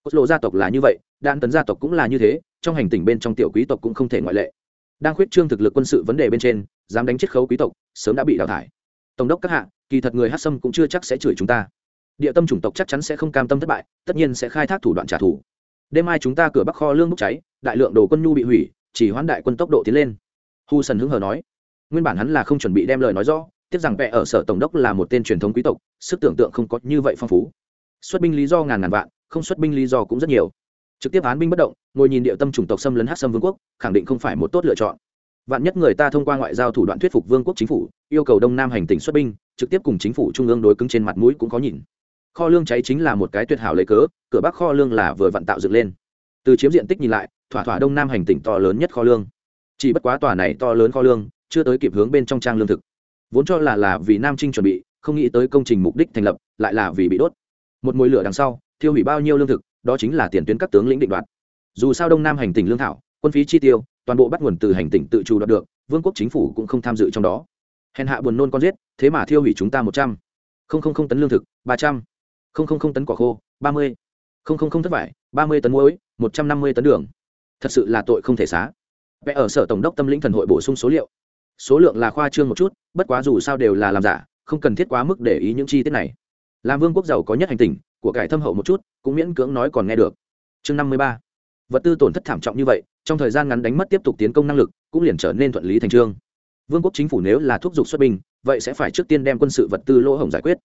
Cốt lộ gia tộc là như vậy, đan tấn gia tộc cũng là như thế trong hành tỉnh bên trong tiểu quý tộc cũng không thể ngoại lệ. Đang khuyết trương thực lực quân sự vấn đề bên trên, dám đánh chiết khấu quý tộc, sớm đã bị đào thải. Tổng đốc các hạ, kỳ thật người hát sâm cũng chưa chắc sẽ chửi chúng ta. Địa tâm chủng tộc chắc chắn sẽ không cam tâm thất bại, tất nhiên sẽ khai thác thủ đoạn trả thù. Đêm mai chúng ta cửa bắc kho lương bốc cháy, đại lượng đồ quân nhu bị hủy, chỉ hoãn đại quân tốc độ tiến lên. Hu sần hứng hờ nói. Nguyên bản hắn là không chuẩn bị đem lời nói rõ, tiếc rằng vẽ ở sở tổng đốc là một tên truyền thống quý tộc, sức tưởng tượng không có như vậy phong phú. Xuất binh lý do ngàn ngàn vạn, không xuất binh lý do cũng rất nhiều trực tiếp án binh bất động, ngồi nhìn địa tâm chủng tộc xâm lấn hát xâm vương quốc, khẳng định không phải một tốt lựa chọn. Vạn nhất người ta thông qua ngoại giao thủ đoạn thuyết phục vương quốc chính phủ, yêu cầu đông nam hành tỉnh xuất binh, trực tiếp cùng chính phủ trung ương đối cứng trên mặt mũi cũng có nhìn. Kho lương cháy chính là một cái tuyệt hảo lấy cớ, cửa bắc kho lương là vừa vặn tạo dựng lên. Từ chiếm diện tích nhìn lại, thỏa thỏa đông nam hành tỉnh to lớn nhất kho lương. Chỉ bất quá tòa này to lớn kho lương, chưa tới kịp hướng bên trong trang lương thực. Vốn cho là là vì nam trinh chuẩn bị, không nghĩ tới công trình mục đích thành lập, lại là vì bị đốt. Một mùi lửa đằng sau, thiêu hủy bao nhiêu lương thực đó chính là tiền tuyến các tướng lĩnh định đoạt. Dù sao đông nam hành tỉnh lương thảo, quân phí chi tiêu, toàn bộ bắt nguồn từ hành tỉnh tự chủ đoạt được, vương quốc chính phủ cũng không tham dự trong đó. Hèn hạ buồn nôn con giết, thế mà thiêu hủy chúng ta một trăm. Linh tấn lương thực, ba trăm. Linh tấn quả khô, ba mươi. Thất vải, ba mươi tấn muối, một trăm năm mươi tấn đường. Thật sự là tội không thể xá. Vẽ ở sở tổng đốc tâm lĩnh thần hội bổ sung số liệu. Số lượng là khoa trương một chút, bất quá dù sao đều là làm giả, không cần thiết quá mức để ý những chi tiết này. Làm vương quốc giàu có nhất hành tình của cải thâm hậu một chút, cũng miễn cưỡng nói còn nghe được. Chương năm mươi ba. Vật tư tổn thất thảm trọng như vậy, trong thời gian ngắn đánh mất tiếp tục tiến công năng lực, cũng liền trở nên thuận lý thành trương. Vương quốc chính phủ nếu là thúc giục xuất binh, vậy sẽ phải trước tiên đem quân sự vật tư lỗ hổng giải quyết.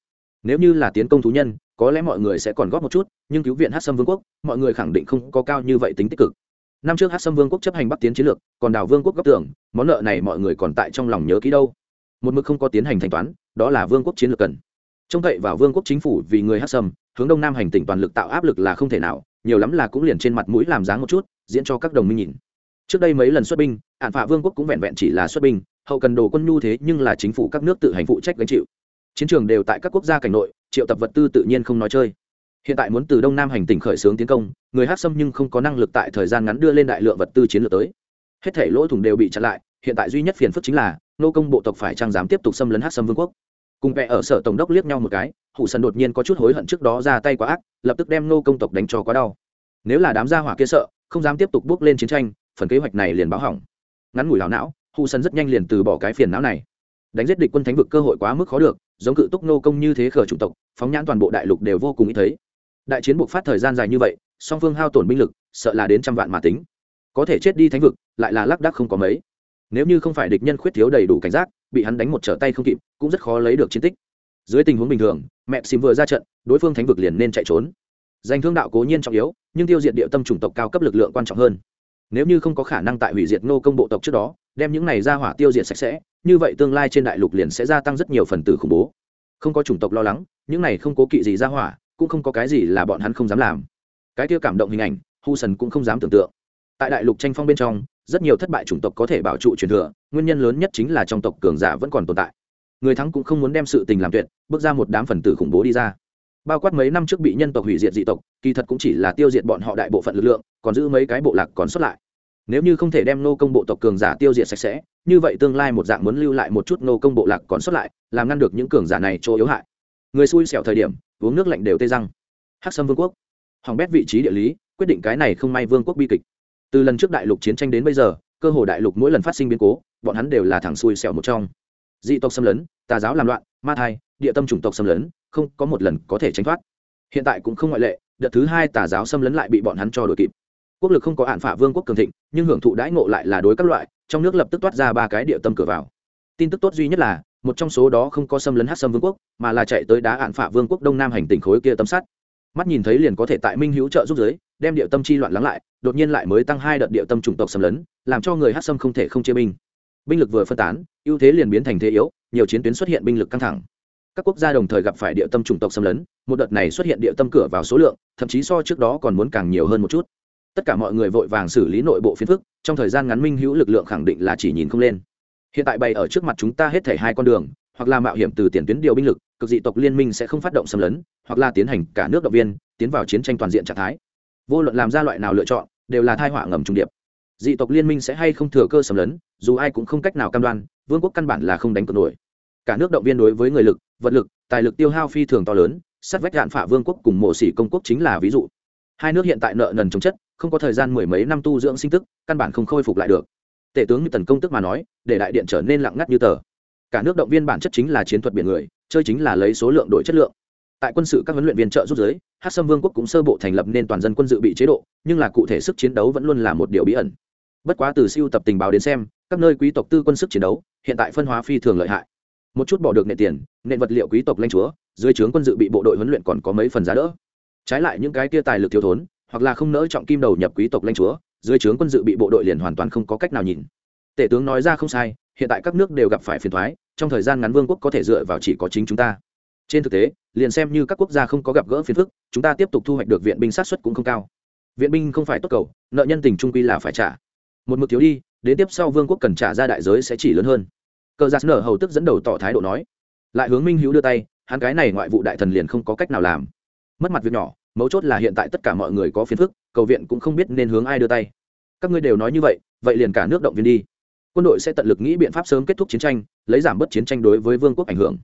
Nếu như là tiến công thú nhân, có lẽ mọi người sẽ còn góp một chút, nhưng cứu viện hát sâm vương quốc, mọi người khẳng định không có cao như vậy tính tích cực. Năm trước hát sâm vương quốc chấp hành bắc tiến chiến lược, còn đào vương quốc góp tưởng món nợ này mọi người còn tại trong lòng nhớ kỹ đâu. Một mực không có tiến hành thanh toán, đó là vương quốc chiến lược cần trông cậy vào vương quốc chính phủ vì người hát sâm hướng đông nam hành tỉnh toàn lực tạo áp lực là không thể nào, nhiều lắm là cũng liền trên mặt mũi làm dáng một chút, diễn cho các đồng minh nhìn. Trước đây mấy lần xuất binh, ạn phạ vương quốc cũng vẹn vẹn chỉ là xuất binh, hậu cần đồ quân nhu thế nhưng là chính phủ các nước tự hành phụ trách gánh chịu. Chiến trường đều tại các quốc gia cảnh nội, triệu tập vật tư tự nhiên không nói chơi. Hiện tại muốn từ đông nam hành tỉnh khởi xướng tiến công, người hát sâm nhưng không có năng lực tại thời gian ngắn đưa lên đại lượng vật tư chiến lược tới. Hết thể lỗ thủng đều bị chặn lại, hiện tại duy nhất phiền phức chính là, nô công bộ tộc phải trang dám tiếp tục xâm lấn hát sâm vương quốc? Cùng vẽ ở sở tổng đốc liếc nhau một cái, hủ sần đột nhiên có chút hối hận trước đó ra tay quá ác, lập tức đem nô công tộc đánh cho quá đau. Nếu là đám gia hỏa kia sợ, không dám tiếp tục bước lên chiến tranh, phần kế hoạch này liền báo hỏng. Ngắn ngủi lão não, hủ sần rất nhanh liền từ bỏ cái phiền não này. Đánh giết địch quân thánh vực cơ hội quá mức khó được, giống cự túc nô công như thế khờ chủng tộc, phóng nhãn toàn bộ đại lục đều vô cùng ý thấy. Đại chiến buộc phát thời gian dài như vậy, song phương hao tổn binh lực, sợ là đến trăm vạn mà tính. Có thể chết đi thánh vực, lại là lác đác không có mấy nếu như không phải địch nhân khuyết thiếu đầy đủ cảnh giác, bị hắn đánh một trở tay không kịp, cũng rất khó lấy được chiến tích. Dưới tình huống bình thường, mẹ xìm vừa ra trận, đối phương thánh vực liền nên chạy trốn. Danh thương đạo cố nhiên trọng yếu, nhưng tiêu diệt địa tâm chủng tộc cao cấp lực lượng quan trọng hơn. Nếu như không có khả năng tại hủy diệt nô công bộ tộc trước đó, đem những này ra hỏa tiêu diệt sạch sẽ, như vậy tương lai trên đại lục liền sẽ gia tăng rất nhiều phần tử khủng bố. Không có chủng tộc lo lắng, những này không cố kỵ gì ra hỏa, cũng không có cái gì là bọn hắn không dám làm. Cái kia cảm động hình ảnh, hu sần cũng không dám tưởng tượng. Tại đại lục tranh phong bên trong rất nhiều thất bại chủng tộc có thể bảo trụ truyền thừa, nguyên nhân lớn nhất chính là trong tộc cường giả vẫn còn tồn tại. Người thắng cũng không muốn đem sự tình làm tuyệt, bước ra một đám phần tử khủng bố đi ra. Bao quát mấy năm trước bị nhân tộc hủy diệt dị tộc, kỳ thật cũng chỉ là tiêu diệt bọn họ đại bộ phận lực lượng, còn giữ mấy cái bộ lạc còn xuất lại. Nếu như không thể đem nô công bộ tộc cường giả tiêu diệt sạch sẽ, như vậy tương lai một dạng muốn lưu lại một chút nô công bộ lạc còn sót lại, làm ngăn được những cường giả này chỗ yếu hại. Người xui xẻo thời điểm, uống nước lạnh đều tê răng. Hắc sâm vương quốc. Hỏng bét vị trí địa lý, quyết định cái này không may vương quốc bi kịch từ lần trước đại lục chiến tranh đến bây giờ, cơ hồ đại lục mỗi lần phát sinh biến cố, bọn hắn đều là thằng xui xẻo một trong. Dị tộc xâm lấn, tà giáo làm loạn, ma thai, địa tâm chủng tộc xâm lấn, không có một lần có thể tránh thoát. Hiện tại cũng không ngoại lệ, đợt thứ hai tà giáo xâm lấn lại bị bọn hắn cho đội kịp. Quốc lực không có hạn phả vương quốc cường thịnh, nhưng hưởng thụ đãi ngộ lại là đối các loại, trong nước lập tức toát ra ba cái địa tâm cửa vào. Tin tức tốt duy nhất là, một trong số đó không có xâm lấn hát xâm vương quốc, mà là chạy tới đá hạn phả vương quốc đông nam hành tỉnh khối kia tâm sắt mắt nhìn thấy liền có thể tại minh hữu trợ giúp giới, đem địa tâm chi loạn lắng lại đột nhiên lại mới tăng hai đợt địa tâm chủng tộc xâm lấn, làm cho người hát sâm không thể không chia binh. Binh lực vừa phân tán, ưu thế liền biến thành thế yếu, nhiều chiến tuyến xuất hiện binh lực căng thẳng. Các quốc gia đồng thời gặp phải địa tâm chủng tộc xâm lấn, một đợt này xuất hiện địa tâm cửa vào số lượng, thậm chí so trước đó còn muốn càng nhiều hơn một chút. Tất cả mọi người vội vàng xử lý nội bộ phiến phức, trong thời gian ngắn minh hữu lực lượng khẳng định là chỉ nhìn không lên. Hiện tại bày ở trước mặt chúng ta hết thể hai con đường, hoặc là mạo hiểm từ tiền tuyến điều binh lực, cực dị tộc liên minh sẽ không phát động xâm lấn, hoặc là tiến hành cả nước động viên, tiến vào chiến tranh toàn diện trạng thái. Vô luận làm ra loại nào lựa chọn đều là thai họa ngầm trung điệp. Dị tộc liên minh sẽ hay không thừa cơ xâm lấn, dù ai cũng không cách nào cam đoan, vương quốc căn bản là không đánh cược nổi. Cả nước động viên đối với người lực, vật lực, tài lực tiêu hao phi thường to lớn sát vách đạn phả vương quốc cùng mộ sĩ công quốc chính là ví dụ. Hai nước hiện tại nợ nần chống chất, không có thời gian mười mấy năm tu dưỡng sinh tức, căn bản không khôi phục lại được. Tể tướng như tần công tức mà nói, để đại điện trở nên lặng ngắt như tờ. Cả nước động viên bản chất chính là chiến thuật biển người, chơi chính là lấy số lượng đổi chất lượng. Tại quân sự các huấn luyện viên trợ giúp giới hát sâm vương quốc cũng sơ bộ thành lập nên toàn dân quân dự bị chế độ, nhưng là cụ thể sức chiến đấu vẫn luôn là một điều bí ẩn. Bất quá từ siêu tập tình báo đến xem, các nơi quý tộc tư quân sức chiến đấu, hiện tại phân hóa phi thường lợi hại. Một chút bỏ được nệ tiền nện vật liệu quý tộc lanh chúa, dưới trướng quân dự bị bộ đội huấn luyện còn có mấy phần giá đỡ. Trái lại những cái kia tài lực thiếu thốn, hoặc là không nỡ trọng kim đầu nhập quý tộc lanh chúa, dưới trướng quân dự bị bộ đội liền hoàn toàn không có cách nào nhìn. Tể tướng nói ra không sai, hiện tại các nước đều gặp phải phiền thoái trong thời gian ngắn vương quốc có thể dựa vào chỉ có chính chúng ta. Trên thực tế liền xem như các quốc gia không có gặp gỡ phiền phức, chúng ta tiếp tục thu hoạch được viện binh sát xuất cũng không cao. Viện binh không phải tốt cầu, nợ nhân tình trung quy là phải trả. Một mực thiếu đi, đến tiếp sau vương quốc cần trả ra đại giới sẽ chỉ lớn hơn. Cờ giặc nở hầu tức dẫn đầu tỏ thái độ nói. Lại hướng minh hữu đưa tay, hắn cái này ngoại vụ đại thần liền không có cách nào làm. Mất mặt việc nhỏ, mấu chốt là hiện tại tất cả mọi người có phiền phức, cầu viện cũng không biết nên hướng ai đưa tay. Các ngươi đều nói như vậy vậy liền cả nước động viên đi. Quân đội sẽ tận lực nghĩ biện pháp sớm kết thúc chiến tranh, lấy giảm bớt chiến tranh đối với vương quốc ảnh hưởng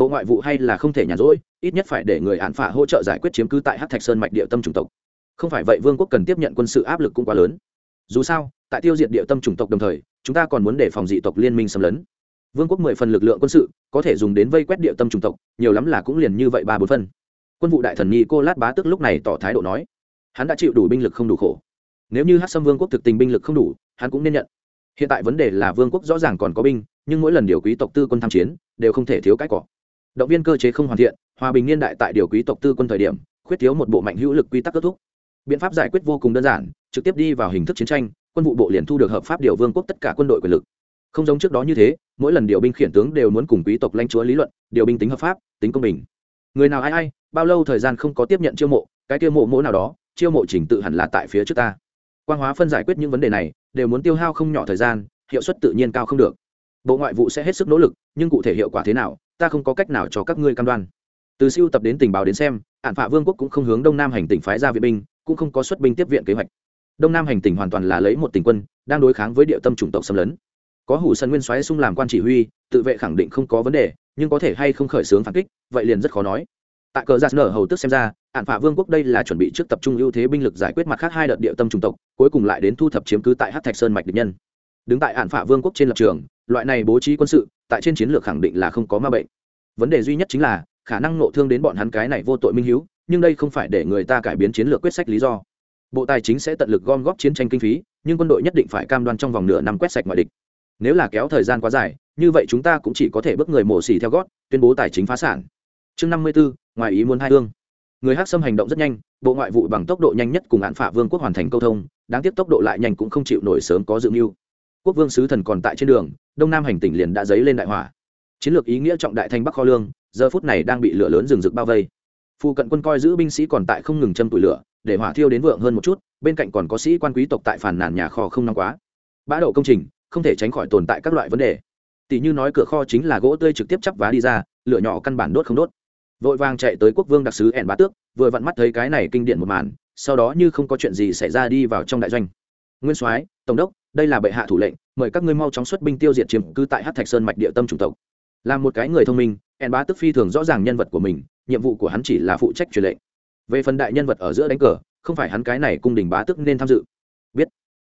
bộ ngoại vụ hay là không thể nhàn rỗi, ít nhất phải để người án phả hỗ trợ giải quyết chiếm cứ tại hát thạch sơn mạch địa tâm chủng tộc. Không phải vậy vương quốc cần tiếp nhận quân sự áp lực cũng quá lớn. Dù sao, tại tiêu diệt địa tâm chủng tộc đồng thời, chúng ta còn muốn để phòng dị tộc liên minh xâm lấn. Vương quốc mười phần lực lượng quân sự, có thể dùng đến vây quét địa tâm chủng tộc, nhiều lắm là cũng liền như vậy ba bốn phân quân vụ đại thần nhi cô lát bá tức lúc này tỏ thái độ nói, hắn đã chịu đủ binh lực không đủ khổ. Nếu như hát xâm vương quốc thực tình binh lực không đủ, hắn cũng nên nhận. Hiện tại vấn đề là vương quốc rõ ràng còn có binh, nhưng mỗi lần điều quý tộc tư quân tham chiến, đều không thể thiếu cái cỏ động viên cơ chế không hoàn thiện, hòa bình niên đại tại điều quý tộc tư quân thời điểm, khuyết thiếu một bộ mạnh hữu lực quy tắc kết thúc. Biện pháp giải quyết vô cùng đơn giản, trực tiếp đi vào hình thức chiến tranh, quân vụ bộ liền thu được hợp pháp điều vương quốc tất cả quân đội quyền lực. Không giống trước đó như thế, mỗi lần điều binh khiển tướng đều muốn cùng quý tộc lãnh chúa lý luận, điều binh tính hợp pháp, tính công bình. Người nào ai ai, bao lâu thời gian không có tiếp nhận chiêu mộ, cái tiêu mộ mỗ nào đó, chiêu mộ trình tự hẳn là tại phía trước ta. Quan hóa phân giải quyết những vấn đề này, đều muốn tiêu hao không nhỏ thời gian, hiệu suất tự nhiên cao không được. Bộ ngoại vụ sẽ hết sức nỗ lực, nhưng cụ thể hiệu quả thế nào ta không có cách nào cho các ngươi cam đoan. Từ siêu tập đến tình báo đến xem ạn phạ vương quốc cũng không hướng đông nam hành tỉnh phái ra viện binh, cũng không có xuất binh tiếp viện kế hoạch. Đông nam hành tỉnh hoàn toàn là lấy một tỉnh quân, đang đối kháng với địa tâm chủng tộc xâm lấn. Có hủ sân nguyên soái xung làm quan chỉ huy, tự vệ khẳng định không có vấn đề, nhưng có thể hay không khởi xướng phản kích, vậy liền rất khó nói. Tại cờ giặc nở hầu tức xem ra ạn phạ vương quốc đây là chuẩn bị trước tập trung ưu thế binh lực giải quyết mặt khác hai đợt địa tâm chủng tộc, cuối cùng lại đến thu thập chiếm cứ tại hát thạch sơn mạch địch nhân đứng tại ạn phả vương quốc trên lập trường, loại này bố trí quân sự, tại trên chiến lược khẳng định là không có ma bệnh. Vấn đề duy nhất chính là, khả năng nộ thương đến bọn hắn cái này vô tội minh hiếu, nhưng đây không phải để người ta cải biến chiến lược quyết sách lý do. Bộ tài chính sẽ tận lực gom góp chiến tranh kinh phí, nhưng quân đội nhất định phải cam đoan trong vòng nửa năm quét sạch ngoại địch. Nếu là kéo thời gian quá dài, như vậy chúng ta cũng chỉ có thể bước người mổ xỉ theo gót, tuyên bố tài chính phá sản. Chương năm mươi bốn ngoài ý muốn hai hương. Người hát xâm hành động rất nhanh, bộ ngoại vụ bằng tốc độ nhanh nhất cùng hạn phả vương quốc hoàn thành câu thông, đáng tiếc tốc độ lại nhanh cũng không chịu nổi sớm có dự mưu quốc vương sứ thần còn tại trên đường, đông nam hành tỉnh liền đã dấy lên đại hỏa. Chiến lược ý nghĩa trọng đại thanh bắc kho lương, giờ phút này đang bị lửa lớn rừng rực bao vây. Phụ cận quân coi giữ binh sĩ còn tại không ngừng châm tủi lửa, để hỏa thiêu đến vượng hơn một chút, bên cạnh còn có sĩ quan quý tộc tại phản nàn nhà kho không nóng quá. Bã đậu công trình, không thể tránh khỏi tồn tại các loại vấn đề. Tỷ như nói cửa kho chính là gỗ tươi trực tiếp chắp vá đi ra, lửa nhỏ căn bản đốt không đốt. Vội vàng chạy tới quốc vương đặc sứ ẻn bá tước, vừa vặn mắt thấy cái này kinh điển một màn, sau đó như không có chuyện gì xảy ra đi vào trong đại doanh. Nguyên soái, tổng đốc đây là bệ hạ thủ lệnh, mời các ngươi mau chóng xuất binh tiêu diệt chiếm cứ tại hát thạch sơn mạch địa tâm chủng tộc. Là một cái người thông minh, en bá tức phi thường rõ ràng nhân vật của mình, nhiệm vụ của hắn chỉ là phụ trách truyền lệnh. Về phần đại nhân vật ở giữa đánh cờ, không phải hắn cái này cung đình bá tước nên tham dự. Biết.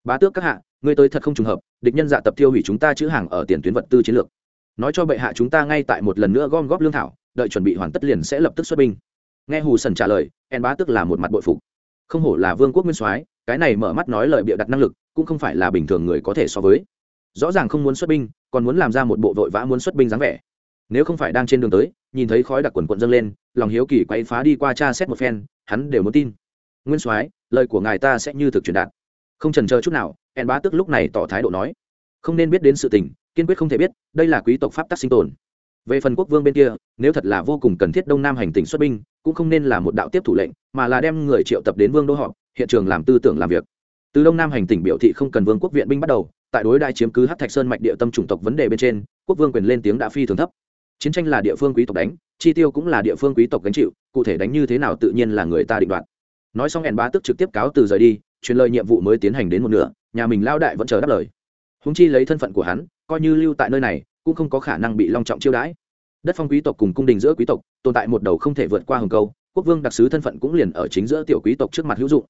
Bá tước các hạ, ngươi tới thật không trùng hợp, địch nhân dạ tập tiêu hủy chúng ta chữ hàng ở tiền tuyến vật tư chiến lược. Nói cho bệ hạ chúng ta ngay tại một lần nữa gom góp lương thảo, đợi chuẩn bị hoàn tất liền sẽ lập tức xuất binh. Nghe hù sần trả lời, en bá tức là một mặt bội phục không hổ là vương quốc nguyên soái, cái này mở mắt nói lời bịa đặt năng lực, cũng không phải là bình thường người có thể so với. Rõ ràng không muốn xuất binh, còn muốn làm ra một bộ vội vã muốn xuất binh dáng vẻ. Nếu không phải đang trên đường tới, nhìn thấy khói đặc quần quận dâng lên, lòng hiếu kỳ quay phá đi qua cha xét một phen, hắn đều muốn tin. Nguyên soái, lời của ngài ta sẽ như thực truyền đạt. Không trần chờ chút nào, en bá tức lúc này tỏ thái độ nói. Không nên biết đến sự tình, kiên quyết không thể biết, đây là quý tộc pháp tắc sinh tồn. Về phần quốc vương bên kia, nếu thật là vô cùng cần thiết đông nam hành tỉnh xuất binh cũng không nên là một đạo tiếp thủ lệnh, mà là đem người triệu tập đến vương đô họp, hiện trường làm tư tưởng làm việc. Từ đông nam hành tỉnh biểu thị không cần vương quốc viện binh bắt đầu, tại đối đại chiếm cứ hát thạch sơn mạch địa tâm chủng tộc vấn đề bên trên, quốc vương quyền lên tiếng đã phi thường thấp. Chiến tranh là địa phương quý tộc đánh, chi tiêu cũng là địa phương quý tộc gánh chịu, cụ thể đánh như thế nào tự nhiên là người ta định đoạt. Nói xong hẹn bá tức trực tiếp cáo từ rời đi, truyền lời nhiệm vụ mới tiến hành đến một nửa, nhà mình lao đại vẫn chờ đáp lời. Húng chi lấy thân phận của hắn, coi như lưu tại nơi này, cũng không có khả năng bị long trọng chiêu đãi đất phong quý tộc cùng cung đình giữa quý tộc, tồn tại một đầu không thể vượt qua hồng câu, quốc vương đặc sứ thân phận cũng liền ở chính giữa tiểu quý tộc trước mặt hữu dụng.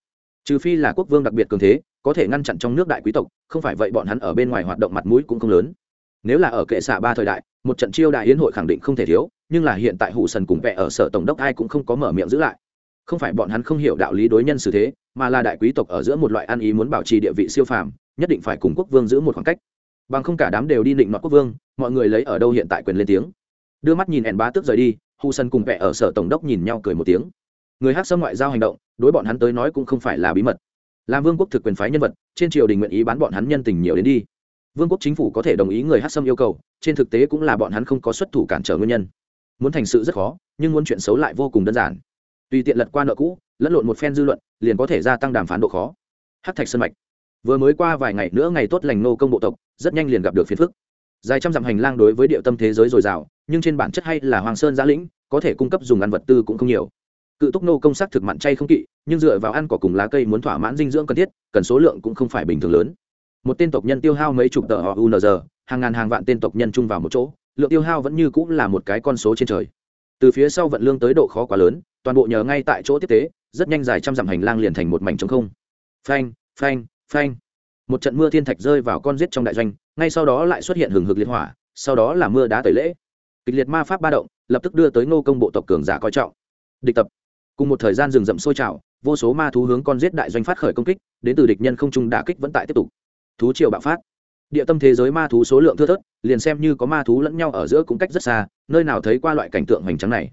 Trừ phi là quốc vương đặc biệt cường thế, có thể ngăn chặn trong nước đại quý tộc, không phải vậy bọn hắn ở bên ngoài hoạt động mặt mũi cũng không lớn. Nếu là ở kệ xạ ba thời đại, một trận chiêu đại hiến hội khẳng định không thể thiếu, nhưng là hiện tại hụ sần cùng vẽ ở sở tổng đốc ai cũng không có mở miệng giữ lại. Không phải bọn hắn không hiểu đạo lý đối nhân xử thế, mà là đại quý tộc ở giữa một loại ăn ý muốn bảo trì địa vị siêu phàm, nhất định phải cùng quốc vương giữ một khoảng cách. Bằng không cả đám đều đi định nọ quốc vương, mọi người lấy ở đâu hiện tại quyền lên tiếng đưa mắt nhìn ẻn bá tức rời đi hù sân cùng vẽ ở sở tổng đốc nhìn nhau cười một tiếng. Người hát xâm ngoại giao hành động, đối bọn hắn tới nói cũng không phải là bí mật. Làm vương quốc thực quyền phái nhân vật, trên triều đình nguyện ý bán bọn hắn nhân tình nhiều đến đi. Vương quốc chính phủ có thể đồng ý người hát xâm yêu cầu, trên thực tế cũng là bọn hắn không có xuất thủ cản trở nguyên nhân. Muốn thành sự rất khó, nhưng muốn chuyện xấu lại vô cùng đơn giản. Tùy tiện lật qua nợ cũ, lẫn lộn một phen dư luận, liền có thể gia tăng đàm phán độ khó. Hát thạch sân mạch. Vừa mới qua vài ngày nữa ngày tốt lành nô công bộ tộc, rất nhanh liền gặp được phiền phức. Dài trăm dặm hành lang đối với địa tâm thế giới dồi dào nhưng trên bản chất hay là hoàng sơn giã lĩnh, có thể cung cấp dùng ăn vật tư cũng không nhiều. Cự túc nô công sắc thực mặn chay không kỵ, nhưng dựa vào ăn cỏ cùng lá cây muốn thỏa mãn dinh dưỡng cần thiết, cần số lượng cũng không phải bình thường lớn. Một tên tộc nhân tiêu hao mấy chục tờ họ unz hàng ngàn hàng vạn tên tộc nhân chung vào một chỗ, lượng tiêu hao vẫn như cũng là một cái con số trên trời. Từ phía sau vận lương tới độ khó quá lớn, toàn bộ nhờ ngay tại chỗ tiếp tế, rất nhanh dài trăm dặm hành lang liền thành một mảnh trống không. Phanh phanh phanh. Một trận mưa thiên thạch rơi vào con rết trong đại doanh, ngay sau đó lại xuất hiện hừng hực liên hỏa, sau đó là mưa đá tẩy lễ kịch liệt ma pháp ba động, lập tức đưa tới ngô công bộ tộc cường giả coi trọng. Địch tập. Cùng một thời gian rừng rậm sôi trào, vô số ma thú hướng con giết đại doanh phát khởi công kích, đến từ địch nhân không trung đả kích vẫn tại tiếp tục. Thú triều bạo phát. Địa tâm thế giới ma thú số lượng thưa thớt, liền xem như có ma thú lẫn nhau ở giữa cũng cách rất xa, nơi nào thấy qua loại cảnh tượng hoành tráng này.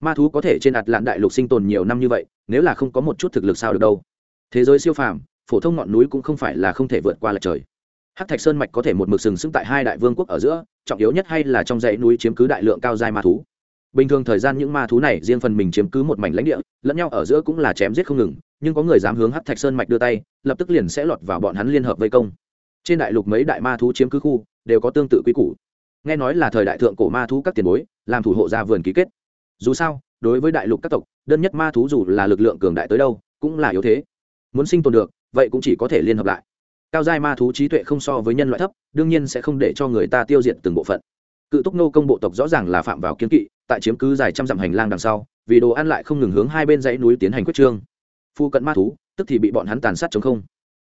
Ma thú có thể trên ạt lạn đại lục sinh tồn nhiều năm như vậy, nếu là không có một chút thực lực sao được đâu. Thế giới siêu phàm, phổ thông ngọn núi cũng không phải là không thể vượt qua lệch trời hát thạch sơn mạch có thể một mực sừng sững tại hai đại vương quốc ở giữa, trọng yếu nhất hay là trong dãy núi chiếm cứ đại lượng cao dài ma thú. Bình thường thời gian những ma thú này riêng phần mình chiếm cứ một mảnh lãnh địa, lẫn nhau ở giữa cũng là chém giết không ngừng, nhưng có người dám hướng hát thạch sơn mạch đưa tay, lập tức liền sẽ lọt vào bọn hắn liên hợp vây công. Trên đại lục mấy đại ma thú chiếm cứ khu, đều có tương tự quy củ. Nghe nói là thời đại thượng cổ ma thú các tiền bối, làm thủ hộ ra vườn ký kết. Dù sao, đối với đại lục các tộc, đơn nhất ma thú dù là lực lượng cường đại tới đâu, cũng là yếu thế. Muốn sinh tồn được, vậy cũng chỉ có thể liên hợp lại cao giai ma thú trí tuệ không so với nhân loại thấp, đương nhiên sẽ không để cho người ta tiêu diệt từng bộ phận. Cự túc nô công bộ tộc rõ ràng là phạm vào kiến kỵ, tại chiếm cứ dài trăm dặm hành lang đằng sau, vì đồ ăn lại không ngừng hướng hai bên dãy núi tiến hành quyết trương. Phu cận ma thú, tức thì bị bọn hắn tàn sát chống không.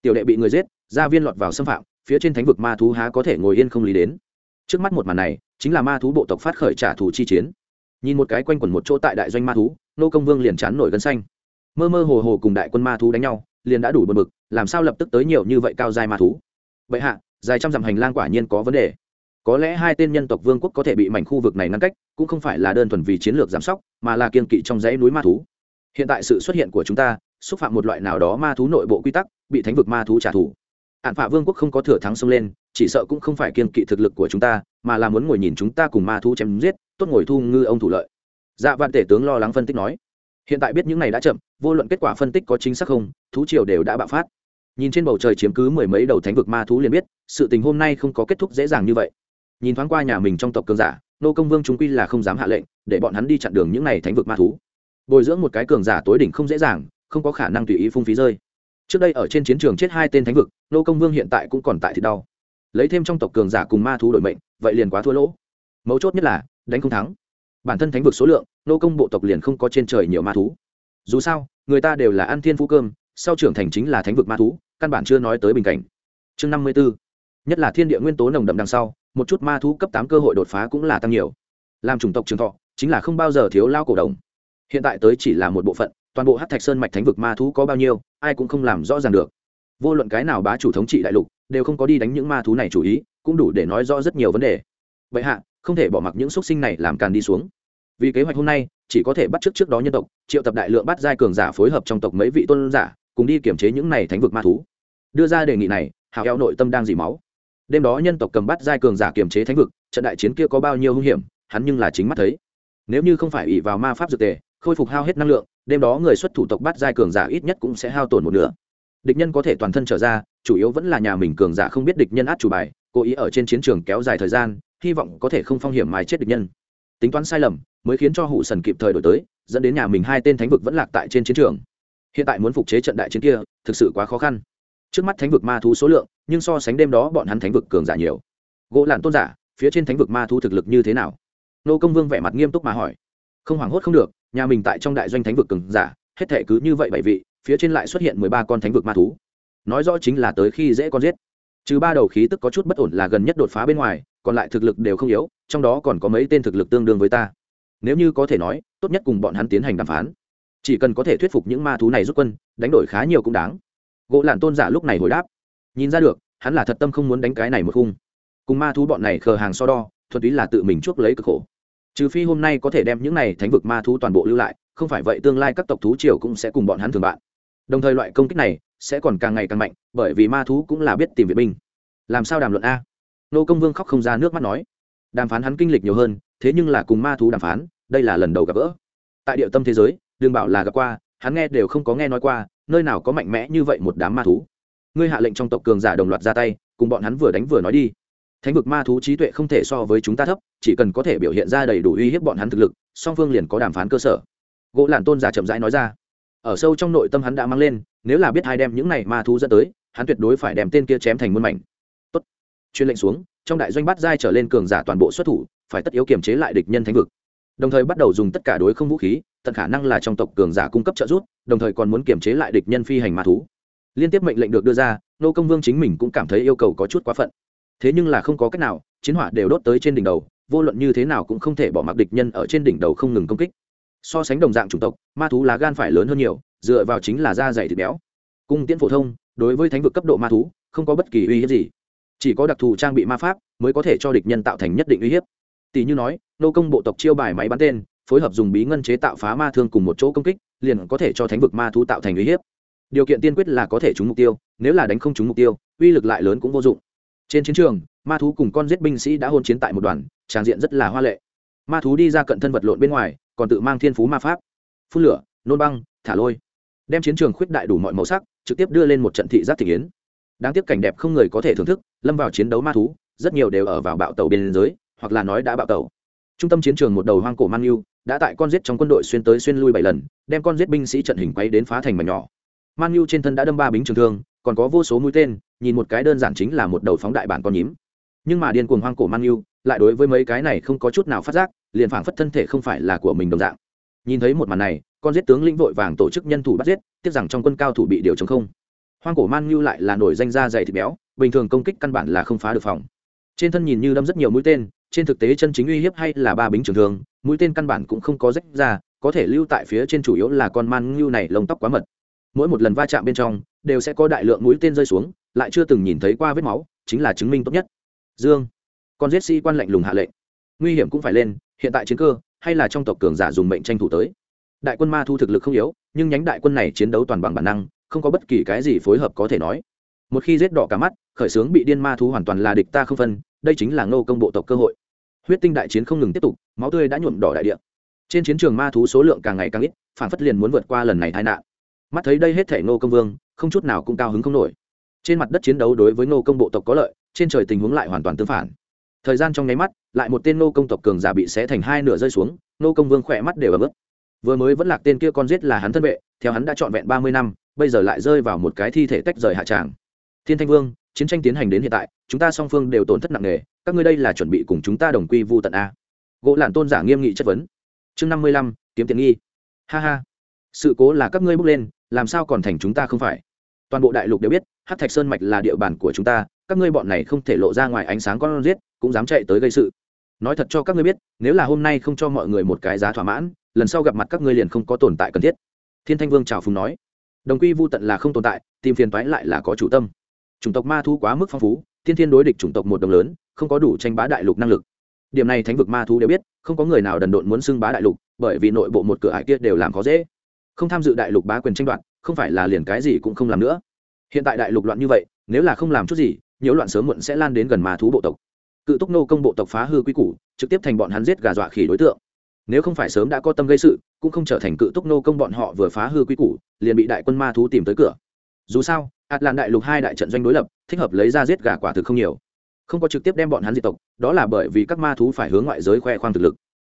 Tiểu đệ bị người giết, gia viên lọt vào xâm phạm, phía trên thánh vực ma thú há có thể ngồi yên không lý đến. Trước mắt một màn này, chính là ma thú bộ tộc phát khởi trả thù chi chiến. Nhìn một cái quanh quẩn một chỗ tại đại doanh ma thú, nô công vương liền chán nổi gân xanh. Mơ mơ hồ hồ cùng đại quân ma thú đánh nhau liền đã đủ bật mực làm sao lập tức tới nhiều như vậy cao dài ma thú? Vậy hạ, dài trăm dặm hành lang quả nhiên có vấn đề. Có lẽ hai tên nhân tộc vương quốc có thể bị mảnh khu vực này ngăn cách, cũng không phải là đơn thuần vì chiến lược giám sóc, mà là kiên kỵ trong dãy núi ma thú. Hiện tại sự xuất hiện của chúng ta, xúc phạm một loại nào đó ma thú nội bộ quy tắc, bị thánh vực ma thú trả thù. Hạn phạ vương quốc không có thừa thắng xông lên, chỉ sợ cũng không phải kiên kỵ thực lực của chúng ta, mà là muốn ngồi nhìn chúng ta cùng ma thú chém giết, tốt ngồi thu ngư ông thủ lợi. Dạ vạn tể tướng lo lắng phân tích nói hiện tại biết những này đã chậm, vô luận kết quả phân tích có chính xác không, thú triều đều đã bạo phát. Nhìn trên bầu trời chiếm cứ mười mấy đầu thánh vực ma thú liền biết, sự tình hôm nay không có kết thúc dễ dàng như vậy. Nhìn thoáng qua nhà mình trong tộc cường giả, nô công vương chúng quy là không dám hạ lệnh, để bọn hắn đi chặn đường những n à y thánh vực ma thú. Bồi dưỡng một cái cường giả tối đỉnh không dễ dàng, không có khả năng tùy ý phung phí rơi. Trước đây ở trên chiến trường chết hai tên thánh vực, nô công vương hiện tại cũng còn tại thì đau. Lấy thêm trong tộc cường giả cùng ma thú đổi mệnh, vậy liền quá thua lỗ. Mấu chốt nhất là, đánh không thắng bản thân thánh vực số lượng, nô công bộ tộc liền không có trên trời nhiều ma thú. Dù sao, người ta đều là ăn thiên phú cơm, sau trưởng thành chính là thánh vực ma thú, căn bản chưa nói tới bình cảnh. Chương năm mươi b ố nhất là thiên địa nguyên tố nồng đậm đằng sau, một chút ma thú cấp tám cơ hội đột phá cũng là tăng nhiều. Làm chủng tộc trường thọ, chính là không bao giờ thiếu lao cổ đồng. Hiện tại tới chỉ là một bộ phận, toàn bộ hát thạch sơn mạch thánh vực ma thú có bao nhiêu, ai cũng không làm rõ ràng được. Vô luận cái nào bá chủ thống trị đại lục, đều không có đi đánh những ma thú này chủ ý, cũng đủ để nói rõ rất nhiều vấn đề. Vậy hạ không thể bỏ mặc những xuất sinh này làm càn đi xuống. Vì kế hoạch hôm nay, chỉ có thể bắt trước trước đó nhân tộc, triệu tập đại lượng bắt giai cường giả phối hợp trong tộc mấy vị tôn giả, cùng đi kiểm chế những này thánh vực ma thú. Đưa ra đề nghị này, hào eo nội tâm đang dỉ máu. Đêm đó nhân tộc cầm bắt giai cường giả kiểm chế thánh vực, trận đại chiến kia có bao nhiêu hung hiểm, hắn nhưng là chính mắt thấy. Nếu như không phải ỷ vào ma pháp dược tề, khôi phục hao hết năng lượng, đêm đó người xuất thủ tộc bắt giai cường giả ít nhất cũng sẽ hao tổn một nửa. Địch nhân có thể toàn thân trở ra, chủ yếu vẫn là nhà mình cường giả không biết địch nhân át chủ bài, cố ý ở trên chiến trường kéo dài thời gian hy vọng có thể không phong hiểm mài chết địch nhân. Tính toán sai lầm mới khiến cho hụ sần kịp thời đổi tới, dẫn đến nhà mình hai tên thánh vực vẫn lạc tại trên chiến trường. Hiện tại muốn phục chế trận đại chiến kia, thực sự quá khó khăn. Trước mắt thánh vực ma thú số lượng, nhưng so sánh đêm đó bọn hắn thánh vực cường giả nhiều. Gỗ lạn tôn giả, phía trên thánh vực ma thú thực lực như thế nào? Nô công vương vẻ mặt nghiêm túc mà hỏi. Không hoảng hốt không được, nhà mình tại trong đại doanh thánh vực cường giả, hết thể cứ như vậy bảy vị, phía trên lại xuất hiện mười ba con thánh vực ma thú. Nói rõ chính là tới khi dễ con giết trừ ba đầu khí tức có chút bất ổn là gần nhất đột phá bên ngoài, còn lại thực lực đều không yếu, trong đó còn có mấy tên thực lực tương đương với ta. Nếu như có thể nói, tốt nhất cùng bọn hắn tiến hành đàm phán. Chỉ cần có thể thuyết phục những ma thú này rút quân, đánh đổi khá nhiều cũng đáng. Gỗ lạn tôn giả lúc này hồi đáp. Nhìn ra được, hắn là thật tâm không muốn đánh cái này một khung. Cùng ma thú bọn này khờ hàng so đo, thuần túy là tự mình chuốc lấy cực khổ. Trừ phi hôm nay có thể đem những này thánh vực ma thú toàn bộ lưu lại, không phải vậy tương lai các tộc thú triều cũng sẽ cùng bọn hắn thường bạn. Đồng thời loại công kích này sẽ còn càng ngày càng mạnh, bởi vì ma thú cũng là biết tìm viện binh. Làm sao đàm luận a? Nô công vương khóc không ra nước mắt nói. Đàm phán hắn kinh lịch nhiều hơn, thế nhưng là cùng ma thú đàm phán, đây là lần đầu gặp gỡ. Tại địa tâm thế giới, đừng bảo là gặp qua, hắn nghe đều không có nghe nói qua, nơi nào có mạnh mẽ như vậy một đám ma thú. Ngươi hạ lệnh trong tộc cường giả đồng loạt ra tay, cùng bọn hắn vừa đánh vừa nói đi. Thánh vực ma thú trí tuệ không thể so với chúng ta thấp, chỉ cần có thể biểu hiện ra đầy đủ uy hiếp bọn hắn thực lực, song phương liền có đàm phán cơ sở. Gỗ làn tôn giả chậm rãi nói ra ở sâu trong nội tâm hắn đã mang lên, nếu là biết hai đem những này ma thú dẫn tới, hắn tuyệt đối phải đem tên kia chém thành muôn mảnh. Tốt. Chuyên lệnh xuống, trong đại doanh bắt giai trở lên cường giả toàn bộ xuất thủ, phải tất yếu kiềm chế lại địch nhân thánh vực. Đồng thời bắt đầu dùng tất cả đối không vũ khí, tận khả năng là trong tộc cường giả cung cấp trợ giúp, đồng thời còn muốn kiềm chế lại địch nhân phi hành ma thú. Liên tiếp mệnh lệnh được đưa ra, nô công vương chính mình cũng cảm thấy yêu cầu có chút quá phận. Thế nhưng là không có cách nào, chiến hỏa đều đốt tới trên đỉnh đầu, vô luận như thế nào cũng không thể bỏ mặc địch nhân ở trên đỉnh đầu không ngừng công kích so sánh đồng dạng chủng tộc, ma thú lá gan phải lớn hơn nhiều, dựa vào chính là da dày thịt béo. Cung tiễn phổ thông, đối với thánh vực cấp độ ma thú, không có bất kỳ uy hiếp gì. Chỉ có đặc thù trang bị ma pháp mới có thể cho địch nhân tạo thành nhất định uy hiếp. Tỷ như nói, nô công bộ tộc chiêu bài máy bắn tên, phối hợp dùng bí ngân chế tạo phá ma thương cùng một chỗ công kích, liền có thể cho thánh vực ma thú tạo thành uy hiếp. Điều kiện tiên quyết là có thể trúng mục tiêu, nếu là đánh không trúng mục tiêu, uy lực lại lớn cũng vô dụng. Trên chiến trường, ma thú cùng con giết binh sĩ đã hôn chiến tại một đoàn, tràng diện rất là hoa lệ. Ma thú đi ra cận thân vật lộn bên ngoài còn tự mang thiên phú ma pháp. Phun lửa, nôn băng, thả lôi. Đem chiến trường khuyết đại đủ mọi màu sắc, trực tiếp đưa lên một trận thị giác thị kiến đáng tiếc cảnh đẹp không người có thể thưởng thức, lâm vào chiến đấu ma thú, rất nhiều đều ở vào bạo tàu biên giới, hoặc là nói đã bạo tàu. Trung tâm chiến trường một đầu hoang cổ man yêu, đã tại con giết trong quân đội xuyên tới xuyên lui bảy lần, đem con giết binh sĩ trận hình quay đến phá thành mảnh nhỏ. Man yêu trên thân đã đâm ba bính trường thương, còn có vô số mũi tên, nhìn một cái đơn giản chính là một đầu phóng đại bản con nhím. Nhưng mà điên cuồng hoang cổ man yêu, lại đối với mấy cái này không có chút nào phát giác liền phảng phất thân thể không phải là của mình đồng dạng. Nhìn thấy một màn này, con giết tướng lĩnh vội vàng tổ chức nhân thủ bắt giết, tiếc rằng trong quân cao thủ bị điều chống không. Hoang cổ man như lại là nổi danh da dày thịt béo, bình thường công kích căn bản là không phá được phòng. Trên thân nhìn như đâm rất nhiều mũi tên, trên thực tế chân chính uy hiếp hay là ba bính trường thường, mũi tên căn bản cũng không có rách ra, có thể lưu tại phía trên chủ yếu là con man ngưu này lông tóc quá mật. Mỗi một lần va chạm bên trong, đều sẽ có đại lượng mũi tên rơi xuống, lại chưa từng nhìn thấy qua vết máu, chính là chứng minh tốt nhất. Dương, con giết sĩ quan lạnh lùng hạ lệnh. Nguy hiểm cũng phải lên hiện tại chiến cơ hay là trong tộc cường giả dùng mệnh tranh thủ tới. Đại quân ma thu thực lực không yếu, nhưng nhánh đại quân này chiến đấu toàn bằng bản năng, không có bất kỳ cái gì phối hợp có thể nói. Một khi rết đỏ cả mắt, khởi xướng bị điên ma thú hoàn toàn là địch ta không phân, đây chính là ngô công bộ tộc cơ hội. Huyết tinh đại chiến không ngừng tiếp tục, máu tươi đã nhuộm đỏ đại địa. Trên chiến trường ma thú số lượng càng ngày càng ít, phản phất liền muốn vượt qua lần này tai nạn. Mắt thấy đây hết thể ngô công vương, không chút nào cũng cao hứng không nổi. Trên mặt đất chiến đấu đối với ngô công bộ tộc có lợi, trên trời tình huống lại hoàn toàn tương phản thời gian trong nháy mắt, lại một tên nô công tộc cường giả bị xé thành hai nửa rơi xuống, nô công vương khỏe mắt đều ấm ức vừa mới vẫn lạc tên kia con giết là hắn thân vệ, theo hắn đã trọn vẹn ba mươi năm, bây giờ lại rơi vào một cái thi thể tách rời hạ tràng. Thiên thanh vương, chiến tranh tiến hành đến hiện tại, chúng ta song phương đều tổn thất nặng nề, các ngươi đây là chuẩn bị cùng chúng ta đồng quy vu tận a. Gỗ lạn tôn giả nghiêm nghị chất vấn. Chương năm mươi lăm, kiếm tiện nghi. Ha ha. Sự cố là các ngươi bước lên, làm sao còn thành chúng ta không phải? Toàn bộ đại lục đều biết hát thạch sơn mạch là địa bàn của chúng ta, các ngươi bọn này không thể lộ ra ngoài ánh sáng con giết cũng dám chạy tới gây sự. Nói thật cho các ngươi biết, nếu là hôm nay không cho mọi người một cái giá thỏa mãn, lần sau gặp mặt các ngươi liền không có tồn tại cần thiết. Thiên thanh vương chào phùng nói. Đồng quy vô tận là không tồn tại, tìm phiền toái lại là có chủ tâm. Chủng tộc ma thu quá mức phong phú, thiên thiên đối địch chủng tộc một đồng lớn, không có đủ tranh bá đại lục năng lực. Điểm này thánh vực ma thú đều biết, không có người nào đần độn muốn xưng bá đại lục, bởi vì nội bộ một cửa hải kia đều làm khó dễ. Không tham dự đại lục bá quyền tranh đoạt, không phải là liền cái gì cũng không làm nữa. Hiện tại đại lục loạn như vậy, nếu là không làm chút gì, nhiễu loạn sớm muộn sẽ lan đến gần ma thú bộ tộc cự túc nô công bộ tộc phá hư quy củ, trực tiếp thành bọn hắn giết gà dọa khỉ đối tượng. Nếu không phải sớm đã có tâm gây sự, cũng không trở thành cự túc nô công bọn họ vừa phá hư quy củ, liền bị đại quân ma thú tìm tới cửa. Dù sao ạt làn đại lục hai đại trận doanh đối lập, thích hợp lấy ra giết gà quả thực không nhiều. Không có trực tiếp đem bọn hắn diệt tộc, đó là bởi vì các ma thú phải hướng ngoại giới khoe khoang thực lực.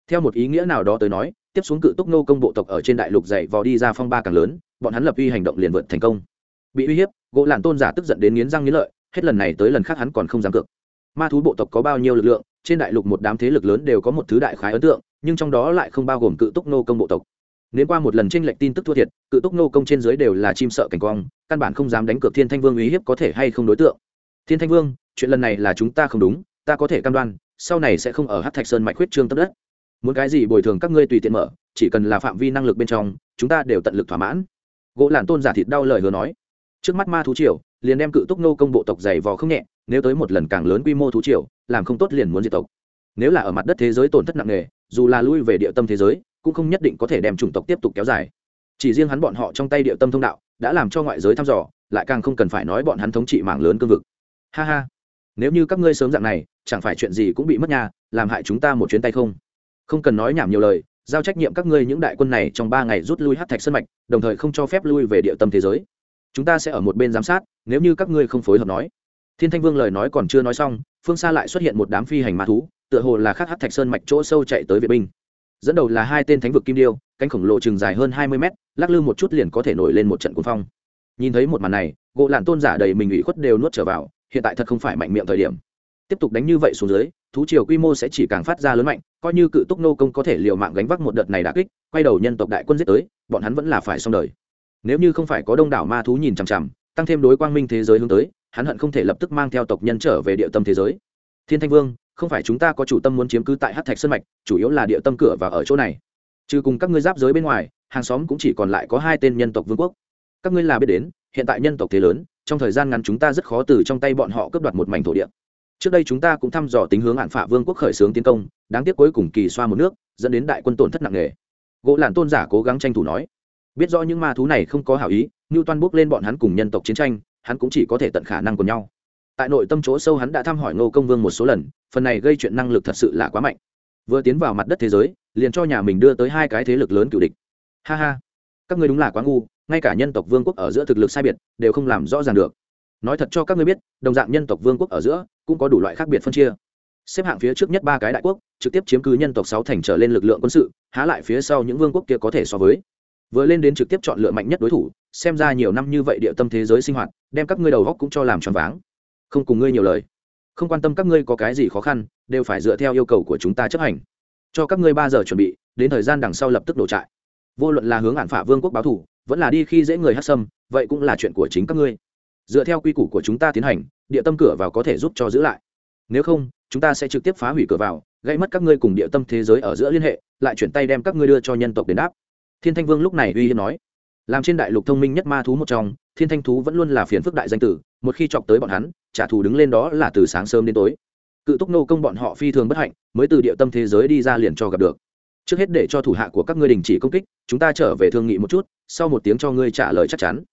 Theo một ý nghĩa nào đó tới nói, tiếp xuống cự túc nô công bộ tộc ở trên đại lục dậy vò đi ra phong ba càng lớn, bọn hắn lập uy hành động liền vượt thành công. Bị uy hiếp, gỗ làn tôn giả tức giận đến nghiến răng nghiến lợi, hết lần này tới lần khác hắn còn không dám cược ma thú bộ tộc có bao nhiêu lực lượng, trên đại lục một đám thế lực lớn đều có một thứ đại khái ấn tượng, nhưng trong đó lại không bao gồm cự túc nô công bộ tộc. Nếu qua một lần tranh lệch tin tức thua thiệt, cự túc nô công trên dưới đều là chim sợ cảnh quang, căn bản không dám đánh cược thiên thanh vương uy hiếp có thể hay không đối tượng. Thiên thanh vương, chuyện lần này là chúng ta không đúng, ta có thể cam đoan, sau này sẽ không ở hát thạch sơn mạch huyết trương tất đất. Muốn cái gì bồi thường các ngươi tùy tiện mở, chỉ cần là phạm vi năng lực bên trong, chúng ta đều tận lực thỏa mãn. Gỗ làn tôn giả thịt đau lời hứa nói. Trước mắt ma thú triều, liền đem cự túc nô công bộ tộc dày vò không nhẹ nếu tới một lần càng lớn quy mô thú triều, làm không tốt liền muốn diệt tộc. Nếu là ở mặt đất thế giới tổn thất nặng nề, dù là lui về địa tâm thế giới, cũng không nhất định có thể đem chủng tộc tiếp tục kéo dài. Chỉ riêng hắn bọn họ trong tay địa tâm thông đạo, đã làm cho ngoại giới thăm dò, lại càng không cần phải nói bọn hắn thống trị mạng lớn cương vực. Ha ha. Nếu như các ngươi sớm dạng này, chẳng phải chuyện gì cũng bị mất nhà, làm hại chúng ta một chuyến tay không? Không cần nói nhảm nhiều lời, giao trách nhiệm các ngươi những đại quân này trong ba ngày rút lui hát thạch sân mạch, đồng thời không cho phép lui về địa tâm thế giới. Chúng ta sẽ ở một bên giám sát, nếu như các ngươi không phối hợp nói thiên thanh vương lời nói còn chưa nói xong, phương xa lại xuất hiện một đám phi hành ma thú, tựa hồ là khắc hát thạch sơn mạch chỗ sâu chạy tới vệ binh. Dẫn đầu là hai tên thánh vực kim điêu, cánh khổng lồ chừng dài hơn hai mươi mét, lắc lư một chút liền có thể nổi lên một trận cuồng phong. Nhìn thấy một màn này, gỗ lạn tôn giả đầy mình ủy khuất đều nuốt trở vào, hiện tại thật không phải mạnh miệng thời điểm. Tiếp tục đánh như vậy xuống dưới, thú triều quy mô sẽ chỉ càng phát ra lớn mạnh, coi như cự túc nô công có thể liều mạng gánh vác một đợt này đã kích, quay đầu nhân tộc đại quân giết tới, bọn hắn vẫn là phải xong đời. Nếu như không phải có đông đảo ma thú nhìn chằm chằm, tăng thêm đối quang minh thế giới hướng tới hắn hận không thể lập tức mang theo tộc nhân trở về địa tâm thế giới. Thiên thanh vương, không phải chúng ta có chủ tâm muốn chiếm cứ tại hát thạch sân mạch, chủ yếu là địa tâm cửa và ở chỗ này. Trừ cùng các ngươi giáp giới bên ngoài, hàng xóm cũng chỉ còn lại có hai tên nhân tộc vương quốc. Các ngươi là biết đến, hiện tại nhân tộc thế lớn, trong thời gian ngắn chúng ta rất khó từ trong tay bọn họ cướp đoạt một mảnh thổ địa. Trước đây chúng ta cũng thăm dò tính hướng hạn phả vương quốc khởi xướng tiến công, đáng tiếc cuối cùng kỳ xoa một nước, dẫn đến đại quân tổn thất nặng nề. Gỗ làn tôn giả cố gắng tranh thủ nói, biết rõ những ma thú này không có hảo ý như toan bước lên bọn hắn cùng nhân tộc chiến tranh hắn cũng chỉ có thể tận khả năng của nhau. Tại nội tâm chỗ sâu hắn đã thăm hỏi ngô công vương một số lần, phần này gây chuyện năng lực thật sự là quá mạnh. Vừa tiến vào mặt đất thế giới, liền cho nhà mình đưa tới hai cái thế lực lớn cựu địch. Ha ha, các ngươi đúng là quá ngu, ngay cả nhân tộc vương quốc ở giữa thực lực sai biệt đều không làm rõ ràng được. Nói thật cho các ngươi biết, đồng dạng nhân tộc vương quốc ở giữa cũng có đủ loại khác biệt phân chia. Xếp hạng phía trước nhất ba cái đại quốc, trực tiếp chiếm cứ nhân tộc sáu thành trở lên lực lượng quân sự, há lại phía sau những vương quốc kia có thể so với. Vừa lên đến trực tiếp chọn lựa mạnh nhất đối thủ xem ra nhiều năm như vậy địa tâm thế giới sinh hoạt, đem các ngươi đầu góc cũng cho làm tròn váng. Không cùng ngươi nhiều lời. Không quan tâm các ngươi có cái gì khó khăn, đều phải dựa theo yêu cầu của chúng ta chấp hành. Cho các ngươi ba giờ chuẩn bị, đến thời gian đằng sau lập tức đổ trại. Vô luận là hướng ạn phả vương quốc báo thủ, vẫn là đi khi dễ người hát sâm, vậy cũng là chuyện của chính các ngươi. Dựa theo quy củ của chúng ta tiến hành, địa tâm cửa vào có thể giúp cho giữ lại. Nếu không, chúng ta sẽ trực tiếp phá hủy cửa vào, gây mất các ngươi cùng địa tâm thế giới ở giữa liên hệ, lại chuyển tay đem các ngươi đưa cho nhân tộc đền đáp. Thiên thanh vương lúc này uy hiếp nói làm trên đại lục thông minh nhất ma thú một trong, thiên thanh thú vẫn luôn là phiền phức đại danh tử, một khi chọc tới bọn hắn, trả thù đứng lên đó là từ sáng sớm đến tối. Cự túc nô công bọn họ phi thường bất hạnh, mới từ địa tâm thế giới đi ra liền cho gặp được. Trước hết để cho thủ hạ của các ngươi đình chỉ công kích, chúng ta trở về thương nghị một chút, sau một tiếng cho ngươi trả lời chắc chắn.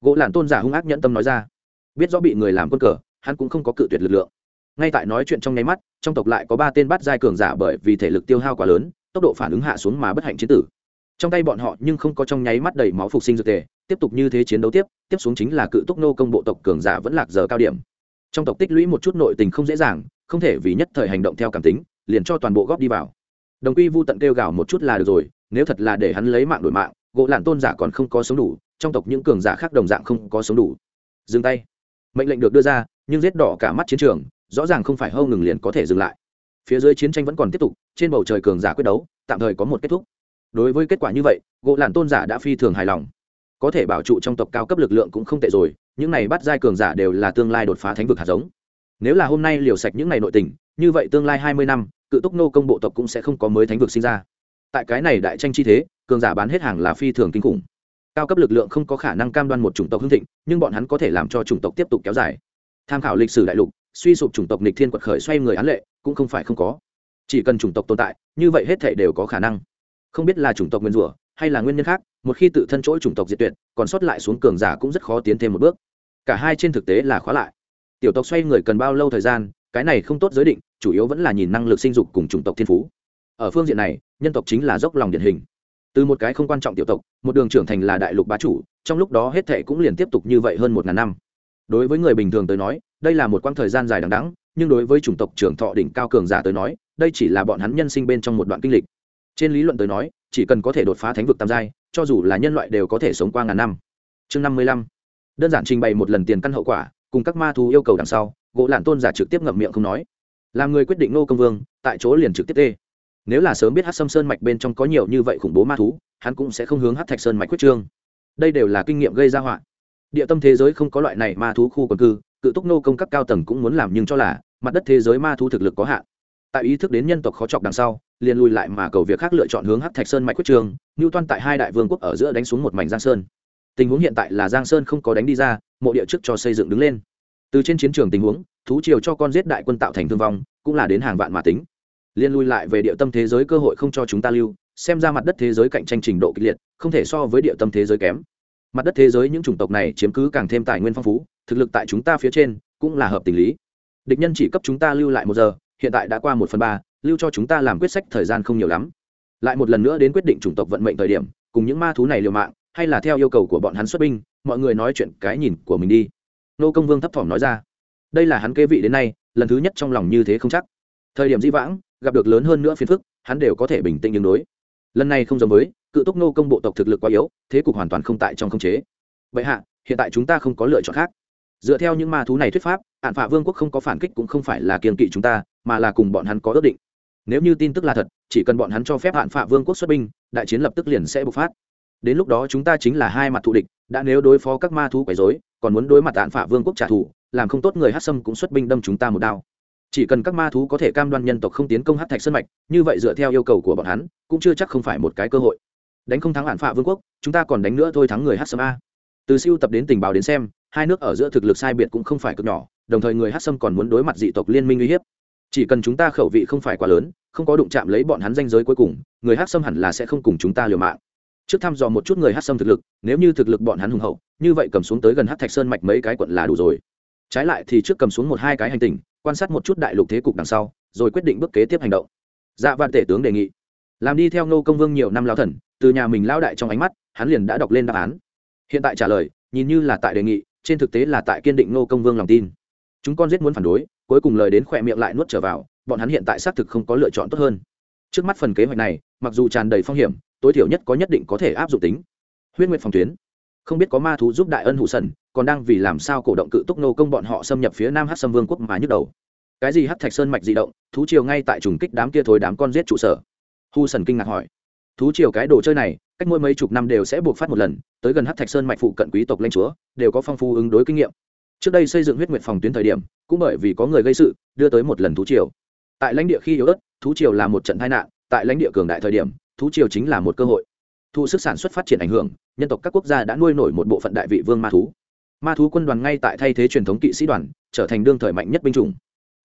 Gỗ làn tôn giả hung ác nhẫn tâm nói ra. Biết rõ bị người làm quân cờ, hắn cũng không có cự tuyệt lực lượng. Ngay tại nói chuyện trong nháy mắt, trong tộc lại có ba tên bắt giai cường giả bởi vì thể lực tiêu hao quá lớn, tốc độ phản ứng hạ xuống mà bất hạnh chiến tử trong tay bọn họ nhưng không có trong nháy mắt đầy máu phục sinh dược tề, tiếp tục như thế chiến đấu tiếp tiếp xuống chính là cự túc nô công bộ tộc cường giả vẫn lạc giờ cao điểm. Trong tộc tích lũy một chút nội tình không dễ dàng, không thể vì nhất thời hành động theo cảm tính, liền cho toàn bộ góp đi vào. Đồng quy vu tận kêu gào một chút là được rồi, nếu thật là để hắn lấy mạng đổi mạng, gỗ lạn tôn giả còn không có sống đủ, trong tộc những cường giả khác đồng dạng không có sống đủ. Dừng tay. Mệnh lệnh được đưa ra, nhưng giết đỏ cả mắt chiến trường, rõ ràng không phải hâu ngừng liền có thể dừng lại. Phía dưới chiến tranh vẫn còn tiếp tục, trên bầu trời cường giả quyết đấu, tạm thời có một kết thúc đối với kết quả như vậy, gỗ làn tôn giả đã phi thường hài lòng. Có thể bảo trụ trong tộc cao cấp lực lượng cũng không tệ rồi, những này bắt giai cường giả đều là tương lai đột phá thánh vực hạt giống. Nếu là hôm nay liều sạch những này nội tình, như vậy tương lai hai mươi năm, cự túc nô công bộ tộc cũng sẽ không có mới thánh vực sinh ra. Tại cái này đại tranh chi thế, cường giả bán hết hàng là phi thường kinh khủng. Cao cấp lực lượng không có khả năng cam đoan một chủng tộc hưng thịnh, nhưng bọn hắn có thể làm cho chủng tộc tiếp tục kéo dài. Tham khảo lịch sử đại lục, suy sụp chủng tộc nịch thiên quật khởi xoay người án lệ, cũng không phải không có. Chỉ cần chủng tộc tồn tại, như vậy hết thể đều có khả năng không biết là chủng tộc nguyên rủa hay là nguyên nhân khác, một khi tự thân chỗ chủng tộc diệt tuyệt, còn sót lại xuống cường giả cũng rất khó tiến thêm một bước. Cả hai trên thực tế là khóa lại. Tiểu tộc xoay người cần bao lâu thời gian, cái này không tốt giới định, chủ yếu vẫn là nhìn năng lực sinh dục cùng chủng tộc thiên phú. Ở phương diện này, nhân tộc chính là dốc lòng điển hình. Từ một cái không quan trọng tiểu tộc, một đường trưởng thành là đại lục bá chủ, trong lúc đó hết thệ cũng liền tiếp tục như vậy hơn một ngàn năm. Đối với người bình thường tới nói, đây là một quãng thời gian dài đằng đẵng, nhưng đối với chủng tộc trưởng thọ đỉnh cao cường giả tới nói, đây chỉ là bọn hắn nhân sinh bên trong một đoạn kinh lịch trên lý luận tới nói, chỉ cần có thể đột phá thánh vực tam giai, cho dù là nhân loại đều có thể sống qua ngàn năm. Chương năm mươi lăm. Đơn giản trình bày một lần tiền căn hậu quả, cùng các ma thú yêu cầu đằng sau, gỗ lạn tôn giả trực tiếp ngậm miệng không nói. Làm người quyết định nô công vương, tại chỗ liền trực tiếp tê. Nếu là sớm biết hát sâm sơn mạch bên trong có nhiều như vậy khủng bố ma thú, hắn cũng sẽ không hướng hát thạch sơn mạch quyết trương. Đây đều là kinh nghiệm gây ra họa. Địa tâm thế giới không có loại này ma thú khu quần cư, cự túc nô công các cao tầng cũng muốn làm nhưng cho là, mặt đất thế giới ma thú thực lực có hạn. Tại ý thức đến nhân tộc khó chọc đằng sau liền lùi lại mà cầu việc khác lựa chọn hướng hắc thạch sơn mạch quyết trường ngưu toan tại hai đại vương quốc ở giữa đánh xuống một mảnh giang sơn. Tình huống hiện tại là giang sơn không có đánh đi ra, mộ địa trước cho xây dựng đứng lên. Từ trên chiến trường tình huống, thú triều cho con giết đại quân tạo thành thương vong, cũng là đến hàng vạn mà tính. Liên lui lại về địa tâm thế giới cơ hội không cho chúng ta lưu, xem ra mặt đất thế giới cạnh tranh trình độ kịch liệt, không thể so với địa tâm thế giới kém. Mặt đất thế giới những chủng tộc này chiếm cứ càng thêm tài nguyên phong phú, thực lực tại chúng ta phía trên cũng là hợp tình lý. Địch nhân chỉ cấp chúng ta lưu lại một giờ, hiện tại đã qua một phần ba lưu cho chúng ta làm quyết sách thời gian không nhiều lắm. Lại một lần nữa đến quyết định chủng tộc vận mệnh thời điểm, cùng những ma thú này liều mạng, hay là theo yêu cầu của bọn hắn xuất binh, mọi người nói chuyện cái nhìn của mình đi. Nô công vương thấp thỏm nói ra. Đây là hắn kế vị đến nay, lần thứ nhất trong lòng như thế không chắc. Thời điểm di vãng, gặp được lớn hơn nữa phiền phức, hắn đều có thể bình tĩnh ứng đối. Lần này không giống với, cự túc nô công bộ tộc thực lực quá yếu, thế cục hoàn toàn không tại trong không chế. Vậy hạ, hiện tại chúng ta không có lựa chọn khác. Dựa theo những ma thú này thuyết pháp, ạn phạ vương quốc không có phản kích cũng không phải là kiên kỵ chúng ta, mà là cùng bọn hắn có ước định nếu như tin tức là thật, chỉ cần bọn hắn cho phép hạn phạ vương quốc xuất binh, đại chiến lập tức liền sẽ bộc phát. Đến lúc đó chúng ta chính là hai mặt thù địch, đã nếu đối phó các ma thú quấy dối còn muốn đối mặt hạn phạ vương quốc trả thù, làm không tốt người hát sâm cũng xuất binh đâm chúng ta một đao. Chỉ cần các ma thú có thể cam đoan nhân tộc không tiến công hát thạch sơn mạch, như vậy dựa theo yêu cầu của bọn hắn, cũng chưa chắc không phải một cái cơ hội. Đánh không thắng hạn phạ vương quốc, chúng ta còn đánh nữa thôi thắng người hát sâm a. Từ siêu tập đến tình báo đến xem, hai nước ở giữa thực lực sai biệt cũng không phải cực nhỏ, đồng thời người hát sâm còn muốn đối mặt dị tộc liên minh uy hiếp chỉ cần chúng ta khẩu vị không phải quá lớn, không có đụng chạm lấy bọn hắn danh giới cuối cùng, người hát sâm hẳn là sẽ không cùng chúng ta liều mạng. Trước thăm dò một chút người hát sâm thực lực, nếu như thực lực bọn hắn hùng hậu, như vậy cầm xuống tới gần hát thạch sơn mạch mấy cái quận là đủ rồi. Trái lại thì trước cầm xuống một hai cái hành tình quan sát một chút đại lục thế cục đằng sau, rồi quyết định bước kế tiếp hành động. Dạ vạn tể tướng đề nghị, làm đi theo ngô công vương nhiều năm lao thần, từ nhà mình lao đại trong ánh mắt, hắn liền đã đọc lên đáp án. Hiện tại trả lời, nhìn như là tại đề nghị, trên thực tế là tại kiên định ngô công vương lòng tin. Chúng con giết muốn phản đối cuối cùng lời đến khỏe miệng lại nuốt trở vào, bọn hắn hiện tại xác thực không có lựa chọn tốt hơn. Trước mắt phần kế hoạch này, mặc dù tràn đầy phong hiểm, tối thiểu nhất có nhất định có thể áp dụng tính. Huyết nguyện phòng tuyến. Không biết có ma thú giúp đại ân hụ sần, còn đang vì làm sao cổ động cự túc nô công bọn họ xâm nhập phía nam hát sâm vương quốc mà nhức đầu. Cái gì hát thạch sơn mạch di động, thú triều ngay tại trùng kích đám kia thối đám con giết trụ sở? Hu sần kinh ngạc hỏi. Thú triều cái đồ chơi này, cách mỗi mấy chục năm đều sẽ buộc phát một lần, tới gần hát thạch sơn mạch phụ cận quý tộc lanh chúa, đều có phong phú ứng đối kinh nghiệm trước đây xây dựng huyết nguyệt phòng tuyến thời điểm, cũng bởi vì có người gây sự, đưa tới một lần thú triều. Tại lãnh địa khi yếu ớt, thú triều là một trận tai nạn, tại lãnh địa cường đại thời điểm, thú triều chính là một cơ hội. Thu sức sản xuất phát triển ảnh hưởng, nhân tộc các quốc gia đã nuôi nổi một bộ phận đại vị vương ma thú. Ma thú quân đoàn ngay tại thay thế truyền thống kỵ sĩ đoàn, trở thành đương thời mạnh nhất binh chủng.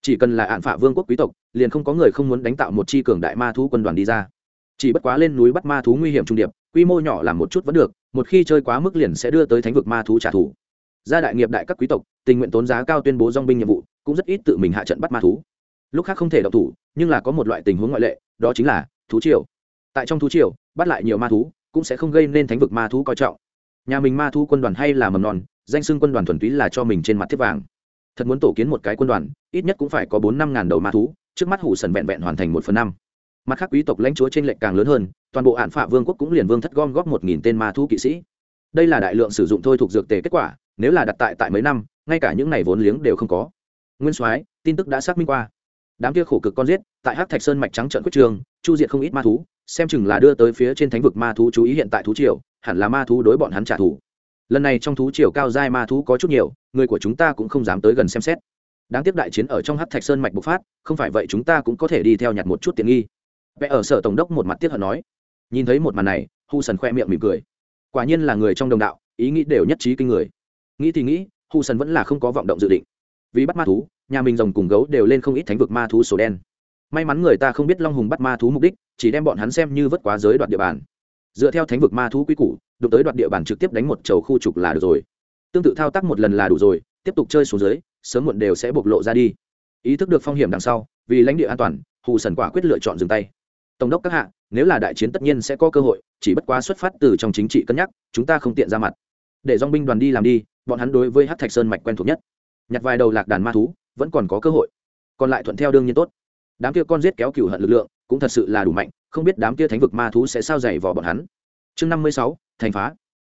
Chỉ cần là ạn phạ vương quốc quý tộc, liền không có người không muốn đánh tạo một chi cường đại ma thú quân đoàn đi ra. Chỉ bất quá lên núi bắt ma thú nguy hiểm trung điệp, quy mô nhỏ làm một chút vẫn được, một khi chơi quá mức liền sẽ đưa tới thánh vực ma thú trả thù gia đại nghiệp đại các quý tộc, tình nguyện tốn giá cao tuyên bố dong binh nhiệm vụ, cũng rất ít tự mình hạ trận bắt ma thú. Lúc khác không thể độc thủ, nhưng là có một loại tình huống ngoại lệ, đó chính là thú triều. Tại trong thú triều, bắt lại nhiều ma thú, cũng sẽ không gây nên thánh vực ma thú coi trọng. Nhà mình ma thú quân đoàn hay là mầm non, danh xưng quân đoàn thuần túy là cho mình trên mặt thiết vàng. Thật muốn tổ kiến một cái quân đoàn, ít nhất cũng phải có bốn năm ngàn đầu ma thú, trước mắt hủ sần vẹn vẹn hoàn thành một phần năm. Mặt khác quý tộc lãnh chúa trên lệnh càng lớn hơn, toàn bộ hạn phạ vương quốc cũng liền vương thất gom góp một nghìn tên ma thú kỵ sĩ đây là đại lượng sử dụng thôi thuộc dược tề kết quả, nếu là đặt tại tại mấy năm, ngay cả những này vốn liếng đều không có. Nguyên soái, tin tức đã xác minh qua. Đám kia khổ cực con giết, tại hắc thạch sơn mạch trắng trận quyết trường, chu diệt không ít ma thú, xem chừng là đưa tới phía trên thánh vực ma thú chú ý hiện tại thú triều, hẳn là ma thú đối bọn hắn trả thù. Lần này trong thú triều cao giai ma thú có chút nhiều, người của chúng ta cũng không dám tới gần xem xét. Đáng tiếc đại chiến ở trong hắc thạch sơn mạch bộc phát, không phải vậy chúng ta cũng có thể đi theo nhặt một chút tiện nghi. Vẽ ở sở tổng đốc một mặt tiếc hận nói. Nhìn thấy một màn này, hu sần khoe miệng mỉm cười quả nhiên là người trong đồng đạo, ý nghĩ đều nhất trí kinh người. Nghĩ thì nghĩ Hù sần vẫn là không có vọng động dự định. Vì bắt ma thú, nhà mình rồng cùng gấu đều lên không ít thánh vực ma thú sổ đen. May mắn người ta không biết long hùng bắt ma thú mục đích, chỉ đem bọn hắn xem như vất quá giới đoạt địa bàn. Dựa theo thánh vực ma thú quy củ, đụng tới đoạt địa bàn trực tiếp đánh một chầu khu trục là được rồi. Tương tự thao tác một lần là đủ rồi, tiếp tục chơi xuống dưới, sớm muộn đều sẽ bộc lộ ra đi. Ý thức được phong hiểm đằng sau, vì lãnh địa an toàn hù sần quả quyết lựa chọn dừng tay tổng đốc các hạ, nếu là đại chiến tất nhiên sẽ có cơ hội, chỉ bất quá xuất phát từ trong chính trị cân nhắc, chúng ta không tiện ra mặt. Để dong binh đoàn đi làm đi, bọn hắn đối với hát thạch sơn mạch quen thuộc nhất. Nhặt vài đầu lạc đàn ma thú, vẫn còn có cơ hội. Còn lại thuận theo đương nhiên tốt. Đám kia con giết kéo cửu hận lực lượng, cũng thật sự là đủ mạnh, không biết đám kia thánh vực ma thú sẽ sao dày vò bọn hắn. Chương năm mươi sáu, thành phá.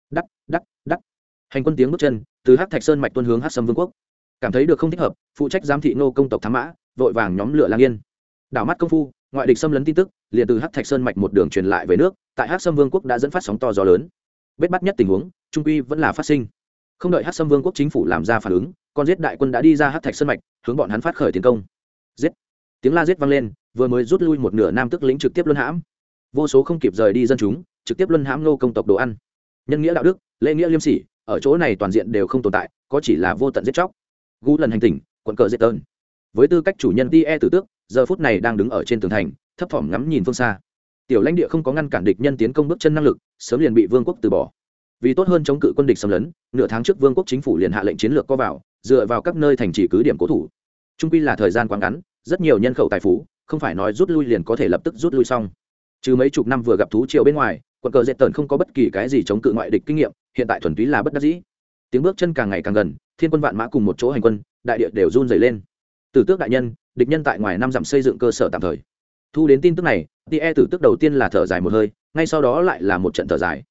Đắc đắc đắc. Hành quân tiếng bước chân, từ hát thạch sơn mạch tuân hướng hát sâm vương quốc. Cảm thấy được không thích hợp, phụ trách giám thị nô công tộc thám mã, vội vàng nhóm lửa lang yên. Đảo mắt công phu ngoại địch xâm lấn tin tức, liền từ hắc thạch sơn mạch một đường truyền lại về nước, tại hắc sâm vương quốc đã dẫn phát sóng to gió lớn. Bết bắt nhất tình huống, trung quy vẫn là phát sinh. Không đợi hắc sâm vương quốc chính phủ làm ra phản ứng, con giết đại quân đã đi ra hắc thạch sơn mạch, hướng bọn hắn phát khởi tiến công. Giết! Tiếng la giết vang lên, vừa mới rút lui một nửa nam tức lĩnh trực tiếp luân hãm. Vô số không kịp rời đi dân chúng, trực tiếp luân hãm nô công tộc đồ ăn. Nhân nghĩa đạo đức, lễ nghĩa liêm sỉ, ở chỗ này toàn diện đều không tồn tại, có chỉ là vô tận giết chóc. Gu lần hành tỉnh, quận cờ dễ tơn với tư cách chủ nhân ti e tử tước giờ phút này đang đứng ở trên tường thành, thấp thỏm ngắm nhìn phương xa. Tiểu lãnh địa không có ngăn cản địch nhân tiến công bước chân năng lực, sớm liền bị vương quốc từ bỏ. Vì tốt hơn chống cự quân địch xâm lấn, nửa tháng trước vương quốc chính phủ liền hạ lệnh chiến lược co vào, dựa vào các nơi thành trì cứ điểm cố thủ. Trung quy là thời gian quá ngắn, rất nhiều nhân khẩu tài phú, không phải nói rút lui liền có thể lập tức rút lui xong. Trừ mấy chục năm vừa gặp thú triệu bên ngoài, quận cờ dệt tần không có bất kỳ cái gì chống cự ngoại địch kinh nghiệm, hiện tại thuần túy là bất đắc dĩ. Tiếng bước chân càng ngày càng gần, thiên quân vạn mã cùng một chỗ hành quân, đại địa đều run dày lên tử tước đại nhân, địch nhân tại ngoài năm dặm xây dựng cơ sở tạm thời. Thu đến tin tức này tie tử tước đầu tiên là thở dài một hơi, ngay sau đó lại là một trận thở dài.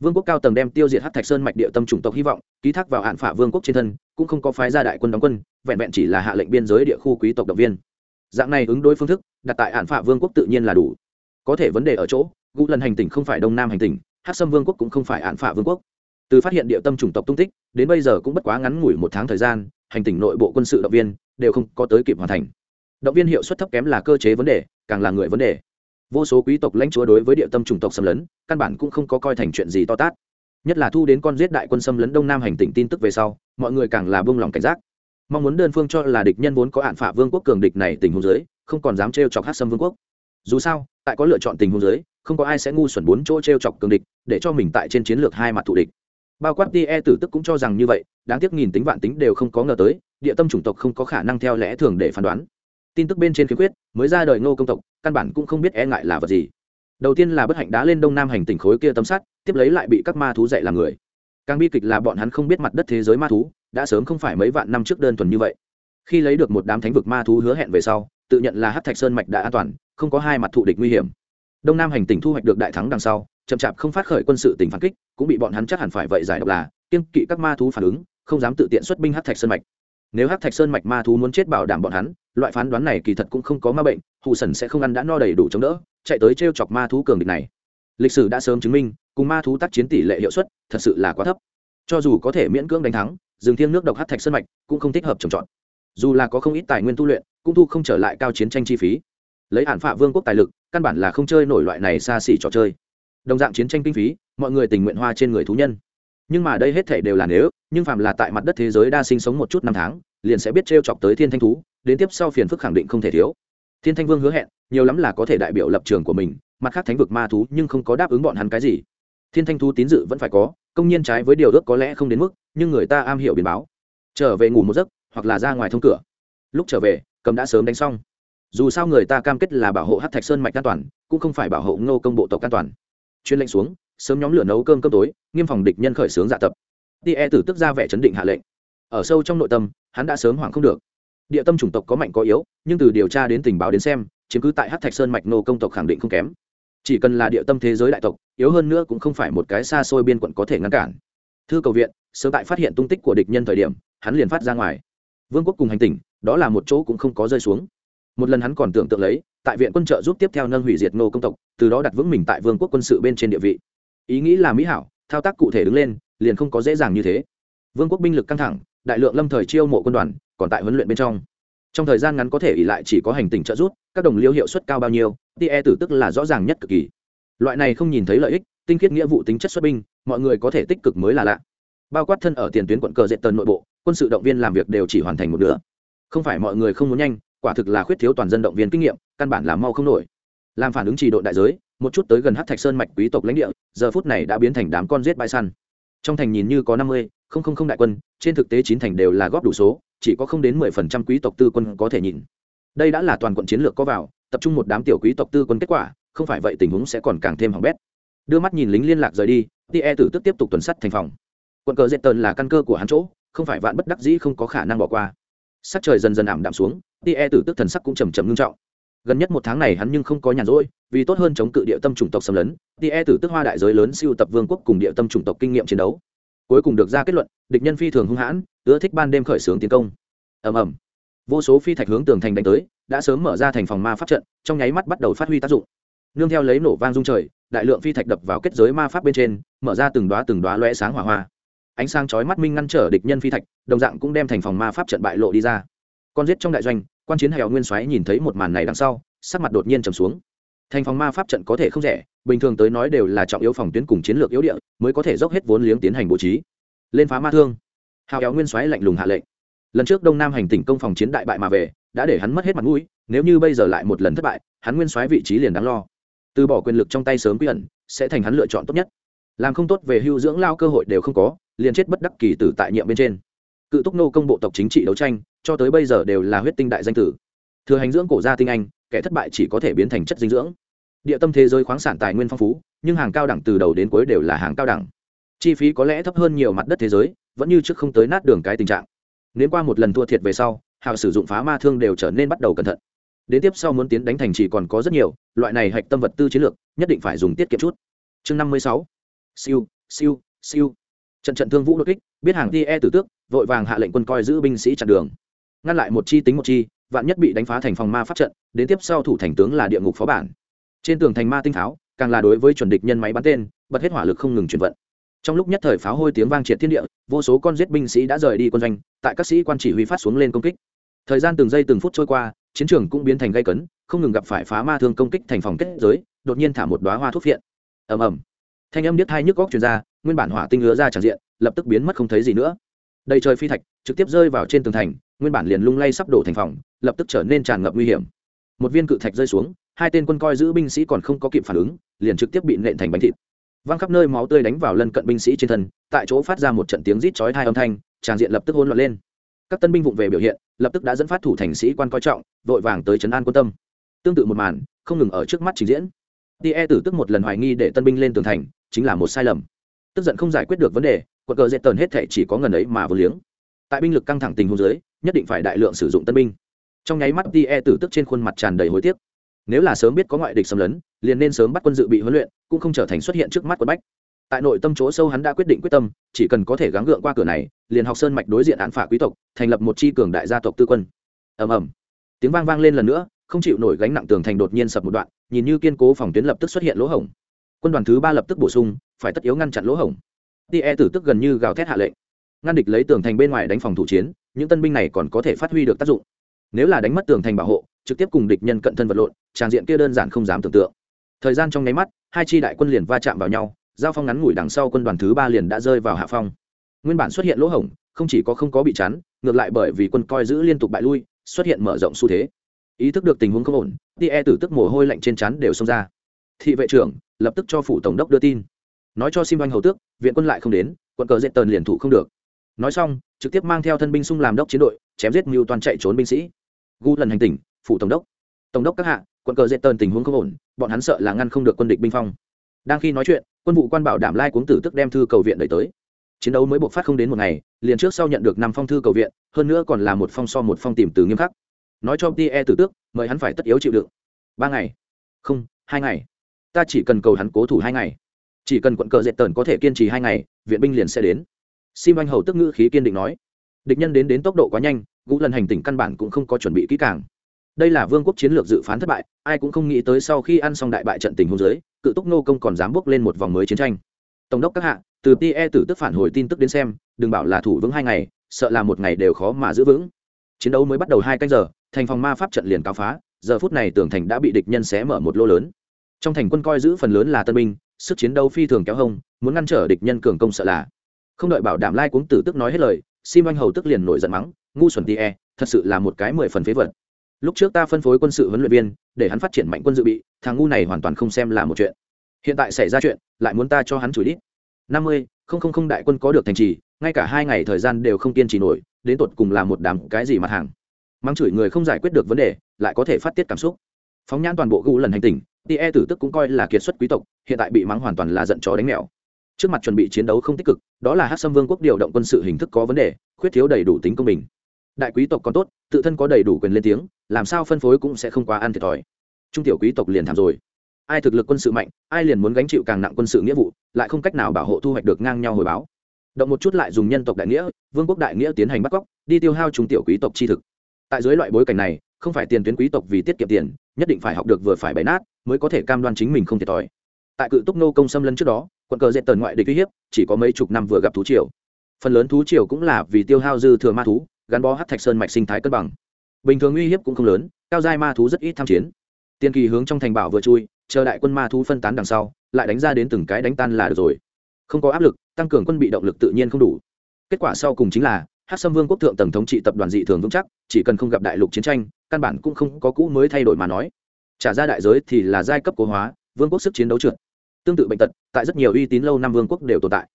Vương quốc cao tầng đem tiêu diệt hát thạch sơn mạch địa tâm chủng tộc hy vọng, ký thác vào hạn phả vương quốc trên thân, cũng không có phái gia đại quân đóng quân, vẹn vẹn chỉ là hạ lệnh biên giới địa khu quý tộc động viên. Dạng này ứng đối phương thức, đặt tại hạn phả vương quốc tự nhiên là đủ. Có thể vấn đề ở chỗ gũ lần hành tỉnh không phải đông nam hành tỉnh hát sâm vương quốc cũng không phải hạn phả vương quốc. Từ phát hiện địa tâm chủng tộc tung tích, đến bây giờ cũng bất quá ngắn ngủi một tháng thời gian, hành tỉnh nội bộ quân sự động viên đều không có tới kịp hoàn thành. Động viên hiệu suất thấp kém là cơ chế vấn đề, càng là người vấn đề. Vô số quý tộc lãnh chúa đối với địa tâm chủng tộc xâm lấn, căn bản cũng không có coi thành chuyện gì to tát. Nhất là thu đến con giết đại quân xâm lấn đông nam hành tỉnh tin tức về sau, mọi người càng là buông lòng cảnh giác. Mong muốn đơn phương cho là địch nhân vốn có hạn phả vương quốc cường địch này tình huống giới không còn dám trêu chọc hát xâm vương quốc. Dù sao, tại có lựa chọn tình huống giới không có ai sẽ ngu xuẩn bốn chỗ trêu chọc cường địch, để cho mình tại trên chiến lược hai mặt thù địch. Bao quát tie tử tức cũng cho rằng như vậy, đáng tiếc nghìn tính vạn tính đều không có ngờ tới địa tâm chủng tộc không có khả năng theo lẽ thường để phán đoán. Tin tức bên trên khiếm khuyết, mới ra đời ngô công tộc, căn bản cũng không biết e ngại là vật gì. Đầu tiên là bất hạnh đá lên đông nam hành tỉnh khối kia tấm sắt, tiếp lấy lại bị các ma thú dạy làm người. Càng bi kịch là bọn hắn không biết mặt đất thế giới ma thú, đã sớm không phải mấy vạn năm trước đơn thuần như vậy. Khi lấy được một đám thánh vực ma thú hứa hẹn về sau, tự nhận là hát thạch sơn mạch đã an toàn, không có hai mặt thụ địch nguy hiểm. Đông nam hành tỉnh thu hoạch được đại thắng đằng sau, chậm chạp không phát khởi quân sự tỉnh phản kích, cũng bị bọn hắn chắc hẳn phải vậy giải độc là kiên kỵ các ma thú phản ứng, không dám tự tiện xuất binh hát thạch sơn mạch nếu Hắc thạch sơn mạch ma thú muốn chết bảo đảm bọn hắn, loại phán đoán này kỳ thật cũng không có ma bệnh hụ sần sẽ không ăn đã no đầy đủ chống đỡ, chạy tới t r e o chọc ma thú cường địch này. Lịch sử đã sớm chứng minh, cùng ma thú tác chiến tỷ lệ hiệu suất thật sự là quá thấp. Cho dù có thể miễn cưỡng đánh thắng, rừng thiên nước độc hát thạch sơn mạch cũng không thích hợp trồng trọt. Dù là có không ít tài nguyên tu luyện, cũng thu không trở lại cao chiến tranh chi phí. Lấy hạn phạ vương quốc tài lực, căn bản là không chơi nổi loại này xa xỉ trò chơi. Đồng dạng chiến tranh kinh phí, mọi người tình nguyện hoa trên người thú nhân. Nhưng mà đây hết thể đều là nếu nhưng phạm là tại mặt đất thế giới đa sinh sống một chút năm tháng, liền sẽ biết t r e o chọc tới thiên thanh thú, đến tiếp sau phiền phức khẳng định không thể thiếu. Thiên thanh vương hứa hẹn, nhiều lắm là có thể đại biểu lập trường của mình, mặt khác thánh vực ma thú nhưng không có đáp ứng bọn hắn cái gì. Thiên thanh thú tín dự vẫn phải có, công nhiên trái với điều ước có lẽ không đến mức, nhưng người ta am hiểu biến báo. Trở về ngủ một giấc, hoặc là ra ngoài thông cửa. Lúc trở về, cầm đã sớm đánh xong. Dù sao người ta cam kết là bảo hộ hát thạch sơn mạch an toàn, cũng không phải bảo hộ ngô công bộ tộc an toàn. Chuyên lệnh xuống, sớm nhóm lửa nấu cơm cơm tối, nghiêm phòng địch nhân khởi xướng dạ tập tie tử tức ra vẻ chấn định hạ lệnh. Ở sâu trong nội tâm, hắn đã sớm hoảng không được. Địa tâm chủng tộc có mạnh có yếu, nhưng từ điều tra đến tình báo đến xem, chiếm cứ tại hát thạch sơn mạch nô công tộc khẳng định không kém. Chỉ cần là địa tâm thế giới đại tộc, yếu hơn nữa cũng không phải một cái xa xôi biên quận có thể ngăn cản. Thư cầu viện, sớm tại phát hiện tung tích của địch nhân thời điểm, hắn liền phát ra ngoài. Vương quốc cùng hành tỉnh, đó là một chỗ cũng không có rơi xuống. Một lần hắn còn tưởng tượng lấy, tại viện quân trợ giúp tiếp theo nâng hủy diệt nô công tộc, từ đó đặt vững mình tại vương quốc quân sự bên trên địa vị. Ý nghĩ là mỹ hảo, thao tác cụ thể đứng lên liền không có dễ dàng như thế. Vương quốc binh lực căng thẳng, đại lượng lâm thời chiêu mộ quân đoàn còn tại huấn luyện bên trong. Trong thời gian ngắn có thể ỉ lại chỉ có hành tình trợ giúp, các đồng liêu hiệu suất cao bao nhiêu tie tử tức là rõ ràng nhất cực kỳ. Loại này không nhìn thấy lợi ích, tinh khiết nghĩa vụ tính chất xuất binh, mọi người có thể tích cực mới là lạ. Bao quát thân ở tiền tuyến quận cờ dệt tần nội bộ, quân sự động viên làm việc đều chỉ hoàn thành một nửa. Không phải mọi người không muốn nhanh, quả thực là khuyết thiếu toàn dân động viên kinh nghiệm, căn bản là mau không nổi. Làm phản ứng trì độ đại giới, một chút tới gần hát thạch sơn mạch quý tộc lãnh địa, giờ phút này đã biến thành đám con giết bãi săn trong thành nhìn như có năm mươi, không không không đại quân, trên thực tế chín thành đều là góp đủ số, chỉ có không đến mười phần trăm quý tộc tư quân có thể nhìn. Đây đã là toàn quận chiến lược có vào, tập trung một đám tiểu quý tộc tư quân kết quả, không phải vậy tình huống sẽ còn càng thêm hỏng bét. Đưa mắt nhìn lính liên lạc rời đi tie tử tức tiếp tục tuần sắt thành phòng. Quận cờ dệt tần là căn cơ của hắn chỗ, không phải vạn bất đắc dĩ không có khả năng bỏ qua. Sắc trời dần dần ảm đạm xuống tie tử tức thần sắc cũng trầm trầm ngưng trọng. Gần nhất một tháng này hắn nhưng không có nhàn rỗi vì tốt hơn chống cự địa tâm chủng tộc xâm lấn tie tử tức hoa đại giới lớn siêu tập vương quốc cùng địa tâm chủng tộc kinh nghiệm chiến đấu. Cuối cùng được ra kết luận, địch nhân phi thường hung hãn, ưa thích ban đêm khởi xướng tiến công. Ầm ầm. Vô số phi thạch hướng tường thành đánh tới, đã sớm mở ra thành phòng ma pháp trận, trong nháy mắt bắt đầu phát huy tác dụng. Nương theo lấy nổ vang rung trời, đại lượng phi thạch đập vào kết giới ma pháp bên trên, mở ra từng đoá từng đoá lóe sáng hỏa hoa. Ánh sáng chói mắt minh ngăn trở địch nhân phi thạch, đồng dạng cũng đem thành phòng ma pháp trận bại lộ đi ra. Con giết trong đại doanh, quan chiến hẻo nguyên soái nhìn thấy một màn này đằng sau, sắc mặt đột nhiên trầm xuống thành phòng ma pháp trận có thể không rẻ, bình thường tới nói đều là trọng yếu phòng tuyến cùng chiến lược yếu địa, mới có thể dốc hết vốn liếng tiến hành bố trí. Lên phá ma thương. Hào éo nguyên soái lạnh lùng hạ lệnh. Lần trước đông nam hành tỉnh công phòng chiến đại bại mà về, đã để hắn mất hết mặt mũi, nếu như bây giờ lại một lần thất bại, hắn nguyên soái vị trí liền đáng lo. Từ bỏ quyền lực trong tay sớm quy ẩn, sẽ thành hắn lựa chọn tốt nhất. Làm không tốt về hưu dưỡng lao cơ hội đều không có, liền chết bất đắc kỳ tử tại nhiệm bên trên. Cự túc nô công bộ tộc chính trị đấu tranh, cho tới bây giờ đều là huyết tinh đại danh tử. Thừa hành dưỡng cổ gia tinh anh, kẻ thất bại chỉ có thể biến thành chất dinh dưỡng địa tâm thế giới khoáng sản tài nguyên phong phú, nhưng hàng cao đẳng từ đầu đến cuối đều là hàng cao đẳng. Chi phí có lẽ thấp hơn nhiều mặt đất thế giới, vẫn như trước không tới nát đường cái tình trạng. Nếu qua một lần thua thiệt về sau, hào sử dụng phá ma thương đều trở nên bắt đầu cẩn thận. Đến tiếp sau muốn tiến đánh thành chỉ còn có rất nhiều, loại này hạch tâm vật tư chiến lược, nhất định phải dùng tiết kiệm chút. Chương năm mươi sáu. Siêu siêu siêu. Trận trận thương vũ đột kích, biết hàng ti e tử tước, vội vàng hạ lệnh quân coi giữ binh sĩ chặn đường. Ngăn lại một chi tính một chi, vạn nhất bị đánh phá thành phòng ma pháp trận, đến tiếp sau thủ thành tướng là địa ngục phó bản trên tường thành ma tinh tháo càng là đối với chuẩn địch nhân máy bắn tên, bật hết hỏa lực không ngừng chuyển vận. Trong lúc nhất thời pháo hôi tiếng vang triệt thiên địa, vô số con giết binh sĩ đã rời đi quân doanh, tại các sĩ quan chỉ huy phát xuống lên công kích. Thời gian từng giây từng phút trôi qua, chiến trường cũng biến thành gây cấn, không ngừng gặp phải phá ma thương công kích thành phòng kết giới, đột nhiên thả một đoá hoa thuốc viện ầm ầm. Thanh âm điếc hai nhức góc truyền ra, nguyên bản hỏa tinh ứa ra tràn diện, lập tức biến mất không thấy gì nữa. Đầy trời phi thạch, trực tiếp rơi vào trên tường thành, nguyên bản liền lung lay sắp đổ thành phòng, lập tức trở nên tràn ngập nguy hiểm. Một viên cự thạch rơi xuống hai tên quân coi giữ binh sĩ còn không có kịp phản ứng, liền trực tiếp bị nện thành bánh thịt. Văng khắp nơi máu tươi đánh vào lân cận binh sĩ trên thân, tại chỗ phát ra một trận tiếng rít chói hai âm thanh tràn diện lập tức hỗn loạn lên. Các tân binh vụng về biểu hiện, lập tức đã dẫn phát thủ thành sĩ quan coi trọng, vội vàng tới trấn an quân tâm. Tương tự một màn, không ngừng ở trước mắt trình diễn. Tie tử tức một lần hoài nghi để tân binh lên tường thành, chính là một sai lầm. Tức giận không giải quyết được vấn đề quận cờ dễ tần hết thể chỉ có ngần ấy mà vô liếng. Tại binh lực căng thẳng tình huống dưới, nhất định phải đại lượng sử dụng tân binh. Trong nháy mắt tie tử tức trên khuôn mặt tràn đầy hối tiếc nếu là sớm biết có ngoại địch xâm lấn, liền nên sớm bắt quân dự bị huấn luyện, cũng không trở thành xuất hiện trước mắt quân bách. Tại nội tâm chỗ sâu hắn đã quyết định quyết tâm, chỉ cần có thể gắng gượng qua cửa này, liền học sơn mạch đối diện án phả quý tộc, thành lập một chi cường đại gia tộc tư quân. Ầm ầm. Tiếng vang vang lên lần nữa, không chịu nổi gánh nặng tường thành đột nhiên sập một đoạn, nhìn như kiên cố phòng tuyến lập tức xuất hiện lỗ hổng. Quân đoàn thứ ba lập tức bổ sung, phải tất yếu ngăn chặn lỗ hổng. Tie tử tức gần như gào thét hạ lệnh. Ngăn địch lấy tường thành bên ngoài đánh phòng thủ chiến, những tân binh này còn có thể phát huy được tác dụng. Nếu là đánh mất tường thành bảo hộ trực tiếp cùng địch nhân cận thân vật lộn, tràng diện kia đơn giản không dám tưởng tượng. Thời gian trong nháy mắt, hai chi đại quân liền va chạm vào nhau, giao phong ngắn ngủi đằng sau quân đoàn thứ ba liền đã rơi vào hạ phong. Nguyên bản xuất hiện lỗ hổng, không chỉ có không có bị chắn, ngược lại bởi vì quân coi giữ liên tục bại lui, xuất hiện mở rộng xu thế. Ý thức được tình huống không ổn tie tử tức mồ hôi lạnh trên chắn đều xông ra. Thị vệ trưởng, lập tức cho phủ tổng đốc đưa tin. Nói cho sim oanh hầu tước, viện quân lại không đến quận cờ dệt tần liền thủ không được. Nói xong, trực tiếp mang theo thân binh xung làm đốc chiến đội, chém giết mưu toàn chạy trốn binh sĩ. Gu lần hành tỉnh phủ tổng đốc. Tổng đốc các hạ, quận cờ dễ tần tình huống không ổn, bọn hắn sợ là ngăn không được quân địch binh phong. Đang khi nói chuyện, quân vụ quan bảo đảm lai cuống tử tức đem thư cầu viện đẩy tới. Chiến đấu mới buộc phát không đến một ngày, liền trước sau nhận được năm phong thư cầu viện, hơn nữa còn là một phong so một phong tìm từ nghiêm khắc. Nói cho tie tử tước, mời hắn phải tất yếu chịu đựng. Ba ngày. Không, hai ngày. Ta chỉ cần cầu hắn cố thủ hai ngày. Chỉ cần quận cờ dệt tần có thể kiên trì hai ngày, viện binh liền sẽ đến. Sim anh hầu tức ngữ khí kiên định nói. Địch nhân đến đến tốc độ quá nhanh, gũ lần hành tỉnh căn bản cũng không có chuẩn bị kỹ càng đây là vương quốc chiến lược dự phán thất bại, ai cũng không nghĩ tới sau khi ăn xong đại bại trận tình hôn giới, cự túc nô công còn dám bước lên một vòng mới chiến tranh. Tổng đốc các hạ, từ tie tử tức phản hồi tin tức đến xem, đừng bảo là thủ vững hai ngày, sợ là một ngày đều khó mà giữ vững. Chiến đấu mới bắt đầu hai canh giờ, thành phòng ma pháp trận liền cao phá, giờ phút này tường thành đã bị địch nhân xé mở một lô lớn. Trong thành quân coi giữ phần lớn là tân binh, sức chiến đấu phi thường kéo hông, muốn ngăn trở địch nhân cường công sợ là. Không đợi bảo đảm lai cuống tử tức nói hết lời, sim anh hầu tức liền nổi giận mắng, ngu xuẩn tie thật sự là một cái mười phần phế vật lúc trước ta phân phối quân sự huấn luyện viên, để hắn phát triển mạnh quân dự bị, thằng ngu này hoàn toàn không xem là một chuyện. Hiện tại xảy ra chuyện, lại muốn ta cho hắn chửi đít. Năm mươi, không không không đại quân có được thành trì, ngay cả hai ngày thời gian đều không kiên trì nổi, đến tột cùng là một đám cái gì mặt hàng? Mắng chửi người không giải quyết được vấn đề, lại có thể phát tiết cảm xúc. Phóng nhãn toàn bộ gu lần hành tình tie tử tức cũng coi là kiệt xuất quý tộc, hiện tại bị mắng hoàn toàn là giận chó đánh mèo. Trước mặt chuẩn bị chiến đấu không tích cực, đó là hát xâm vương quốc điều động quân sự hình thức có vấn đề, khuyết thiếu đầy đủ tính công bình đại quý tộc còn tốt, tự thân có đầy đủ quyền lên tiếng, làm sao phân phối cũng sẽ không quá ăn thiệt thòi. Trung tiểu quý tộc liền thảm rồi. Ai thực lực quân sự mạnh, ai liền muốn gánh chịu càng nặng quân sự nghĩa vụ, lại không cách nào bảo hộ thu hoạch được ngang nhau hồi báo. Động một chút lại dùng nhân tộc đại nghĩa, vương quốc đại nghĩa tiến hành bắt cóc, đi tiêu hao trung tiểu quý tộc chi thực. Tại dưới loại bối cảnh này, không phải tiền tuyến quý tộc vì tiết kiệm tiền, nhất định phải học được vừa phải bày nát, mới có thể cam đoan chính mình không thiệt thòi. Tại cự túc nô công xâm lân trước đó, quận cờ dệt tần ngoại địch uy hiếp, chỉ có mấy chục năm vừa gặp thú triều. Phần lớn thú triều cũng là vì tiêu hao dư thừa ma thú gắn bó hát thạch sơn mạch sinh thái cân bằng. Bình thường uy hiếp cũng không lớn, cao giai ma thú rất ít tham chiến. Tiên kỳ hướng trong thành bảo vừa chui, chờ đại quân ma thú phân tán đằng sau, lại đánh ra đến từng cái đánh tan là được rồi. Không có áp lực, tăng cường quân bị động lực tự nhiên không đủ. Kết quả sau cùng chính là hát sâm vương quốc thượng tầng thống trị tập đoàn dị thường vững chắc, chỉ cần không gặp đại lục chiến tranh, căn bản cũng không có cũ mới thay đổi mà nói. Trả ra đại giới thì là giai cấp cố hóa, vương quốc sức chiến đấu trượt. Tương tự bệnh tật, tại rất nhiều uy tín lâu năm vương quốc đều tồn tại.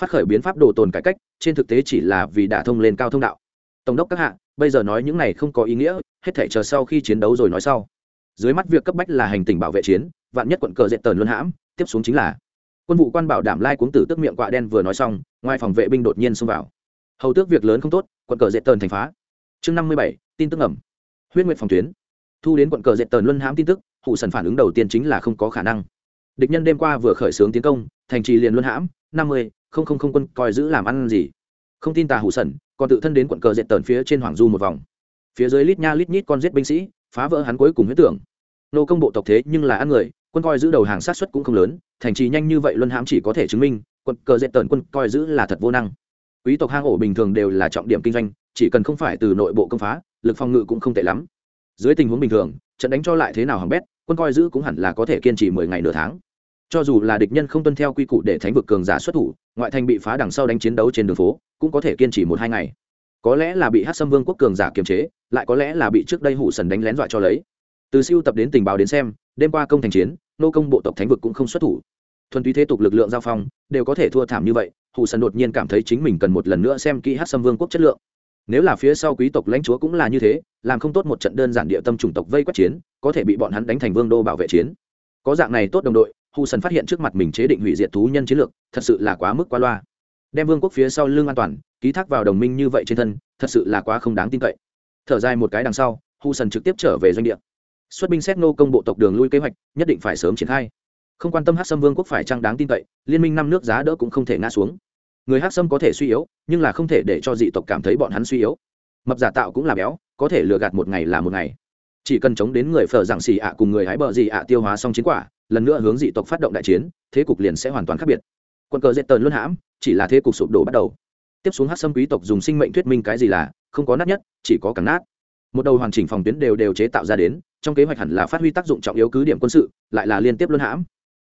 Phát khởi biến pháp đồ tồn cải cách, trên thực tế chỉ là vì đả thông lên cao thông đạo tổng đốc các hạ, bây giờ nói những này không có ý nghĩa, hết thể chờ sau khi chiến đấu rồi nói sau. Dưới mắt việc cấp bách là hành tình bảo vệ chiến, vạn nhất quận cờ dệt tờn luân hãm, tiếp xuống chính là. Quân vụ quan bảo đảm lai cuống tử tức miệng quạ đen vừa nói xong, ngoài phòng vệ binh đột nhiên xông vào. Hầu tước việc lớn không tốt, quận cờ dệt tờn thành phá. Chương năm mươi bảy, tin tức ẩm huyết nguyện phòng tuyến. Thu đến quận cờ dệt tờn luân hãm tin tức, hụ sần phản ứng đầu tiên chính là không có khả năng. Địch nhân đêm qua vừa khởi xướng tiến công, thành trì liền luân hãm, năm mươi, không không không quân coi giữ làm ăn gì. Không tin tà hụ sần còn tự thân đến quận cờ dệt tờn phía trên hoàng du một vòng. Phía dưới lít nha lít nhít con giết binh sĩ, phá vỡ hắn cuối cùng huyết tưởng. Nô công bộ tộc thế nhưng là ăn người, quân coi giữ đầu hàng sát xuất cũng không lớn, thành trì nhanh như vậy luân hãm chỉ có thể chứng minh, quận cờ dệt tờn quân coi giữ là thật vô năng. Quý tộc hang ổ bình thường đều là trọng điểm kinh doanh, chỉ cần không phải từ nội bộ công phá, lực phòng ngự cũng không tệ lắm. Dưới tình huống bình thường, trận đánh cho lại thế nào hỏng bét, quân coi giữ cũng hẳn là có thể kiên trì mười ngày nửa tháng cho dù là địch nhân không tuân theo quy củ để thánh vực cường giả xuất thủ, ngoại thành bị phá đằng sau đánh chiến đấu trên đường phố, cũng có thể kiên trì một hai ngày. Có lẽ là bị hát xâm vương quốc cường giả kiềm chế, lại có lẽ là bị trước đây hủ sần đánh lén dọa cho lấy. Từ siêu tập đến tình báo đến xem, đêm qua công thành chiến, nô công bộ tộc thánh vực cũng không xuất thủ. Thuần túy thế tục lực lượng giao phong, đều có thể thua thảm như vậy, hủ sần đột nhiên cảm thấy chính mình cần một lần nữa xem kỹ hát xâm vương quốc chất lượng. Nếu là phía sau quý tộc lãnh chúa cũng là như thế, làm không tốt một trận đơn giản địa tâm chủng tộc vây quét chiến, có thể bị bọn hắn đánh thành vương đô bảo vệ chiến. Có dạng này tốt đồng đội hù sần phát hiện trước mặt mình chế định hủy diệt thú nhân chiến lược, thật sự là quá mức quá loa. Đem vương quốc phía sau lưng an toàn, ký thác vào đồng minh như vậy trên thân, thật sự là quá không đáng tin cậy. Thở dài một cái đằng sau hù sần trực tiếp trở về doanh địa. Xuất binh xét nô công bộ tộc đường lui kế hoạch, nhất định phải sớm triển khai. Không quan tâm hát sâm vương quốc phải chăng đáng tin cậy, liên minh năm nước giá đỡ cũng không thể ngã xuống. Người hát sâm có thể suy yếu, nhưng là không thể để cho dị tộc cảm thấy bọn hắn suy yếu. Mập giả tạo cũng là béo, có thể lừa gạt một ngày là một ngày. Chỉ cần chống đến người phở giảng xì ạ cùng người hái bờ gì ạ tiêu hóa xong chiến quả lần nữa hướng dị tộc phát động đại chiến, thế cục liền sẽ hoàn toàn khác biệt. Quân cờ dệt tờn luôn hãm, chỉ là thế cục sụp đổ bắt đầu. Tiếp xuống hát sâm quý tộc dùng sinh mệnh thuyết minh cái gì là không có nát nhất, chỉ có càng nát. Một đầu hoàn chỉnh phòng tuyến đều đều chế tạo ra đến, trong kế hoạch hẳn là phát huy tác dụng trọng yếu cứ điểm quân sự, lại là liên tiếp luân hãm.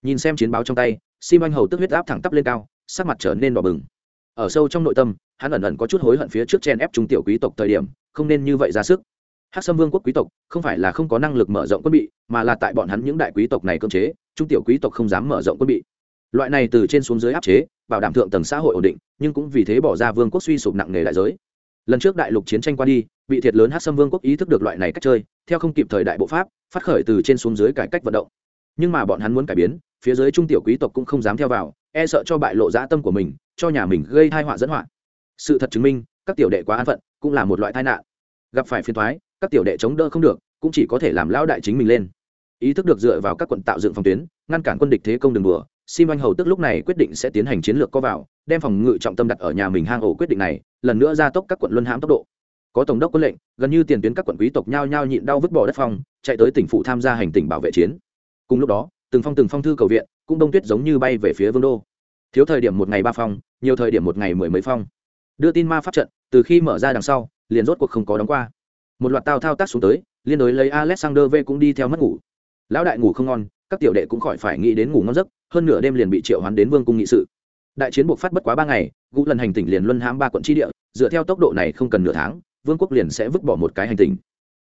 Nhìn xem chiến báo trong tay, sim anh hầu tức huyết áp thẳng tắp lên cao, sắc mặt trở nên đỏ bừng. Ở sâu trong nội tâm, hắn ẩn ẩn có chút hối hận phía trước chen ép trung tiểu quý tộc thời điểm, không nên như vậy ra sức hát sâm vương quốc quý tộc không phải là không có năng lực mở rộng quân bị, mà là tại bọn hắn những đại quý tộc này cơm chế trung tiểu quý tộc không dám mở rộng quân bị. Loại này từ trên xuống dưới áp chế, bảo đảm thượng tầng xã hội ổn định, nhưng cũng vì thế bỏ ra vương quốc suy sụp nặng nề đại giới. Lần trước đại lục chiến tranh qua đi bị thiệt lớn hát sâm vương quốc ý thức được loại này cách chơi, theo không kịp thời đại bộ pháp, phát khởi từ trên xuống dưới cải cách vận động. Nhưng mà bọn hắn muốn cải biến, phía dưới trung tiểu quý tộc cũng không dám theo vào e sợ cho bại lộ dã tâm của mình, cho nhà mình gây thai họa dẫn họa. Sự thật chứng minh, các tiểu đệ quá an phận cũng là một loại tai nạn. Gặp phải phiền thoái các tiểu đệ chống đỡ không được, cũng chỉ có thể làm lão đại chính mình lên. Ý thức được dựa vào các quận tạo dựng phòng tuyến, ngăn cản quân địch thế công đường đùa, sim anh hầu tức lúc này quyết định sẽ tiến hành chiến lược có vào, đem phòng ngự trọng tâm đặt ở nhà mình hang ổ quyết định này, lần nữa gia tốc các quận luân hãm tốc độ. Có tổng đốc quân lệnh, gần như tiền tuyến các quận quý tộc nhao nhao nhịn đau vứt bỏ đất phong, chạy tới tỉnh phụ tham gia hành tỉnh bảo vệ chiến. Cùng lúc đó, từng phong từng phong thư cầu viện, cũng đông tuyết giống như bay về phía vương đô. Thiếu thời điểm một ngày ba phong, nhiều thời điểm một ngày mười mấy phong. Đưa tin ma pháp trận, từ khi mở ra đằng sau, liền rốt cuộc không có đóng qua một loạt tao thao tác xuống tới, liên đối lấy alexander v cũng đi theo mất ngủ. Lão đại ngủ không ngon, các tiểu đệ cũng khỏi phải nghĩ đến ngủ ngon giấc, hơn nửa đêm liền bị triệu hoán đến vương cung nghị sự. Đại chiến buộc phát bất quá ba ngày, gũ lần hành tỉnh liền luân hãm ba quận tri địa, dựa theo tốc độ này không cần nửa tháng, vương quốc liền sẽ vứt bỏ một cái hành tinh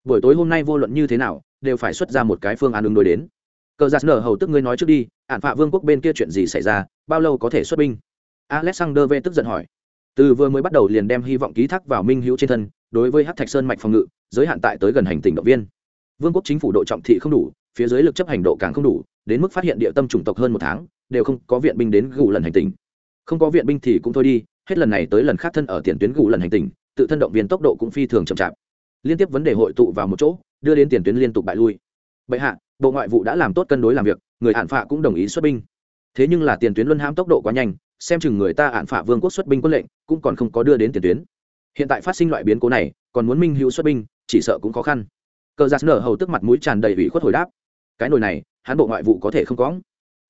buổi tối hôm nay vô luận như thế nào, đều phải xuất ra một cái phương án ứng đối đến. Cờ giạt nở hầu tức ngươi nói trước đi ạn phạ vương quốc bên kia chuyện gì xảy ra, bao lâu có thể xuất binh? Alexander v tức giận hỏi. Từ vừa mới bắt đầu liền đem hy vọng ký thác vào minh hữu trên thân đối với hát thạch sơn mạch phòng ngự, giới hạn tại tới gần hành tỉnh động viên. Vương quốc chính phủ độ trọng thị không đủ, phía dưới lực chấp hành độ càng không đủ, đến mức phát hiện địa tâm chủng tộc hơn một tháng, đều không có viện binh đến gù lần hành tỉnh không có viện binh thì cũng thôi đi, hết lần này tới lần khác thân ở tiền tuyến gù lần hành tỉnh tự thân động viên tốc độ cũng phi thường chậm chạp. Liên tiếp vấn đề hội tụ vào một chỗ, đưa đến tiền tuyến liên tục bại lui. Bệ hạ, bộ ngoại vụ đã làm tốt cân đối làm việc, người hạn phạ cũng đồng ý xuất binh. Thế nhưng là tiền tuyến luân hãm tốc độ quá nhanh, xem chừng người ta hạn phạ vương quốc xuất binh quân lệnh, cũng còn không có đưa đến tiền tuyến hiện tại phát sinh loại biến cố này, còn muốn minh hữu xuất binh, chỉ sợ cũng khó khăn. Cờ giặc nở hầu tức mặt mũi tràn đầy ủy khuất hồi đáp. Cái nồi này hãn bộ ngoại vụ có thể không có.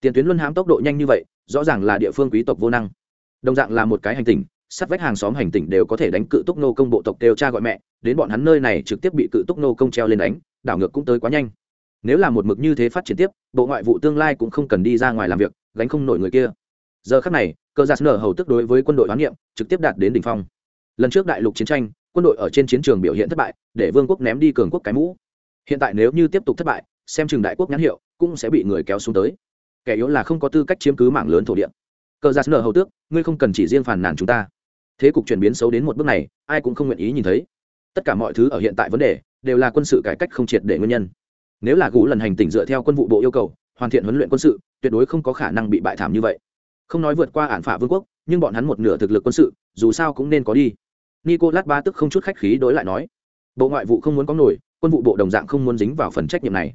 Tiền tuyến luân hãm tốc độ nhanh như vậy, rõ ràng là địa phương quý tộc vô năng. Đồng dạng là một cái hành tinh sát vách hàng xóm hành tỉnh đều có thể đánh cự túc nô công bộ tộc đều cha gọi mẹ, đến bọn hắn nơi này trực tiếp bị cự túc nô công treo lên đánh, đảo ngược cũng tới quá nhanh. Nếu là một mực như thế phát triển tiếp, bộ ngoại vụ tương lai cũng không cần đi ra ngoài làm việc, gánh không nổi người kia. Giờ khắc này cơ giặc nở hầu tức đối với quân đội hoán niệm, trực tiếp đạt đến đỉnh phong lần trước đại lục chiến tranh, quân đội ở trên chiến trường biểu hiện thất bại, để vương quốc ném đi cường quốc cái mũ. Hiện tại nếu như tiếp tục thất bại, xem chừng đại quốc nhãn hiệu cũng sẽ bị người kéo xuống tới. Kẻ yếu là không có tư cách chiếm cứ mảng lớn thổ địa. Cờ giạt nở hầu tước, ngươi không cần chỉ riêng phản nàn chúng ta. Thế cục chuyển biến xấu đến một bước này, ai cũng không nguyện ý nhìn thấy. Tất cả mọi thứ ở hiện tại vấn đề, đều là quân sự cải cách không triệt để nguyên nhân. Nếu là gú lần hành tỉnh dựa theo quân vụ bộ yêu cầu, hoàn thiện huấn luyện quân sự, tuyệt đối không có khả năng bị bại thảm như vậy. Không nói vượt qua ản phả vương quốc, nhưng bọn hắn một nửa thực lực quân sự, dù sao cũng nên có đi nicolas ba tức không chút khách khí đối lại nói, bộ ngoại vụ không muốn có nổi, quân vụ bộ đồng dạng không muốn dính vào phần trách nhiệm này.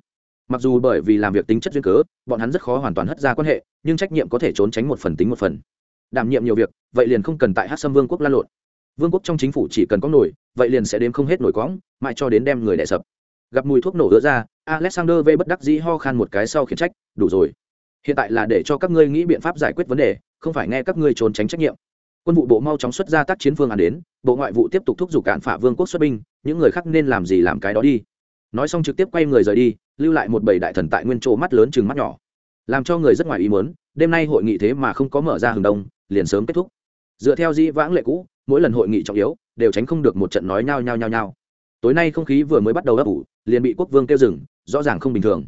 Mặc dù bởi vì làm việc tính chất duyên cớ, bọn hắn rất khó hoàn toàn hất ra quan hệ, nhưng trách nhiệm có thể trốn tránh một phần tính một phần. Đảm nhiệm nhiều việc, vậy liền không cần tại hát sâm vương quốc lan lộn. Vương quốc trong chính phủ chỉ cần có nổi, vậy liền sẽ đếm không hết nổi cõng, mãi cho đến đem người đẻ sập. Gặp mùi thuốc nổ ứa ra, alexander v bất đắc dĩ ho khan một cái sau khiển trách, đủ rồi. Hiện tại là để cho các ngươi nghĩ biện pháp giải quyết vấn đề, không phải nghe các ngươi trốn tránh trách nhiệm quân vụ bộ mau chóng xuất ra tác chiến phương án đến, bộ ngoại vụ tiếp tục thúc giục cản phả vương quốc xuất binh, những người khác nên làm gì làm cái đó đi. Nói xong trực tiếp quay người rời đi, lưu lại một bầy đại thần tại nguyên chỗ mắt lớn chừng mắt nhỏ. Làm cho người rất ngoài ý muốn, đêm nay hội nghị thế mà không có mở ra hừng đông, liền sớm kết thúc. Dựa theo di vãng lệ cũ, mỗi lần hội nghị trọng yếu, đều tránh không được một trận nói nhao nhao nhao nhao. Tối nay không khí vừa mới bắt đầu ấp ủ, liền bị quốc vương kêu dừng, rõ ràng không bình thường.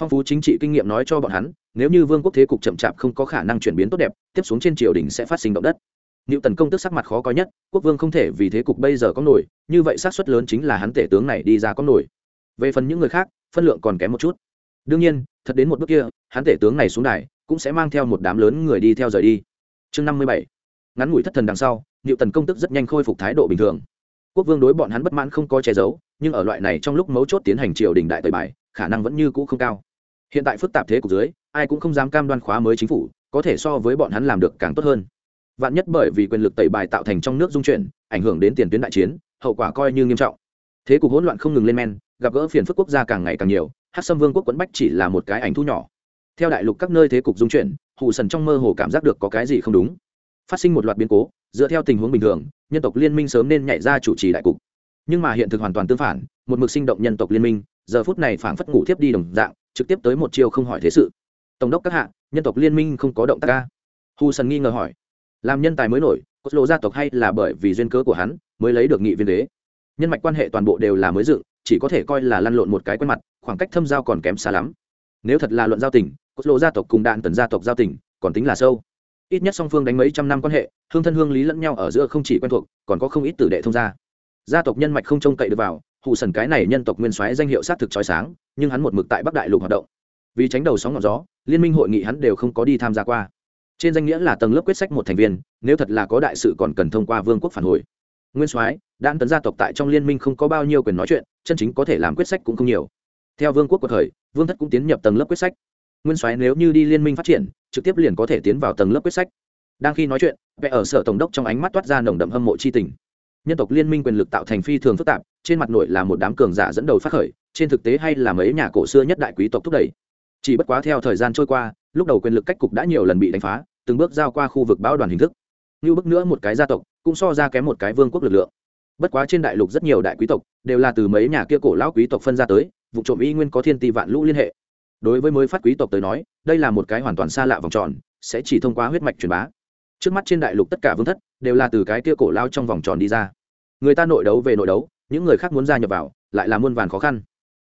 Phong phú chính trị kinh nghiệm nói cho bọn hắn, nếu như vương quốc thế cục chậm chạp không có khả năng chuyển biến tốt đẹp, tiếp xuống trên triều đình sẽ phát sinh động đất. Nữu tần công tức sắc mặt khó coi nhất, quốc vương không thể vì thế cục bây giờ có nổi, như vậy xác suất lớn chính là hắn tể tướng này đi ra có nổi. Về phần những người khác, phân lượng còn kém một chút. Đương nhiên, thật đến một bước kia, hắn tể tướng này xuống đài, cũng sẽ mang theo một đám lớn người đi theo rời đi. Chương năm mươi bảy ngắn ngủi thất thần đằng sau Nữu tần công tức rất nhanh khôi phục thái độ bình thường quốc vương đối bọn hắn bất mãn không có che giấu nhưng ở loại này trong lúc mấu chốt tiến hành triều đình đại tẩy bài khả năng vẫn như cũ không cao hiện tại phức tạp thế cục dưới ai cũng không dám cam đoan khóa mới chính phủ có thể so với bọn hắn làm được càng tốt hơn vạn nhất bởi vì quyền lực tẩy bài tạo thành trong nước dung chuyển, ảnh hưởng đến tiền tuyến đại chiến, hậu quả coi như nghiêm trọng. Thế cục hỗn loạn không ngừng lên men, gặp gỡ phiền phức quốc gia càng ngày càng nhiều hát xâm vương quốc quẫn bách chỉ là một cái ảnh thu nhỏ. Theo đại lục các nơi thế cục dung chuyển hụ sần trong mơ hồ cảm giác được có cái gì không đúng. Phát sinh một loạt biến cố, dựa theo tình huống bình thường, nhân tộc liên minh sớm nên nhảy ra chủ trì đại cục. Nhưng mà hiện thực hoàn toàn tương phản, một mực sinh động nhân tộc liên minh, giờ phút này phảng phất ngủ thiếp đi đồng dạng, trực tiếp tới một chiều không hỏi thế sự. Tổng đốc các hạ, nhân tộc liên minh không có động tác ca. Hù sần nghi ngờ hỏi làm nhân tài mới nổi cốt lộ gia tộc hay là bởi vì duyên cớ của hắn mới lấy được nghị viên đế. Nhân mạch quan hệ toàn bộ đều là mới dựng, chỉ có thể coi là lăn lộn một cái quen mặt, khoảng cách thâm giao còn kém xa lắm. Nếu thật là luận giao tình cốt lộ gia tộc cùng đạn tần gia tộc giao tình, còn tính là sâu. Ít nhất song phương đánh mấy trăm năm quan hệ, hương thân hương lý lẫn nhau ở giữa không chỉ quen thuộc, còn có không ít tử đệ thông gia. Gia tộc nhân mạch không trông cậy được vào hụ sần cái này nhân tộc nguyên soái danh hiệu xác thực trói sáng, nhưng hắn một mực tại bắc đại lục hoạt động. Vì tránh đầu sóng ngọn gió, liên minh hội nghị hắn đều không có đi tham gia qua trên danh nghĩa là tầng lớp quyết sách một thành viên, nếu thật là có đại sự còn cần thông qua vương quốc phản hồi. Nguyên soái, đan tấn gia tộc tại trong liên minh không có bao nhiêu quyền nói chuyện, chân chính có thể làm quyết sách cũng không nhiều. Theo vương quốc của thời, vương thất cũng tiến nhập tầng lớp quyết sách. Nguyên soái nếu như đi liên minh phát triển, trực tiếp liền có thể tiến vào tầng lớp quyết sách. Đang khi nói chuyện vẽ ở sở tổng đốc trong ánh mắt toát ra nồng đậm hâm mộ c h i tình. Nhân tộc liên minh quyền lực tạo thành phi thường phức tạp, trên mặt nội là một đám cường giả dẫn đầu phát khởi, trên thực tế hay là mấy nhà cổ xưa nhất đại quý tộc thúc đẩy. Chỉ bất quá theo thời gian trôi qua lúc đầu quyền lực cách cục đã nhiều lần bị đánh phá, từng bước giao qua khu vực bão đoàn hình thức. Như bước nữa một cái gia tộc, cũng so ra kém một cái vương quốc lực lượng. Bất quá trên đại lục rất nhiều đại quý tộc, đều là từ mấy nhà kia cổ lão quý tộc phân ra tới, vụ trộm y nguyên có thiên ti vạn lũ liên hệ. Đối với mới phát quý tộc tới nói, đây là một cái hoàn toàn xa lạ vòng tròn, sẽ chỉ thông qua huyết mạch truyền bá. Trước mắt trên đại lục tất cả vương thất, đều là từ cái kia cổ lao trong vòng tròn đi ra. Người ta nội đấu về nội đấu, những người khác muốn gia nhập vào, lại là muôn vàn khó khăn.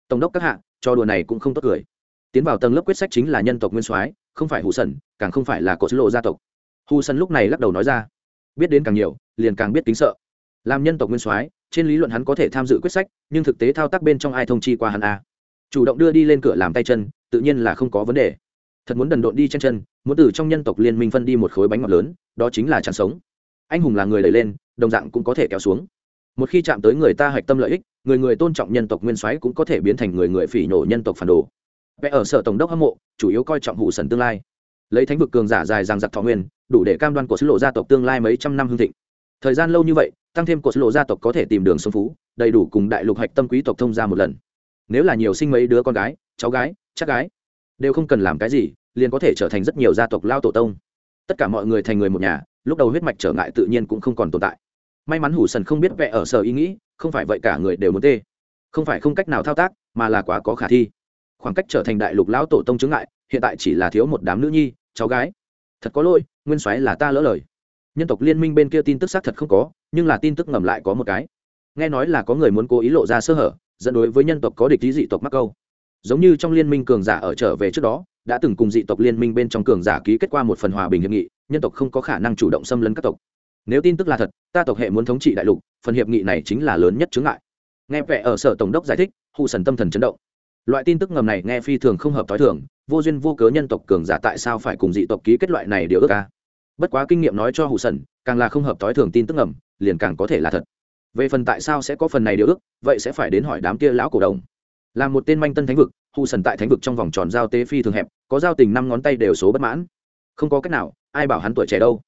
Tổng đốc các hạ cho đùa này cũng không tốt cười. Tiến vào tầng lớp quyết sách chính là nhân tộc nguyên soái không phải hù sần, càng không phải là cột lộ gia tộc. Hù sần lúc này lắc đầu nói ra, biết đến càng nhiều, liền càng biết kính sợ. Làm nhân tộc nguyên soái, trên lý luận hắn có thể tham dự quyết sách, nhưng thực tế thao tác bên trong ai thông chi qua hắn a? Chủ động đưa đi lên cửa làm tay chân, tự nhiên là không có vấn đề. Thật muốn đần độn đi chân chân, muốn từ trong nhân tộc liên minh phân đi một khối bánh ngọt lớn, đó chính là chẳng sống. Anh hùng là người đẩy lên, đồng dạng cũng có thể kéo xuống. Một khi chạm tới người ta hạch tâm lợi ích, người người tôn trọng nhân tộc nguyên soái cũng có thể biến thành người người phỉ nổ nhân tộc phản đồ vẽ ở sở tổng đốc hâm mộ, chủ yếu coi trọng hủ sần tương lai. Lấy thánh vực cường giả dài rằng giặc thọ nguyên, đủ để cam đoan của sứ lộ gia tộc tương lai mấy trăm năm hương thịnh. Thời gian lâu như vậy, tăng thêm của sứ lộ gia tộc có thể tìm đường sông phú, đầy đủ cùng đại lục hạch tâm quý tộc thông ra một lần. Nếu là nhiều sinh mấy đứa con gái, cháu gái, chắc gái, đều không cần làm cái gì, liền có thể trở thành rất nhiều gia tộc lao tổ tông. Tất cả mọi người thành người một nhà, lúc đầu huyết mạch trở ngại tự nhiên cũng không còn tồn tại. May mắn hủ sần không biết vẽ ở sở ý nghĩ, không phải vậy cả người đều muốn tê. Không phải không cách nào thao tác, mà là quá có khả thi khoảng cách trở thành đại lục lão tổ tông chứng ngại, hiện tại chỉ là thiếu một đám nữ nhi, cháu gái. Thật có lỗi, nguyên soái là ta lỡ lời. Nhân tộc liên minh bên kia tin tức xác thật không có, nhưng là tin tức ngầm lại có một cái. Nghe nói là có người muốn cố ý lộ ra sơ hở, dẫn đối với nhân tộc có địch lý dị tộc mắc câu. Giống như trong liên minh cường giả ở trở về trước đó, đã từng cùng dị tộc liên minh bên trong cường giả ký kết qua một phần hòa bình hiệp nghị, nhân tộc không có khả năng chủ động xâm lấn các tộc. Nếu tin tức là thật, ta tộc hệ muốn thống trị đại lục, phần hiệp nghị này chính là lớn nhất chướng ngại. Nghe vẻ ở sở tổng đốc giải thích, hù sần tâm thần chấn động loại tin tức ngầm này nghe phi thường không hợp t h o i thường, vô duyên vô cớ nhân tộc cường giả tại sao phải cùng dị tộc ký kết loại này điều ước ca bất quá kinh nghiệm nói cho hụ sần, càng là không hợp t h o i thường tin tức ngầm, liền càng có thể là thật. Về phần tại sao sẽ có phần này điều ước, vậy sẽ phải đến hỏi đám kia lão cổ đồng. Là một tên manh tân thánh vực hụ sần tại thánh vực trong vòng tròn giao tế phi thường hẹp, có giao tình năm ngón tay đều số bất mãn. Không có cách nào, ai bảo hắn tuổi trẻ đâu.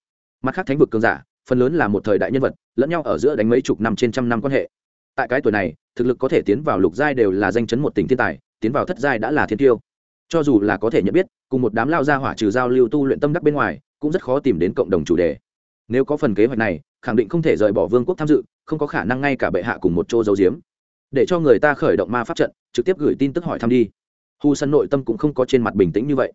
Mặt khác thánh vực cường giả, phần lớn là một thời đại nhân vật, lẫn nhau ở giữa đánh mấy chục năm trên trăm năm quan hệ. Tại cái tuổi này thực lực có thể tiến vào lục giai đều là danh chấn một tỉnh thiên tài, tiến vào thất giai đã là thiên tiêu. Cho dù là có thể nhận biết, cùng một đám lao gia hỏa trừ giao lưu tu luyện tâm đắc bên ngoài, cũng rất khó tìm đến cộng đồng chủ đề. Nếu có phần kế hoạch này, khẳng định không thể rời bỏ vương quốc tham dự, không có khả năng ngay cả bệ hạ cùng một chỗ giấu giếm. Để cho người ta khởi động ma pháp trận, trực tiếp gửi tin tức hỏi thăm đi. Hu sân nội tâm cũng không có trên mặt bình tĩnh như vậy.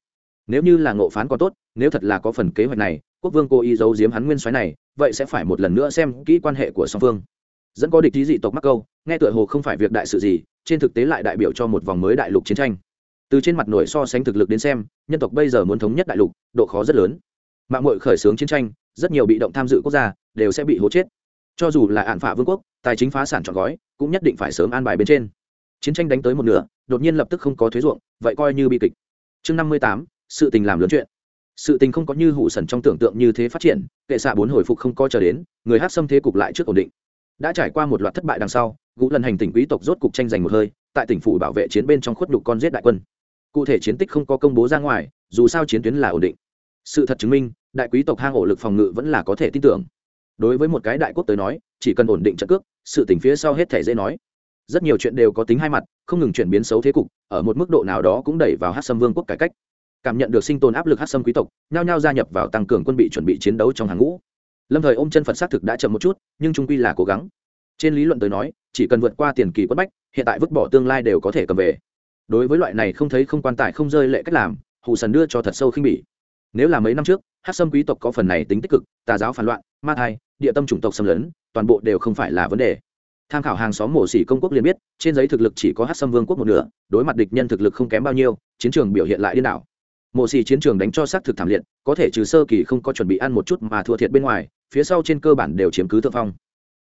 Nếu như là ngộ phán có tốt, nếu thật là có phần kế hoạch này, quốc vương cố ý giấu giếm hắn nguyên soái này, vậy sẽ phải một lần nữa xem kỹ quan hệ của song phương dẫn có địch thí dị tộc mắc câu, nghe tựa hồ không phải việc đại sự gì, trên thực tế lại đại biểu cho một vòng mới đại lục chiến tranh. Từ trên mặt nổi so sánh thực lực đến xem, nhân tộc bây giờ muốn thống nhất đại lục, độ khó rất lớn. Mạng mội khởi xướng chiến tranh, rất nhiều bị động tham dự quốc gia, đều sẽ bị hố chết. Cho dù là ạn phả vương quốc, tài chính phá sản chọn gói, cũng nhất định phải sớm an bài bên trên. Chiến tranh đánh tới một nửa, đột nhiên lập tức không có thuế ruộng, vậy coi như bi kịch. Chương năm mươi tám, sự tình làm lớn chuyện. Sự tình không có như hủ sần trong tưởng tượng như thế phát triển, kệ xạ bốn hồi phục không có chờ đến, người hát xâm thế cục lại trước ổn định đã trải qua một loạt thất bại đằng sau, gũ lần hành tỉnh quý tộc rốt cục tranh giành một hơi, tại tỉnh phủ bảo vệ chiến bên trong khuất đục con giết đại quân. Cụ thể chiến tích không có công bố ra ngoài, dù sao chiến tuyến là ổn định. Sự thật chứng minh, đại quý tộc hang ổ lực phòng ngự vẫn là có thể tin tưởng. Đối với một cái đại quốc tới nói, chỉ cần ổn định trận cước, sự tỉnh phía sau hết thể dễ nói. Rất nhiều chuyện đều có tính hai mặt, không ngừng chuyển biến xấu thế cục, ở một mức độ nào đó cũng đẩy vào hát xâm vương quốc cải cách. Cảm nhận được sinh tồn áp lực hát xâm quý tộc, nhao nhao gia nhập vào tăng cường quân bị chuẩn bị chiến đấu trong hàng ngũ lâm thời ôm chân phật xác thực đã chậm một chút, nhưng trung quy là cố gắng. Trên lý luận tới nói, chỉ cần vượt qua tiền kỳ quất bách, hiện tại vứt bỏ tương lai đều có thể cầm về. Đối với loại này không thấy không quan tài không rơi lệ cách làm, hù sần đưa cho thật sâu khinh bỉ. Nếu là mấy năm trước hát sâm quý tộc có phần này tính tích cực, tà giáo phản loạn, ma thai, địa tâm chủng tộc xâm lấn, toàn bộ đều không phải là vấn đề. Tham khảo hàng xóm mổ xỉ công quốc liền biết, trên giấy thực lực chỉ có hát sâm vương quốc một nửa, đối mặt địch nhân thực lực không kém bao nhiêu, chiến trường biểu hiện lại điên đảo mộ xì chiến trường đánh cho xác thực thảm liệt, có thể trừ sơ kỳ không có chuẩn bị ăn một chút mà thua thiệt bên ngoài, phía sau trên cơ bản đều chiếm cứ thượng phong.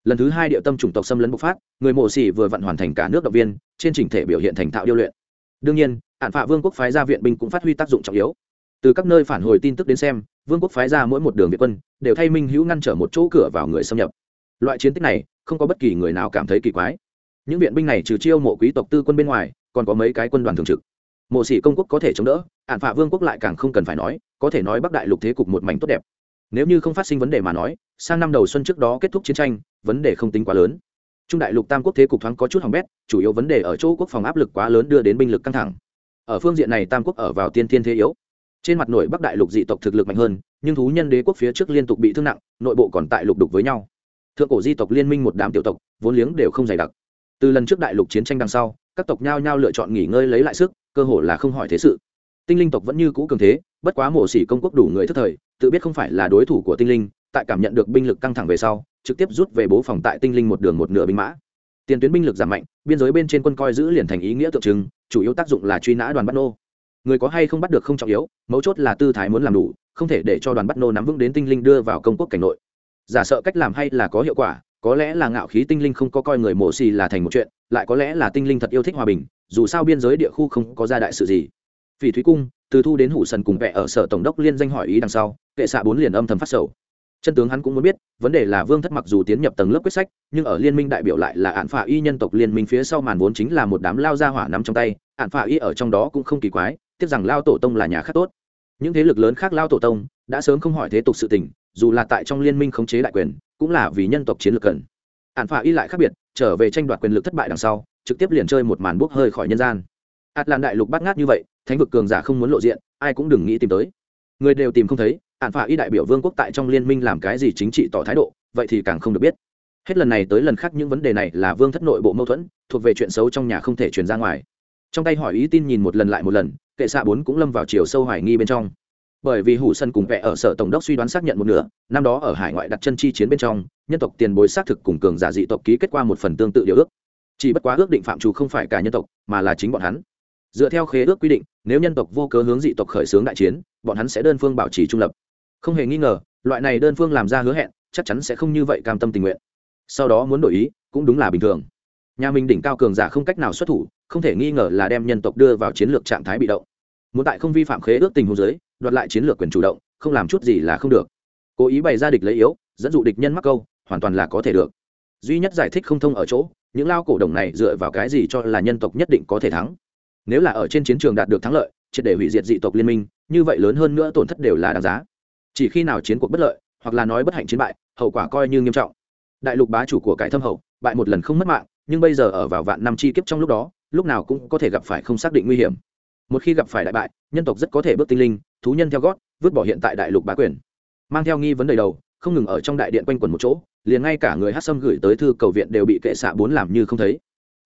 Lần thứ hai địa tâm chủng tộc xâm lấn bộc phát, người mộ xì vừa vặn hoàn thành cả nước động viên, trên chỉnh thể biểu hiện thành thạo điêu luyện. Đương nhiên, hạn phạ vương quốc phái ra viện binh cũng phát huy tác dụng trọng yếu. Từ các nơi phản hồi tin tức đến xem, vương quốc phái ra mỗi một đường việt quân đều thay minh hữu ngăn trở một chỗ cửa vào người xâm nhập. Loại chiến tích này, không có bất kỳ người nào cảm thấy kỳ quái. Những viện binh này trừ chiêu mộ quý tộc tư quân bên ngoài, còn có mấy cái quân đoàn thường trực mộ sĩ công quốc có thể chống đỡ, ạn phạ vương quốc lại càng không cần phải nói, có thể nói bắc đại lục thế cục một mảnh tốt đẹp. Nếu như không phát sinh vấn đề mà nói, sang năm đầu xuân trước đó kết thúc chiến tranh, vấn đề không tính quá lớn. Trung đại lục tam quốc thế cục thoáng có chút hỏng bét, chủ yếu vấn đề ở chỗ quốc phòng áp lực quá lớn đưa đến binh lực căng thẳng. Ở phương diện này tam quốc ở vào tiên thiên thế yếu. Trên mặt nội bắc đại lục dị tộc thực lực mạnh hơn, nhưng thú nhân đế quốc phía trước liên tục bị thương nặng, nội bộ còn tại lục đục với nhau. Thượng cổ di tộc liên minh một đám tiểu tộc, vốn liếng đều không dày đặc từ lần trước đại lục chiến tranh đằng sau, các tộc nhao nhao lựa chọn nghỉ ngơi lấy lại sức, cơ hội là không hỏi thế sự. Tinh linh tộc vẫn như cũ cường thế, bất quá mổ xỉ công quốc đủ người thức thời, tự biết không phải là đối thủ của tinh linh, tại cảm nhận được binh lực căng thẳng về sau, trực tiếp rút về bố phòng tại tinh linh một đường một nửa binh mã. Tiền tuyến binh lực giảm mạnh, biên giới bên trên quân coi giữ liền thành ý nghĩa tượng trưng, chủ yếu tác dụng là truy nã đoàn bắt nô. Người có hay không bắt được không trọng yếu, mấu chốt là tư thái muốn làm đủ, không thể để cho đoàn bắt nô nắm vững đến tinh linh đưa vào công quốc cảnh nội. Giả sợ cách làm hay là có hiệu quả có lẽ là ngạo khí tinh linh không có coi người mổ xì là thành một chuyện, lại có lẽ là tinh linh thật yêu thích hòa bình, dù sao biên giới địa khu không có ra đại sự gì. Phỉ thúy cung, từ thu đến hủ sần cùng vẽ ở sở tổng đốc liên danh hỏi ý đằng sau, kệ xạ bốn liền âm thầm phát sầu. Chân tướng hắn cũng muốn biết, vấn đề là vương thất mặc dù tiến nhập tầng lớp quyết sách, nhưng ở liên minh đại biểu lại là ạn phả y nhân tộc liên minh phía sau màn vốn chính là một đám lao ra hỏa nắm trong tay ạn phả y ở trong đó cũng không kỳ quái, tiếc rằng lao tổ tông là nhà khác tốt. Những thế lực lớn khác lao tổ tông, đã sớm không hỏi thế tục sự tình, dù là tại trong liên minh khống chế đại quyền cũng là vì nhân tộc chiến lược cần. Ạn phả y lại khác biệt, trở về tranh đoạt quyền lực thất bại đằng sau, trực tiếp liền chơi một màn bốc hơi khỏi nhân gian. Ạt làn đại lục bắt ngát như vậy, thánh vực cường giả không muốn lộ diện, ai cũng đừng nghĩ tìm tới. Người đều tìm không thấy ạn phả y đại biểu vương quốc tại trong liên minh làm cái gì chính trị tỏ thái độ, vậy thì càng không được biết. Hết lần này tới lần khác những vấn đề này là vương thất nội bộ mâu thuẫn, thuộc về chuyện xấu trong nhà không thể truyền ra ngoài. Trong tay hỏi ý tin nhìn một lần lại một lần, kệ xạ bốn cũng lâm vào chiều sâu hoài nghi bên trong bởi vì hủ sân cùng vẽ ở sở tổng đốc suy đoán xác nhận một nửa, năm đó ở hải ngoại đặt chân chi chiến bên trong, nhân tộc tiền bối xác thực cùng cường giả dị tộc ký kết qua một phần tương tự điều ước. Chỉ bất quá ước định phạm trù không phải cả nhân tộc, mà là chính bọn hắn. Dựa theo khế ước quy định, nếu nhân tộc vô cớ hướng dị tộc khởi xướng đại chiến, bọn hắn sẽ đơn phương bảo trì trung lập. Không hề nghi ngờ, loại này đơn phương làm ra hứa hẹn, chắc chắn sẽ không như vậy cam tâm tình nguyện. Sau đó muốn đổi ý, cũng đúng là bình thường. Nhà mình đỉnh cao cường giả không cách nào xuất thủ, không thể nghi ngờ là đem nhân tộc đưa vào chiến lược trạng thái bị động. Muốn tại không vi phạm khế ước tình huống giới đoạt lại chiến lược quyền chủ động, không làm chút gì là không được. Cố ý bày ra địch lấy yếu, dẫn dụ địch nhân mắc câu, hoàn toàn là có thể được. Duy nhất giải thích không thông ở chỗ, những lao cổ đồng này dựa vào cái gì cho là nhân tộc nhất định có thể thắng? Nếu là ở trên chiến trường đạt được thắng lợi, triệt để hủy diệt dị tộc liên minh, như vậy lớn hơn nữa tổn thất đều là đáng giá. Chỉ khi nào chiến cuộc bất lợi, hoặc là nói bất hạnh chiến bại, hậu quả coi như nghiêm trọng. Đại lục bá chủ của cải thâm hậu, bại một lần không mất mạng, nhưng bây giờ ở vào vạn năm chi kiếp trong lúc đó, lúc nào cũng có thể gặp phải không xác định nguy hiểm. Một khi gặp phải đại bại, nhân tộc rất có thể bước tinh linh thú nhân theo gót, vứt bỏ hiện tại đại lục bá quyền. Mang theo nghi vấn đầy đầu, không ngừng ở trong đại điện quanh quẩn một chỗ, liền ngay cả người hát sâm gửi tới thư cầu viện đều bị kệ xạ bốn làm như không thấy.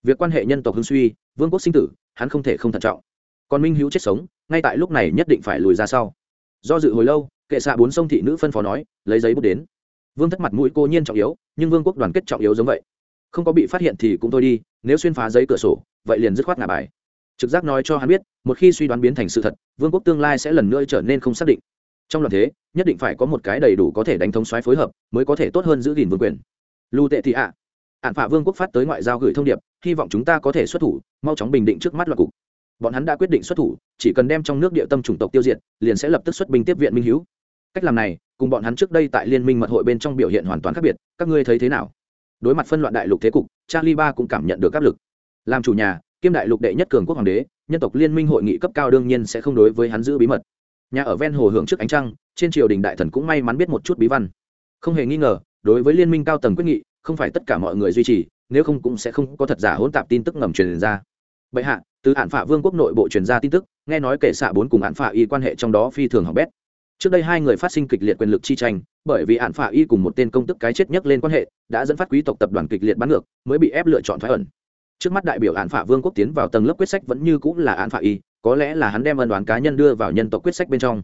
Việc quan hệ nhân tộc hưng suy, vương quốc sinh tử, hắn không thể không thận trọng. Còn minh hữu chết sống, ngay tại lúc này nhất định phải lùi ra sau. Do dự hồi lâu, kệ xạ bốn sông thị nữ phân phó nói, lấy giấy bút đến. Vương thất mặt mũi cô nhiên trọng yếu, nhưng vương quốc đoàn kết trọng yếu giống vậy. Không có bị phát hiện thì cũng thôi đi, nếu xuyên phá giấy cửa sổ, vậy liền dứt khoát ngả bài trực giác nói cho hắn biết, một khi suy đoán biến thành sự thật, vương quốc tương lai sẽ lần nữa trở nên không xác định. Trong lần thế, nhất định phải có một cái đầy đủ có thể đánh thống xoáy phối hợp, mới có thể tốt hơn giữ gìn vương quyền. Lưu tệ thị ạ. À. ạn phả vương quốc phát tới ngoại giao gửi thông điệp, hy vọng chúng ta có thể xuất thủ, mau chóng bình định trước mắt loạt cục. Bọn hắn đã quyết định xuất thủ, chỉ cần đem trong nước địa tâm chủng tộc tiêu diệt, liền sẽ lập tức xuất binh tiếp viện minh hữu cách làm này, cùng bọn hắn trước đây tại liên minh mật hội bên trong biểu hiện hoàn toàn khác biệt, các ngươi thấy thế nào? Đối mặt phân loạn đại lục thế cục, charlie ba cũng cảm nhận được áp lực. Làm chủ nhà kiêm đại lục đệ nhất cường quốc hoàng đế, nhân tộc liên minh hội nghị cấp cao đương nhiên sẽ không đối với hắn giữ bí mật. Nhà ở ven hồ hưởng trước ánh trăng, trên triều đình đại thần cũng may mắn biết một chút bí văn. Không hề nghi ngờ, đối với liên minh cao tầng quyết nghị, không phải tất cả mọi người duy trì, nếu không cũng sẽ không có thật giả hỗn tạp tin tức ngầm truyền ra. Bệ hạ, từ hạn phạ vương quốc nội bộ truyền ra tin tức, nghe nói kể xạ bốn cùng hạn phạ y quan hệ trong đó phi thường học bét. Trước đây hai người phát sinh kịch liệt quyền lực chi tranh, bởi vì hạn phạ y cùng một tên công tức cái chết nhất lên quan hệ, đã dẫn phát quý tộc tập đoàn kịch liệt bắn ngược, mới bị ép lựa chọn thoái ẩn trước mắt đại biểu án phạ vương quốc tiến vào tầng lớp quyết sách vẫn như cũng là án phạ y, có lẽ là hắn đem ân đoán cá nhân đưa vào nhân tộc quyết sách bên trong.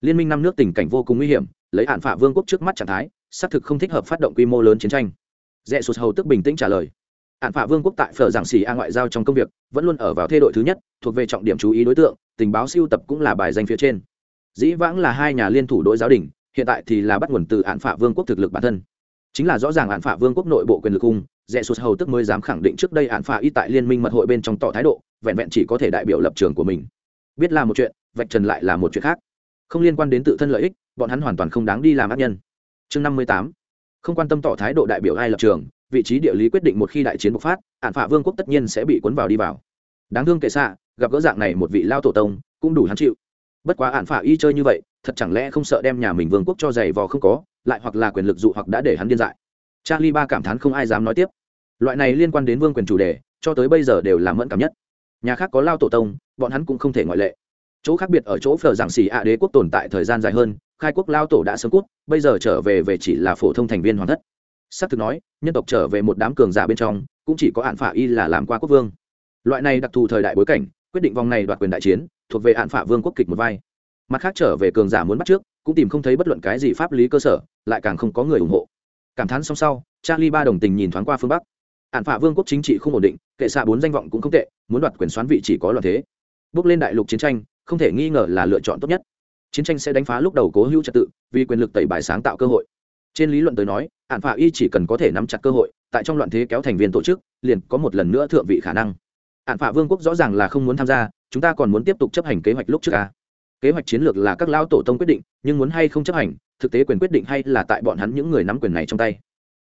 Liên minh năm nước tình cảnh vô cùng nguy hiểm, lấy án phạ vương quốc trước mắt trạng thái, xác thực không thích hợp phát động quy mô lớn chiến tranh. Rẽ sụt hầu tức bình tĩnh trả lời. Án phạ vương quốc tại phở giảng xì a ngoại giao trong công việc, vẫn luôn ở vào thê đội thứ nhất, thuộc về trọng điểm chú ý đối tượng, tình báo siêu tập cũng là bài danh phía trên. Dĩ vãng là hai nhà liên thủ đối giáo đình hiện tại thì là bắt nguồn từ án phạ vương quốc thực lực bản thân chính là rõ ràng hạn phả vương quốc nội bộ quyền lực cung rẽ sụt hầu tức mới dám khẳng định trước đây hạn phả y tại liên minh mật hội bên trong tỏ thái độ, vẹn vẹn chỉ có thể đại biểu lập trường của mình. Biết là một chuyện, vạch trần lại là một chuyện khác. Không liên quan đến tự thân lợi ích, bọn hắn hoàn toàn không đáng đi làm ác nhân. Chương năm mươi tám. Không quan tâm tỏ thái độ đại biểu ai lập trường, vị trí địa lý quyết định một khi đại chiến bộc phát hạn phả vương quốc tất nhiên sẽ bị cuốn vào đi vào. Đáng thương kệ xạ, gặp gỡ dạng này một vị lao tổ tông, cũng đủ hắn chịu. Bất quá hạn phả y chơi như vậy, thật chẳng lẽ không sợ đem nhà mình vương quốc cho giày vò không có lại hoặc là quyền lực dụ hoặc đã để hắn điên dại. Charlie ba cảm thán không ai dám nói tiếp. Loại này liên quan đến vương quyền chủ đề, cho tới bây giờ đều là mẫn cảm nhất. Nhà khác có lao tổ tông, bọn hắn cũng không thể ngoại lệ. Chỗ khác biệt ở chỗ phở giảng xì ạ đế quốc tồn tại thời gian dài hơn, khai quốc lao tổ đã sớm cút, bây giờ trở về về chỉ là phổ thông thành viên hoàn thất. S ắ c thực nói, nhân tộc trở về một đám cường giả bên trong, cũng chỉ có hạn phả y là làm qua quốc vương. Loại này đặc thù thời đại bối cảnh, quyết định vòng này đoạt quyền đại chiến, thuộc về hạn phả vương quốc kịch một vai. Mặt khác trở về cường giả muốn bắt trước cũng tìm không thấy bất luận cái gì pháp lý cơ sở, lại càng không có người ủng hộ. Cảm thán xong sau, charlie ba đồng tình nhìn thoáng qua phương bắc. Hạn phả vương quốc chính trị không ổn định, kệ xạ bốn danh vọng cũng không tệ, muốn đoạt quyền xoán vị chỉ có loạn thế. Bước lên đại lục chiến tranh, không thể nghi ngờ là lựa chọn tốt nhất. Chiến tranh sẽ đánh phá lúc đầu cố hữu trật tự, vì quyền lực tẩy bài sáng tạo cơ hội. Trên lý luận tới nói hạn phạ y chỉ cần có thể nắm chặt cơ hội, tại trong loạn thế kéo thành viên tổ chức, liền có một lần nữa thượng vị khả năng. Hạn phạ vương quốc rõ ràng là không muốn tham gia, chúng ta còn muốn tiếp tục chấp hành kế hoạch lúc trước ca kế hoạch chiến lược là các lão tổ tông quyết định, nhưng muốn hay không chấp hành, thực tế quyền quyết định hay là tại bọn hắn những người nắm quyền này trong tay.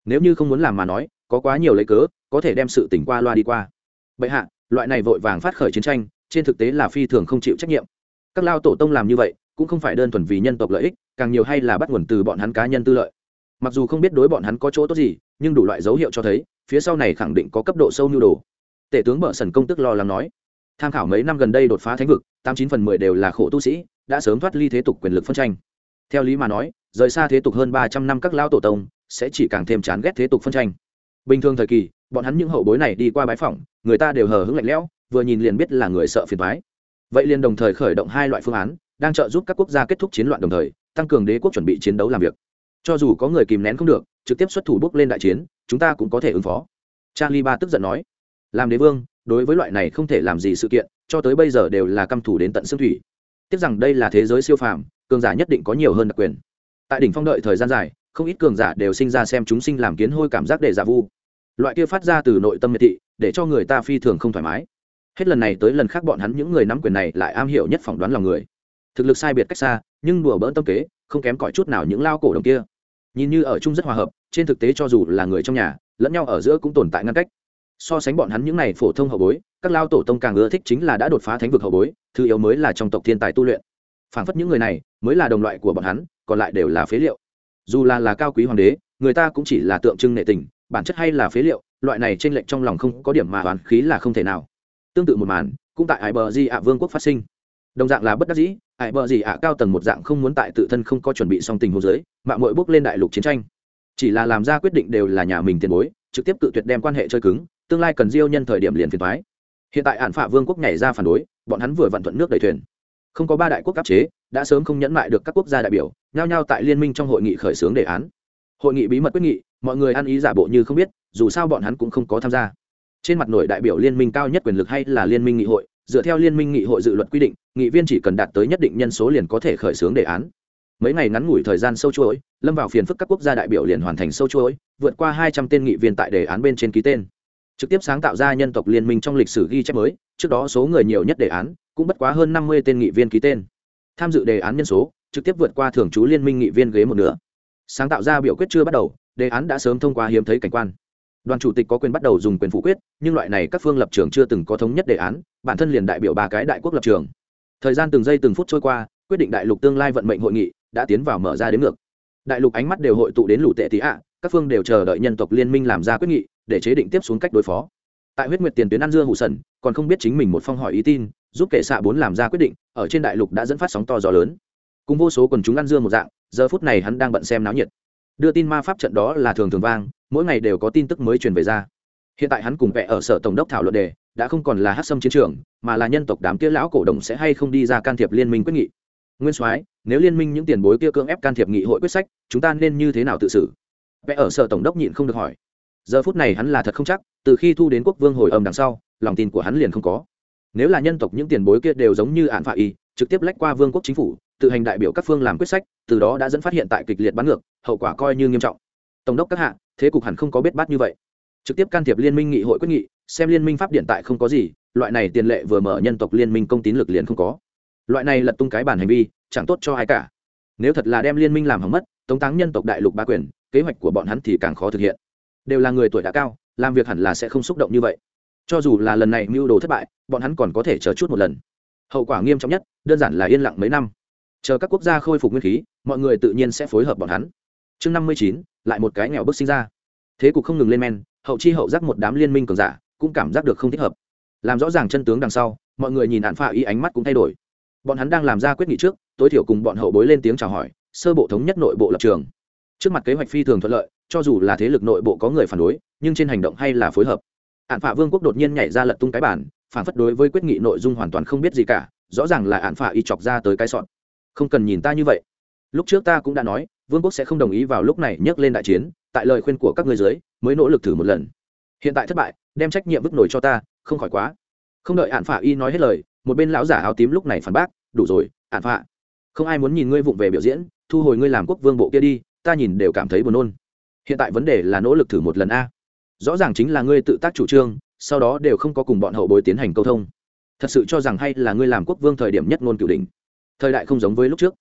Nếu như không muốn làm mà nói, có quá nhiều lấy cớ, có thể đem sự tỉnh qua loa đi qua. Bệ hạ, loại này vội vàng phát khởi chiến tranh, trên thực tế là phi thường không chịu trách nhiệm. Các lao tổ tông làm như vậy, cũng không phải đơn thuần vì nhân tộc lợi ích, càng nhiều hay là bắt nguồn từ bọn hắn cá nhân tư lợi. Mặc dù không biết đối bọn hắn có chỗ tốt gì, nhưng đủ loại dấu hiệu cho thấy, phía sau này khẳng định có cấp độ sâu nhu đồ. Tể tướng mở sần công tức lo lắng nói tham khảo mấy năm gần đây đột phá thánh vực, tám chín phần mười đều là khổ tu sĩ, đã sớm thoát ly thế tục quyền lực phân tranh. Theo lý mà nói, rời xa thế tục hơn ba trăm năm các lão tổ tông, sẽ chỉ càng thêm chán ghét thế tục phân tranh. Bình thường thời kỳ, bọn hắn những hậu bối này đi qua bái phỏng, người ta đều hờ hững lạnh lẽo, vừa nhìn liền biết là người sợ phiền thoái vậy liền đồng thời khởi động hai loại phương án, đang trợ giúp các quốc gia kết thúc chiến loạn đồng thời, tăng cường đế quốc chuẩn bị chiến đấu làm việc. Cho dù có người kìm nén không được, trực tiếp xuất thủ bước lên đại chiến, chúng ta cũng có thể ứng phó. Charlie ba tức giận nói, làm đế vương đối với loại này không thể làm gì sự kiện, cho tới bây giờ đều là căm thủ đến tận xương thủy. Tiếc rằng đây là thế giới siêu phàm, cường giả nhất định có nhiều hơn đặc quyền. Tại đỉnh phong đợi thời gian dài, không ít cường giả đều sinh ra xem chúng sinh làm kiến hôi cảm giác để giả vu. Loại kia phát ra từ nội tâm miệt thị, để cho người ta phi thường không thoải mái. Hết lần này tới lần khác bọn hắn những người nắm quyền này lại am hiểu nhất phỏng đoán lòng người. Thực lực sai biệt cách xa, nhưng đùa bỡn tâm kế, không kém cỏi chút nào những lao cổ đồng kia. Nhìn như ở chung rất hòa hợp, trên thực tế cho dù là người trong nhà, lẫn nhau ở giữa cũng tồn tại ngăn cách so sánh bọn hắn những này phổ thông hậu bối, các lao tổ tông càng ưa thích chính là đã đột phá thánh vực hậu bối, thứ yếu mới là trong tộc thiên tài tu luyện. Phảng phất những người này mới là đồng loại của bọn hắn, còn lại đều là phế liệu. Dù là là cao quý hoàng đế, người ta cũng chỉ là tượng trưng nệ tình, bản chất hay là phế liệu, loại này trên lệnh trong lòng không có điểm mà hoàn khí là không thể nào. Tương tự một màn, cũng tại ải bờ di ạ vương quốc phát sinh. Đồng dạng là bất đắc dĩ ải bờ di ạ cao tầng một dạng không muốn tại tự thân không có chuẩn bị song tình hồ giới mạng mội bước lên đại lục chiến tranh. Chỉ là làm ra quyết định đều là nhà mình tiền bối, trực tiếp tự tuyệt đem quan hệ chơi cứng tương lai cần diêu nhân thời điểm liền phiền thoái. Hiện tại hạn phạ vương quốc nhảy ra phản đối, bọn hắn vừa vận thuận nước đầy thuyền. Không có ba đại quốc áp chế, đã sớm không nhẫn mại được các quốc gia đại biểu, nhao nhao tại liên minh trong hội nghị khởi xướng đề án. Hội nghị bí mật quyết nghị, mọi người ăn ý giả bộ như không biết, dù sao bọn hắn cũng không có tham gia. Trên mặt nội đại biểu liên minh cao nhất quyền lực hay là liên minh nghị hội, dựa theo liên minh nghị hội dự luật quy định, nghị viên chỉ cần đạt tới nhất định nhân số liền có thể khởi xướng đề án. Mấy ngày ngắn ngủi thời gian sâu chuỗi, lâm vào phiền phức các quốc gia đại biểu liền hoàn thành sâu chuỗi, vượt qua hai trăm tên nghị viên tại đề án bên trên ký tên trực tiếp sáng tạo ra nhân tộc liên minh trong lịch sử ghi chép mới, trước đó số người nhiều nhất đề án, cũng bất quá hơn năm mươi tên nghị viên ký tên. Tham dự đề án nhân số, trực tiếp vượt qua thường trú liên minh nghị viên ghế một nửa. Sáng tạo ra biểu quyết chưa bắt đầu, đề án đã sớm thông qua hiếm thấy cảnh quan. Đoàn chủ tịch có quyền bắt đầu dùng quyền phủ quyết, nhưng loại này các phương lập trường chưa từng có thống nhất đề án, bản thân liền đại biểu ba cái đại quốc lập trường. Thời gian từng giây từng phút trôi qua, quyết định đại lục tương lai vận mệnh hội nghị đã tiến vào mở ra đến ngược. Đại lục ánh mắt đều hội tụ đến lũ tệ tý ạ, các phương đều chờ đợi nhân tộc liên minh làm ra quyết nghị để chế định tiếp xuống cách đối phó. Tại huyết nguyệt tiền tuyến ăn dưa hụ sần, còn không biết chính mình một phong hỏi ý tin, giúp kệ xạ bốn làm ra quyết định, ở trên đại lục đã dẫn phát sóng to gió lớn. Cùng vô số quần chúng ăn dưa một dạng, giờ phút này hắn đang bận xem náo nhiệt. Đưa tin ma pháp trận đó là thường thường vang, mỗi ngày đều có tin tức mới truyền về ra. Hiện tại hắn cùng vẽ ở sở tổng đốc thảo luận đề, đã không còn là hát xâm chiến trường, mà là nhân tộc đám kia lão cổ đồng sẽ hay không đi ra can thiệp liên minh quyết nghị. Nguyên soái, nếu liên minh những tiền bối kia cưỡng ép can thiệp nghị hội quyết sách, chúng ta nên như thế nào tự xử? Vẽ ở sở tổng đốc nhịn không được hỏi giờ phút này hắn là thật không chắc, từ khi thu đến quốc vương hồi âm đằng sau, lòng tin của hắn liền không có. Nếu là nhân tộc những tiền bối kia đều giống như ạn phạ y, trực tiếp lách qua vương quốc chính phủ, tự hành đại biểu các phương làm quyết sách, từ đó đã dẫn phát hiện tại kịch liệt bắn ngược, hậu quả coi như nghiêm trọng. Tổng đốc các hạ, thế cục hẳn không có biết bát như vậy. Trực tiếp can thiệp liên minh nghị hội quyết nghị, xem liên minh pháp điện tại không có gì, loại này tiền lệ vừa mở nhân tộc liên minh công tín lực liền không có. Loại này lật tung cái bản hành vi, chẳng tốt cho ai cả. Nếu thật là đem liên minh làm hỏng mất, tống táng nhân tộc đại lục ba quyền, kế hoạch của bọn hắn thì càng khó thực hiện đều là người tuổi đã cao, làm việc hẳn là sẽ không xúc động như vậy. Cho dù là lần này mưu đồ thất bại, bọn hắn còn có thể chờ chút một lần. Hậu quả nghiêm trọng nhất, đơn giản là yên lặng mấy năm. Chờ các quốc gia khôi phục nguyên khí, mọi người tự nhiên sẽ phối hợp bọn hắn. Chương năm mươi chín, lại một cái nghèo bức sinh ra. Thế cục không ngừng lên men, hậu chi hậu giác một đám liên minh cường giả cũng cảm giác được không thích hợp. Làm rõ ràng chân tướng đằng sau, mọi người nhìn hạn phạ ý ánh mắt cũng thay đổi. Bọn hắn đang làm ra quyết nghị trước, tối thiểu cùng bọn hậu bối lên tiếng chào hỏi, sơ bộ thống nhất nội bộ lập trường. Trước mặt kế hoạch phi thường thuận lợi cho dù là thế lực nội bộ có người phản đối, nhưng trên hành động hay là phối hợp. Ạn phạ vương quốc đột nhiên nhảy ra lật tung cái bản, phản phất đối với quyết nghị nội dung hoàn toàn không biết gì cả, rõ ràng là ạn phạ y chọc ra tới cái sọn. Không cần nhìn ta như vậy. Lúc trước ta cũng đã nói, vương quốc sẽ không đồng ý vào lúc này nhắc lên đại chiến, tại lời khuyên của các ngươi dưới, mới nỗ lực thử một lần. Hiện tại thất bại, đem trách nhiệm vứt nổi cho ta, không khỏi quá. Không đợi ạn phạ y nói hết lời, một bên lão giả áo tím lúc này phản bác, đủ rồi ạn phạ. Không ai muốn nhìn ngươi vụng về biểu diễn, thu hồi ngươi làm quốc vương bộ kia đi, ta nhìn đều cảm thấy buồn nôn hiện tại vấn đề là nỗ lực thử một lần a. Rõ ràng chính là ngươi tự tác chủ trương, sau đó đều không có cùng bọn hậu bối tiến hành câu thông. Thật sự cho rằng hay là ngươi làm quốc vương thời điểm nhất ngôn cửu đình thời đại không giống với lúc trước.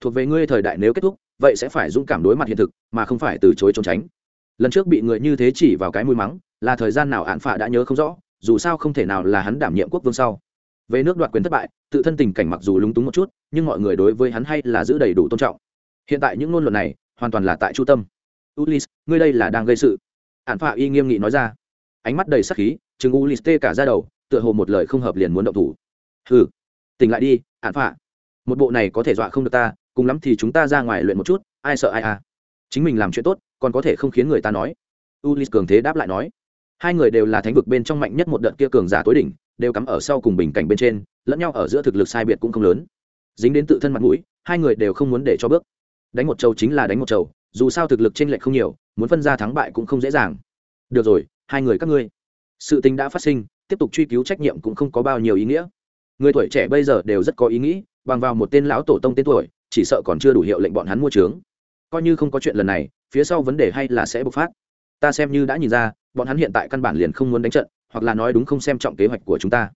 Thuộc về ngươi thời đại nếu kết thúc, vậy sẽ phải dũng cảm đối mặt hiện thực, mà không phải từ chối trốn tránh. Lần trước bị người như thế chỉ vào cái mũi mắng, là thời gian nào hạn phạ đã nhớ không rõ, dù sao không thể nào là hắn đảm nhiệm quốc vương sau. Về nước đoạt quyền thất bại, tự thân tình cảnh mặc dù lúng túng một chút, nhưng mọi người đối với hắn hay là giữ đầy đủ tôn trọng. Hiện tại những ngôn luận này, hoàn toàn là tại chu tâm ulis ngươi đây là đang gây sự. Hạn phạ y nghiêm nghị nói ra. Ánh mắt đầy sắc khí, chừng ulis tê cả ra đầu, tựa hồ một lời không hợp liền muốn động thủ. Hừ, tỉnh lại đi Hạn phạ. Một bộ này có thể dọa không được ta, cùng lắm thì chúng ta ra ngoài luyện một chút, ai sợ ai à. Chính mình làm chuyện tốt, còn có thể không khiến người ta nói. Ulis cường thế đáp lại nói. Hai người đều là thánh vực bên trong mạnh nhất một đợt kia cường giả tối đỉnh, đều cắm ở sau cùng bình cảnh bên trên, lẫn nhau ở giữa thực lực sai biệt cũng không lớn. Dính đến tự thân mặt mũi, hai người đều không muốn để cho bước. Đánh một trầu chính là đánh một trầu dù sao thực lực t r ê n lệch không nhiều, muốn phân ra thắng bại cũng không dễ dàng. Được rồi, hai người các ngươi. Sự tình đã phát sinh, tiếp tục truy cứu trách nhiệm cũng không có bao nhiêu ý nghĩa. Người tuổi trẻ bây giờ đều rất có ý nghĩ, bằng vào một tên lão tổ tông tên tuổi, chỉ sợ còn chưa đủ hiệu lệnh bọn hắn mua trướng. Coi như không có chuyện lần này, phía sau vấn đề hay là sẽ bộc phát. Ta xem như đã nhìn ra, bọn hắn hiện tại căn bản liền không muốn đánh trận, hoặc là nói đúng không xem trọng kế hoạch của chúng ta.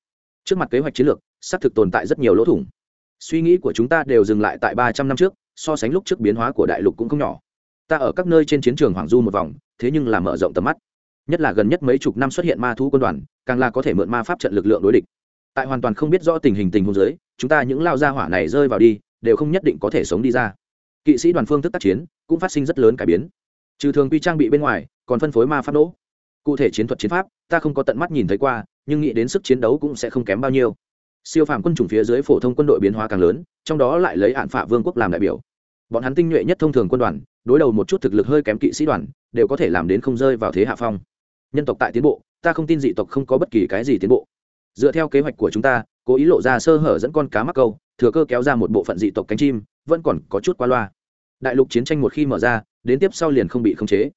Trước mặt kế hoạch chiến lược, xác thực tồn tại rất nhiều lỗ thủng. Suy nghĩ của chúng ta đều dừng lại tại ba trăm năm trước, so sánh lúc trước biến hóa của đại lục cũng không nhỏ ta ở các nơi trên chiến trường hoàng du một vòng, thế nhưng là mở rộng tầm mắt. Nhất là gần nhất mấy chục năm xuất hiện ma thú quân đoàn, càng là có thể mượn ma pháp trận lực lượng đối địch. Tại hoàn toàn không biết rõ tình hình tình huống giới chúng ta những lao gia hỏa này rơi vào đi, đều không nhất định có thể sống đi ra. Kỵ sĩ đoàn phương thức tác chiến, cũng phát sinh rất lớn cải biến. Trừ thường quy trang bị bên ngoài, còn phân phối ma pháp nỗ cụ thể chiến thuật chiến pháp, ta không có tận mắt nhìn thấy qua, nhưng nghĩ đến sức chiến đấu cũng sẽ không kém bao nhiêu. Siêu phàm quân chủng phía dưới phổ thông quân đội biến hóa càng lớn, trong đó lại lấy hạn phạ vương quốc làm đại biểu. Bọn hắn tinh nhuệ nhất thông thường quân đoàn đối đầu một chút thực lực hơi kém kỵ sĩ đoàn, đều có thể làm đến không rơi vào thế hạ phong. Nhân tộc tại tiến bộ, ta không tin dị tộc không có bất kỳ cái gì tiến bộ. Dựa theo kế hoạch của chúng ta, cố ý lộ ra sơ hở dẫn con cá mắc câu, thừa cơ kéo ra một bộ phận dị tộc cánh chim, vẫn còn có chút qua loa. Đại lục chiến tranh một khi mở ra, đến tiếp sau liền không bị khống chế.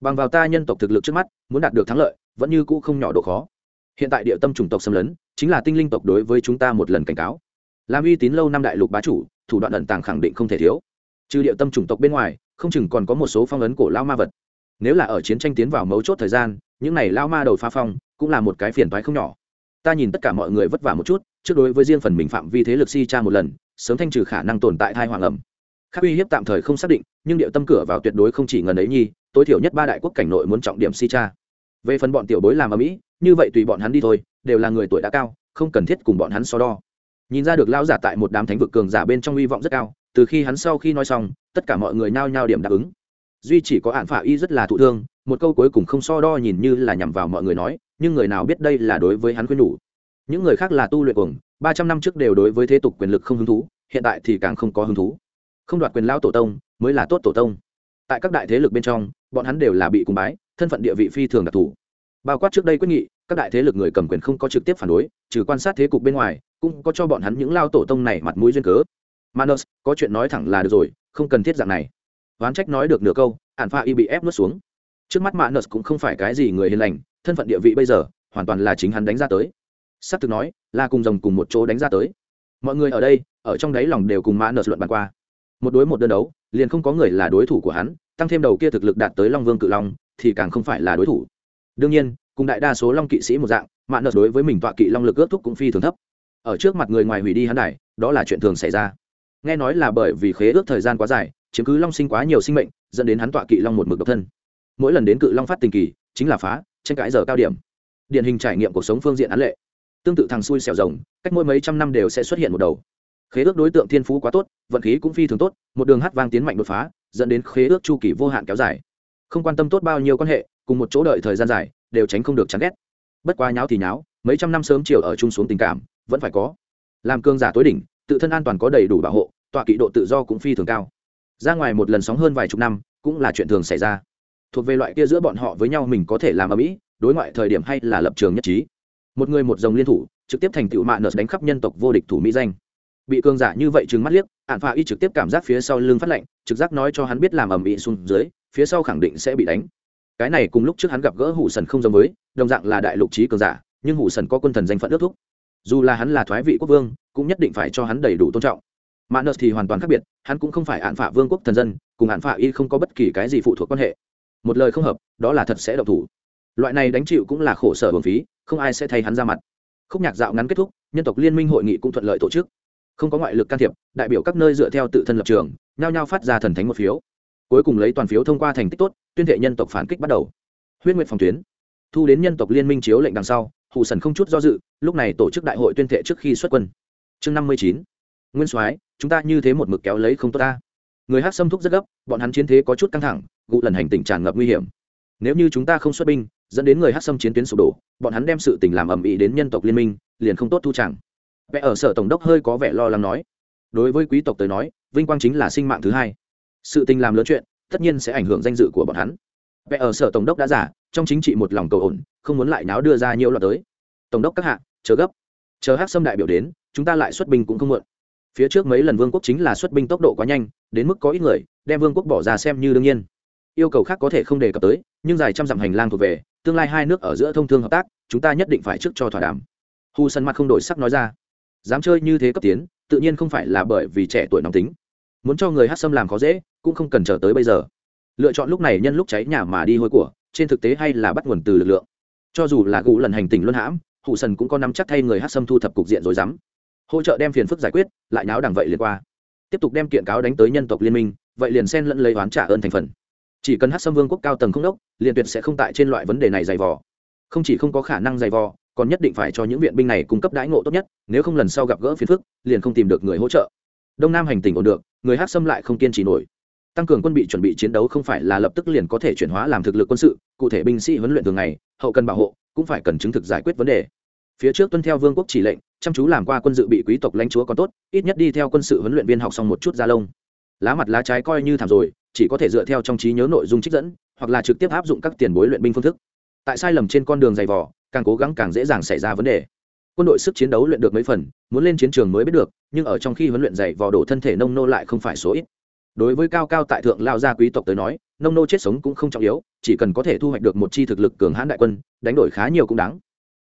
Bằng vào ta nhân tộc thực lực trước mắt, muốn đạt được thắng lợi, vẫn như cũ không nhỏ độ khó. Hiện tại địa tâm chủng tộc xâm lấn, chính là tinh linh tộc đối với chúng ta một lần cảnh cáo. Làm uy tín lâu năm đại lục bá chủ, thủ đoạn ẩn tàng khẳng định không thể thiếu. Trừ địa tâm chủng tộc bên ngoài không chừng còn có một số phong ấn cổ lao ma vật. Nếu là ở chiến tranh tiến vào mấu chốt thời gian, những này lao ma đầu phá phong cũng là một cái phiền toái không nhỏ. Ta nhìn tất cả mọi người vất vả một chút, trước đối với riêng phần mình phạm vi thế lực si cha một lần, sớm thanh trừ khả năng tồn tại thai hoàng ẩm. Khác uy hiếp tạm thời không xác định, nhưng địa tâm cửa vào tuyệt đối không chỉ ngần ấy nhi, tối thiểu nhất ba đại quốc cảnh nội muốn trọng điểm si cha. Về phần bọn tiểu bối làm ở mỹ, như vậy tùy bọn hắn đi thôi, đều là người tuổi đã cao, không cần thiết cùng bọn hắn so đo. Nhìn ra được lao giả tại một đám thánh vực cường giả bên trong hy vọng rất cao từ khi hắn sau khi nói xong, tất cả mọi người nao nhao điểm đáp ứng. Duy chỉ có hạn phả y rất là thụ thương, một câu cuối cùng không so đo nhìn như là nhằm vào mọi người nói, nhưng người nào biết đây là đối với hắn khuyên nhủ. Những người khác là tu luyện cuồng, ba trăm năm trước đều đối với thế tục quyền lực không hứng thú, hiện tại thì càng không có hứng thú. Không đoạt quyền lao tổ tông, mới là tốt tổ tông. Tại các đại thế lực bên trong, bọn hắn đều là bị cùng bái, thân phận địa vị phi thường đặc thù. Bao quát trước đây quyết nghị, các đại thế lực người cầm quyền không có trực tiếp phản đối, trừ quan sát thế cục bên ngoài, cũng có cho bọn hắn những lao tổ tông này mặt mũi duyên cớ manus có chuyện nói thẳng là được rồi không cần thiết dạng này. Oán trách nói được nửa câu ạn pha y bị ép nuốt xuống. Trước mắt manus cũng không phải cái gì người hiền lành thân phận địa vị bây giờ hoàn toàn là chính hắn đánh ra tới. S ắ c thực nói là cùng rồng cùng một chỗ đánh ra tới. Mọi người ở đây ở trong đáy lòng đều cùng manus luận bàn qua. Một đối một đơn đấu liền không có người là đối thủ của hắn tăng thêm đầu kia thực lực đạt tới long vương cự long thì càng không phải là đối thủ. Đương nhiên cùng đại đa số long kỵ sĩ một dạng mạn nợ đối với mình tọa kỵ long lực ước thúc cũng phi thường thấp. Ở trước mặt người ngoài hủy đi hắn này, đó là chuyện thường xảy ra nghe nói là bởi vì khế ước thời gian quá dài chứng cứ long sinh quá nhiều sinh mệnh, dẫn đến hắn tọa kỵ long một mực độc thân. Mỗi lần đến cự long phát tình kỳ, chính là phá, tranh cãi giờ cao điểm. Điển hình trải nghiệm cuộc sống phương diện án lệ. Tương tự thằng xui xẻo rồng, cách mỗi mấy trăm năm đều sẽ xuất hiện một đầu. Khế ước đối tượng thiên phú quá tốt, vận khí cũng phi thường tốt, một đường hát vang tiến mạnh đột phá, dẫn đến khế ước chu kỳ vô hạn kéo dài. Không quan tâm tốt bao nhiêu quan hệ, cùng một chỗ đợi thời gian dài, đều tránh không được chán ghét. Bất quá nháo thì nháo, mấy trăm năm sớm chiều ở chung xuống tình cảm, vẫn phải có. Làm cương giả tối đỉnh tự thân an toàn có đầy đủ bảo hộ, tọa kỵ độ tự do cũng phi thường cao. Ra ngoài một lần sóng hơn vài chục năm, cũng là chuyện thường xảy ra. Thuộc về loại kia giữa bọn họ với nhau mình có thể làm ở mỹ, đối ngoại thời điểm hay là lập trường nhất trí. Một người một dòng liên thủ, trực tiếp thành tựu mạng nợ đánh khắp nhân tộc vô địch thủ mỹ danh. Bị cường giả như vậy trừng mắt liếc ạn phạ y trực tiếp cảm giác phía sau lưng phát lạnh, trực giác nói cho hắn biết làm ầm ĩ xuống dưới, phía sau khẳng định sẽ bị đánh. Cái này cùng lúc trước hắn gặp gỡ hủ sần không giống với, đồng dạng là đại lục trí cường giả, nhưng hủ sần có quân thần danh phận ước thúc. Dù là hắn là thoái vị quốc vương cũng nhất định phải cho hắn đầy đủ tôn trọng. Mã nợ thì hoàn toàn khác biệt, hắn cũng không phải hạn phả vương quốc thần dân, cùng hạn phả y không có bất kỳ cái gì phụ thuộc quan hệ. Một lời không hợp, đó là thật sẽ độc thủ. Loại này đánh chịu cũng là khổ sở hưởng phí, không ai sẽ thay hắn ra mặt. Khúc nhạc dạo ngắn kết thúc, nhân tộc liên minh hội nghị cũng thuận lợi tổ chức. Không có ngoại lực can thiệp, đại biểu các nơi dựa theo tự thân lập trường, nhao nhao phát ra thần thánh một phiếu. Cuối cùng lấy toàn phiếu thông qua thành tích tốt, tuyên thệ nhân tộc phản kích bắt đầu. Huyết nguyện phòng tuyến. Thu đến nhân tộc liên minh chiếu lệnh đằng sau hụ sần không chút do dự, lúc này tổ chức đại hội tuyên thệ trước khi xuất quân chương năm mươi chín. Nguyên soái, chúng ta như thế một mực kéo lấy không tốt ta. Người hát xâm thúc rất gấp, bọn hắn chiến thế có chút căng thẳng, gụ lần hành tình tràn ngập nguy hiểm. Nếu như chúng ta không xuất binh, dẫn đến người hát xâm chiến tuyến sụp đổ, bọn hắn đem sự tình làm ầm ĩ đến nhân tộc liên minh, liền không tốt thu chẳng. Vẽ ở sở tổng đốc hơi có vẻ lo lắng nói. Đối với quý tộc tới nói, vinh quang chính là sinh mạng thứ hai. Sự tình làm lớn chuyện, tất nhiên sẽ ảnh hưởng danh dự của bọn hắn. Vẽ ở sở tổng đốc đã giả, trong chính trị một lòng cầu ổn, không muốn lại náo đưa ra nhiều loạt tới. Tổng đốc các hạ, chờ gấp. Chờ hát xâm đại biểu đến chúng ta lại xuất binh cũng không muộn. Phía trước mấy lần vương quốc chính là xuất binh tốc độ quá nhanh, đến mức có ít người, đem vương quốc bỏ ra xem như đương nhiên. Yêu cầu khác có thể không đề cập tới, nhưng dài trăm dặm hành lang thuộc về, tương lai hai nước ở giữa thông thương hợp tác, chúng ta nhất định phải trước cho thỏa đàm. Hu sân mặt không đổi sắc nói ra. Dám chơi như thế cấp tiến, tự nhiên không phải là bởi vì trẻ tuổi nóng tính. Muốn cho người hát xâm làm khó dễ, cũng không cần chờ tới bây giờ. Lựa chọn lúc này nhân lúc cháy nhà mà đi hôi của, trên thực tế hay là bắt nguồn từ lực lượng. Cho dù là gũ lần hành tình luân hãm hụ sần cũng có nắm chắc thay người hát xâm thu thập cục diện rồi dám hỗ trợ đem phiền phức giải quyết, lại náo đằng vậy liền qua. Tiếp tục đem kiện cáo đánh tới nhân tộc liên minh, vậy liền xen lẫn lấy oán trả ơn thành phần. Chỉ cần hát xâm vương quốc cao tầng không đốc, liền tuyệt sẽ không tại trên loại vấn đề này dày vò. Không chỉ không có khả năng dày vò, còn nhất định phải cho những viện binh này cung cấp đãi ngộ tốt nhất, nếu không lần sau gặp gỡ phiền phức, liền không tìm được người hỗ trợ. Đông nam hành tình ổn được, người hát xâm lại không kiên trì nổi. Tăng cường quân bị chuẩn bị chiến đấu không phải là lập tức liền có thể chuyển hóa làm thực lực quân sự, cụ thể binh sĩ huấn luyện thường ngày, hậu cần bảo hộ, cũng phải cần chứng thực giải quyết vấn đề. Phía trước tuân theo vương quốc chỉ lệnh chăm chú làm qua quân dự bị quý tộc lãnh chúa còn tốt, ít nhất đi theo quân sự huấn luyện viên học xong một chút da lông. Lá mặt lá trái coi như thảm rồi, chỉ có thể dựa theo trong trí nhớ nội dung trích dẫn, hoặc là trực tiếp áp dụng các tiền bối luyện binh phương thức. Tại sai lầm trên con đường dày vỏ càng cố gắng càng dễ dàng xảy ra vấn đề. Quân đội sức chiến đấu luyện được mấy phần, muốn lên chiến trường mới biết được, nhưng ở trong khi huấn luyện dày vò đổ thân thể nông nô lại không phải số ít. Đối với cao cao tại thượng lao gia quý tộc tới nói, nông nô chết sống cũng không trọng yếu, chỉ cần có thể thu hoạch được một chi thực lực cường hãn đại quân, đánh đổi khá nhiều cũng đáng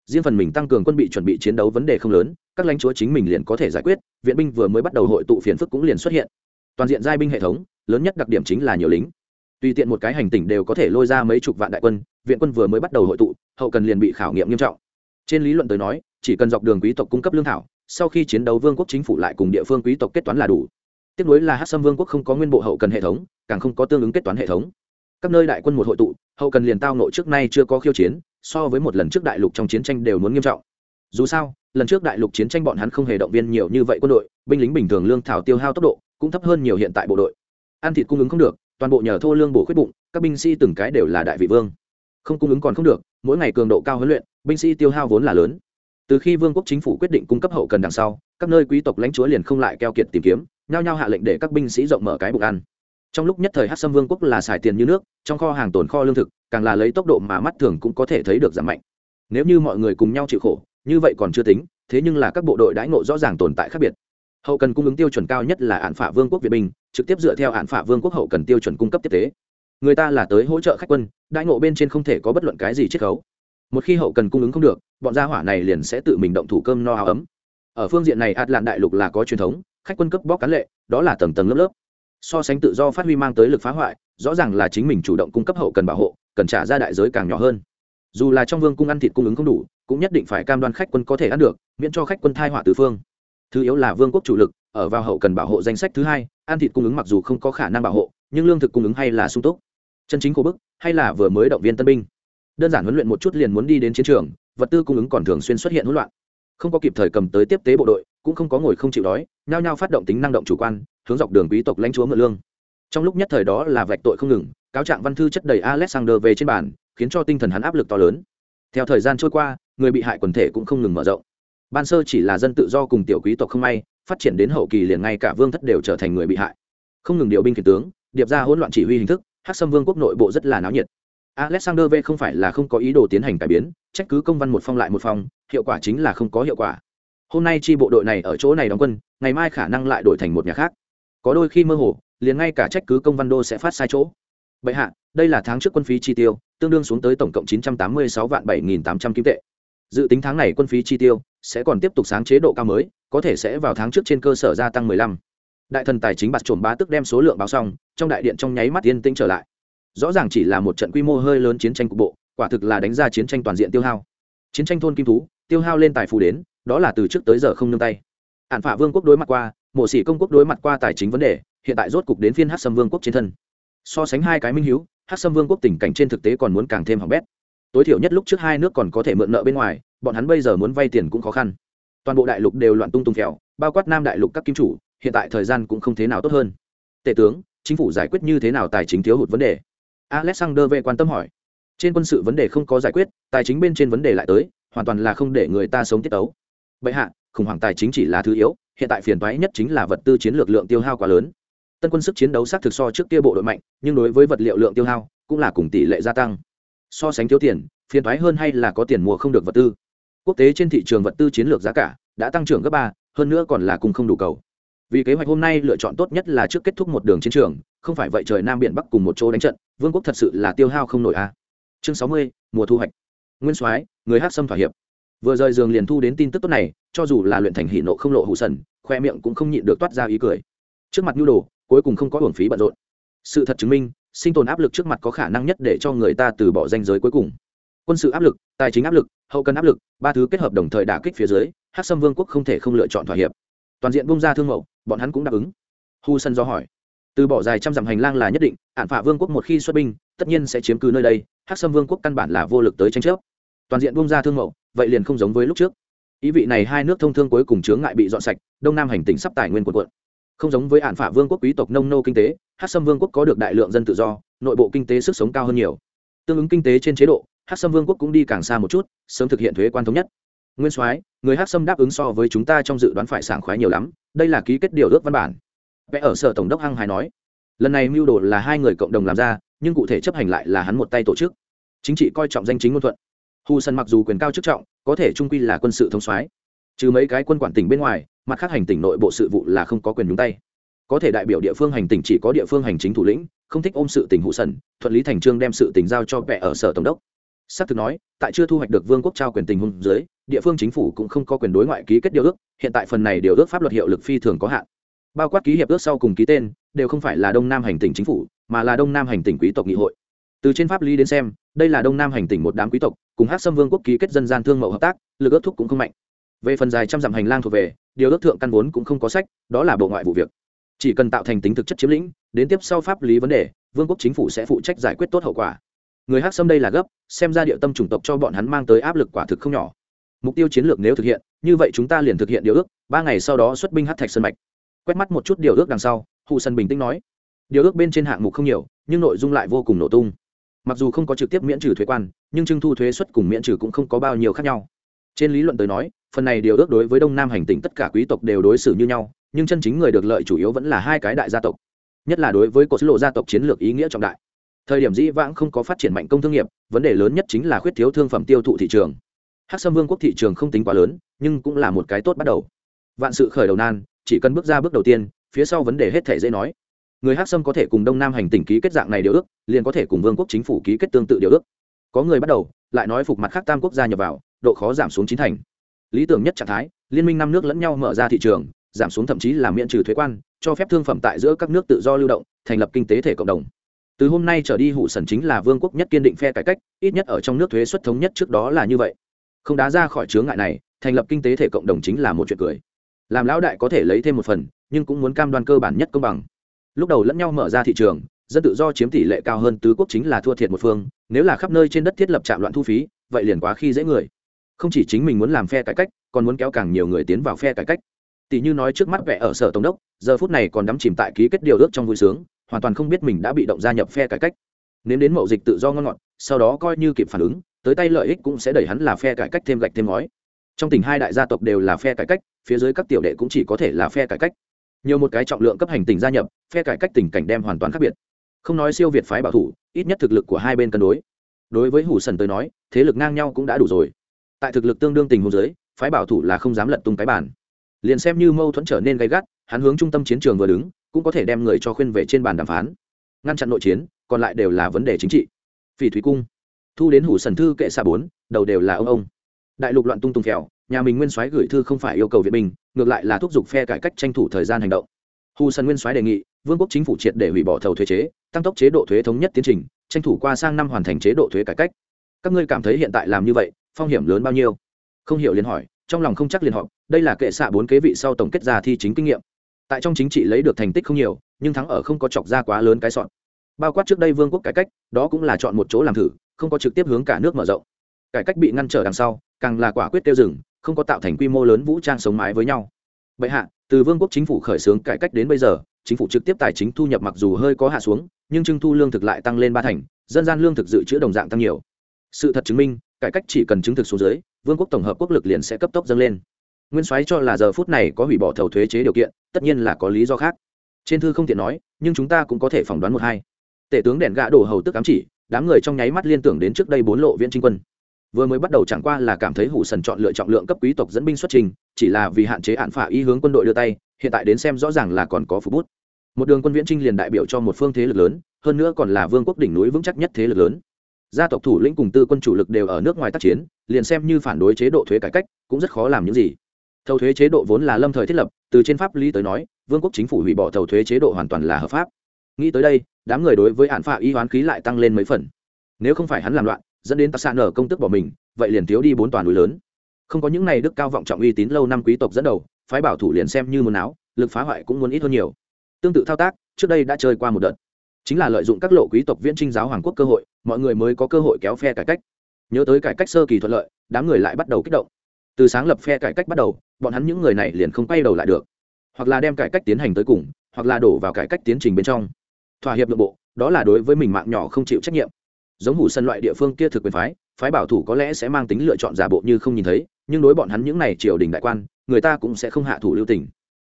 riêng phần mình tăng cường quân bị chuẩn bị chiến đấu vấn đề không lớn, các lãnh chúa chính mình liền có thể giải quyết, viện binh vừa mới bắt đầu hội tụ phiền phức cũng liền xuất hiện. Toàn diện giai binh hệ thống, lớn nhất đặc điểm chính là nhiều lính. Tùy tiện một cái hành tỉnh đều có thể lôi ra mấy chục vạn đại quân, viện quân vừa mới bắt đầu hội tụ, hậu cần liền bị khảo nghiệm nghiêm trọng. Trên lý luận tới nói, chỉ cần dọc đường quý tộc cung cấp lương thảo, sau khi chiến đấu vương quốc chính phủ lại cùng địa phương quý tộc kết toán là đủ. Tiếp nối là hát xâm vương quốc không có nguyên bộ hậu cần hệ thống, càng không có tương ứng kết toán hệ thống. Các nơi đại quân một hội tụ, hậu cần liền tao nội trước nay chưa có khiêu chiến so với một lần trước đại lục trong chiến tranh đều muốn nghiêm trọng. Dù sao, lần trước đại lục chiến tranh bọn hắn không hề động viên nhiều như vậy quân đội, binh lính bình thường lương thảo tiêu hao tốc độ cũng thấp hơn nhiều hiện tại bộ đội. Ăn thịt cung ứng không được, toàn bộ nhờ thô lương bổ khuyết bụng, các binh sĩ từng cái đều là đại vị vương. Không cung ứng còn không được, mỗi ngày cường độ cao huấn luyện, binh sĩ tiêu hao vốn là lớn. Từ khi vương quốc chính phủ quyết định cung cấp hậu cần đằng sau, các nơi quý tộc lãnh chúa liền không lại keo kiệt tìm kiếm, nhao nhao hạ lệnh để các binh sĩ rộng mở cái bụng ăn trong lúc nhất thời hát xâm vương quốc là xài tiền như nước, trong kho hàng tồn kho lương thực, càng là lấy tốc độ mà mắt thường cũng có thể thấy được giảm mạnh. Nếu như mọi người cùng nhau chịu khổ, như vậy còn chưa tính, thế nhưng là các bộ đội đãi ngộ rõ ràng tồn tại khác biệt. Hậu cần cung ứng tiêu chuẩn cao nhất là án phả vương quốc việt binh, trực tiếp dựa theo án phả vương quốc hậu cần tiêu chuẩn cung cấp tiếp tế. Người ta là tới hỗ trợ khách quân, đãi ngộ bên trên không thể có bất luận cái gì chiết khấu. Một khi hậu cần cung ứng không được, bọn gia hỏa này liền sẽ tự mình động thủ cơm no áo ấm. Ở phương diện này ạt lạn đại lục là có truyền thống, khách quân cấp bóc cán lệ, đó là tầng tầng lớp lớp so sánh tự do phát huy mang tới lực phá hoại, rõ ràng là chính mình chủ động cung cấp hậu cần bảo hộ, cần trả ra đại giới càng nhỏ hơn. Dù là trong vương cung ăn thịt cung ứng không đủ, cũng nhất định phải cam đoan khách quân có thể ăn được, miễn cho khách quân thai họa từ phương. Thứ yếu là vương quốc chủ lực, ở vào hậu cần bảo hộ danh sách thứ hai, ăn thịt cung ứng mặc dù không có khả năng bảo hộ, nhưng lương thực cung ứng hay là sung túc. Chân chính khổ bức, hay là vừa mới động viên tân binh. Đơn giản huấn luyện một chút liền muốn đi đến chiến trường, vật tư cung ứng còn thường xuyên xuất hiện hỗn loạn. Không có kịp thời cầm tới tiếp tế bộ đội, cũng không có ngồi không chịu đói, nhao nhao phát động tính năng động chủ quan hướng dọc đường quý tộc lãnh chúa mượn lương. Trong lúc nhất thời đó là vạch tội không ngừng, cáo trạng văn thư chất đầy alexander về trên bàn, khiến cho tinh thần hắn áp lực to lớn. Theo thời gian trôi qua, người bị hại quần thể cũng không ngừng mở rộng. Ban sơ chỉ là dân tự do cùng tiểu quý tộc không may, phát triển đến hậu kỳ liền ngay cả vương thất đều trở thành người bị hại. Không ngừng điều binh khiển tướng, điệp ra hỗn loạn chỉ huy hình thức, hắc xâm vương quốc nội bộ rất là náo nhiệt. Alexander v không phải là không có ý đồ tiến hành cải biến, trách cứ công văn một phong lại một phong, hiệu quả chính là không có hiệu quả. Hôm nay chi bộ đội này ở chỗ này đóng quân, ngày mai khả năng lại đổi thành một nhà khác có đôi khi mơ hồ, liền ngay cả trách cứ công văn đô sẽ phát sai chỗ. Vậy hạ, đây là tháng trước quân phí chi tiêu, tương đương xuống tới tổng cộng chín trăm tám mươi sáu vạn bảy nghìn tám trăm kim tệ. Dự tính tháng này quân phí chi tiêu sẽ còn tiếp tục sáng chế độ cao mới, có thể sẽ vào tháng trước trên cơ sở gia tăng mười lăm. Đại thần tài chính bạt trộm bá tức đem số lượng báo xong, trong đại điện trong nháy mắt yên tĩnh trở lại. Rõ ràng chỉ là một trận quy mô hơi lớn chiến tranh cục bộ, quả thực là đánh ra chiến tranh toàn diện tiêu hao. Chiến tranh thôn kim thú, tiêu hao lên tài phù đến, đó là từ trước tới giờ không nương tay. Ảnh phả vương quốc đối mặt qua, mộ sĩ công quốc đối mặt qua tài chính vấn đề, hiện tại rốt cục đến phiên hát sâm vương quốc trên thân. So sánh hai cái minh hiếu hát sâm vương quốc tình cảnh trên thực tế còn muốn càng thêm hỏng bét. Tối thiểu nhất lúc trước hai nước còn có thể mượn nợ bên ngoài, bọn hắn bây giờ muốn vay tiền cũng khó khăn. Toàn bộ đại lục đều loạn tung tung kẹo bao quát nam đại lục các kim chủ, hiện tại thời gian cũng không thế nào tốt hơn. Tể tướng, chính phủ giải quyết như thế nào tài chính thiếu hụt vấn đề? Alexander về quan tâm hỏi. Trên quân sự vấn đề không có giải quyết, tài chính bên trên vấn đề lại tới, hoàn toàn là không để người ta sống tiết ấu bệ hạ khủng hoảng tài chính chỉ là thứ yếu, hiện tại phiền toái nhất chính là vật tư chiến lược lượng tiêu hao quá lớn. Tân quân sức chiến đấu xác thực so trước kia bộ đội mạnh, nhưng đối với vật liệu lượng tiêu hao cũng là cùng tỷ lệ gia tăng. So sánh thiếu tiền, phiền toái hơn hay là có tiền mua không được vật tư. Quốc tế trên thị trường vật tư chiến lược giá cả đã tăng trưởng gấp ba, hơn nữa còn là cùng không đủ cầu. Vì kế hoạch hôm nay lựa chọn tốt nhất là trước kết thúc một đường chiến trường, không phải vậy trời nam biển bắc cùng một chỗ đánh trận, vương quốc thật sự là tiêu hao không nổi a. Chương sáu mươi, mùa thu hoạch. Nguyên soái, người hát sâm thỏa hiệp. Vừa rời giường liền thu đến tin tức tốt này cho dù là luyện thành hỉ nộ không lộ hụ sần, khoe miệng cũng không nhịn được toát ra ý cười. Trước mặt nhu đồ, cuối cùng không có hưởng phí bận rộn. Sự thật chứng minh, sinh tồn áp lực trước mặt có khả năng nhất để cho người ta từ bỏ danh giới cuối cùng. Quân sự áp lực, tài chính áp lực, hậu cần áp lực, ba thứ kết hợp đồng thời đả kích phía dưới hát sâm vương quốc không thể không lựa chọn thỏa hiệp. Toàn diện bung ra thương mẫu bọn hắn cũng đáp ứng. Hu sân do hỏi, từ bỏ dài trăm dặm hành lang là nhất định ạn phả vương quốc một khi xuất binh, tất nhiên sẽ chiếm cứ nơi đây hát sâm vương quốc căn bản là vô lực tới tranh chấp. Toàn diện bung ra thương mẫu vậy liền không giống với lúc trước ý vị này hai nước thông thương cuối cùng chướng ngại bị dọn sạch, đông nam hành tỉnh sắp tài nguyên quần quận không giống với ạn phả vương quốc quý tộc nông nô kinh tế hát sâm vương quốc có được đại lượng dân tự do, nội bộ kinh tế sức sống cao hơn nhiều. Tương ứng kinh tế trên chế độ hát sâm vương quốc cũng đi càng xa một chút, sớm thực hiện thuế quan thống nhất. Nguyên soái, người hát sâm đáp ứng so với chúng ta trong dự đoán phải sảng khoái nhiều lắm, đây là ký kết điều ước văn bản. Vẽ ở sở tổng đốc hăng hải nói, lần này mưu đồ là hai người cộng đồng làm ra, nhưng cụ thể chấp hành lại là hắn một tay tổ chức. Chính trị coi trọng danh chính ngôn thuận. Hu sân mặc dù quyền cao chức trọng có thể trung quy là quân sự thông soái. Trừ mấy cái quân quản tỉnh bên ngoài, mặt khác hành tỉnh nội bộ sự vụ là không có quyền nhúng tay. Có thể đại biểu địa phương hành tỉnh chỉ có địa phương hành chính thủ lĩnh, không thích ôm sự tình hụ sần, thuận lý thành trương đem sự tình giao cho vẽ ở sở tổng đốc. Xác thực nói, tại chưa thu hoạch được vương quốc trao quyền tình hôn dưới, địa phương chính phủ cũng không có quyền đối ngoại ký kết điều ước, hiện tại phần này điều ước pháp luật hiệu lực phi thường có hạn. Bao quát ký hiệp ước sau cùng ký tên, đều không phải là đông nam hành tỉnh chính phủ, mà là đông nam hành tỉnh quý tộc nghị hội. Từ trên pháp lý đến xem, đây là đông nam hành tỉnh một đám quý tộc cùng hát xâm vương quốc ký kết dân gian thương mậu hợp tác, lực ước thúc cũng không mạnh. Về phần dài trăm dặm hành lang thuộc về, điều ước thượng căn vốn cũng không có sách, đó là bộ ngoại vụ việc. Chỉ cần tạo thành tính thực chất chiếm lĩnh, đến tiếp sau pháp lý vấn đề, vương quốc chính phủ sẽ phụ trách giải quyết tốt hậu quả. Người hát xâm đây là gấp, xem ra địa tâm chủng tộc cho bọn hắn mang tới áp lực quả thực không nhỏ. Mục tiêu chiến lược nếu thực hiện, như vậy chúng ta liền thực hiện điều ước, ba ngày sau đó xuất binh hát thạch sơn mạch. Quét mắt một chút điều ước đằng sau hụ sân bình tĩnh nói. Điều ước bên trên hạng mục không nhiều, nhưng nội dung lại vô cùng nổ tung mặc dù không có trực tiếp miễn trừ thuế quan, nhưng trưng thu thuế xuất cùng miễn trừ cũng không có bao nhiêu khác nhau. Trên lý luận tới nói, phần này điều ước đối với đông nam hành tỉnh tất cả quý tộc đều đối xử như nhau, nhưng chân chính người được lợi chủ yếu vẫn là hai cái đại gia tộc. Nhất là đối với cột lộ gia tộc chiến lược ý nghĩa trọng đại. Thời điểm dĩ vãng không có phát triển mạnh công thương nghiệp, vấn đề lớn nhất chính là khuyết thiếu thương phẩm tiêu thụ thị trường. Hắc sâm vương quốc thị trường không tính quá lớn, nhưng cũng là một cái tốt bắt đầu. Vạn sự khởi đầu nan, chỉ cần bước ra bước đầu tiên, phía sau vấn đề hết thể dễ nói người hát sâm có thể cùng đông nam hành tỉnh ký kết dạng này điều ước, liền có thể cùng vương quốc chính phủ ký kết tương tự điều ước. Có người bắt đầu, lại nói phục mặt khác tam quốc gia nhập vào, độ khó giảm xuống chín thành. Lý tưởng nhất trạng thái, liên minh năm nước lẫn nhau mở ra thị trường, giảm xuống thậm chí là miễn trừ thuế quan, cho phép thương phẩm tại giữa các nước tự do lưu động, thành lập kinh tế thể cộng đồng. Từ hôm nay trở đi hụ sần chính là vương quốc nhất kiên định phe cải cách, ít nhất ở trong nước thuế xuất thống nhất trước đó là như vậy. Không đá ra khỏi chướng ngại này, thành lập kinh tế thể cộng đồng chính là một chuyện cười. Làm lão đại có thể lấy thêm một phần, nhưng cũng muốn cam đoan cơ bản nhất công bằng lúc đầu lẫn nhau mở ra thị trường, dân tự do chiếm tỷ lệ cao hơn tứ quốc chính là thua thiệt một phương, nếu là khắp nơi trên đất thiết lập trạm loạn thu phí, vậy liền quá khi dễ người. Không chỉ chính mình muốn làm phe cải cách, còn muốn kéo càng nhiều người tiến vào phe cải cách. Tỷ như nói trước mắt vẽ ở sở tổng đốc, giờ phút này còn đắm chìm tại ký kết điều ước trong vui sướng, hoàn toàn không biết mình đã bị động gia nhập phe cải cách. Nếu đến mậu dịch tự do ngon ngọt, sau đó coi như kịp phản ứng, tới tay lợi ích cũng sẽ đẩy hắn là phe cải cách thêm gạch thêm ngói. Trong tỉnh hai đại gia tộc đều là phe cải cách, phía dưới các tiểu đệ cũng chỉ có thể là phe cải cách nhiều một cái trọng lượng cấp hành tỉnh gia nhập, phe cải cách tình cảnh đem hoàn toàn khác biệt. Không nói siêu việt phái bảo thủ, ít nhất thực lực của hai bên cân đối. Đối với hủ sần tới nói, thế lực ngang nhau cũng đã đủ rồi. Tại thực lực tương đương tình hồ dưới, phái bảo thủ là không dám lật tung cái bản liền xem như mâu thuẫn trở nên gay gắt, hắn hướng trung tâm chiến trường vừa đứng, cũng có thể đem người cho khuyên về trên bàn đàm phán. Ngăn chặn nội chiến, còn lại đều là vấn đề chính trị. Phỉ thủy cung. Thu đến hủ sần thư kệ xa bốn, đầu đều là ông ông. Đại lục loạn tung tung kẹo nhà mình nguyên soái gửi thư không phải yêu cầu viện binh, ngược lại là thúc giục phe cải cách tranh thủ thời gian hành động. Hù sân nguyên soái đề nghị, vương quốc chính phủ triệt để hủy bỏ thầu thuế chế, tăng tốc chế độ thuế thống nhất tiến trình, tranh thủ qua sang năm hoàn thành chế độ thuế cải cách. Các ngươi cảm thấy hiện tại làm như vậy, phong hiểm lớn bao nhiêu? Không hiểu liền hỏi, trong lòng không chắc liền họp, đây là kệ xạ bốn kế vị sau tổng kết ra thi chính kinh nghiệm. Tại trong chính trị lấy được thành tích không nhiều, nhưng thắng ở không có chọc ra quá lớn cái sọn. Bao quát trước đây vương quốc cải cách, đó cũng là chọn một chỗ làm thử, không có trực tiếp hướng cả nước mở rộng. Cải cách bị ngăn trở đằng sau, càng là quả quyết tiêu dừng không có tạo thành quy mô lớn vũ trang sống mái với nhau. Bệ hạ, từ vương quốc chính phủ khởi xướng cải cách đến bây giờ, chính phủ trực tiếp tài chính thu nhập mặc dù hơi có hạ xuống, nhưng trưng thu lương thực lại tăng lên ba thành, dân gian lương thực dự trữ đồng dạng tăng nhiều. Sự thật chứng minh, cải cách chỉ cần chứng thực xuống dưới, vương quốc tổng hợp quốc lực liền sẽ cấp tốc dâng lên. Nguyên soái cho là giờ phút này có hủy bỏ thầu thuế chế điều kiện, tất nhiên là có lý do khác. Trên thư không tiện nói, nhưng chúng ta cũng có thể phỏng đoán một hai. Tể tướng đèn gã đổ hầu tức ám chỉ, đám người trong nháy mắt liên tưởng đến trước đây bốn lộ viễn trinh quân vừa mới bắt đầu chẳng qua là cảm thấy hủ sần chọn lựa trọng lượng cấp quý tộc dẫn binh xuất trình, chỉ là vì hạn chế hạn phả ý hướng quân đội đưa tay, hiện tại đến xem rõ ràng là còn có phục bút. Một đường quân viễn trinh liền đại biểu cho một phương thế lực lớn, hơn nữa còn là vương quốc đỉnh núi vững chắc nhất thế lực lớn. Gia tộc thủ lĩnh cùng tư quân chủ lực đều ở nước ngoài tác chiến, liền xem như phản đối chế độ thuế cải cách, cũng rất khó làm những gì. Thầu thuế chế độ vốn là lâm thời thiết lập, từ trên pháp lý tới nói, vương quốc chính phủ hủy bỏ thầu thuế chế độ hoàn toàn là hợp pháp. Nghĩ tới đây, đám người đối với hạn phạ y hoán khí lại tăng lên mấy phần. Nếu không phải hắn làm loạn dẫn đến tạc xạ nở công tức bỏ mình, vậy liền thiếu đi bốn toàn núi lớn. Không có những này đức cao vọng trọng uy tín lâu năm quý tộc dẫn đầu, phái bảo thủ liền xem như muốn áo, lực phá hoại cũng muốn ít hơn nhiều. Tương tự thao tác, trước đây đã chơi qua một đợt. Chính là lợi dụng các lộ quý tộc viễn trinh giáo hoàng quốc cơ hội, mọi người mới có cơ hội kéo phe cải cách. Nhớ tới cải cách sơ kỳ thuận lợi, đám người lại bắt đầu kích động. Từ sáng lập phe cải cách bắt đầu, bọn hắn những người này liền không quay đầu lại được. Hoặc là đem cải cách tiến hành tới cùng, hoặc là đổ vào cải cách tiến trình bên trong. Thỏa hiệp nội bộ, đó là đối với mình mạng nhỏ không chịu trách nhiệm giống hủ sân loại địa phương kia thực quyền phái phái bảo thủ có lẽ sẽ mang tính lựa chọn giả bộ như không nhìn thấy, nhưng đối bọn hắn những này triều đình đại quan, người ta cũng sẽ không hạ thủ lưu tình.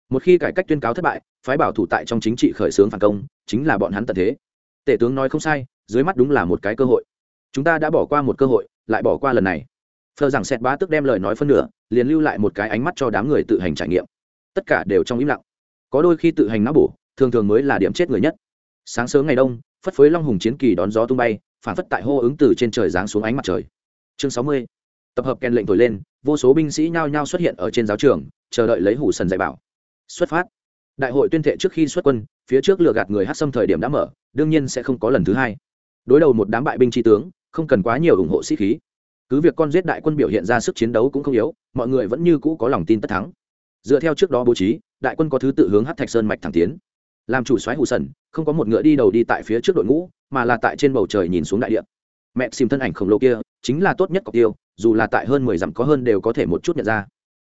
Một khi cải cách tuyên cáo thất bại, phái bảo thủ tại trong chính trị khởi xướng phản công, chính là bọn hắn tận thế. Tể tướng nói không sai, dưới mắt đúng là một cái cơ hội. Chúng ta đã bỏ qua một cơ hội, lại bỏ qua lần này. Phờ rằng sẹt bá tức đem lời nói phân nửa, liền lưu lại một cái ánh mắt cho đám người tự hành trải nghiệm. Tất cả đều trong im lặng. Có đôi khi tự hành não bổ, thường thường mới là điểm chết người nhất. Sáng sớm ngày đông, phất phới long hùng chiến kỳ đón gió tung bay phản phất tại hô ứng từ trên trời giáng xuống ánh mặt trời. Chương sáu mươi. Tập hợp kèn lệnh thổi lên, vô số binh sĩ nhao nhao xuất hiện ở trên giáo trường, chờ đợi lấy hủ sần dạy bảo. Xuất phát. Đại hội tuyên thệ trước khi xuất quân, phía trước lừa gạt người hát xâm thời điểm đã mở, đương nhiên sẽ không có lần thứ hai. Đối đầu một đám bại binh tri tướng, không cần quá nhiều ủng hộ sĩ khí. Cứ việc con giết đại quân biểu hiện ra sức chiến đấu cũng không yếu, mọi người vẫn như cũ có lòng tin tất thắng. Dựa theo trước đó bố trí, đại quân có thứ tự hướng hát thạch sơn mạch thẳng tiến làm chủ soái hù sần, không có một ngựa đi đầu đi tại phía trước đội ngũ, mà là tại trên bầu trời nhìn xuống đại địa. Mẹ xìm thân ảnh khổng lồ kia, chính là tốt nhất cọc tiêu, dù là tại hơn mười dặm có hơn đều có thể một chút nhận ra.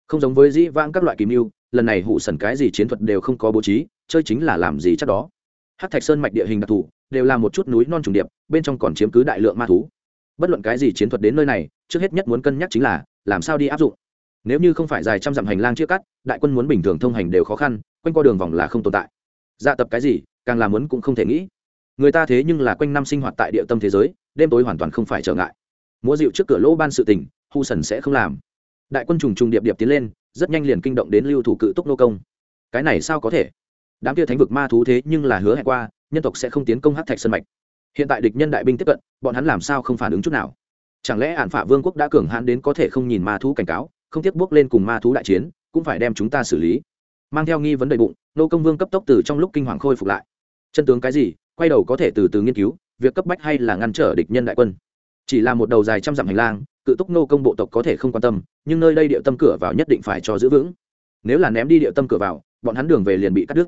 Không giống với dĩ vãng các loại kìm mưu, lần này hủ sần cái gì chiến thuật đều không có bố trí, chơi chính là làm gì chắc đó. Hát thạch sơn mạch địa hình đặc thù, đều là một chút núi non trùng điệp, bên trong còn chiếm cứ đại lượng ma thú. Bất luận cái gì chiến thuật đến nơi này, trước hết nhất muốn cân nhắc chính là, làm sao đi áp dụng. Nếu như không phải dài trăm dặm hành lang chia cắt, đại quân muốn bình thường thông hành đều khó khăn, quanh qua đường vòng là không tồn tại dạ tập cái gì, càng làm muốn cũng không thể nghĩ. Người ta thế nhưng là quanh năm sinh hoạt tại địa tâm thế giới, đêm tối hoàn toàn không phải trở ngại. Múa dịu trước cửa lỗ ban sự tình, hu sần sẽ không làm. Đại quân trùng trùng điệp điệp tiến lên, rất nhanh liền kinh động đến lưu thủ cự túc nô công. Cái này sao có thể? Đám kia thánh vực ma thú thế nhưng là hứa hẹn qua, nhân tộc sẽ không tiến công hát thạch sân mạch. Hiện tại địch nhân đại binh tiếp cận, bọn hắn làm sao không phản ứng chút nào? Chẳng lẽ ạn phả vương quốc đã cường hãn đến có thể không nhìn ma thú cảnh cáo, không tiếc bước lên cùng ma thú đại chiến, cũng phải đem chúng ta xử lý. Mang theo nghi vấn đầy bụng nô công vương cấp tốc từ trong lúc kinh hoàng khôi phục lại. Chân tướng cái gì, quay đầu có thể từ từ nghiên cứu, việc cấp bách hay là ngăn trở địch nhân đại quân. Chỉ là một đầu dài trăm dặm hành lang, cự túc nô công bộ tộc có thể không quan tâm, nhưng nơi đây địa tâm cửa vào nhất định phải cho giữ vững. Nếu là ném đi địa tâm cửa vào, bọn hắn đường về liền bị cắt đứt.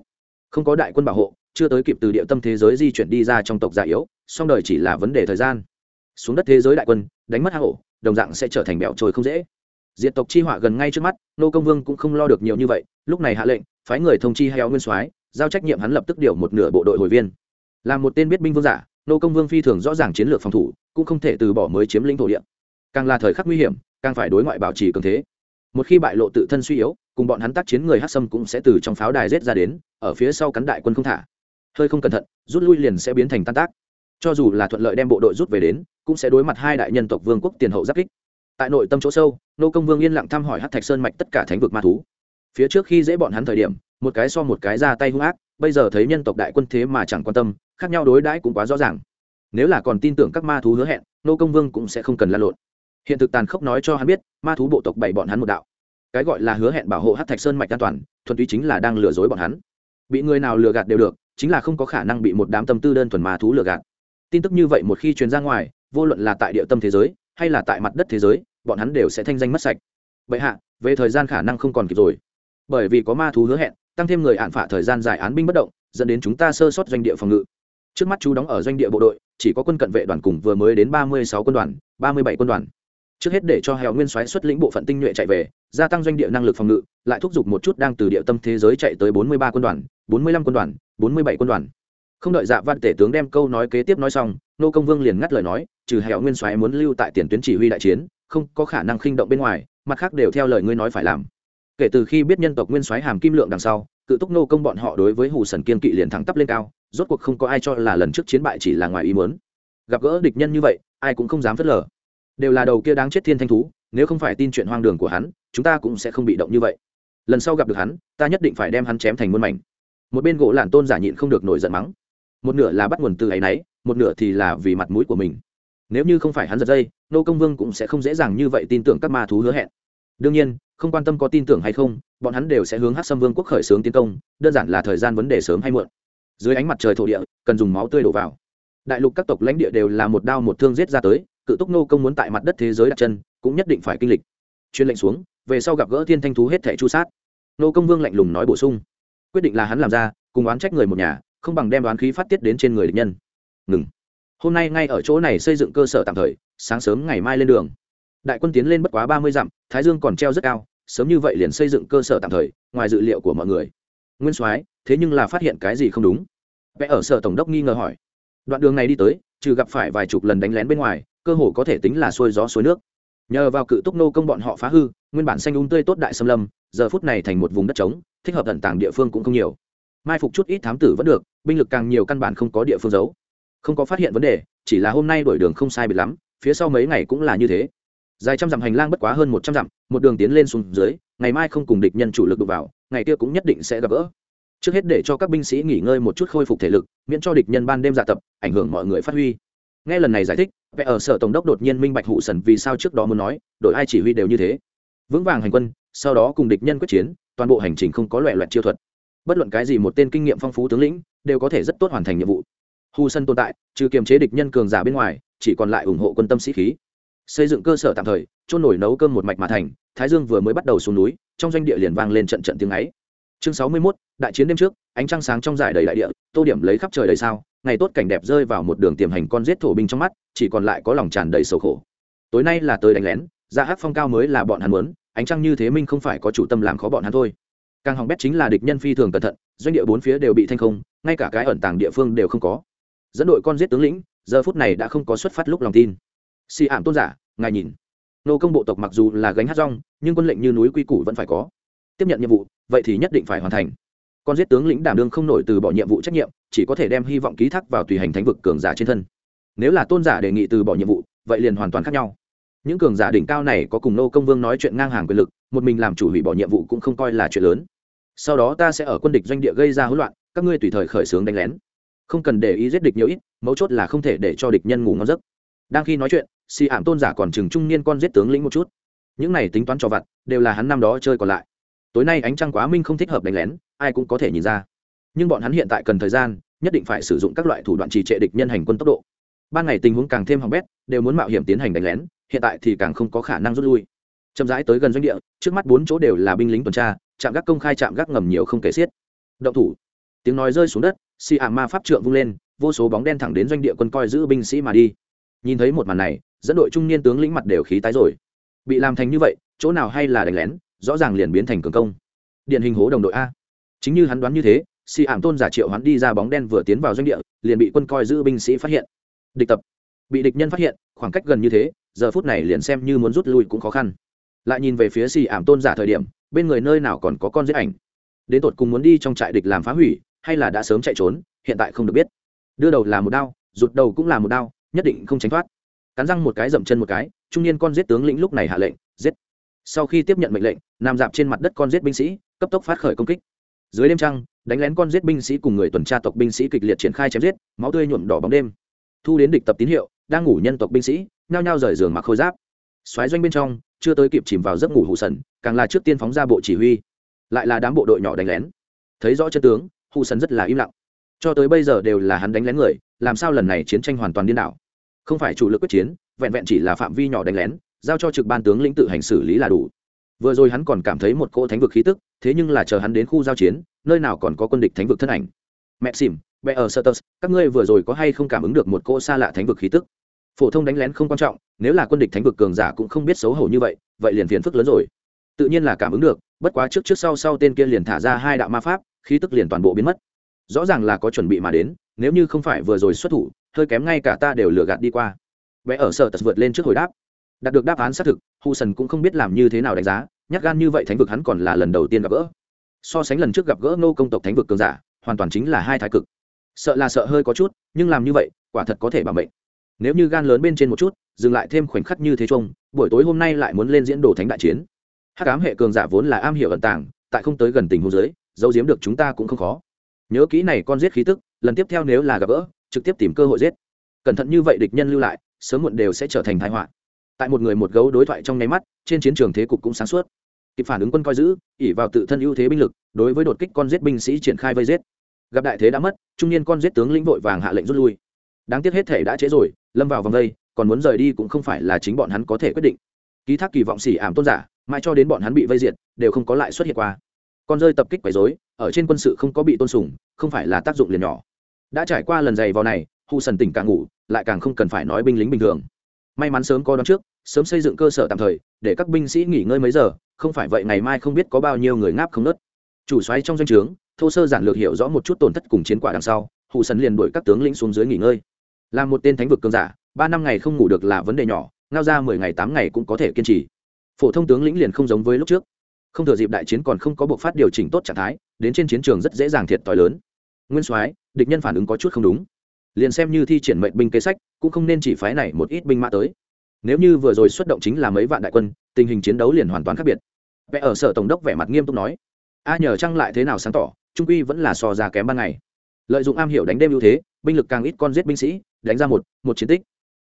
Không có đại quân bảo hộ, chưa tới kịp từ địa tâm thế giới di chuyển đi ra trong tộc già yếu, song đời chỉ là vấn đề thời gian. Xuống đất thế giới đại quân, đánh mất hang ổ, đồng dạng sẽ trở thành bẹo trôi không dễ. Diệt tộc chi họa gần ngay trước mắt, nô công vương cũng không lo được nhiều như vậy, lúc này hạ lệnh phái người thông chi heo nguyên soái, giao trách nhiệm hắn lập tức điều một nửa bộ đội hồi viên. Là một tên biết binh vương giả, nô công vương phi thường rõ ràng chiến lược phòng thủ, cũng không thể từ bỏ mới chiếm lĩnh thổ địa. Càng là thời khắc nguy hiểm, càng phải đối ngoại bảo trì cường thế. Một khi bại lộ tự thân suy yếu, cùng bọn hắn tác chiến người hát sâm cũng sẽ từ trong pháo đài rết ra đến, ở phía sau cắn đại quân không thả. Hơi không cẩn thận, rút lui liền sẽ biến thành tan tác. Cho dù là thuận lợi đem bộ đội rút về đến, cũng sẽ đối mặt hai đại nhân tộc vương quốc tiền hậu giáp kích. Tại nội tâm chỗ sâu, nô công vương yên lặng thăm hỏi hát thạch sơn mạch tất cả thánh vực ma thú phía trước khi dễ bọn hắn thời điểm, một cái so một cái ra tay hung ác, bây giờ thấy nhân tộc đại quân thế mà chẳng quan tâm, khác nhau đối đãi cũng quá rõ ràng. Nếu là còn tin tưởng các ma thú hứa hẹn, nô công vương cũng sẽ không cần la lộn. Hiện thực tàn khốc nói cho hắn biết, ma thú bộ tộc bảy bọn hắn một đạo. Cái gọi là hứa hẹn bảo hộ hát thạch sơn mạch an toàn, thuần túy chính là đang lừa dối bọn hắn. Bị người nào lừa gạt đều được, chính là không có khả năng bị một đám tâm tư đơn thuần ma thú lừa gạt. Tin tức như vậy một khi truyền ra ngoài, vô luận là tại địa tâm thế giới, hay là tại mặt đất thế giới, bọn hắn đều sẽ thanh danh mất sạch. Vậy hạ, về thời gian khả năng không còn kịp rồi bởi vì có ma thú hứa hẹn, tăng thêm người hạn phạ thời gian dài án binh bất động, dẫn đến chúng ta sơ sót doanh địa phòng ngự. Trước mắt chú đóng ở doanh địa bộ đội, chỉ có quân cận vệ đoàn cùng vừa mới đến ba mươi sáu quân đoàn, ba mươi bảy quân đoàn. Trước hết để cho hèo nguyên soái xuất lĩnh bộ phận tinh nhuệ chạy về, gia tăng doanh địa năng lực phòng ngự, lại thúc giục một chút đang từ địa tâm thế giới chạy tới bốn mươi ba quân đoàn, bốn mươi lăm quân đoàn, bốn mươi bảy quân đoàn. Không đợi dạ văn tể tướng đem câu nói kế tiếp nói xong, nô công vương liền ngắt lời nói, trừ hẻo nguyên soái muốn lưu tại tiền tuyến chỉ huy đại chiến, không có khả năng khinh động bên ngoài, mặt khác đều theo lời ngươi nói phải làm kể từ khi biết nhân tộc nguyên soái hàm kim lượng đằng sau, cự túc nô công bọn họ đối với hù sần kiên kỵ liền thẳng tắp lên cao, rốt cuộc không có ai cho là lần trước chiến bại chỉ là ngoài ý muốn. Gặp gỡ địch nhân như vậy, ai cũng không dám phớt lờ. Đều là đầu kia đáng chết thiên thanh thú, nếu không phải tin chuyện hoang đường của hắn, chúng ta cũng sẽ không bị động như vậy. Lần sau gặp được hắn, ta nhất định phải đem hắn chém thành muôn mảnh. Một bên gỗ lạn tôn giả nhịn không được nổi giận mắng. Một nửa là bắt nguồn từ ấ y n ấ y một nửa thì là vì mặt mũi của mình. Nếu như không phải hắn giật dây, nô công vương cũng sẽ không dễ dàng như vậy tin tưởng các ma thú hứa hẹn đương nhiên, không quan tâm có tin tưởng hay không, bọn hắn đều sẽ hướng hát xâm vương quốc khởi xướng tiến công, đơn giản là thời gian vấn đề sớm hay muộn. Dưới ánh mặt trời thổ địa, cần dùng máu tươi đổ vào. Đại lục các tộc lãnh địa đều là một đao một thương giết ra tới, cự túc nô công muốn tại mặt đất thế giới đặt chân, cũng nhất định phải kinh lịch. Chuyên lệnh xuống, về sau gặp gỡ thiên thanh thú hết thẻ chu sát. Nô công vương lạnh lùng nói bổ sung. Quyết định là hắn làm ra, cùng oán trách người một nhà, không bằng đem đoán khí phát tiết đến trên người địch nhân. Ngừng. Hôm nay ngay ở chỗ này xây dựng cơ sở tạm thời, sáng sớm ngày mai lên đường. Đại quân tiến lên bất quá ba mươi dặm thái dương còn treo rất cao, sớm như vậy liền xây dựng cơ sở tạm thời, ngoài dự liệu của mọi người. Nguyên soái, thế nhưng là phát hiện cái gì không đúng? Vẽ ở sở tổng đốc nghi ngờ hỏi. Đoạn đường này đi tới, trừ gặp phải vài chục lần đánh lén bên ngoài, cơ hồ có thể tính là xuôi gió suối nước. Nhờ vào cự túc nô công bọn họ phá hư, nguyên bản xanh úng tươi tốt đại xâm lâm, giờ phút này thành một vùng đất trống, thích hợp tận tàng địa phương cũng không nhiều. Mai phục chút ít thám tử vẫn được, binh lực càng nhiều căn bản không có địa phương giấu. Không có phát hiện vấn đề, chỉ là hôm nay đổi đường không sai biệt lắm, phía sau mấy ngày cũng là như thế dài trăm dặm hành lang bất quá hơn một trăm dặm, một đường tiến lên xuống dưới, ngày mai không cùng địch nhân chủ lực đụng vào, ngày kia cũng nhất định sẽ gặp gỡ. Trước hết để cho các binh sĩ nghỉ ngơi một chút khôi phục thể lực, miễn cho địch nhân ban đêm dạ tập, ảnh hưởng mọi người phát huy. Nghe lần này giải thích vẽ ở sở tổng đốc đột nhiên minh bạch hụ sần vì sao trước đó muốn nói đội ai chỉ huy đều như thế. Vững vàng hành quân, sau đó cùng địch nhân quyết chiến, toàn bộ hành trình không có loẹ loẹt chiêu thuật. Bất luận cái gì một tên kinh nghiệm phong phú tướng lĩnh, đều có thể rất tốt hoàn thành nhiệm vụ. Hù sân tồn tại, trừ kiềm chế địch nhân cường giả bên ngoài, chỉ còn lại ủng hộ quân tâm sĩ khí xây dựng cơ sở tạm thời trôn nổi nấu cơm một mạch mà thành thái dương vừa mới bắt đầu xuống núi trong doanh địa liền vang lên trận trận tiếng ấy. Chương sáu mươi 61, đại chiến đêm trước ánh trăng sáng trong dải đầy đại địa tô điểm lấy khắp trời đầy sao ngày tốt cảnh đẹp rơi vào một đường tiềm hành con giết thổ binh trong mắt chỉ còn lại có lòng tràn đầy sầu khổ. Tối nay là tới đánh lén ra hát phong cao mới là bọn hắn muốn ánh trăng như thế minh không phải có chủ tâm làm khó bọn hắn thôi. Càng hỏng bét chính là địch nhân phi thường cẩn thận doanh địa bốn phía đều bị thanh không ngay cả cái ẩn tàng địa phương đều không có. Dẫn đội con giết tướng lĩnh giờ phút này đã không có xuất phát lúc lòng tin. Xì ảm tôn giả ngài nhìn. Nô công bộ tộc mặc dù là gánh hát rong, nhưng quân lệnh như núi quy củ vẫn phải có. Tiếp nhận nhiệm vụ, vậy thì nhất định phải hoàn thành. Con giết tướng lĩnh đảm đương không nổi từ bỏ nhiệm vụ trách nhiệm, chỉ có thể đem hy vọng ký thác vào tùy hành thánh vực cường giả trên thân. Nếu là tôn giả đề nghị từ bỏ nhiệm vụ, vậy liền hoàn toàn khác nhau. Những cường giả đỉnh cao này có cùng nô công vương nói chuyện ngang hàng quyền lực, một mình làm chủ hủy bỏ nhiệm vụ cũng không coi là chuyện lớn. Sau đó ta sẽ ở quân địch doanh địa gây ra hỗn loạn, các ngươi tùy thời khởi xướng đánh lén. Không cần để ý giết địch nhiều ít, mấu chốt là không thể để cho địch nhân ngủ ngon giấc. Đang khi nói chuyện xì ảm tôn giả còn chừng trung niên con giết tướng lĩnh một chút. Những này tính toán cho vặt, đều là hắn năm đó chơi còn lại. Tối nay ánh trăng quá minh không thích hợp đánh lén, ai cũng có thể nhìn ra. Nhưng bọn hắn hiện tại cần thời gian, nhất định phải sử dụng các loại thủ đoạn trì trệ địch nhân hành quân tốc độ. Ban ngày tình huống càng thêm hỏng bét, đều muốn mạo hiểm tiến hành đánh lén, hiện tại thì càng không có khả năng rút lui. Chậm rãi tới gần doanh địa, trước mắt bốn chỗ đều là binh lính tuần tra, trạm gác công khai trạm gác ngầm nhiều không kể xiết. Động thủ. Tiếng nói rơi xuống đất xì ảm ma pháp trượng vung lên, vô số bóng đen thẳng đến doanh địa quân coi giữ binh sĩ mà đi. Nhìn thấy một màn này dẫn đội trung niên tướng lĩnh mặt đều khí tái rồi. Bị làm thành như vậy, chỗ nào hay là đánh lén, rõ ràng liền biến thành cường công. Điển hình hố đồng đội a. Chính như hắn đoán như thế si ảm tôn giả triệu hắn đi ra bóng đen vừa tiến vào doanh địa, liền bị quân coi giữ binh sĩ phát hiện. Địch tập. Bị địch nhân phát hiện, khoảng cách gần như thế, giờ phút này liền xem như muốn rút lui cũng khó khăn. Lại nhìn về phía xì ảm tôn giả thời điểm, bên người nơi nào còn có con giết ảnh. Đến tột cùng muốn đi trong trại địch làm phá hủy, hay là đã sớm chạy trốn, hiện tại không được biết. Đưa đầu là một đao, rụt đầu cũng là một đao, nhất định không tránh thoát cắn răng một cái dậm chân một cái, trung niên con giết tướng lĩnh lúc này hạ lệnh, giết. Sau khi tiếp nhận mệnh lệnh nằm dạp trên mặt đất con giết binh sĩ, cấp tốc phát khởi công kích. Dưới đêm trăng, đánh lén con giết binh sĩ cùng người tuần tra tộc binh sĩ kịch liệt triển khai chém giết, máu tươi nhuộm đỏ bóng đêm. Thu đến địch tập tín hiệu, đang ngủ nhân tộc binh sĩ, nhao nhao rời giường mặc khôi giáp. Xoáy doanh bên trong, chưa tới kịp chìm vào giấc ngủ hụ sần, càng là trước tiên phóng ra bộ chỉ huy. Lại là đám bộ đội nhỏ đánh lén. Thấy rõ chân tướng, hụ sần rất là im lặng. Cho tới bây giờ đều là hắn đánh lén người, làm sao lần này chiến tranh hoàn toàn điên đảo? Không phải chủ lực quyết chiến, vẹn vẹn chỉ là phạm vi nhỏ đánh lén, giao cho trực ban tướng lĩnh tự hành xử lý là đủ. Vừa rồi hắn còn cảm thấy một cỗ thánh vực khí tức, thế nhưng là chờ hắn đến khu giao chiến, nơi nào còn có quân địch thánh vực thân ảnh. Mẹ xỉm bé ở sơ các ngươi vừa rồi có hay không cảm ứng được một cỗ xa lạ thánh vực khí tức? Phổ thông đánh lén không quan trọng, nếu là quân địch thánh vực cường giả cũng không biết xấu hổ như vậy vậy liền phiền phức lớn rồi. Tự nhiên là cảm ứng được, bất quá trước trước sau sau tên kia liền thả ra hai đạo ma pháp, khí tức liền toàn bộ biến mất. Rõ ràng là có chuẩn bị mà đến, nếu như không phải vừa rồi xuất thủ hơi kém ngay cả ta đều lừa gạt đi qua. Vẽ ở sở tật vượt lên trước hồi đáp. Đạt được đáp án xác thực hù sần cũng không biết làm như thế nào đánh giá nhắc gan như vậy thánh vực hắn còn là lần đầu tiên gặp gỡ. So sánh lần trước gặp gỡ nô công tộc thánh vực cường giả, hoàn toàn chính là hai thái cực. Sợ là sợ hơi có chút, nhưng làm như vậy, quả thật có thể bảo mệnh. Nếu như gan lớn bên trên một chút, dừng lại thêm khoảnh khắc như thế chung, buổi tối hôm nay lại muốn lên diễn đồ thánh đại chiến. Hắc ám hệ cường giả vốn là am hiểu ẩn tàng, tại không tới gần tình hôn giới giấu giếm được chúng ta cũng không khó. Nhớ kỹ này con giết khí tức, lần tiếp theo nếu là gặp gỡ trực tiếp tìm cơ hội giết. Cẩn thận như vậy địch nhân lưu lại, sớm muộn đều sẽ trở thành thái họa. Tại một người một gấu đối thoại trong nháy mắt, trên chiến trường thế cục cũng sáng suốt. Kịp phản ứng quân coi giữ ỉ vào tự thân ưu thế binh lực, đối với đột kích con giết binh sĩ triển khai vây giết. Gặp đại thế đã mất, trung niên con giết tướng lĩnh vội vàng hạ lệnh rút lui. Đáng tiếc hết thể đã trễ rồi, lâm vào vòng vây còn muốn rời đi cũng không phải là chính bọn hắn có thể quyết định. Ký thác kỳ vọng xỉ ảm tôn giả, mãi cho đến bọn hắn bị vây diệt, đều không có lại xuất hiện qua. Con rơi tập kích quấy dối ở trên quân sự không có bị tôn sùng, không phải là tác dụng liền nhỏ đã trải qua lần dày vào này hù sần tỉnh càng ngủ, lại càng không cần phải nói binh lính bình thường. May mắn sớm có đón trước, sớm xây dựng cơ sở tạm thời, để các binh sĩ nghỉ ngơi mấy giờ, không phải vậy ngày mai không biết có bao nhiêu người ngáp không nớt. Chủ xoáy trong doanh trướng, thô sơ giản lược hiểu rõ một chút tổn thất cùng chiến quả đằng sau hù sần liền đuổi các tướng lĩnh xuống dưới nghỉ ngơi. Là một tên thánh vực cường giả, ba năm ngày không ngủ được là vấn đề nhỏ, ngao ra mười ngày tám ngày cũng có thể kiên trì. Phổ thông tướng lĩnh liền không giống với lúc trước. Không thừa dịp đại chiến còn không có buộc phát điều chỉnh tốt trạng thái, đến trên chiến trường rất dễ dàng thiệt t h i lớn. Nguyên soái địch nhân phản ứng có chút không đúng. Liền xem như thi triển mệnh binh kế sách, cũng không nên chỉ phái này một ít binh mã tới. Nếu như vừa rồi xuất động chính là mấy vạn đại quân, tình hình chiến đấu liền hoàn toàn khác biệt. Vẽ ở sở tổng đốc vẻ mặt nghiêm túc nói, a, nhờ chăng lại thế nào sáng tỏ, trung quy vẫn là so ra kém ban ngày. Lợi dụng am hiểu đánh đêm ưu thế, binh lực càng ít con giết binh sĩ, đánh ra một một chiến tích.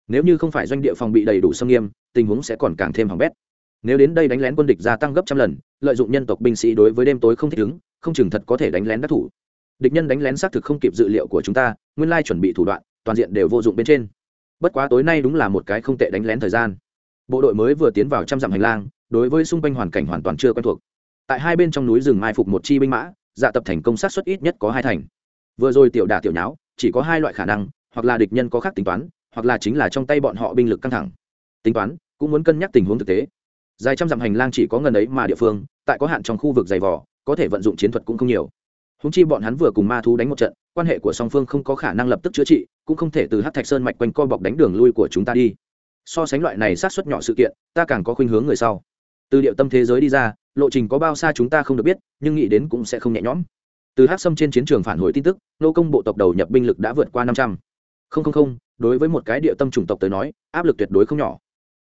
Nếu như không phải doanh địa phòng bị đầy đủ xâm nghiêm, tình huống sẽ còn càng thêm hỏng bét. Nếu đến đây đánh lén quân địch gia tăng gấp trăm lần, lợi dụng nhân tộc binh sĩ đối với đêm tối không thích ứng, không chừng thật có thể đánh lén đắc thủ địch nhân đánh lén xác thực không kịp dự liệu của chúng ta, nguyên lai chuẩn bị thủ đoạn, toàn diện đều vô dụng bên trên. Bất quá tối nay đúng là một cái không tệ đánh lén thời gian. Bộ đội mới vừa tiến vào trăm dặm hành lang, đối với xung quanh hoàn cảnh hoàn toàn chưa quen thuộc. Tại hai bên trong núi rừng mai phục một chi binh mã dạ tập thành công sát xuất ít nhất có hai thành. Vừa rồi tiểu đả tiểu nháo, chỉ có hai loại khả năng, hoặc là địch nhân có khác tính toán, hoặc là chính là trong tay bọn họ binh lực căng thẳng. Tính toán, cũng muốn cân nhắc tình huống thực tế. Dài trăm dặm hành lang chỉ có ngần ấy mà địa phương, tại có hạn trong khu vực dày vỏ có thể vận dụng chiến thuật cũng không nhiều húng chi bọn hắn vừa cùng ma thú đánh một trận, quan hệ của song phương không có khả năng lập tức chữa trị, cũng không thể từ hát thạch sơn mạch quanh co bọc đánh đường lui của chúng ta đi. So sánh loại này sát xuất nhỏ sự kiện, ta càng có khuynh hướng người sau. Từ điệu tâm thế giới đi ra, lộ trình có bao xa chúng ta không được biết, nhưng nghĩ đến cũng sẽ không nhẹ nhõm. Từ hát xâm trên chiến trường phản hồi tin tức, nô công bộ tộc đầu nhập binh lực đã vượt qua năm trăm. Linh đối với một cái địa tâm chủng tộc tới nói, áp lực tuyệt đối không nhỏ.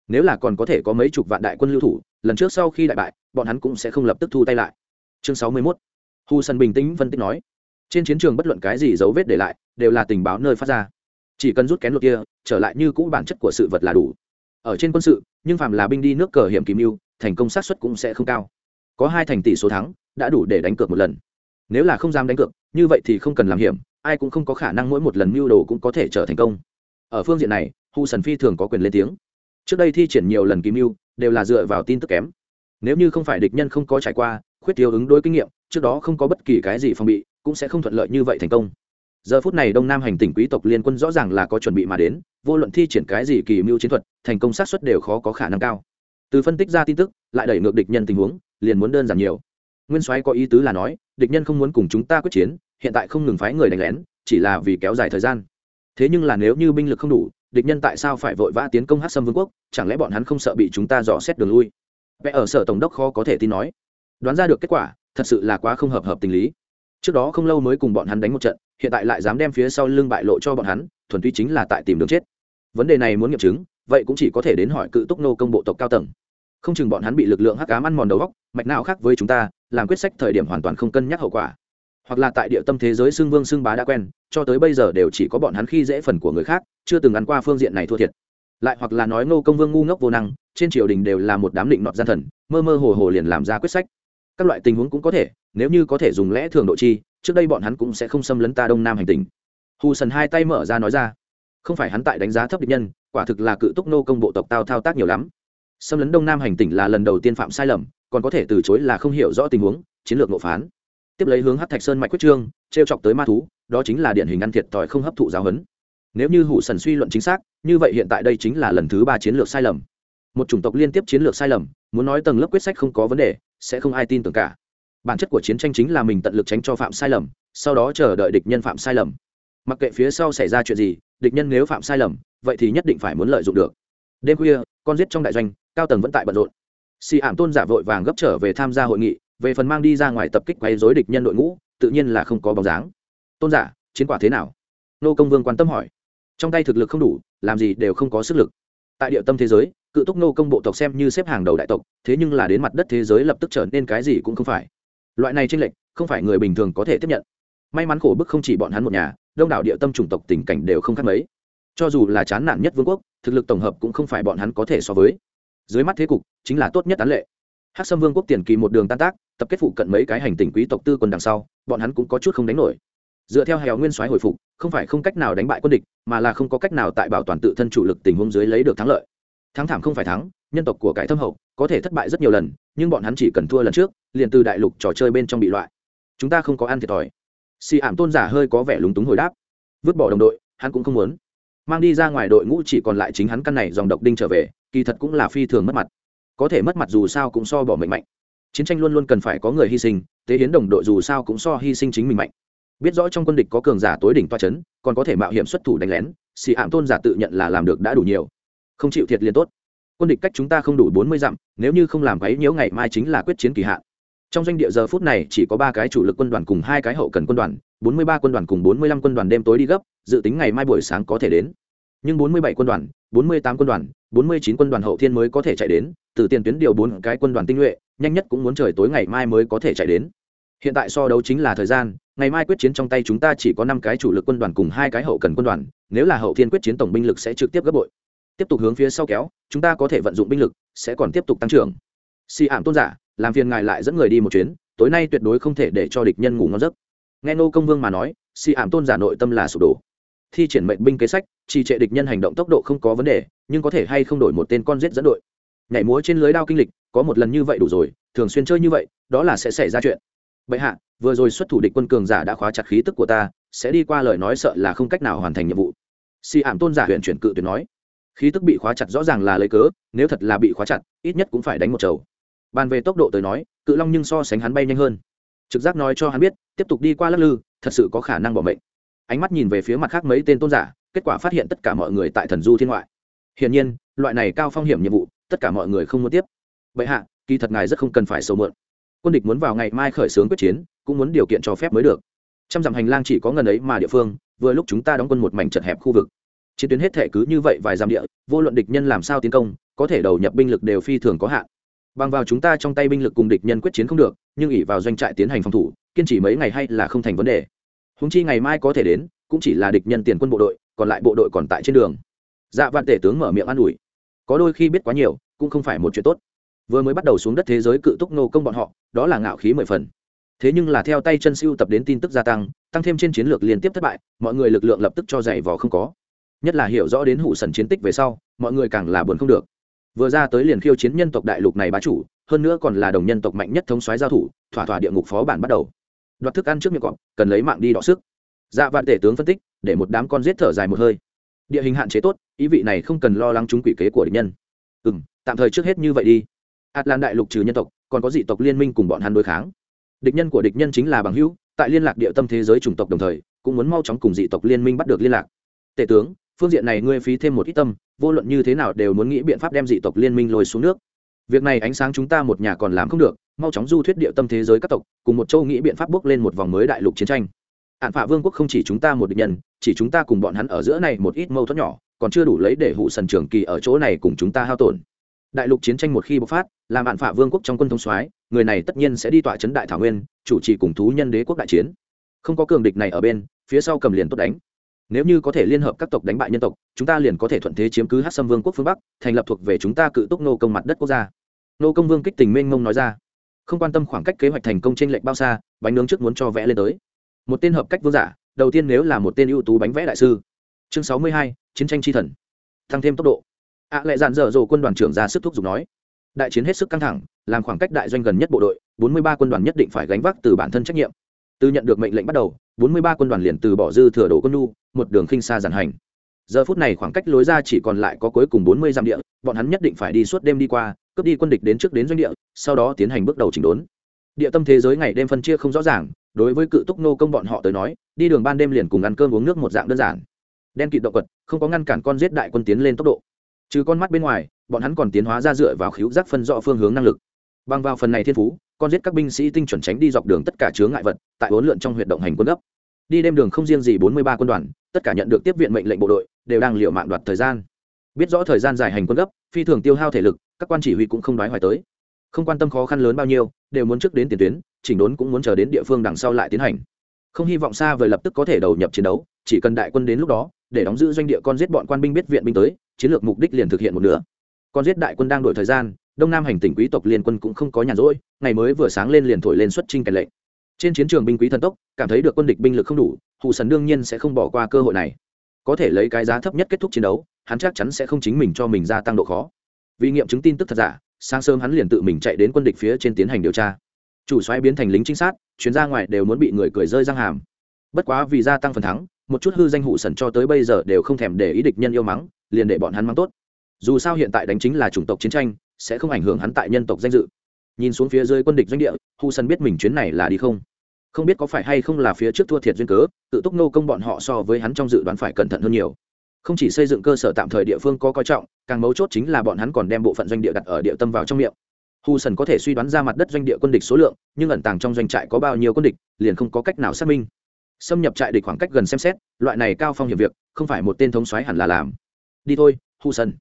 Nếu là còn có thể có mấy chục vạn đại quân lưu thủ, lần trước sau khi đại bại, bọn hắn cũng sẽ không lập tức thu tay lại. Chương sáu mươi mốt hu sân bình tĩnh phân tích nói, trên chiến trường bất luận cái gì dấu vết để lại, đều là tình báo nơi phát ra. Chỉ cần rút kén luật kia, trở lại như cũ bản chất của sự vật là đủ. Ở trên quân sự, nhưng phạm là binh đi nước cờ hiểm kìm mưu thành công sát xuất cũng sẽ không cao. Có hai thành tỷ số thắng, đã đủ để đánh cược một lần. Nếu là không dám đánh cược, như vậy thì không cần làm hiểm, ai cũng không có khả năng mỗi một lần mưu đồ cũng có thể trở thành công. Ở phương diện này, hu sần phi thường có quyền lên tiếng. Trước đây thi triển nhiều lần kìm mưu đều là dựa vào tin tức kém. Nếu như không phải địch nhân không có trải qua, khuyết thiếu ứng đối kinh nghiệm trước đó không có bất kỳ cái gì phòng bị, cũng sẽ không thuận lợi như vậy thành công. Giờ phút này đông nam hành tỉnh quý tộc liên quân rõ ràng là có chuẩn bị mà đến, vô luận thi triển cái gì kỳ mưu chiến thuật, thành công sát xuất đều khó có khả năng cao. Từ phân tích ra tin tức, lại đẩy ngược địch nhân tình huống, liền muốn đơn giản nhiều. Nguyên soái có ý tứ là nói, địch nhân không muốn cùng chúng ta quyết chiến, hiện tại không ngừng phái người đánh lén, chỉ là vì kéo dài thời gian. Thế nhưng là nếu như binh lực không đủ, địch nhân tại sao phải vội vã tiến công hát sâm vương quốc, chẳng lẽ bọn hắn không sợ bị chúng ta dò xét đường lui? Vẽ ở sở tổng đốc khó có thể tin nói. Đoán ra được kết quả thật sự là quá không hợp hợp tình lý. Trước đó không lâu mới cùng bọn hắn đánh một trận, hiện tại lại dám đem phía sau lưng bại lộ cho bọn hắn, thuần túy chính là tại tìm đường chết. Vấn đề này muốn nghiệm chứng, vậy cũng chỉ có thể đến hỏi cự túc nô công bộ tộc cao tầng. Không chừng bọn hắn bị lực lượng hắc cám ăn mòn đầu góc mạch não khác với chúng ta, làm quyết sách thời điểm hoàn toàn không cân nhắc hậu quả. Hoặc là tại địa tâm thế giới xưng vương xưng bá đã quen, cho tới bây giờ đều chỉ có bọn hắn khi dễ phần của người khác, chưa từng ăn qua phương diện này thua thiệt. Lại hoặc là nói ngô công vương ngu ngốc vô năng, trên triều đình đều là một đám định nọt gian thần, mơ mơ hồ hồ liền làm ra quyết sách các loại tình huống cũng có thể, nếu như có thể dùng lẽ thường độ chi, trước đây bọn hắn cũng sẽ không xâm lấn ta đông nam hành tình hù sần hai tay mở ra nói ra, không phải hắn tại đánh giá thấp địch nhân, quả thực là cự túc nô công bộ tộc tao thao tác nhiều lắm. Xâm lấn đông nam hành tỉnh là lần đầu tiên phạm sai lầm, còn có thể từ chối là không hiểu rõ tình huống, chiến lược ngộ phán. Tiếp lấy hướng hát thạch sơn mạch quyết trương t r e o chọc tới ma thú, đó chính là điển hình ăn thiệt thòi không hấp thụ giáo huấn. Nếu như hủ sần suy luận chính xác, như vậy hiện tại đây chính là lần thứ ba chiến lược sai lầm một chủng tộc liên tiếp chiến lược sai lầm, muốn nói tầng lớp quyết sách không có vấn đề, sẽ không ai tin tưởng cả. Bản chất của chiến tranh chính là mình tận lực tránh cho phạm sai lầm, sau đó chờ đợi địch nhân phạm sai lầm. Mặc kệ phía sau xảy ra chuyện gì, địch nhân nếu phạm sai lầm, vậy thì nhất định phải muốn lợi dụng được. Đêm khuya, con giết trong đại doanh, cao tầng vẫn tại bận rộn. Xì ảm tôn giả vội vàng gấp trở về tham gia hội nghị, về phần mang đi ra ngoài tập kích quấy dối địch nhân đội ngũ, tự nhiên là không có bóng dáng. Tôn giả, chiến quả thế nào? Nô công vương quan tâm hỏi. Trong tay thực lực không đủ, làm gì đều không có sức lực. Tại địa tâm thế giới cự túc nô công bộ tộc xem như xếp hàng đầu đại tộc, thế nhưng là đến mặt đất thế giới lập tức trở nên cái gì cũng không phải. Loại này tranh lệch, không phải người bình thường có thể tiếp nhận. May mắn khổ bức không chỉ bọn hắn một nhà, đông đảo địa tâm chủng tộc tình cảnh đều không khác mấy. Cho dù là chán nản nhất vương quốc, thực lực tổng hợp cũng không phải bọn hắn có thể so với. Dưới mắt thế cục, chính là tốt nhất tán lệ. Hát sâm vương quốc tiền kỳ một đường tan tác, tập kết phụ cận mấy cái hành tình quý tộc tư quân đằng sau, bọn hắn cũng có chút không đánh nổi. Dựa theo hèo nguyên soái hồi phục, không phải không cách nào đánh bại quân địch, mà là không có cách nào tại bảo toàn tự thân chủ lực tình huống dưới lấy được thắng lợi thắng thảm không phải thắng, nhân tộc của cải thâm hậu có thể thất bại rất nhiều lần, nhưng bọn hắn chỉ cần thua lần trước, liền từ đại lục trò chơi bên trong bị loại. Chúng ta không có ăn thiệt thòi. Xì ảm tôn giả hơi có vẻ lúng túng hồi đáp. Vứt bỏ đồng đội, hắn cũng không muốn. Mang đi ra ngoài đội ngũ chỉ còn lại chính hắn căn này dòng độc đinh trở về, kỳ thật cũng là phi thường mất mặt. Có thể mất mặt dù sao cũng so bỏ mệnh mạnh. Chiến tranh luôn luôn cần phải có người hy sinh, tế hiến đồng đội dù sao cũng so hy sinh chính mình mạnh. Biết rõ trong quân địch có cường giả tối đỉnh toa c h ấ n còn có thể mạo hiểm xuất thủ đánh lén, xì ảm tôn giả tự nhận là làm được đã đủ nhiều không chịu thiệt liền tốt. Quân địch cách chúng ta không đủ bốn mươi dặm, nếu như không làm gáy nhiễu ngày mai chính là quyết chiến kỳ hạn. Trong doanh địa giờ phút này chỉ có ba cái chủ lực quân đoàn cùng hai cái hậu cần quân đoàn, bốn mươi ba quân đoàn cùng bốn mươi lăm quân đoàn đêm tối đi gấp, dự tính ngày mai buổi sáng có thể đến. Nhưng bốn mươi bảy quân đoàn, bốn mươi tám quân đoàn, bốn mươi chín quân đoàn hậu thiên mới có thể chạy đến, từ tiền tuyến điều bốn cái quân đoàn tinh nhuệ, nhanh nhất cũng muốn trời tối ngày mai mới có thể chạy đến. Hiện tại so đấu chính là thời gian, ngày mai quyết chiến trong tay chúng ta chỉ có năm cái chủ lực quân đoàn cùng hai cái hậu cần quân đoàn, nếu là hậu thiên quyết chiến tổng binh lực sẽ trực tiếp gấp bội tiếp tục hướng phía sau kéo, chúng ta có thể vận dụng binh lực, sẽ còn tiếp tục tăng trưởng. Si ảm tôn giả, làm phiền ngài lại dẫn người đi một chuyến, tối nay tuyệt đối không thể để cho địch nhân ngủ ngon giấc. Nghe nô công vương mà nói si ảm tôn giả nội tâm là sụp đổ. Thi triển mệnh binh kế sách, trì trệ địch nhân hành động tốc độ không có vấn đề, nhưng có thể hay không đổi một tên con giết dẫn đội. Nhảy múa trên lưới đao kinh lịch, có một lần như vậy đủ rồi, thường xuyên chơi như vậy, đó là sẽ xảy ra chuyện. Bệ hạ, vừa rồi xuất thủ địch quân cường giả đã khóa chặt khí tức của ta, sẽ đi qua lời nói sợ là không cách nào hoàn thành nhiệm vụ. Si ảm tôn giả huyện chuyển cự tuyệt nói khí tức bị khóa chặt rõ ràng là lấy cớ, nếu thật là bị khóa chặt, ít nhất cũng phải đánh một chầu. Bàn về tốc độ tới nói, cự long nhưng so sánh hắn bay nhanh hơn. Trực giác nói cho hắn biết, tiếp tục đi qua lắc lư, thật sự có khả năng bỏ mệnh. Ánh mắt nhìn về phía mặt khác mấy tên tôn giả, kết quả phát hiện tất cả mọi người tại thần du thiên ngoại. Hiển nhiên, loại này cao phong hiểm nhiệm vụ, tất cả mọi người không muốn tiếp. Vậy hạ, kỳ thật ngài rất không cần phải sâu mượn. Quân địch muốn vào ngày mai khởi xướng quyết chiến, cũng muốn điều kiện cho phép mới được. Trăm dặm hành lang chỉ có ngần ấy mà địa phương, vừa lúc chúng ta đóng quân một mảnh chật hẹp khu vực chiến tuyến hết thể cứ như vậy vài giam địa, vô luận địch nhân làm sao tiến công, có thể đầu nhập binh lực đều phi thường có hạn. Bằng vào chúng ta trong tay binh lực cùng địch nhân quyết chiến không được, nhưng ỉ vào doanh trại tiến hành phòng thủ, kiên trì mấy ngày hay là không thành vấn đề. Húng chi ngày mai có thể đến, cũng chỉ là địch nhân tiền quân bộ đội, còn lại bộ đội còn tại trên đường. Dạ vạn tể tướng mở miệng an ủi. Có đôi khi biết quá nhiều, cũng không phải một chuyện tốt. Vừa mới bắt đầu xuống đất thế giới cự túc nô công bọn họ, đó là ngạo khí mười phần. Thế nhưng là theo tay chân siêu tập đến tin tức gia tăng tăng thêm trên chiến lược liên tiếp thất bại, mọi người lực lượng lập tức cho dày vò không có nhất là hiểu rõ đến hụ sần chiến tích về sau, mọi người càng là buồn không được. Vừa ra tới liền khiêu chiến nhân tộc đại lục này bá chủ, hơn nữa còn là đồng nhân tộc mạnh nhất thống soái giao thủ, thỏa thỏa địa ngục phó bản bắt đầu. Đoạt thức ăn trước miệng cọp, cần lấy mạng đi đọ sức. Dạ vạn tể tướng phân tích, để một đám con giết thở dài một hơi. Địa hình hạn chế tốt, ý vị này không cần lo lắng chúng quỷ kế của địch nhân. Ừ m tạm thời trước hết như vậy đi. Atlan đại lục trừ nhân tộc, còn có dị tộc liên minh cùng bọn hắn đối kháng. Địch nhân của địch nhân chính là bằng hữu, tại liên lạc địa tâm thế giới chủng tộc đồng thời, cũng muốn mau chóng cùng dị tộc liên minh bắt được liên lạc. Tể tướng phương diện này ngươi phí thêm một ít tâm, vô luận như thế nào đều muốn nghĩ biện pháp đem dị tộc liên minh lôi xuống nước. Việc này ánh sáng chúng ta một nhà còn làm không được, mau chóng du thuyết địa tâm thế giới các tộc, cùng một châu nghĩ biện pháp bước lên một vòng mới đại lục chiến tranh. Hạn phạ vương quốc không chỉ chúng ta một địch nhân, chỉ chúng ta cùng bọn hắn ở giữa này một ít mâu thuẫn nhỏ, còn chưa đủ lấy để hụ sần trường kỳ ở chỗ này cùng chúng ta hao tổn. Đại lục chiến tranh một khi bộc phát, làm hạn phạ vương quốc trong quân thông soái, người này tất nhiên sẽ đi tọa chấn đại thảo nguyên, chủ trì cùng thú nhân đế quốc đại chiến. Không có cường địch này ở bên, phía sau cầm liền tốt đánh nếu như có thể liên hợp các tộc đánh bại nhân tộc chúng ta liền có thể thuận thế chiếm cứ hát xâm vương quốc phương bắc thành lập thuộc về chúng ta cự túc nô công mặt đất quốc gia. Nô công vương kích tình mênh mông nói ra. Không quan tâm khoảng cách kế hoạch thành công trên lệnh bao xa bánh nướng trước muốn cho vẽ lên tới. Một tên hợp cách vương giả đầu tiên nếu là một tên ưu tú bánh vẽ đại sư. Chương sáu mươi hai chiến tranh tri thần. Tăng thêm tốc độ. Ạ à, lại dạn dở dồ quân đoàn trưởng ra sức thúc giục nói. Đại chiến hết sức căng thẳng làm khoảng cách đại doanh gần nhất bộ đội bốn mươi ba quân đoàn nhất định phải gánh vác từ bản thân trách nhiệm. Từ nhận được mệnh lệnh bắt đầu bốn mươi ba quân đoàn liền từ bỏ dư thừa đổ quân nhu một đường khinh xa giản hành. Giờ phút này khoảng cách lối ra chỉ còn lại có cuối cùng bốn mươi dặm địa, bọn hắn nhất định phải đi suốt đêm đi qua, cướp đi quân địch đến trước đến doanh địa, sau đó tiến hành bước đầu chỉnh đốn. Địa tâm thế giới ngày đêm phân chia không rõ ràng, đối với cự túc nô công bọn họ tới nói, đi đường ban đêm liền cùng ăn cơm uống nước một dạng đơn giản. Đen kịt động quật, không có ngăn cản con giết đại quân tiến lên tốc độ. Trừ con mắt bên ngoài, bọn hắn còn tiến hóa ra dựa vào khíu giác phân rõ phương hướng năng lực. Bằng vào phần này thiên phú, con giết các binh sĩ tinh chuẩn tránh đi dọc đường tất cả chướng ngại vật, tại huấn lượn trong huyệt động hành quân gấp đi đêm đường không riêng gì bốn mươi ba quân đoàn, tất cả nhận được tiếp viện mệnh lệnh bộ đội, đều đang liệu mạng đoạt thời gian. Biết rõ thời gian dài hành quân gấp, phi thường tiêu hao thể lực, các quan chỉ huy cũng không đoái hoài tới. Không quan tâm khó khăn lớn bao nhiêu, đều muốn trước đến tiền tuyến, chỉnh đốn cũng muốn chờ đến địa phương đằng sau lại tiến hành. Không hy vọng xa vời lập tức có thể đầu nhập chiến đấu, chỉ cần đại quân đến lúc đó, để đóng giữ doanh địa con giết bọn quan binh biết viện binh tới, chiến lược mục đích liền thực hiện một nửa. Con giết đại quân đang đổi thời gian, đông nam hành tỉnh quý tộc liên quân cũng không có nhàn rỗi, ngày mới vừa sáng lên liền thổi lên xuất trinh kèn lệnh trên chiến trường binh quý thần tốc, cảm thấy được quân địch binh lực không đủ hụ sần đương nhiên sẽ không bỏ qua cơ hội này. Có thể lấy cái giá thấp nhất kết thúc chiến đấu, hắn chắc chắn sẽ không chính mình cho mình gia tăng độ khó. Vì nghiệm chứng tin tức thật giả, sáng sớm hắn liền tự mình chạy đến quân địch phía trên tiến hành điều tra. Chủ xoáy biến thành lính trinh sát, chuyến ra ngoài đều muốn bị người cười rơi răng hàm. Bất quá vì gia tăng phần thắng, một chút hư danh hụ sần cho tới bây giờ đều không thèm để ý địch nhân yêu mắng, liền để bọn hắn mắng tốt. Dù sao hiện tại đánh chính là chủng tộc chiến tranh, sẽ không ảnh hưởng hắn tại nhân tộc danh dự nhìn xuống phía dưới quân địch doanh địa, hu sân biết mình chuyến này là đi không. Không biết có phải hay không là phía trước thua thiệt duyên cớ, tự túc nô công bọn họ so với hắn trong dự đoán phải cẩn thận hơn nhiều. Không chỉ xây dựng cơ sở tạm thời địa phương có coi trọng, càng mấu chốt chính là bọn hắn còn đem bộ phận doanh địa đặt ở địa tâm vào trong miệng. Hu sần có thể suy đoán ra mặt đất doanh địa quân địch số lượng, nhưng ẩn tàng trong doanh trại có bao nhiêu quân địch, liền không có cách nào xác minh. Xâm nhập trại địch khoảng cách gần xem xét, loại này cao phong hiểm việc, không phải một tên thống soái hẳn là làm. Đi thôi, hu sần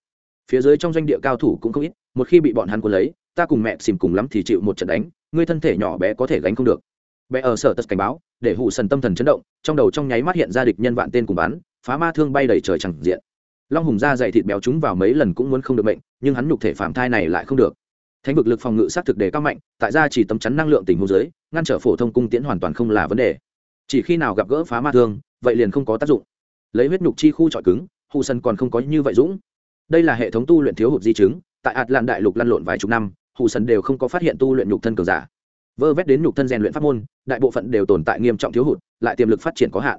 phía dưới trong doanh địa cao thủ cũng không ít, một khi bị bọn hắn cuốn lấy ta cùng mẹ xìm cùng lắm thì chịu một trận đánh, ngươi thân thể nhỏ bé có thể gánh không được. Bé ở sở tật cảnh báo, để hụ sần tâm thần chấn động, trong đầu trong nháy mắt hiện ra địch nhân vạn tên cùng bắn, phá ma thương bay đầy trời chẳng diện. Long hùng ra dày thịt béo chúng vào mấy lần cũng muốn không được bệnh nhưng hắn nhục thể phạm thai này lại không được. Thánh vực lực phòng ngự sát thực đề cao mạnh, tại ra chỉ tấm chắn năng lượng tình hồ dưới, ngăn trở phổ thông cung tiễn hoàn toàn không là vấn đề. Chỉ khi nào gặp gỡ phá ma thương, vậy liền không có tác dụng. Lấy huyết nhục chi khu trọi cứng, hụ sân còn không có như vậy dũng. Đây là hệ thống tu luyện thiếu hụt di chứng, tại ạt atlan đại lục lăn lộn vài chục năm hụ sần đều không có phát hiện tu luyện nhục thân cường giả. Vơ vét đến nhục thân rèn luyện pháp môn, đại bộ phận đều tồn tại nghiêm trọng thiếu hụt, lại tiềm lực phát triển có hạn.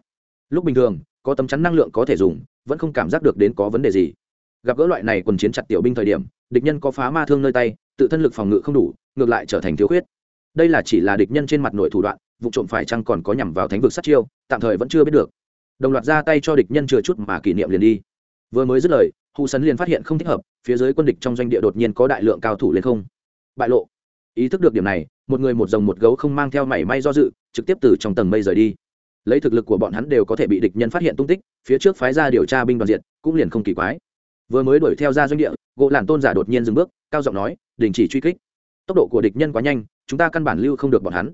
Lúc bình thường, có tấm chắn năng lượng có thể dùng, vẫn không cảm giác được đến có vấn đề gì. Gặp gỡ loại này quần chiến chặt tiểu binh thời điểm, địch nhân có phá ma thương nơi tay, tự thân lực phòng ngự không đủ, ngược lại trở thành thiếu khuyết. Đây là chỉ là địch nhân trên mặt nội thủ đoạn, vụ trộm phải chăng còn có nhằm vào thánh vực sát chiêu, tạm thời vẫn chưa biết được. Đồng loạt ra tay cho địch nhân chừa chút mà kỷ niệm liền đi. Vừa mới dứt lời hụ sấn liền phát hiện không thích hợp, phía dưới quân địch trong doanh địa đột nhiên có đại lượng cao thủ lên không bại lộ. Ý thức được điểm này, một người một rồng một gấu không mang theo mảy may do dự, trực tiếp từ trong tầng mây rời đi. Lấy thực lực của bọn hắn đều có thể bị địch nhân phát hiện tung tích, phía trước phái ra điều tra binh đoàn diện cũng liền không kỳ quái. Vừa mới đuổi theo ra doanh địa, gỗ làn tôn giả đột nhiên dừng bước, cao giọng nói, đình chỉ truy kích. Tốc độ của địch nhân quá nhanh, chúng ta căn bản lưu không được bọn hắn.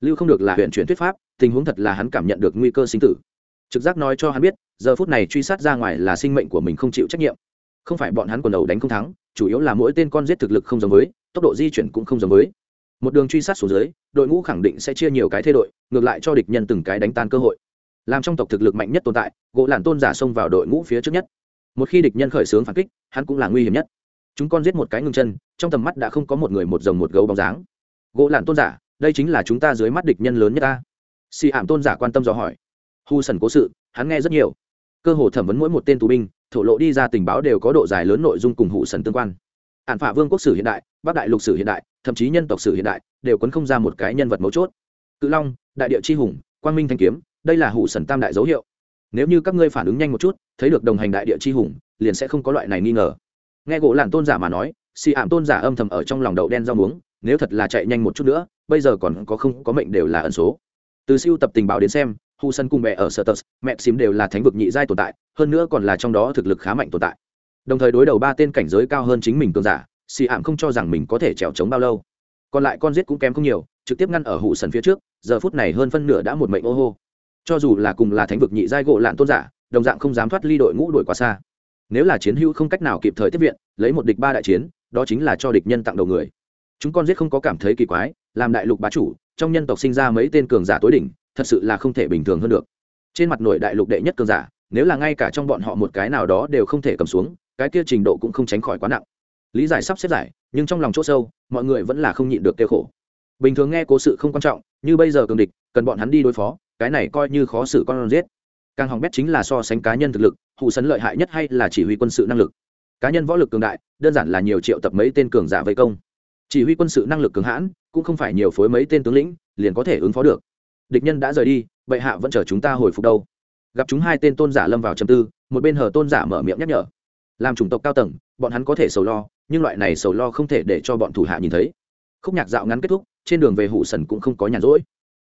Lưu không được là huyện chuyển thuyết pháp, tình huống thật là hắn cảm nhận được nguy cơ sinh tử. Trực giác nói cho hắn biết, giờ phút này truy sát ra ngoài là sinh mệnh của mình không chịu trách nhiệm. Không phải bọn hắn quần đầu đánh không thắng chủ yếu là mỗi tên con giết thực lực không giống với, tốc độ di chuyển cũng không giống với. Một đường truy sát xuống dưới, đội ngũ khẳng định sẽ chia nhiều cái thay đội, ngược lại cho địch nhân từng cái đánh tan cơ hội. Làm trong tộc thực lực mạnh nhất tồn tại, gỗ làn tôn giả xông vào đội ngũ phía trước nhất. Một khi địch nhân khởi xướng phản kích, hắn cũng là nguy hiểm nhất. Chúng con giết một cái ngưng chân, trong tầm mắt đã không có một người một rồng một gấu bóng dáng. Gỗ làn tôn giả, đây chính là chúng ta dưới mắt địch nhân lớn nhất ta. Xì ảm tôn giả quan tâm dò hỏi. Hu sần cố sự, hắn nghe rất nhiều. Cơ hồ thẩm vấn mỗi một tên tù binh thổ lộ đi ra tình báo đều có độ dài lớn nội dung cùng hụ sần tương quan. Ạn phả vương quốc sử hiện đại, bắc đại lục sử hiện đại, thậm chí nhân tộc sử hiện đại, đều quấn không ra một cái nhân vật mấu chốt. Cự long, đại địa chi hùng, quang minh thanh kiếm, đây là hụ sần tam đại dấu hiệu. Nếu như các ngươi phản ứng nhanh một chút, thấy được đồng hành đại địa chi hùng, liền sẽ không có loại này nghi ngờ. Nghe gỗ làn tôn giả mà nói xì ảm tôn giả âm thầm ở trong lòng đậu đen rau muống, nếu thật là chạy nhanh một chút nữa, bây giờ còn có không có mệnh đều là ẩn số. Từ siêu tập tình báo đến xem hù sân cùng mẹ ở sở tờ, mẹ xím đều là thánh vực nhị giai tồn tại, hơn nữa còn là trong đó thực lực khá mạnh tồn tại. Đồng thời đối đầu ba tên cảnh giới cao hơn chính mình cường giả, xì ảm không cho rằng mình có thể trèo trống bao lâu. Còn lại con giết cũng kém không nhiều, trực tiếp ngăn ở hụ sần phía trước, giờ phút này hơn phân nửa đã một mệnh ô hô. Cho dù là cùng là thánh vực nhị giai gỗ lạn tôn giả, đồng dạng không dám thoát ly đội ngũ đuổi quá xa. Nếu là chiến hữu không cách nào kịp thời tiếp viện, lấy một địch ba đại chiến, đó chính là cho địch nhân tặng đầu người. Chúng con giết không có cảm thấy kỳ quái, làm đại lục bá chủ, trong nhân tộc sinh ra mấy tên cường giả tối đỉnh thật sự là không thể bình thường hơn được. Trên mặt nội đại lục đệ nhất cường giả, nếu là ngay cả trong bọn họ một cái nào đó đều không thể cầm xuống, cái kia trình độ cũng không tránh khỏi quá nặng. Lý giải sắp xếp giải, nhưng trong lòng chỗ sâu, mọi người vẫn là không nhịn được kêu khổ. Bình thường nghe cố sự không quan trọng, như bây giờ cường địch, cần bọn hắn đi đối phó, cái này coi như khó xử con giết. Càng hỏng bét chính là so sánh cá nhân thực lực, hụ sấn lợi hại nhất hay là chỉ huy quân sự năng lực. Cá nhân võ lực cường đại, đơn giản là nhiều triệu tập mấy tên cường giả vây công. Chỉ huy quân sự năng lực cường hãn, cũng không phải nhiều phối mấy tên tướng lĩnh, liền có thể ứng phó được địch nhân đã rời đi, bệ hạ vẫn chờ chúng ta hồi phục đâu. Gặp chúng hai tên tôn giả lâm vào trầm tư, một bên hờ tôn giả mở miệng nhắc nhở. Làm chủng tộc cao tầng, bọn hắn có thể sầu lo, nhưng loại này sầu lo không thể để cho bọn thủ hạ nhìn thấy. Khúc nhạc dạo ngắn kết thúc, trên đường về hụ sần cũng không có nhàn rỗi.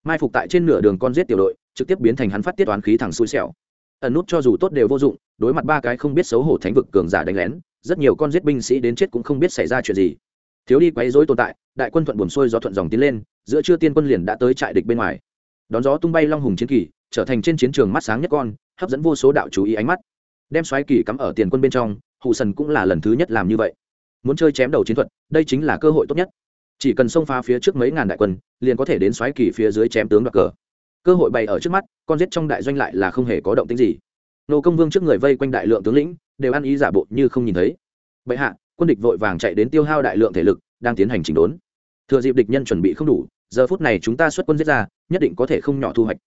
Mai phục tại trên nửa đường con giết tiểu đội, trực tiếp biến thành hắn phát tiết toán khí thẳng xui xẻo. Ẩn nút cho dù tốt đều vô dụng, đối mặt ba cái không biết xấu hổ thánh vực cường giả đánh lén, rất nhiều con giết binh sĩ đến chết cũng không biết xảy ra chuyện gì. Thiếu đi quấy rối tồn tại, đại quân thuận buồm xuôi gió thuận dòng tiến lên, giữa trưa tiên quân liền đã tới trại địch bên ngoài đón gió tung bay long hùng chiến kỳ, trở thành trên chiến trường mắt sáng nhất con, hấp dẫn vô số đạo chú ý ánh mắt. Đem xoáy kỳ cắm ở tiền quân bên trong hụ sần cũng là lần thứ nhất làm như vậy. Muốn chơi chém đầu chiến thuật, đây chính là cơ hội tốt nhất. Chỉ cần xông pha phía trước mấy ngàn đại quân, liền có thể đến xoáy kỳ phía dưới chém tướng đoạt cờ. Cơ hội bày ở trước mắt, con giết trong đại doanh lại là không hề có động tính gì. Nô công vương trước người vây quanh đại lượng tướng lĩnh, đều ăn ý giả bộ như không nhìn thấy. Bệ hạ, quân địch vội vàng chạy đến tiêu hao đại lượng thể lực, đang tiến hành chỉnh đốn. Thừa dịp địch nhân chuẩn bị không đủ giờ phút này chúng ta xuất quân giết ra, nhất định có thể không nhỏ thu hoạch.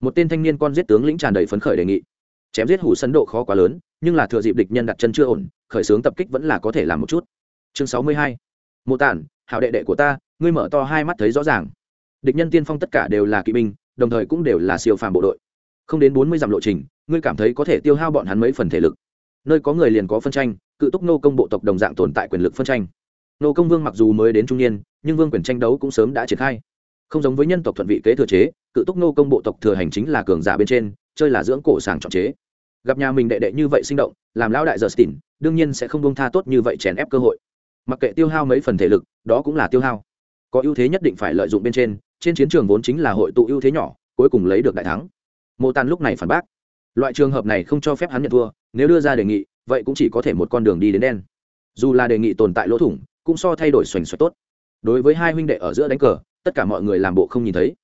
Một tên thanh niên con giết tướng lĩnh tràn đầy phấn khởi đề nghị. Chém giết hủ sân độ khó quá lớn, nhưng là thừa dịp địch nhân đặt chân chưa ổn, khởi xướng tập kích vẫn là có thể làm một chút. Chương sáu mươi hai. Mô tản, hảo đệ đệ của ta, ngươi mở to hai mắt thấy rõ ràng. Địch nhân tiên phong tất cả đều là kỵ binh, đồng thời cũng đều là siêu phàm bộ đội. Không đến bốn mươi dặm lộ trình, ngươi cảm thấy có thể tiêu hao bọn hắn mấy phần thể lực. Nơi có người liền có phân tranh, cự túc nô công bộ tộc đồng dạng tồn tại quyền lực phân tranh. Nô công vương mặc dù mới đến trung niên, nhưng vương quyền tranh đấu cũng sớm đã triển khai không giống với nhân tộc thuận vị kế thừa chế, cự túc nô công bộ tộc thừa hành chính là cường giả bên trên, chơi là dưỡng cổ sàng trọng chế. Gặp nhà mình đệ đệ như vậy sinh động, làm lão đại giờ stin đương nhiên sẽ không bông tha tốt như vậy chèn ép cơ hội. Mặc kệ tiêu hao mấy phần thể lực, đó cũng là tiêu hao. Có ưu thế nhất định phải lợi dụng bên trên trên chiến trường vốn chính là hội tụ ưu thế nhỏ, cuối cùng lấy được đại thắng. Mô tàn lúc này phản bác. Loại trường hợp này không cho phép hắn nhận thua, nếu đưa ra đề nghị, vậy cũng chỉ có thể một con đường đi đến đen. Dù là đề nghị tồn tại lỗ thủng, cũng so thay đổi xoành xoạch tốt. Đối với hai huynh đệ ở giữa đánh cờ tất cả mọi người làm bộ không nhìn thấy.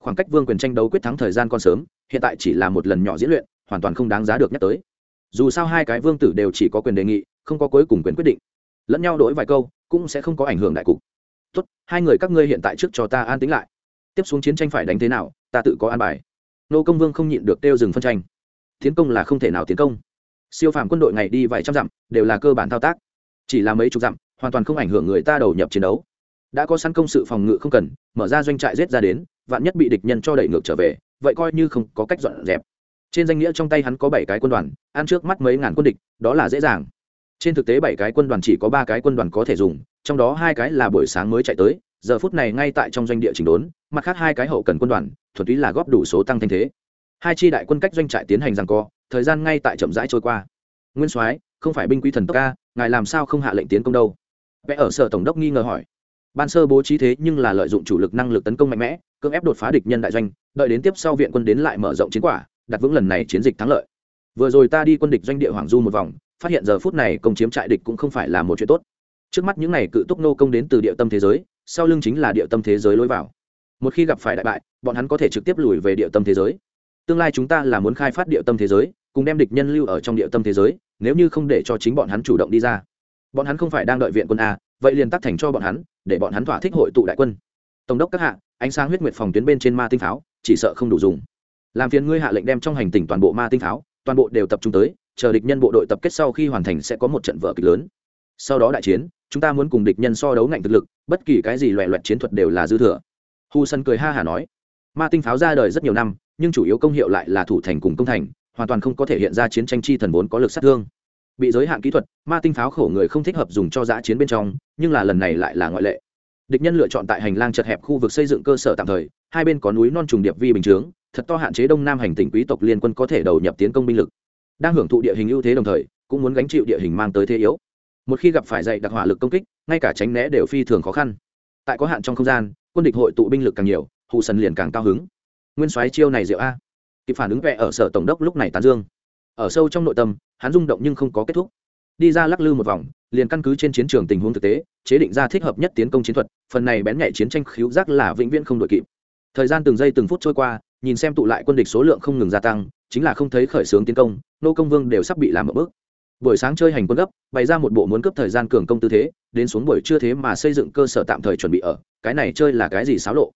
Khoảng cách vương quyền tranh đấu quyết thắng thời gian còn sớm, hiện tại chỉ là một lần nhỏ diễn luyện, hoàn toàn không đáng giá được nhắc tới. Dù sao hai cái vương tử đều chỉ có quyền đề nghị, không có cuối cùng quyền quyết định. Lẫn nhau đổi vài câu, cũng sẽ không có ảnh hưởng đại cục. Tốt, hai người các ngươi hiện tại trước cho ta an tính lại. Tiếp xuống chiến tranh phải đánh thế nào, ta tự có an bài. Nô công vương không nhịn được tiêu dừng phân tranh. Tiến công là không thể nào tiến công. Siêu phàm quân đội ngày đi vài trăm dặm, đều là cơ bản thao tác. Chỉ là mấy chục dặm, hoàn toàn không ảnh hưởng người ta đầu nhập chiến đấu đã có sẵn công sự phòng ngự không cần, mở ra doanh trại rết ra đến, vạn nhất bị địch nhân cho đẩy ngược trở về, vậy coi như không có cách dọn dẹp. Trên danh nghĩa trong tay hắn có bảy cái quân đoàn, ăn trước mắt mấy ngàn quân địch, đó là dễ dàng. Trên thực tế bảy cái quân đoàn chỉ có ba cái quân đoàn có thể dùng, trong đó hai cái là buổi sáng mới chạy tới, giờ phút này ngay tại trong doanh địa chỉnh đốn, mặt khác hai cái hậu cần quân đoàn, thuần túy là góp đủ số tăng thanh thế. Hai chi đại quân cách doanh trại tiến hành rằng co, thời gian ngay tại chậm rãi trôi qua. Nguyên soái, không phải binh quý thần tốc ca, ngài làm sao không hạ lệnh tiến công đâu? Vẽ ở sở tổng đốc nghi ngờ hỏi ban sơ bố trí thế nhưng là lợi dụng chủ lực năng lực tấn công mạnh mẽ, cưỡng ép đột phá địch nhân đại doanh, đợi đến tiếp sau viện quân đến lại mở rộng chiến quả, đặt vững lần này chiến dịch thắng lợi. Vừa rồi ta đi quân địch doanh địa hoàng du một vòng, phát hiện giờ phút này công chiếm trại địch cũng không phải là một chuyện tốt. Trước mắt những này cự túc nô công đến từ địa tâm thế giới, sau lưng chính là địa tâm thế giới lối vào. Một khi gặp phải đại bại, bọn hắn có thể trực tiếp lùi về địa tâm thế giới. Tương lai chúng ta là muốn khai phát địa tâm thế giới, cùng đem địch nhân lưu ở trong địa tâm thế giới, nếu như không để cho chính bọn hắn chủ động đi ra. Bọn hắn không phải đang đợi viện quân a, vậy liền tắt thành cho bọn hắn để bọn hắn thỏa thích hội tụ đại quân. Tổng đốc các hạ, ánh sáng huyết nguyệt phòng tuyến bên trên ma tinh pháo, chỉ sợ không đủ dùng. Làm phiền ngươi hạ lệnh đem trong hành tỉnh toàn bộ ma tinh pháo, toàn bộ đều tập trung tới, chờ địch nhân bộ đội tập kết sau khi hoàn thành sẽ có một trận vở kịch lớn. Sau đó đại chiến, chúng ta muốn cùng địch nhân so đấu ngạnh thực lực, bất kỳ cái gì loẹ loẹt chiến thuật đều là dư thừa. Hu sân cười ha hả nói, ma tinh pháo ra đời rất nhiều năm, nhưng chủ yếu công hiệu lại là thủ thành cùng công thành, hoàn toàn không có thể hiện ra chiến tranh chi thần vốn có lực sát thương bị giới hạn kỹ thuật, ma tinh pháo khổ người không thích hợp dùng cho giã chiến bên trong, nhưng là lần này lại là ngoại lệ. Địch nhân lựa chọn tại hành lang chật hẹp khu vực xây dựng cơ sở tạm thời, hai bên có núi non trùng điệp vi bình chướng, thật to hạn chế đông nam hành tỉnh quý tộc liên quân có thể đầu nhập tiến công binh lực. Đang hưởng thụ địa hình ưu thế đồng thời, cũng muốn gánh chịu địa hình mang tới thế yếu. Một khi gặp phải dạy đặc hỏa lực công kích, ngay cả tránh né đều phi thường khó khăn. Tại có hạn trong không gian, quân địch hội tụ binh lực càng nhiều hụ sần liền càng cao hứng. Nguyên soái chiêu này diệu a. Kịp phản ứng vẽ ở sở tổng đốc lúc này tán dương ở sâu trong nội tâm, hắn rung động nhưng không có kết thúc. Đi ra lắc lư một vòng, liền căn cứ trên chiến trường tình huống thực tế, chế định ra thích hợp nhất tiến công chiến thuật, phần này bén nhạy chiến tranh khiếu giác là vĩnh viễn không đội kịp. Thời gian từng giây từng phút trôi qua, nhìn xem tụ lại quân địch số lượng không ngừng gia tăng, chính là không thấy khởi xướng tiến công, nô công vương đều sắp bị làm ở bước. Buổi sáng chơi hành quân gấp, bày ra một bộ muốn cấp thời gian cường công tư thế, đến xuống buổi trưa thế mà xây dựng cơ sở tạm thời chuẩn bị ở, cái này chơi là cái gì xáo lộ?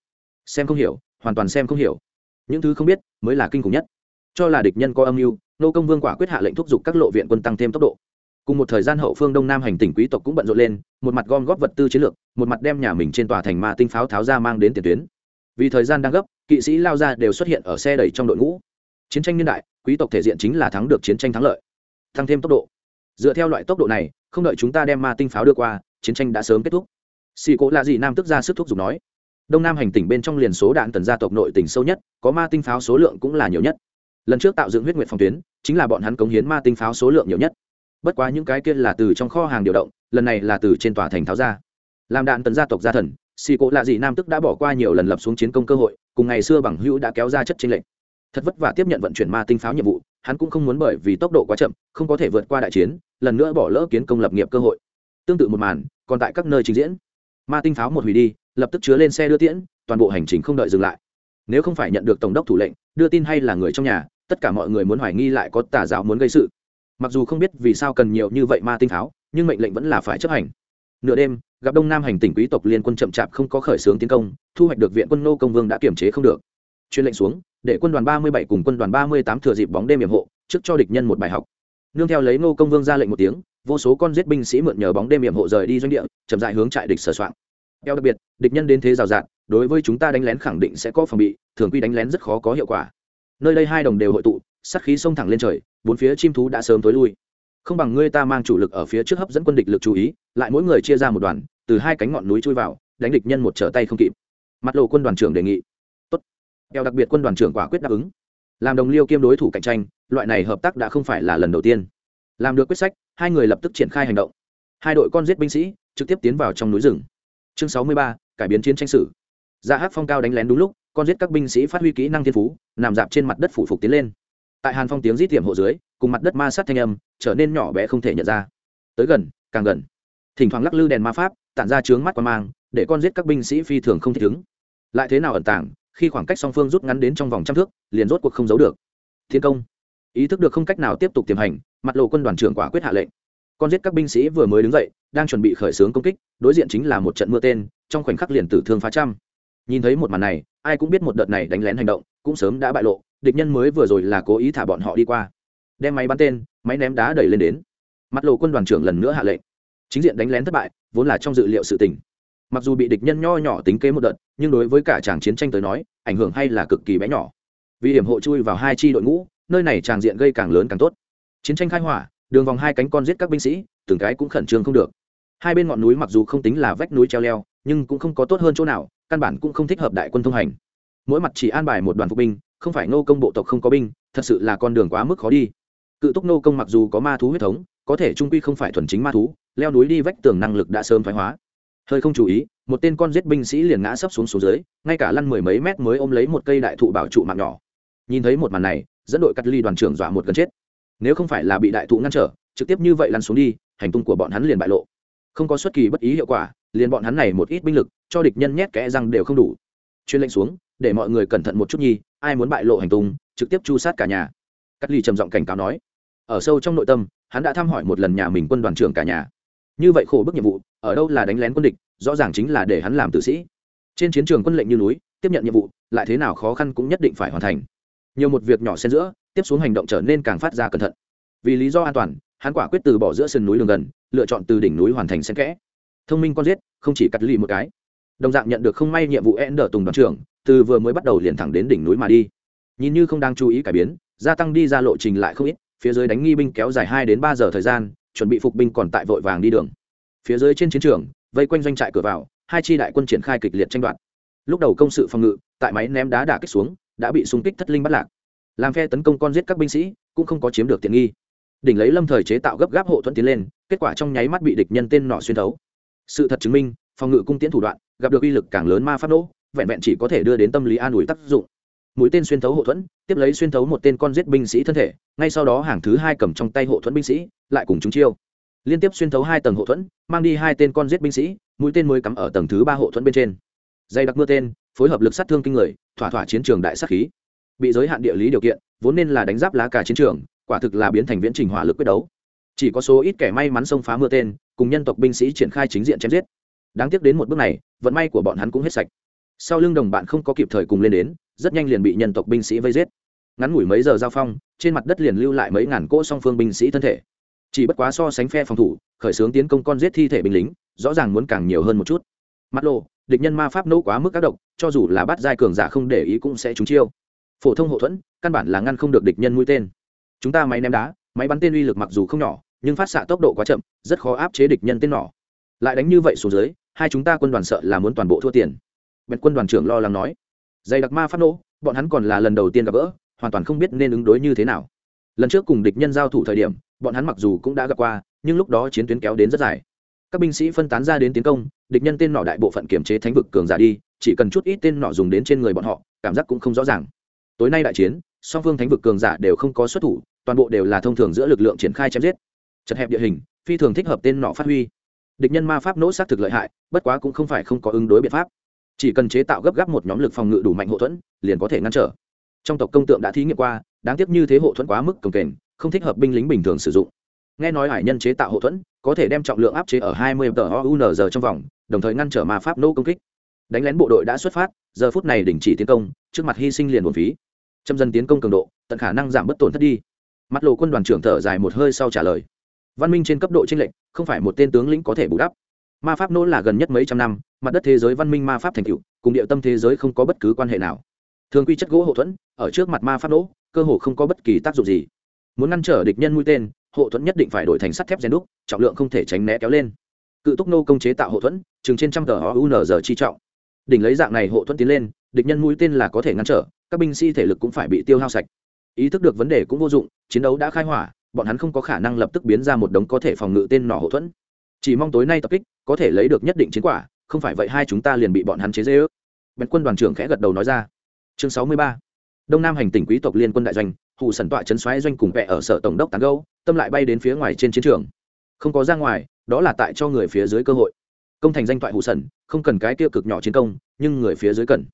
Xem không hiểu, hoàn toàn xem không hiểu. Những thứ không biết mới là kinh khủng nhất. Cho là địch nhân có âm mưu nô công vương quả quyết hạ lệnh thúc giục các lộ viện quân tăng thêm tốc độ. Cùng một thời gian hậu phương đông nam hành tỉnh quý tộc cũng bận rộn lên, một mặt gom góp vật tư chiến lược, một mặt đem nhà mình trên tòa thành ma tinh pháo tháo ra mang đến tiền tuyến. Vì thời gian đang gấp, kỵ sĩ lao ra đều xuất hiện ở xe đẩy trong đội ngũ. Chiến tranh niên đại, quý tộc thể diện chính là thắng được chiến tranh thắng lợi. Tăng thêm tốc độ. Dựa theo loại tốc độ này, không đợi chúng ta đem ma tinh pháo đưa qua, chiến tranh đã sớm kết thúc. Xì cố là gì nam tức ra sức thúc giục nói. Đông nam hành tỉnh bên trong liền số đạn tần gia tộc nội tỉnh sâu nhất, có ma tinh pháo số lượng cũng là nhiều nhất lần trước tạo dựng huyết nguyện phòng tuyến, chính là bọn hắn cống hiến ma tinh pháo số lượng nhiều nhất. Bất quá những cái kia là từ trong kho hàng điều động, lần này là từ trên tòa thành tháo ra. Làm đạn tần gia tộc gia thần, xì cộ lạ dị nam tức đã bỏ qua nhiều lần lập xuống chiến công cơ hội, cùng ngày xưa bằng hữu đã kéo ra chất tranh lệch. Thật vất vả tiếp nhận vận chuyển ma tinh pháo nhiệm vụ, hắn cũng không muốn bởi vì tốc độ quá chậm, không có thể vượt qua đại chiến, lần nữa bỏ lỡ kiến công lập nghiệp cơ hội. Tương tự một màn, còn tại các nơi trình diễn. Ma tinh pháo một hủy đi, lập tức chứa lên xe đưa tiễn, toàn bộ hành trình không đợi dừng lại. Nếu không phải nhận được tổng đốc thủ lệnh, đưa tin hay là người trong nhà tất cả mọi người muốn hoài nghi lại có tà giáo muốn gây sự. Mặc dù không biết vì sao cần nhiều như vậy ma tinh pháo, nhưng mệnh lệnh vẫn là phải chấp hành. Nửa đêm, gặp đông nam hành tỉnh quý tộc liên quân chậm chạp không có khởi xướng tiến công, thu hoạch được viện quân nô công vương đã kiểm chế không được. Chuyên lệnh xuống, để quân đoàn ba mươi bảy cùng quân đoàn ba mươi tám thừa dịp bóng đêm hiểm hộ, trước cho địch nhân một bài học. Nương theo lấy nô công vương ra lệnh một tiếng, vô số con giết binh sĩ mượn nhờ bóng đêm hiểm hộ rời đi doanh địa, chậm dại hướng trại địch sửa soạn theo đặc biệt, địch nhân đến thế rào rạt, đối với chúng ta đánh lén khẳng định sẽ có phòng bị, thường quy đánh lén rất khó có hiệu quả nơi đây hai đồng đều hội tụ, sát khí xông thẳng lên trời, bốn phía chim thú đã sớm tối lui. Không bằng ngươi ta mang chủ lực ở phía trước hấp dẫn quân địch lực chú ý, lại mỗi người chia ra một đoàn, từ hai cánh ngọn núi chui vào, đánh địch nhân một trở tay không kịp. Mặt lộ quân đoàn trưởng đề nghị. Tốt. Eo đặc biệt quân đoàn trưởng quả quyết đáp ứng. Làm đồng liêu kiêm đối thủ cạnh tranh, loại này hợp tác đã không phải là lần đầu tiên. Làm được quyết sách, hai người lập tức triển khai hành động. Hai đội con giết binh sĩ, trực tiếp tiến vào trong núi rừng. Chương sáu mươi ba, cải biến chiến tranh sử. Dạ ra hát phong cao đánh lén đúng lúc con giết các binh sĩ phát huy kỹ năng thiên phú, nằm dạp trên mặt đất phủ phục tiến lên. Tại hàn phong tiếng rít tiệm hộ dưới, cùng mặt đất ma sát thanh âm trở nên nhỏ bé không thể nhận ra. Tới gần, càng gần. Thỉnh thoảng lắc lư đèn ma pháp, tản ra trướng mắt qua mang, để con giết các binh sĩ phi thường không thể đứng. Lại thế nào ẩn tàng, khi khoảng cách song phương rút ngắn đến trong vòng trăm thước, liền rốt cuộc không giấu được. Thiên công. Ý thức được không cách nào tiếp tục tiềm hành, mặt lộ quân đoàn trưởng quả quyết hạ lệnh. Con giết các binh sĩ vừa mới đứng dậy, đang chuẩn bị khởi xướng công kích, đối diện chính là một trận mưa tên, trong khoảnh khắc liền tử thương phá trăm nhìn thấy một màn này, ai cũng biết một đợt này đánh lén hành động cũng sớm đã bại lộ, địch nhân mới vừa rồi là cố ý thả bọn họ đi qua. Đem máy bắn tên, máy ném đá đẩy lên đến. Mặt lộ quân đoàn trưởng lần nữa hạ lệnh. Chính diện đánh lén thất bại, vốn là trong dự liệu sự tình. Mặc dù bị địch nhân nho nhỏ tính kế một đợt, nhưng đối với cả tràng chiến tranh tới nói, ảnh hưởng hay là cực kỳ bé nhỏ. Vì hiểm hộ chui vào hai chi đội ngũ, nơi này tràng diện gây càng lớn càng tốt. Chiến tranh khai hỏa, đường vòng hai cánh con giết các binh sĩ, từng cái cũng khẩn trương không được. Hai bên ngọn núi mặc dù không tính là vách núi treo leo nhưng cũng không có tốt hơn chỗ nào, căn bản cũng không thích hợp đại quân thông hành. Mỗi mặt chỉ an bài một đoàn phục binh, không phải nô công bộ tộc không có binh, thật sự là con đường quá mức khó đi. Cự túc nô công mặc dù có ma thú huyết thống, có thể trung quy không phải thuần chính ma thú, leo núi đi vách tường năng lực đã sớm thoái hóa. Hơi không chú ý, một tên con giết binh sĩ liền ngã sấp xuống xuống dưới, ngay cả lăn mười mấy mét mới ôm lấy một cây đại thụ bảo trụ mạng nhỏ. Nhìn thấy một màn này, dẫn đội cắt ly đoàn trưởng dọa một gần chết. Nếu không phải là bị đại thụ ngăn trở, trực tiếp như vậy lăn xuống đi, hành tung của bọn hắn liền bại lộ. Không có xuất kỳ bất ý hiệu quả liền bọn hắn này một ít binh lực, cho địch nhân nhét kẽ răng đều không đủ. Chuyên lệnh xuống, để mọi người cẩn thận một chút nhi, ai muốn bại lộ hành tung, trực tiếp chu sát cả nhà. Cắt ly trầm giọng cảnh cáo nói. Ở sâu trong nội tâm, hắn đã thăm hỏi một lần nhà mình quân đoàn trưởng cả nhà. Như vậy khổ bức nhiệm vụ, ở đâu là đánh lén quân địch, rõ ràng chính là để hắn làm tử sĩ. Trên chiến trường quân lệnh như núi, tiếp nhận nhiệm vụ, lại thế nào khó khăn cũng nhất định phải hoàn thành. Nhiều một việc nhỏ xen giữa, tiếp xuống hành động trở nên càng phát ra cẩn thận. Vì lý do an toàn, hắn quả quyết từ bỏ giữa sườn núi đường gần, lựa chọn từ đỉnh núi hoàn thành xen kẽ thông minh con giết, không chỉ cắt lì một cái. Đồng dạng nhận được không may nhiệm vụ en đờ tùng đoàn trưởng, từ vừa mới bắt đầu liền thẳng đến đỉnh núi mà đi. Nhìn như không đang chú ý cải biến, gia tăng đi ra lộ trình lại không ít, phía dưới đánh nghi binh kéo dài hai đến ba giờ thời gian, chuẩn bị phục binh còn tại vội vàng đi đường. Phía dưới trên chiến trường, vây quanh doanh trại cửa vào, hai chi đại quân triển khai kịch liệt tranh đoạt. Lúc đầu công sự phòng ngự, tại máy ném đá đả kích xuống, đã bị xung kích thất linh bắt lạc. Làm phe tấn công con giết các binh sĩ, cũng không có chiếm được tiện nghi. Đỉnh lấy lâm thời chế tạo gấp gáp hộ thuẫn tiến lên, kết quả trong nháy mắt bị địch nhân tên nọ xuyên thấu sự thật chứng minh, phòng ngự cung tiễn thủ đoạn, gặp được uy lực càng lớn ma pháp nỗ, vẹn vẹn chỉ có thể đưa đến tâm lý an ủi tác dụng. Mũi tên xuyên thấu hộ thuẫn, tiếp lấy xuyên thấu một tên con giết binh sĩ thân thể, ngay sau đó hàng thứ hai cầm trong tay hộ thuẫn binh sĩ, lại cùng chúng chiêu. Liên tiếp xuyên thấu hai tầng hộ thuẫn, mang đi hai tên con giết binh sĩ, mũi tên mới cắm ở tầng thứ ba hộ thuẫn bên trên. Dây đặc mưa tên, phối hợp lực sát thương kinh người, thỏa thỏa chiến trường đại sát khí. Bị giới hạn địa lý điều kiện, vốn nên là đánh giáp lá cả chiến trường, quả thực là biến thành viễn trình hỏa lực quyết đấu. Chỉ có số ít kẻ may mắn xông phá mưa tên cùng nhân tộc binh sĩ triển khai chính diện chém giết. Đáng tiếc đến một bước này, vận may của bọn hắn cũng hết sạch. Sau lưng đồng bạn không có kịp thời cùng lên đến, rất nhanh liền bị nhân tộc binh sĩ vây giết. Ngắn ngủi mấy giờ giao phong, trên mặt đất liền lưu lại mấy ngàn cỗ song phương binh sĩ thân thể. Chỉ bất quá so sánh phe phòng thủ, khởi xướng tiến công con giết thi thể binh lính, rõ ràng muốn càng nhiều hơn một chút. Mắt lộ, địch nhân ma pháp nỗ quá mức các độc, cho dù là bắt giai cường giả không để ý cũng sẽ trúng chiêu. Phổ thông hậu thuẫn, căn bản là ngăn không được địch nhân mũi tên. Chúng ta máy ném đá, máy bắn tên uy lực mặc dù không nhỏ nhưng phát xạ tốc độ quá chậm rất khó áp chế địch nhân tên nỏ. Lại đánh như vậy xuống dưới hai chúng ta quân đoàn sợ là muốn toàn bộ thua tiền. Bèn quân đoàn trưởng lo lắng nói dày đặc ma phát nổ, bọn hắn còn là lần đầu tiên gặp gỡ hoàn toàn không biết nên ứng đối như thế nào. Lần trước cùng địch nhân giao thủ thời điểm bọn hắn mặc dù cũng đã gặp qua nhưng lúc đó chiến tuyến kéo đến rất dài. Các binh sĩ phân tán ra đến tiến công địch nhân tên nọ đại bộ phận kiểm chế thánh vực cường giả đi chỉ cần chút ít tên nọ dùng đến trên người bọn họ cảm giác cũng không rõ ràng. Tối nay đại chiến song phương thánh vực cường giả đều không có xuất thủ toàn bộ đều là thông thường giữa lực lượng triển khai chém giết chật hẹp địa hình, phi thường thích hợp tên nọ phát huy. Địch nhân ma pháp nỗ xác thực lợi hại, bất quá cũng không phải không có ứng đối biện pháp. Chỉ cần chế tạo gấp gáp một nhóm lực phòng ngự đủ mạnh hậu thuẫn, liền có thể ngăn trở. Trong tộc công tượng đã thí nghiệm qua, đáng tiếc như thế hậu thuẫn quá mức cồng kềnh, không thích hợp binh lính bình thường sử dụng. Nghe nói hải nhân chế tạo hậu thuẫn, có thể đem trọng lượng áp chế ở 20 tờ unr trong vòng, đồng thời ngăn trở ma pháp nô công kích. Đánh lén bộ đội đã xuất phát, giờ phút này đình chỉ tiến công, trước mặt hy sinh liền một phí. Châm dân tiến công cường độ, tận khả năng giảm bất tổn thất đi. Mắt lộ quân đoàn trưởng thở dài một hơi sau trả lời văn minh trên cấp độ tranh lệch, không phải một tên tướng lĩnh có thể bù đắp. Ma pháp nỗ là gần nhất mấy trăm năm, mặt đất thế giới văn minh ma pháp thành cựu cùng địa tâm thế giới không có bất cứ quan hệ nào. Thường quy chất gỗ hậu thuẫn, ở trước mặt ma pháp nỗ cơ hồ không có bất kỳ tác dụng gì. Muốn ngăn trở địch nhân mũi tên hộ thuẫn nhất định phải đổi thành sắt thép rèn đúc, trọng lượng không thể tránh né kéo lên. Cự túc nô công chế tạo hộ thuẫn, chừng trên trăm tờ unz chi trọng. Đỉnh lấy dạng này hộ thuẫn tiến lên, địch nhân mũi tên là có thể ngăn trở, các binh sĩ thể lực cũng phải bị tiêu hao sạch. Ý thức được vấn đề cũng vô dụng, chiến đấu đã khai hỏa bọn hắn không có khả năng lập tức biến ra một đống có thể phòng ngự tên nỏ hậu thuẫn. Chỉ mong tối nay tập kích, có thể lấy được nhất định chiến quả, không phải vậy hai chúng ta liền bị bọn hắn chế dễ ước bèn quân đoàn trưởng khẽ gật đầu nói ra. Chương sáu mươi ba. Đông nam hành tỉnh quý tộc liên quân đại doanh hụ sần tọa chấn xoáy doanh cùng vẹ ở sở tổng đốc tán gâu tâm lại bay đến phía ngoài trên chiến trường. Không có ra ngoài, đó là tại cho người phía dưới cơ hội. Công thành danh toại hụ sần, không cần cái tiêu cực nhỏ chiến công, nhưng người phía dưới cần.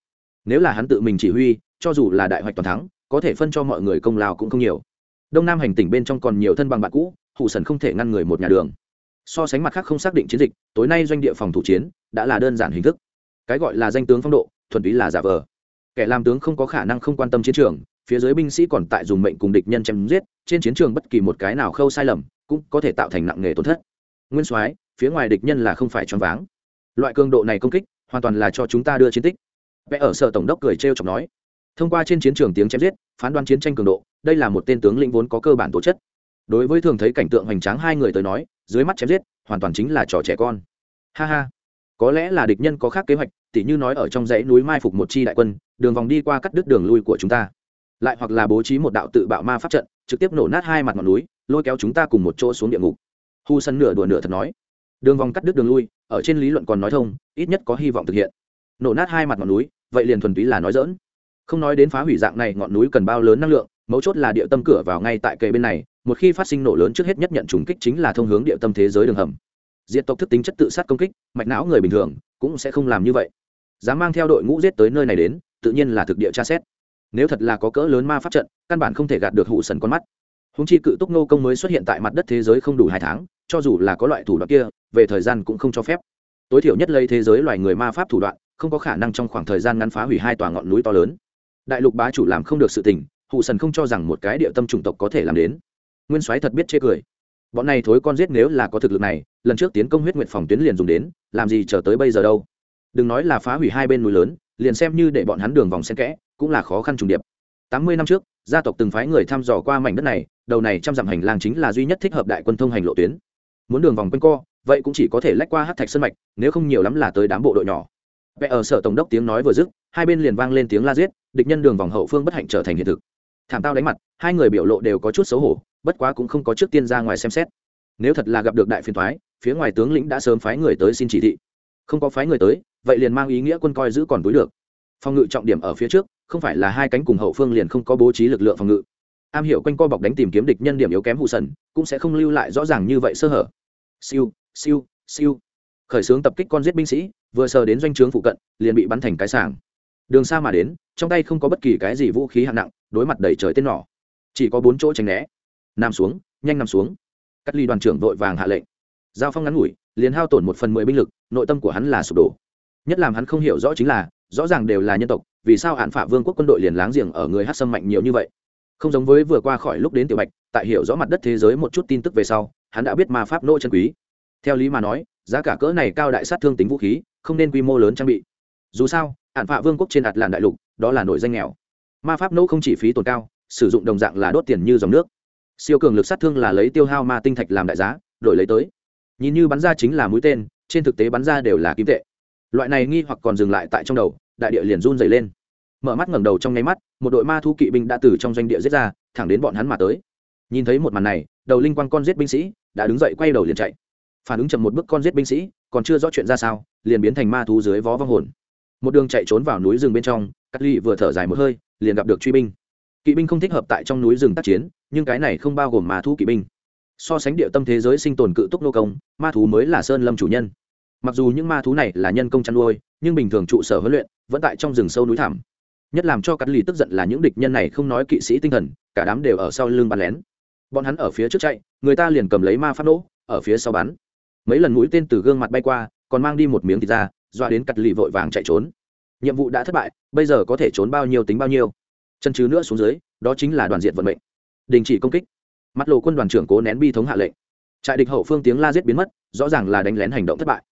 Nếu là hắn tự mình chỉ huy, cho dù là đại hoạch toàn thắng, có thể phân cho mọi người công lao cũng không nhiều đông nam hành tỉnh bên trong còn nhiều thân bằng bạn cũ, hụ sần không thể ngăn người một nhà đường. So sánh mặt khác không xác định chiến dịch, tối nay doanh địa phòng thủ chiến đã là đơn giản hình thức. Cái gọi là danh tướng phong độ, thuần túy là giả vờ. Kẻ làm tướng không có khả năng không quan tâm chiến trường, phía dưới binh sĩ còn tại dùng mệnh cùng địch nhân chém giết, trên chiến trường bất kỳ một cái nào khâu sai lầm cũng có thể tạo thành nặng nghề tổn thất. Nguyên soái, phía ngoài địch nhân là không phải choáng váng. Loại cường độ này công kích, hoàn toàn là cho chúng ta đưa chiến tích. Vẽ ở sở tổng đốc cười trêu chọc nói, thông qua trên chiến trường tiếng chém giết, phán đoán chiến tranh cường độ đây là một tên tướng lĩnh vốn có cơ bản tố chất. Đối với thường thấy cảnh tượng hoành tráng hai người tới nói, dưới mắt chém giết, hoàn toàn chính là trò trẻ con. Ha ha. Có lẽ là địch nhân có khác kế hoạch, tỉ như nói ở trong dãy núi mai phục một chi đại quân, đường vòng đi qua cắt đứt đường lui của chúng ta. Lại hoặc là bố trí một đạo tự bạo ma pháp trận, trực tiếp nổ nát hai mặt ngọn núi, lôi kéo chúng ta cùng một chỗ xuống địa ngục. Hu sân nửa đùa nửa thật nói. Đường vòng cắt đứt đường lui, ở trên lý luận còn nói thông, ít nhất có hy vọng thực hiện. Nổ nát hai mặt ngọn núi, vậy liền thuần túy là nói dỡn không nói đến phá hủy dạng này, ngọn núi cần bao lớn năng lượng mấu chốt là địa tâm cửa vào ngay tại cây bên này, một khi phát sinh nổ lớn trước hết nhất nhận trùng kích chính là thông hướng địa tâm thế giới đường hầm. Diệt tộc thức tính chất tự sát công kích, mạch não người bình thường cũng sẽ không làm như vậy. Dám mang theo đội ngũ giết tới nơi này đến, tự nhiên là thực địa tra xét. Nếu thật là có cỡ lớn ma pháp trận, căn bản không thể gạt được hụ sần con mắt. Húng chi cự túc nô công mới xuất hiện tại mặt đất thế giới không đủ hai tháng, cho dù là có loại thủ đoạn kia, về thời gian cũng không cho phép. Tối thiểu nhất lấy thế giới loài người ma pháp thủ đoạn, không có khả năng trong khoảng thời gian ngắn phá hủy hai tòa ngọn núi to lớn. Đại lục bá chủ làm không được sự tình hụ sần không cho rằng một cái địa tâm chủng tộc có thể làm đến. Nguyên soái thật biết chê cười. Bọn này thối con giết nếu là có thực lực này, lần trước tiến công huyết nguyện phòng tuyến liền dùng đến, làm gì chờ tới bây giờ đâu. Đừng nói là phá hủy hai bên núi lớn, liền xem như để bọn hắn đường vòng xen kẽ, cũng là khó khăn trùng điệp. Tám mươi năm trước, gia tộc từng phái người thăm dò qua mảnh đất này, đầu này trăm dặm hành lang chính là duy nhất thích hợp đại quân thông hành lộ tuyến. Muốn đường vòng quanh co, vậy cũng chỉ có thể lách qua hát thạch sân mạch, nếu không nhiều lắm là tới đám bộ đội nhỏ. Vẽ ở sở tổng đốc tiếng nói vừa dứt, hai bên liền vang lên tiếng la giết, địch nhân đường vòng hậu phương bất hạnh trở thành hiện thực thảm tao đánh mặt, hai người biểu lộ đều có chút xấu hổ, bất quá cũng không có trước tiên ra ngoài xem xét. Nếu thật là gặp được đại phiền thoái phía ngoài tướng lĩnh đã sớm phái người tới xin chỉ thị. Không có phái người tới, vậy liền mang ý nghĩa quân coi giữ còn túi được. Phòng ngự trọng điểm ở phía trước, không phải là hai cánh cùng hậu phương liền không có bố trí lực lượng phòng ngự. Am hiểu quanh co bọc đánh tìm kiếm địch nhân điểm yếu kém hụ sần, cũng sẽ không lưu lại rõ ràng như vậy sơ hở. Siêu siêu siêu. Khởi xướng tập kích con giết binh sĩ, vừa sờ đến doanh trướng phụ cận, liền bị bắn thành cái sàng đường xa mà đến, trong tay không có bất kỳ cái gì vũ khí hạng nặng, đối mặt đầy trời tên nỏ. Chỉ có bốn chỗ tránh né. Nằm xuống, nhanh nằm xuống. Cắt ly đoàn trưởng vội vàng hạ lệnh. Giao phong ngắn ngủi, liền hao tổn một phần mười binh lực, nội tâm của hắn là sụp đổ. Nhất làm hắn không hiểu rõ chính là, rõ ràng đều là nhân tộc, vì sao hạn phả vương quốc quân đội liền láng giềng ở người hát sâm mạnh nhiều như vậy? Không giống với vừa qua khỏi lúc đến tiểu bạch, tại hiểu rõ mặt đất thế giới một chút tin tức về sau, hắn đã biết ma pháp nô chân quý. Theo lý mà nói, giá cả cỡ này cao đại sát thương tính vũ khí, không nên quy mô lớn trang bị. Dù sao ạn phạ vương quốc trên ạt làn đại lục, đó là nổi danh nghèo. Ma pháp nô không chỉ phí tồn cao, sử dụng đồng dạng là đốt tiền như dòng nước. Siêu cường lực sát thương là lấy tiêu hao ma tinh thạch làm đại giá, đổi lấy tới. Nhìn như bắn ra chính là mũi tên, trên thực tế bắn ra đều là kim tệ. Loại này nghi hoặc còn dừng lại tại trong đầu, đại địa liền run dày lên. Mở mắt ngẩng đầu trong nháy mắt, một đội ma thu kỵ binh đã từ trong doanh địa giết ra, thẳng đến bọn hắn mà tới. Nhìn thấy một màn này, đầu linh quang con giết binh sĩ đã đứng dậy quay đầu liền chạy. Phản ứng chậm một bước con giết binh sĩ, còn chưa rõ chuyện ra sao, liền biến thành ma thú dưới vó vong hồn một đường chạy trốn vào núi rừng bên trong cắt ly vừa thở dài một hơi, liền gặp được truy binh. Kỵ binh không thích hợp tại trong núi rừng tác chiến, nhưng cái này không bao gồm ma thú kỵ binh. So sánh địa tâm thế giới sinh tồn cự túc nô công, ma thú mới là sơn lâm chủ nhân. Mặc dù những ma thú này là nhân công chăn nuôi, nhưng bình thường trụ sở huấn luyện vẫn tại trong rừng sâu núi thảm nhất làm cho cắt lì tức giận là những địch nhân này không nói kỵ sĩ tinh thần, cả đám đều ở sau lưng bắn lén. Bọn hắn ở phía trước chạy, người ta liền cầm lấy ma phát nỗ ở phía sau bắn. Mấy lần mũi tên từ gương mặt bay qua còn mang đi một miếng thịt ra doa đến cắt lì vội vàng chạy trốn. Nhiệm vụ đã thất bại, bây giờ có thể trốn bao nhiêu tính bao nhiêu. Chân chứ nữa xuống dưới, đó chính là đoàn diện vận mệnh. Đình chỉ công kích. Mắt lộ quân đoàn trưởng cố nén bi thống hạ lệnh. Trại địch hậu phương tiếng la giết biến mất, rõ ràng là đánh lén hành động thất bại.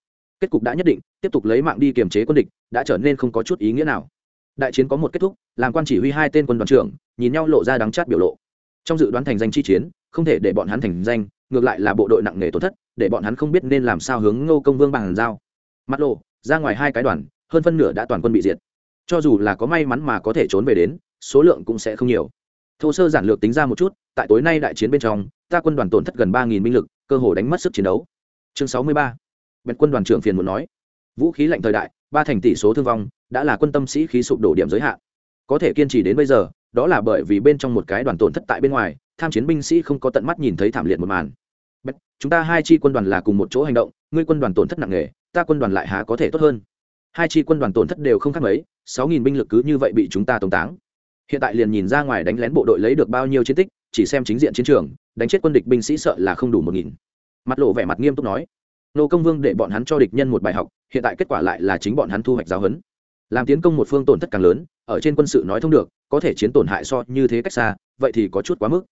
Kết cục đã nhất định, tiếp tục lấy mạng đi kiềm chế quân địch, đã trở nên không có chút ý nghĩa nào. Đại chiến có một kết thúc, làm quan chỉ huy hai tên quân đoàn trưởng, nhìn nhau lộ ra đắng chát biểu lộ. Trong dự đoán thành danh chi chiến, không thể để bọn hắn thành danh ngược lại là bộ đội nặng nề tổn thất, để bọn hắn không biết nên làm sao hướng ngô công vương bằng giao. Mắt lộ, ra ngoài hai cái đoàn, hơn phân nửa đã toàn quân bị diệt. Cho dù là có may mắn mà có thể trốn về đến, số lượng cũng sẽ không nhiều. Thô sơ giản lược tính ra một chút, tại tối nay đại chiến bên trong, ta quân đoàn tổn thất gần ba nghìn binh lực, cơ hồ đánh mất sức chiến đấu. Chương sáu mươi ba. Bèn quân đoàn trưởng phiền muốn nói. Vũ khí lạnh thời đại, ba thành tỷ số thương vong, đã là quân tâm sĩ khí sụp đổ điểm giới hạn. Có thể kiên trì đến bây giờ, đó là bởi vì bên trong một cái đoàn tổn thất tại bên ngoài, tham chiến binh sĩ không có tận mắt nhìn thấy thảm liệt một màn chúng ta hai chi quân đoàn là cùng một chỗ hành động, ngươi quân đoàn tổn thất nặng nề, ta quân đoàn lại há có thể tốt hơn. Hai chi quân đoàn tổn thất đều không khác mấy, sáu nghìn binh lực cứ như vậy bị chúng ta tống táng. Hiện tại liền nhìn ra ngoài đánh lén bộ đội lấy được bao nhiêu chiến tích, chỉ xem chính diện chiến trường, đánh chết quân địch binh sĩ sợ là không đủ một nghìn. Mặt lộ vẻ mặt nghiêm túc nói, nô công vương để bọn hắn cho địch nhân một bài học, hiện tại kết quả lại là chính bọn hắn thu hoạch giáo huấn. Làm tiến công một phương tổn thất càng lớn, ở trên quân sự nói thông được, có thể chiến tổn hại so như thế cách xa, vậy thì có chút quá mức.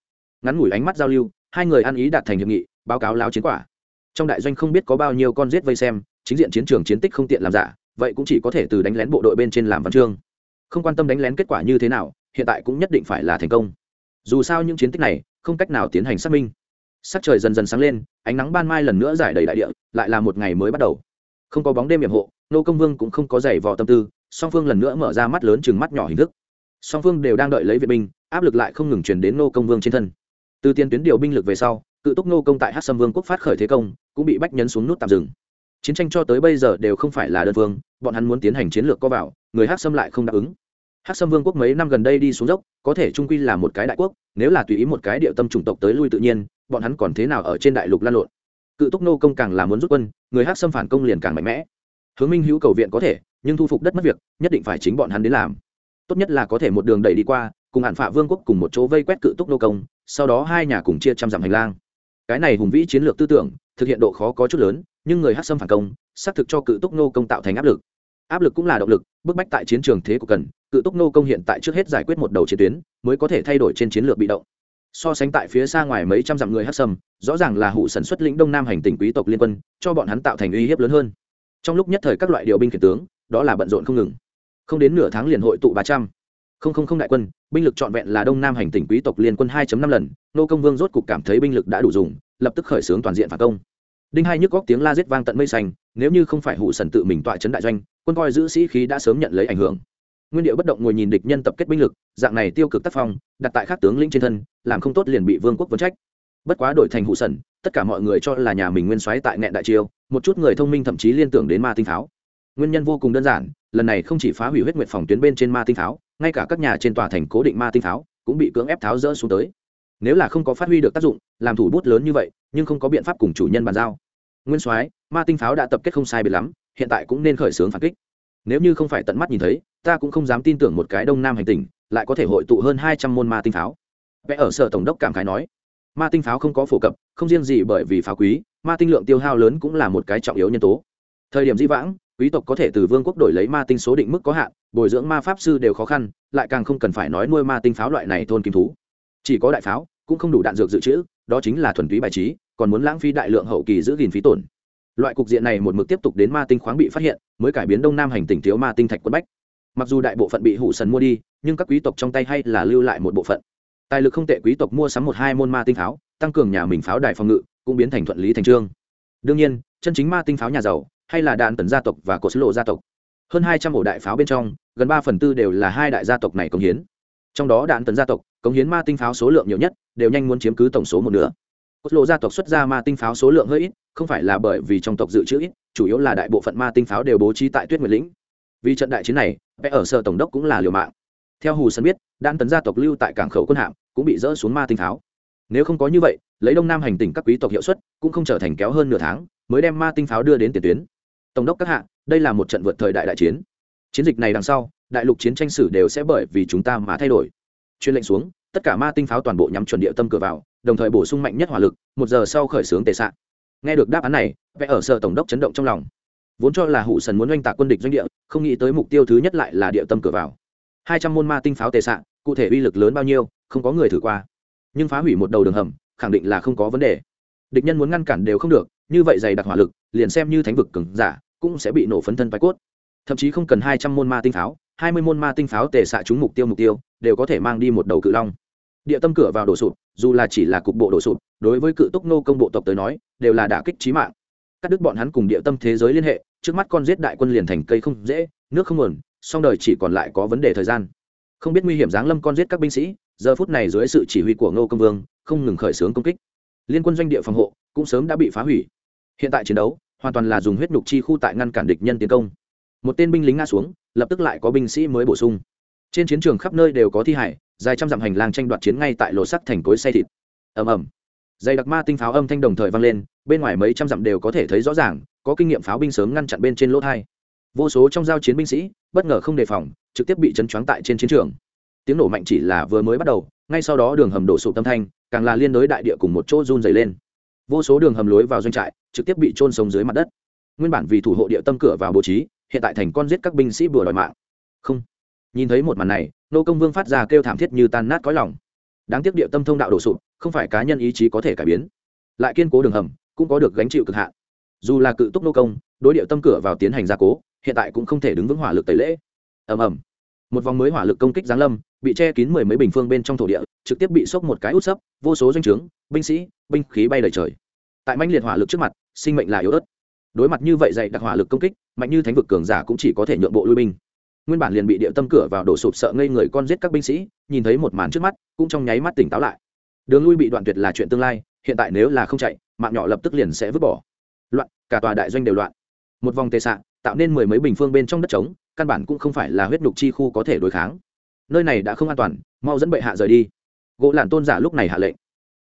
Ngắn ngủi ánh mắt giao lưu, hai người ăn ý đạt thành hiệp nghị báo cáo lao chiến quả. Trong đại doanh không biết có bao nhiêu con giết vây xem, chính diện chiến trường chiến tích không tiện làm giả, vậy cũng chỉ có thể từ đánh lén bộ đội bên trên làm văn chương. Không quan tâm đánh lén kết quả như thế nào, hiện tại cũng nhất định phải là thành công. Dù sao những chiến tích này, không cách nào tiến hành xác minh. Sắc trời dần dần sáng lên, ánh nắng ban mai lần nữa giải đầy đại địa, lại là một ngày mới bắt đầu. Không có bóng đêm hiểm hộ, nô công vương cũng không có giày vò tâm tư, song phương lần nữa mở ra mắt lớn chừng mắt nhỏ hình thức. Song phương đều đang đợi lấy viện binh, áp lực lại không ngừng chuyển đến nô công vương trên thân. Từ tiền tuyến điều binh lực về sau cự túc nô công tại hát sâm vương quốc phát khởi thế công, cũng bị bách nhấn xuống nút tạm dừng. Chiến tranh cho tới bây giờ đều không phải là đơn phương, bọn hắn muốn tiến hành chiến lược co vào, người hát sâm lại không đáp ứng. Hát sâm vương quốc mấy năm gần đây đi xuống dốc, có thể trung quy là một cái đại quốc, nếu là tùy ý một cái địa tâm chủng tộc tới lui tự nhiên, bọn hắn còn thế nào ở trên đại lục lan lộn? Cự túc nô công càng là muốn rút quân, người hát xâm phản công liền càng mạnh mẽ. Hướng minh hữu cầu viện có thể, nhưng thu phục đất mất việc, nhất định phải chính bọn hắn đến làm. Tốt nhất là có thể một đường đẩy đi qua, cùng hạn phạ vương quốc cùng một chỗ vây quét cự túc nô công, sau đó hai nhà cùng chia trăm dặm hành lang cái này hùng vĩ chiến lược tư tưởng, thực hiện độ khó có chút lớn, nhưng người hát sâm phản công, xác thực cho cự túc nô công tạo thành áp lực. Áp lực cũng là động lực, bức bách tại chiến trường thế của cần, cự túc nô công hiện tại trước hết giải quyết một đầu chiến tuyến, mới có thể thay đổi trên chiến lược bị động. So sánh tại phía xa ngoài mấy trăm dặm người hát sâm rõ ràng là hụ sản xuất lĩnh đông nam hành tỉnh quý tộc liên quân, cho bọn hắn tạo thành uy hiếp lớn hơn. Trong lúc nhất thời các loại điều binh khiển tướng, đó là bận rộn không ngừng. Không đến nửa tháng liền hội tụ ba trăm không không không đại quân binh lực trọn vẹn là đông nam hành tỉnh quý tộc liên quân 2 năm lần nô công vương rốt cục cảm thấy binh lực đã đủ dùng lập tức khởi xướng toàn diện phản công. Đinh hai nhức góc tiếng la giết vang tận mây xanh nếu như không phải hụ sần tự mình tọa chấn đại doanh quân coi giữ sĩ khí đã sớm nhận lấy ảnh hưởng. Nguyên điệu bất động ngồi nhìn địch nhân tập kết binh lực dạng này tiêu cực tác phong đặt tại các tướng lĩnh trên thân làm không tốt liền bị vương quốc vấn trách. Bất quá đổi thành hụ sần tất cả mọi người cho là nhà mình nguyên soái tại nẹn đại triều, một chút người thông minh thậm chí liên tưởng đến ma tinh pháo. Nguyên nhân vô cùng đơn giản lần này không chỉ phá hủy huyết nguyệt phòng tuyến bên trên ma tinh pháo ngay cả các nhà trên tòa thành cố định ma tinh pháo cũng bị cưỡng ép tháo rỡ xuống tới. Nếu là không có phát huy được tác dụng, làm thủ bút lớn như vậy, nhưng không có biện pháp cùng chủ nhân bàn giao. Nguyên soái, ma tinh pháo đã tập kết không sai biệt lắm, hiện tại cũng nên khởi xướng phản kích. Nếu như không phải tận mắt nhìn thấy, ta cũng không dám tin tưởng một cái đông nam hành tinh lại có thể hội tụ hơn hai trăm môn ma tinh pháo. Vẽ ở sở tổng đốc cảm khái nói, ma tinh pháo không có phổ cập, không riêng gì bởi vì pháo quý, ma tinh lượng tiêu hao lớn cũng là một cái trọng yếu nhân tố. Thời điểm di vãng quý tộc có thể từ vương quốc đổi lấy ma tinh số định mức có hạn, bồi dưỡng ma pháp sư đều khó khăn, lại càng không cần phải nói nuôi ma tinh pháo loại này thôn kim thú. Chỉ có đại pháo, cũng không đủ đạn dược dự trữ, đó chính là thuần túy bài trí, còn muốn lãng phí đại lượng hậu kỳ giữ gìn phí tổn. Loại cục diện này một mực tiếp tục đến ma tinh khoáng bị phát hiện, mới cải biến đông nam hành tỉnh thiếu ma tinh thạch quân bách. Mặc dù đại bộ phận bị hủ sần mua đi, nhưng các quý tộc trong tay hay là lưu lại một bộ phận. Tài lực không tệ quý tộc mua sắm một hai môn ma tinh pháo, tăng cường nhà mình pháo đài phòng ngự, cũng biến thành thuận lý thành trương. Đương nhiên, chân chính ma tinh pháo nhà giàu hay là đạn tần gia tộc và cột lộ gia tộc. Hơn hai trăm ổ đại pháo bên trong, gần ba phần tư đều là hai đại gia tộc này công hiến. Trong đó đạn tần gia tộc công hiến ma tinh pháo số lượng nhiều nhất, đều nhanh muốn chiếm cứ tổng số một nửa. Sứ lộ gia tộc xuất ra ma tinh pháo số lượng hơi ít, không phải là bởi vì trong tộc dự trữ ít, chủ yếu là đại bộ phận ma tinh pháo đều bố trí tại tuyết nguyệt lĩnh. Vì trận đại chiến này, vẽ ở sở tổng đốc cũng là liều mạng. Theo hù sân biết, đạn tấn gia tộc lưu tại cảng khẩu quân hạm, cũng bị dỡ xuống ma tinh pháo. Nếu không có như vậy, lấy đông nam hành tỉnh các quý tộc hiệu suất, cũng không trở thành kéo hơn nửa tháng, mới đem ma tinh pháo đưa đến tiền tuyến tổng đốc các hạ, đây là một trận vượt thời đại đại chiến. Chiến dịch này đằng sau, đại lục chiến tranh sử đều sẽ bởi vì chúng ta mà thay đổi. Chuyên lệnh xuống, tất cả ma tinh pháo toàn bộ nhắm chuẩn địa tâm cửa vào, đồng thời bổ sung mạnh nhất hỏa lực, một giờ sau khởi xướng tệ sạn. Nghe được đáp án này vẽ ở sở tổng đốc chấn động trong lòng. Vốn cho là hụ sần muốn oanh tạc quân địch doanh địa, không nghĩ tới mục tiêu thứ nhất lại là địa tâm cửa vào. Hai trăm môn ma tinh pháo tệ sạn, cụ thể uy lực lớn bao nhiêu, không có người thử qua. Nhưng phá hủy một đầu đường hầm, khẳng định là không có vấn đề địch nhân muốn ngăn cản đều không được, như vậy dày đặc hỏa lực, liền xem như thánh vực cứng giả, cũng sẽ bị nổ phấn thân vai cốt. Thậm chí không cần hai trăm môn ma tinh pháo, hai mươi môn ma tinh pháo tề xạ trúng mục tiêu mục tiêu, đều có thể mang đi một đầu cự long. Địa tâm cửa vào đổ sụp, dù là chỉ là cục bộ đổ sụp, đối với cự túc nô công bộ tộc tới nói, đều là đả kích trí mạng. Cắt đứt bọn hắn cùng địa tâm thế giới liên hệ, trước mắt con giết đại quân liền thành cây không dễ, nước không nguồn, song đời chỉ còn lại có vấn đề thời gian. Không biết nguy hiểm giáng lâm con giết các binh sĩ, giờ phút này dưới sự chỉ huy của ngô công vương, không ngừng khởi xướng công kích liên quân doanh địa phòng hộ cũng sớm đã bị phá hủy. Hiện tại chiến đấu hoàn toàn là dùng huyết nhục chi khu tại ngăn cản địch nhân tiến công. Một tên binh lính nga xuống, lập tức lại có binh sĩ mới bổ sung. Trên chiến trường khắp nơi đều có thi hải, dài trăm dặm hành lang tranh đoạt chiến ngay tại lỗ sắt thành cối say thịt. Ầm ầm. Dày đặc ma tinh pháo âm thanh đồng thời vang lên, bên ngoài mấy trăm dặm đều có thể thấy rõ ràng, có kinh nghiệm pháo binh sớm ngăn chặn bên trên lỗ thai. Vô số trong giao chiến binh sĩ, bất ngờ không đề phòng, trực tiếp bị chấn choáng tại trên chiến trường. Tiếng nổ mạnh chỉ là vừa mới bắt đầu, ngay sau đó đường hầm đổ sụp tâm thanh càng là liên đối đại địa cùng một chỗ run dày lên. Vô số đường hầm lối vào doanh trại trực tiếp bị trôn sống dưới mặt đất. Nguyên bản vì thủ hộ địa tâm cửa vào bố trí, hiện tại thành con giết các binh sĩ bừa đòi mạng. Không. Nhìn thấy một màn này, nô công vương phát ra kêu thảm thiết như tan nát cõi lòng. Đáng tiếc địa tâm thông đạo đổ sụp, không phải cá nhân ý chí có thể cải biến. Lại kiên cố đường hầm, cũng có được gánh chịu cực hạn. Dù là cự túc nô công, đối địa tâm cửa vào tiến hành gia cố, hiện tại cũng không thể đứng vững hỏa lực tẩy lễ. Ầm ầm. Một vòng mới hỏa lực công kích giáng lâm, bị che kín mười mấy bình phương bên trong thổ địa trực tiếp bị sốc một cái út sấp, vô số doanh trướng, binh sĩ, binh khí bay lời trời. Tại mãnh liệt hỏa lực trước mặt, sinh mệnh là yếu ớt. Đối mặt như vậy dạy đặc hỏa lực công kích, mạnh như thánh vực cường giả cũng chỉ có thể nhượng bộ lui binh. Nguyên bản liền bị địa tâm cửa vào đổ sụp sợ ngây người con giết các binh sĩ, nhìn thấy một màn trước mắt, cũng trong nháy mắt tỉnh táo lại. Đường lui bị đoạn tuyệt là chuyện tương lai, hiện tại nếu là không chạy, mạng nhỏ lập tức liền sẽ vứt bỏ. Loạn, cả tòa đại doanh đều loạn. Một vòng tệ xạ, tạo nên mười mấy bình phương bên trong đất trống, căn bản cũng không phải là huyết nhục chi khu có thể đối kháng. Nơi này đã không an toàn, mau dẫn bệ hạ rời đi gỗ lạn tôn giả lúc này hạ lệnh.